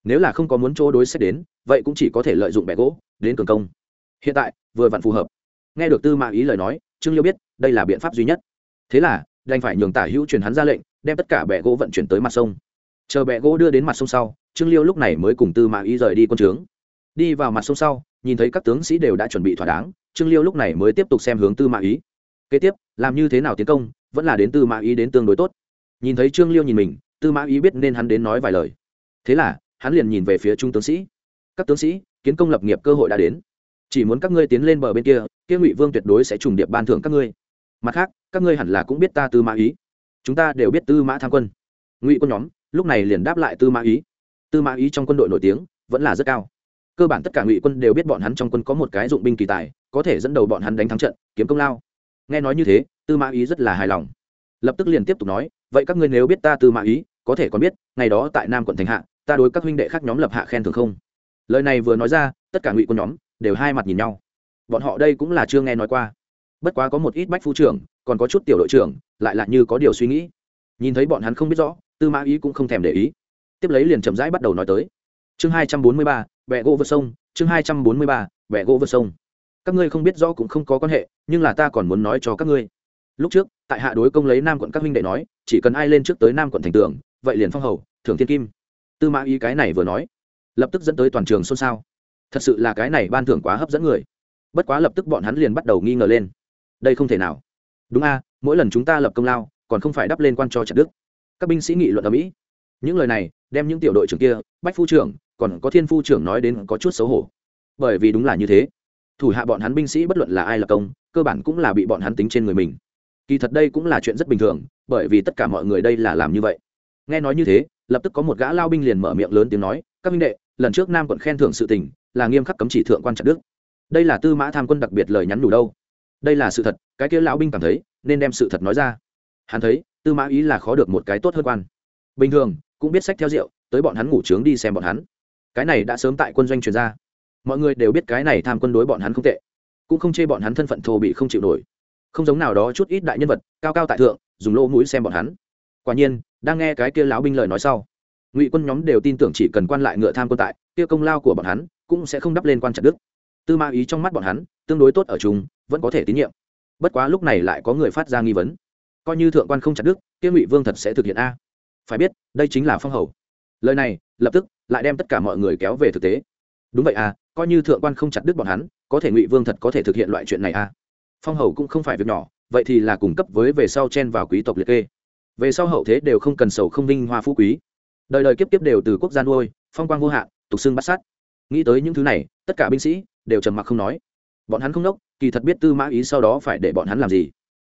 Speaker 1: Nếu là không có muốn chỗ đối xét đến, vậy cũng chỉ có thể lợi dụng bẹ gỗ, đến cường công. Hiện tại, vừa vặn phù hợp. Nghe được tư mã ý lời nói, trương liêu biết, đây là biện pháp duy nhất. Thế là, đành phải nhường tả hữu truyền hắn ra lệnh, đem tất cả bẹ gỗ vận chuyển tới mặt sông. Chờ bẹ gỗ đưa đến mặt sông sau, trương liêu lúc này mới cùng tư mã ý rời đi quân trướng. Đi vào mặt sông sau, nhìn thấy các tướng sĩ đều đã chuẩn bị thỏa đáng trương liêu lúc này mới tiếp tục xem hướng tư mã ý. Kế tiếp, làm như thế nào tiến công, vẫn là đến tư mã ý đến tương đối tốt. Nhìn thấy trương liêu nhìn mình, tư mã ý biết nên hắn đến nói vài lời. Thế là, hắn liền nhìn về phía trung tướng sĩ. Các tướng sĩ, kiến công lập nghiệp cơ hội đã đến. Chỉ muốn các ngươi tiến lên bờ bên kia kia ngụy vương tuyệt đối sẽ trùng điệp ban thưởng các ngươi. Mặt khác, các ngươi hẳn là cũng biết ta tư mã ý. Chúng ta đều biết tư mã tham quân. Ngụy quân nhóm lúc này liền đáp lại tư mã ý. Tư mã ý trong quân đội nổi tiếng vẫn là rất cao. Cơ bản tất cả ngụy quân đều biết bọn hắn trong quân có một cái dụng binh kỳ tài có thể dẫn đầu bọn hắn đánh thắng trận, kiếm công lao. Nghe nói như thế, tư mã ý rất là hài lòng. Lập tức liền tiếp tục nói, vậy các ngươi nếu biết ta tư mã ý, có thể còn biết, ngày đó tại nam quận thành hạ, ta đối các huynh đệ khác nhóm lập hạ khen thường không? Lời này vừa nói ra, tất cả ngụy quân nhóm đều hai mặt nhìn nhau. Bọn họ đây cũng là chưa nghe nói qua. Bất quá có một ít bách phu trưởng, còn có chút tiểu đội trưởng, lại là như có điều suy nghĩ. Nhìn thấy bọn hắn không biết rõ, tư mã ý cũng không thèm để ý. Tiếp lấy liền chậm rãi bắt đầu nói tới. Chương hai trăm bốn mươi ba, bẹ gỗ vượt sông, chương hai trăm bốn mươi ba, bẹ gỗ vượt sông các ngươi không biết rõ cũng không có quan hệ, nhưng là ta còn muốn nói cho các ngươi. Lúc trước, tại hạ đối công lấy nam quận các huynh đệ nói, chỉ cần ai lên trước tới nam quận thành tường, vậy liền phong hầu, thưởng thiên kim. Tư mã ý cái này vừa nói, lập tức dẫn tới toàn trường xôn xao. Thật sự là cái này ban thưởng quá hấp dẫn người. Bất quá lập tức bọn hắn liền bắt đầu nghi ngờ lên. Đây không thể nào. Đúng a, mỗi lần chúng ta lập công lao, còn không phải đắp lên quan cho trận đức. Các binh sĩ nghị luận ở mỹ những lời này, đem những tiểu đội trưởng kia, bách phu trưởng, còn có thiên phu trưởng nói đến có chút xấu hổ. Bởi vì đúng là như thế thủ hạ bọn hắn binh sĩ bất luận là ai lập công, cơ bản cũng là bị bọn hắn tính trên người mình. Kỳ thật đây cũng là chuyện rất bình thường, bởi vì tất cả mọi người đây là làm như vậy. Nghe nói như thế, lập tức có một gã lao binh liền mở miệng lớn tiếng nói, các minh đệ, lần trước nam quận khen thưởng sự tình, là nghiêm khắc cấm chỉ thượng quan chặt đức đây là tư mã tham quân đặc biệt lời nhắn đủ đâu. Đây là sự thật, cái kia lão binh cảm thấy, nên đem sự thật nói ra. Hắn thấy, tư mã ý là khó được một cái tốt hơn quan. Bình thường, cũng biết sách theo rượu, tới bọn hắn ngủ trướng đi xem bọn hắn. Cái này đã sớm tại quân doanh truyền ra mọi người đều biết cái này tham quân đối bọn hắn không tệ, cũng không chê bọn hắn thân phận thô bị không chịu nổi. Không giống nào đó chút ít đại nhân vật, cao cao tại thượng, dùng lỗ mũi xem bọn hắn. Quả nhiên, đang nghe cái kia lão binh lời nói sau, ngụy quân nhóm đều tin tưởng chỉ cần quan lại ngựa tham quân tại, kia công lao của bọn hắn cũng sẽ không đắp lên quan chặt đức tư ma ý trong mắt bọn hắn, tương đối tốt ở chúng vẫn có thể tín nhiệm. Bất quá lúc này lại có người phát ra nghi vấn. Coi như thượng quan không chặt đức kia ngụy vương thật sẽ thực hiện a. Phải biết, đây chính là phong hầu. Lời này, lập tức, lại đem tất cả mọi người kéo về thực tế. Đúng vậy à coi như thượng quan không chặt đứt bọn hắn, có thể ngụy vương thật có thể thực hiện loại chuyện này à? Phong hầu cũng không phải việc nhỏ, vậy thì là cung cấp với về sau chen vào quý tộc liệt kê. Về sau hậu thế đều không cần sầu không vinh hoa phú quý. Đời đời kiếp kiếp đều từ quốc gia nuôi, phong quang vô hạn, tục xưng bắt sát. Nghĩ tới những thứ này, tất cả binh sĩ đều trầm mặc không nói. Bọn hắn không đốc kỳ thật biết tư mã ý sau đó phải để bọn hắn làm gì.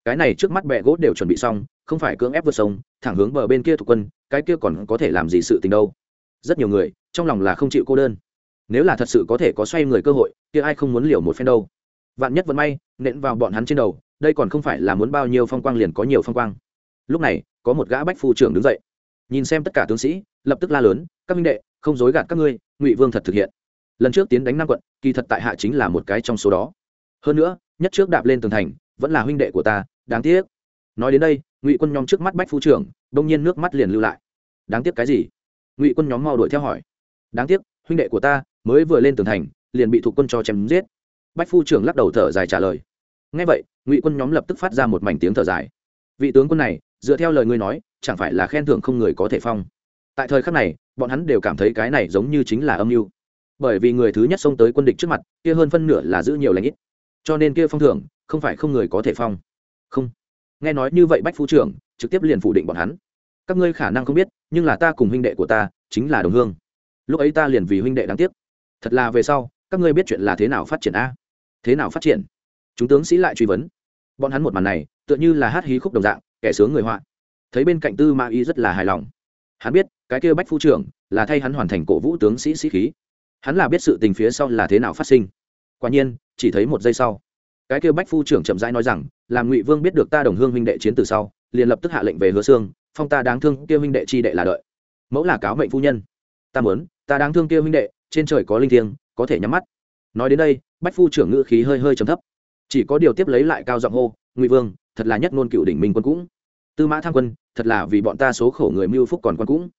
Speaker 1: Cái này trước mắt bẹ gỗ đều chuẩn bị xong, không phải cưỡng ép vượt sông, thẳng hướng bờ bên kia thuộc quân, cái kia còn có thể làm gì sự tình đâu. Rất nhiều người, trong lòng là không chịu cô đơn nếu là thật sự có thể có xoay người cơ hội, kia ai không muốn liều một phen đâu. Vạn nhất vẫn may, nện vào bọn hắn trên đầu, đây còn không phải là muốn bao nhiêu phong quang liền có nhiều phong quang. Lúc này, có một gã bách phu trưởng đứng dậy. Nhìn xem tất cả tướng sĩ, lập tức la lớn, các minh đệ, không dối gạt các ngươi, ngụy vương thật thực hiện. Lần trước tiến đánh nam quận, kỳ thật tại hạ chính là một cái trong số đó. Hơn nữa, nhất trước đạp lên tường thành, vẫn là huynh đệ của ta, đáng tiếc. Nói đến đây, ngụy quân nhóm trước mắt bách phu trưởng, đông nhiên nước mắt liền lưu lại. Đáng tiếc cái gì? Ngụy quân nhóm mau đuổi theo hỏi. Đáng tiếc, huynh đệ của ta mới vừa lên tường thành, liền bị thuộc quân cho chém giết. Bách phu trưởng lắc đầu thở dài trả lời. Ngay vậy, ngụy quân nhóm lập tức phát ra một mảnh tiếng thở dài. Vị tướng quân này, dựa theo lời ngươi nói, chẳng phải là khen thưởng không người có thể phong. Tại thời khắc này, bọn hắn đều cảm thấy cái này giống như chính là âm mưu. Bởi vì người thứ nhất xông tới quân địch trước mặt, kia hơn phân nửa là giữ nhiều lãnh ít. Cho nên kia phong thưởng, không phải không người có thể phong. Không. Nghe nói như vậy bách phu trưởng, trực tiếp liền phủ định bọn hắn. Các ngươi khả năng không biết, nhưng là ta cùng huynh đệ của ta, chính là đồng hương. Lúc ấy ta liền vì huynh đệ đáng tiếc thật là về sau, các ngươi biết chuyện là thế nào phát triển a? Thế nào phát triển? Chúng tướng sĩ lại truy vấn. Bọn hắn một màn này, tựa như là hát hí khúc đồng dạng, kẻ sướng người họa. Thấy bên cạnh tư ma y rất là hài lòng. Hắn biết, cái kia bách phu trưởng là thay hắn hoàn thành cổ vũ tướng sĩ sĩ khí. Hắn là biết sự tình phía sau là thế nào phát sinh. Quả nhiên, chỉ thấy một giây sau, cái kia bách phu trưởng chậm rãi nói rằng, làm ngụy vương biết được ta đồng hương huynh đệ chiến từ sau, liền lập tức hạ lệnh về hứa xương phong ta đáng thương kia huynh đệ chi đệ là đợi. Mẫu là cáo mệnh phu nhân. Ta muốn, ta đáng thương kia huynh đệ trên trời có linh thiêng, có thể nhắm mắt. Nói đến đây, bách phu trưởng ngữ khí hơi hơi trầm thấp. Chỉ có điều tiếp lấy lại cao giọng hô, ngụy vương, thật là nhất ngôn cựu đỉnh minh quân cũng. Tư mã tham quân, thật là vì bọn ta số khổ người mưu phúc còn quân cũng.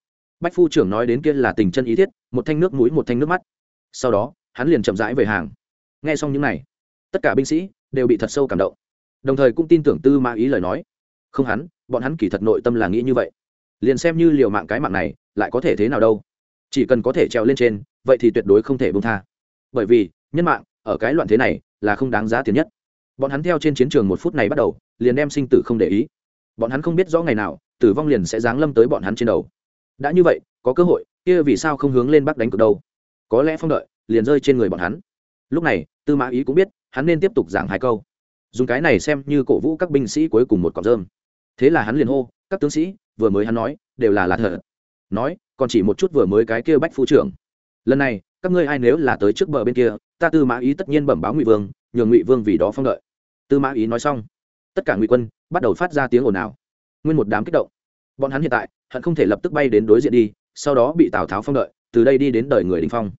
Speaker 1: Bách phu trưởng nói đến kia là tình chân ý thiết, một thanh nước mũi, một thanh nước mắt. Sau đó, hắn liền chậm rãi về hàng. Nghe xong những này, tất cả binh sĩ đều bị thật sâu cảm động. Đồng thời cũng tin tưởng tư mã ý lời nói. Không hắn, bọn hắn kỳ thật nội tâm là nghĩ như vậy. Liền xem như liều mạng cái mạng này, lại có thể thế nào đâu? Chỉ cần có thể treo lên trên, vậy thì tuyệt đối không thể bông tha. Bởi vì, nhân mạng, ở cái loạn thế này, là không đáng giá tiền nhất. Bọn hắn theo trên chiến trường một phút này bắt đầu, liền đem sinh tử không để ý. Bọn hắn không biết rõ ngày nào, tử vong liền sẽ giáng lâm tới bọn hắn trên đầu. Đã như vậy, có cơ hội, kia vì sao không hướng lên bắc đánh cực đâu? Có lẽ phong đợi, liền rơi trên người bọn hắn. Lúc này, tư mã ý cũng biết, hắn nên tiếp tục giảng hai câu. Dùng cái này xem như cổ vũ các binh sĩ cuối cùng một cọc rơm. Thế là hắn liền hô, các tướng sĩ, vừa mới hắn nói, đều là là thật. Nói còn chỉ một chút vừa mới cái kia bách phu trưởng. Lần này, các ngươi ai nếu là tới trước bờ bên kia, ta tư mã ý tất nhiên bẩm báo ngụy vương, nhường ngụy vương vì đó phong đợi. Tư mã ý nói xong, tất cả ngụy quân bắt đầu phát ra tiếng ồn ào. Nguyên một đám kích động. Bọn hắn hiện tại, hận không thể lập tức bay đến đối diện đi, sau đó bị tào tháo phong đợi, từ đây đi đến đời người đình phong.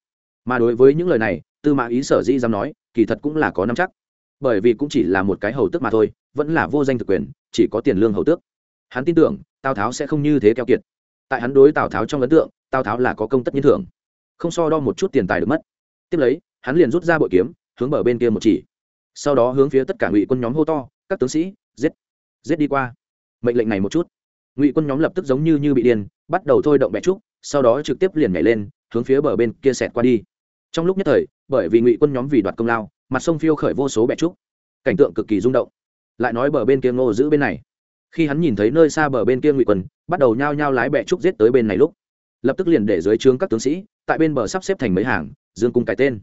Speaker 1: Mà đối với những lời này, tư mã ý sở dĩ dám nói, kỳ thật cũng là có năm chắc. Bởi vì cũng chỉ là một cái hầu tước mà thôi, vẫn là vô danh thực quyền, chỉ có tiền lương hầu tước. Hắn tin tưởng, tào tháo sẽ không như thế keo kiệt tại hắn đối tào tháo trong ấn tượng, tào tháo là có công tất nhiên thưởng. Không so đo một chút tiền tài được mất. Tiếp lấy, hắn liền rút ra bội kiếm, hướng bờ bên kia một chỉ. Sau đó hướng phía tất cả ngụy quân nhóm hô to, các tướng sĩ, giết! Giết đi qua! Mệnh lệnh này một chút. Ngụy quân nhóm lập tức giống như như bị điên, bắt đầu thôi động bẹ trúc, sau đó trực tiếp liền nhảy lên, hướng phía bờ bên kia xẹt qua đi. Trong lúc nhất thời, bởi vì ngụy quân nhóm vì đoạt công lao, mặt sông phiêu khởi vô số bẹ trúc. Cảnh tượng cực kỳ rung động. Lại nói bờ bên kia ngô giữ bên này khi hắn nhìn thấy nơi xa bờ bên kia ngụy quân bắt đầu nhao nhao lái bẹ trúc giết tới bên này lúc. Lập tức liền để dưới trướng các tướng sĩ, tại bên bờ sắp xếp thành mấy hàng, dương cung cái tên.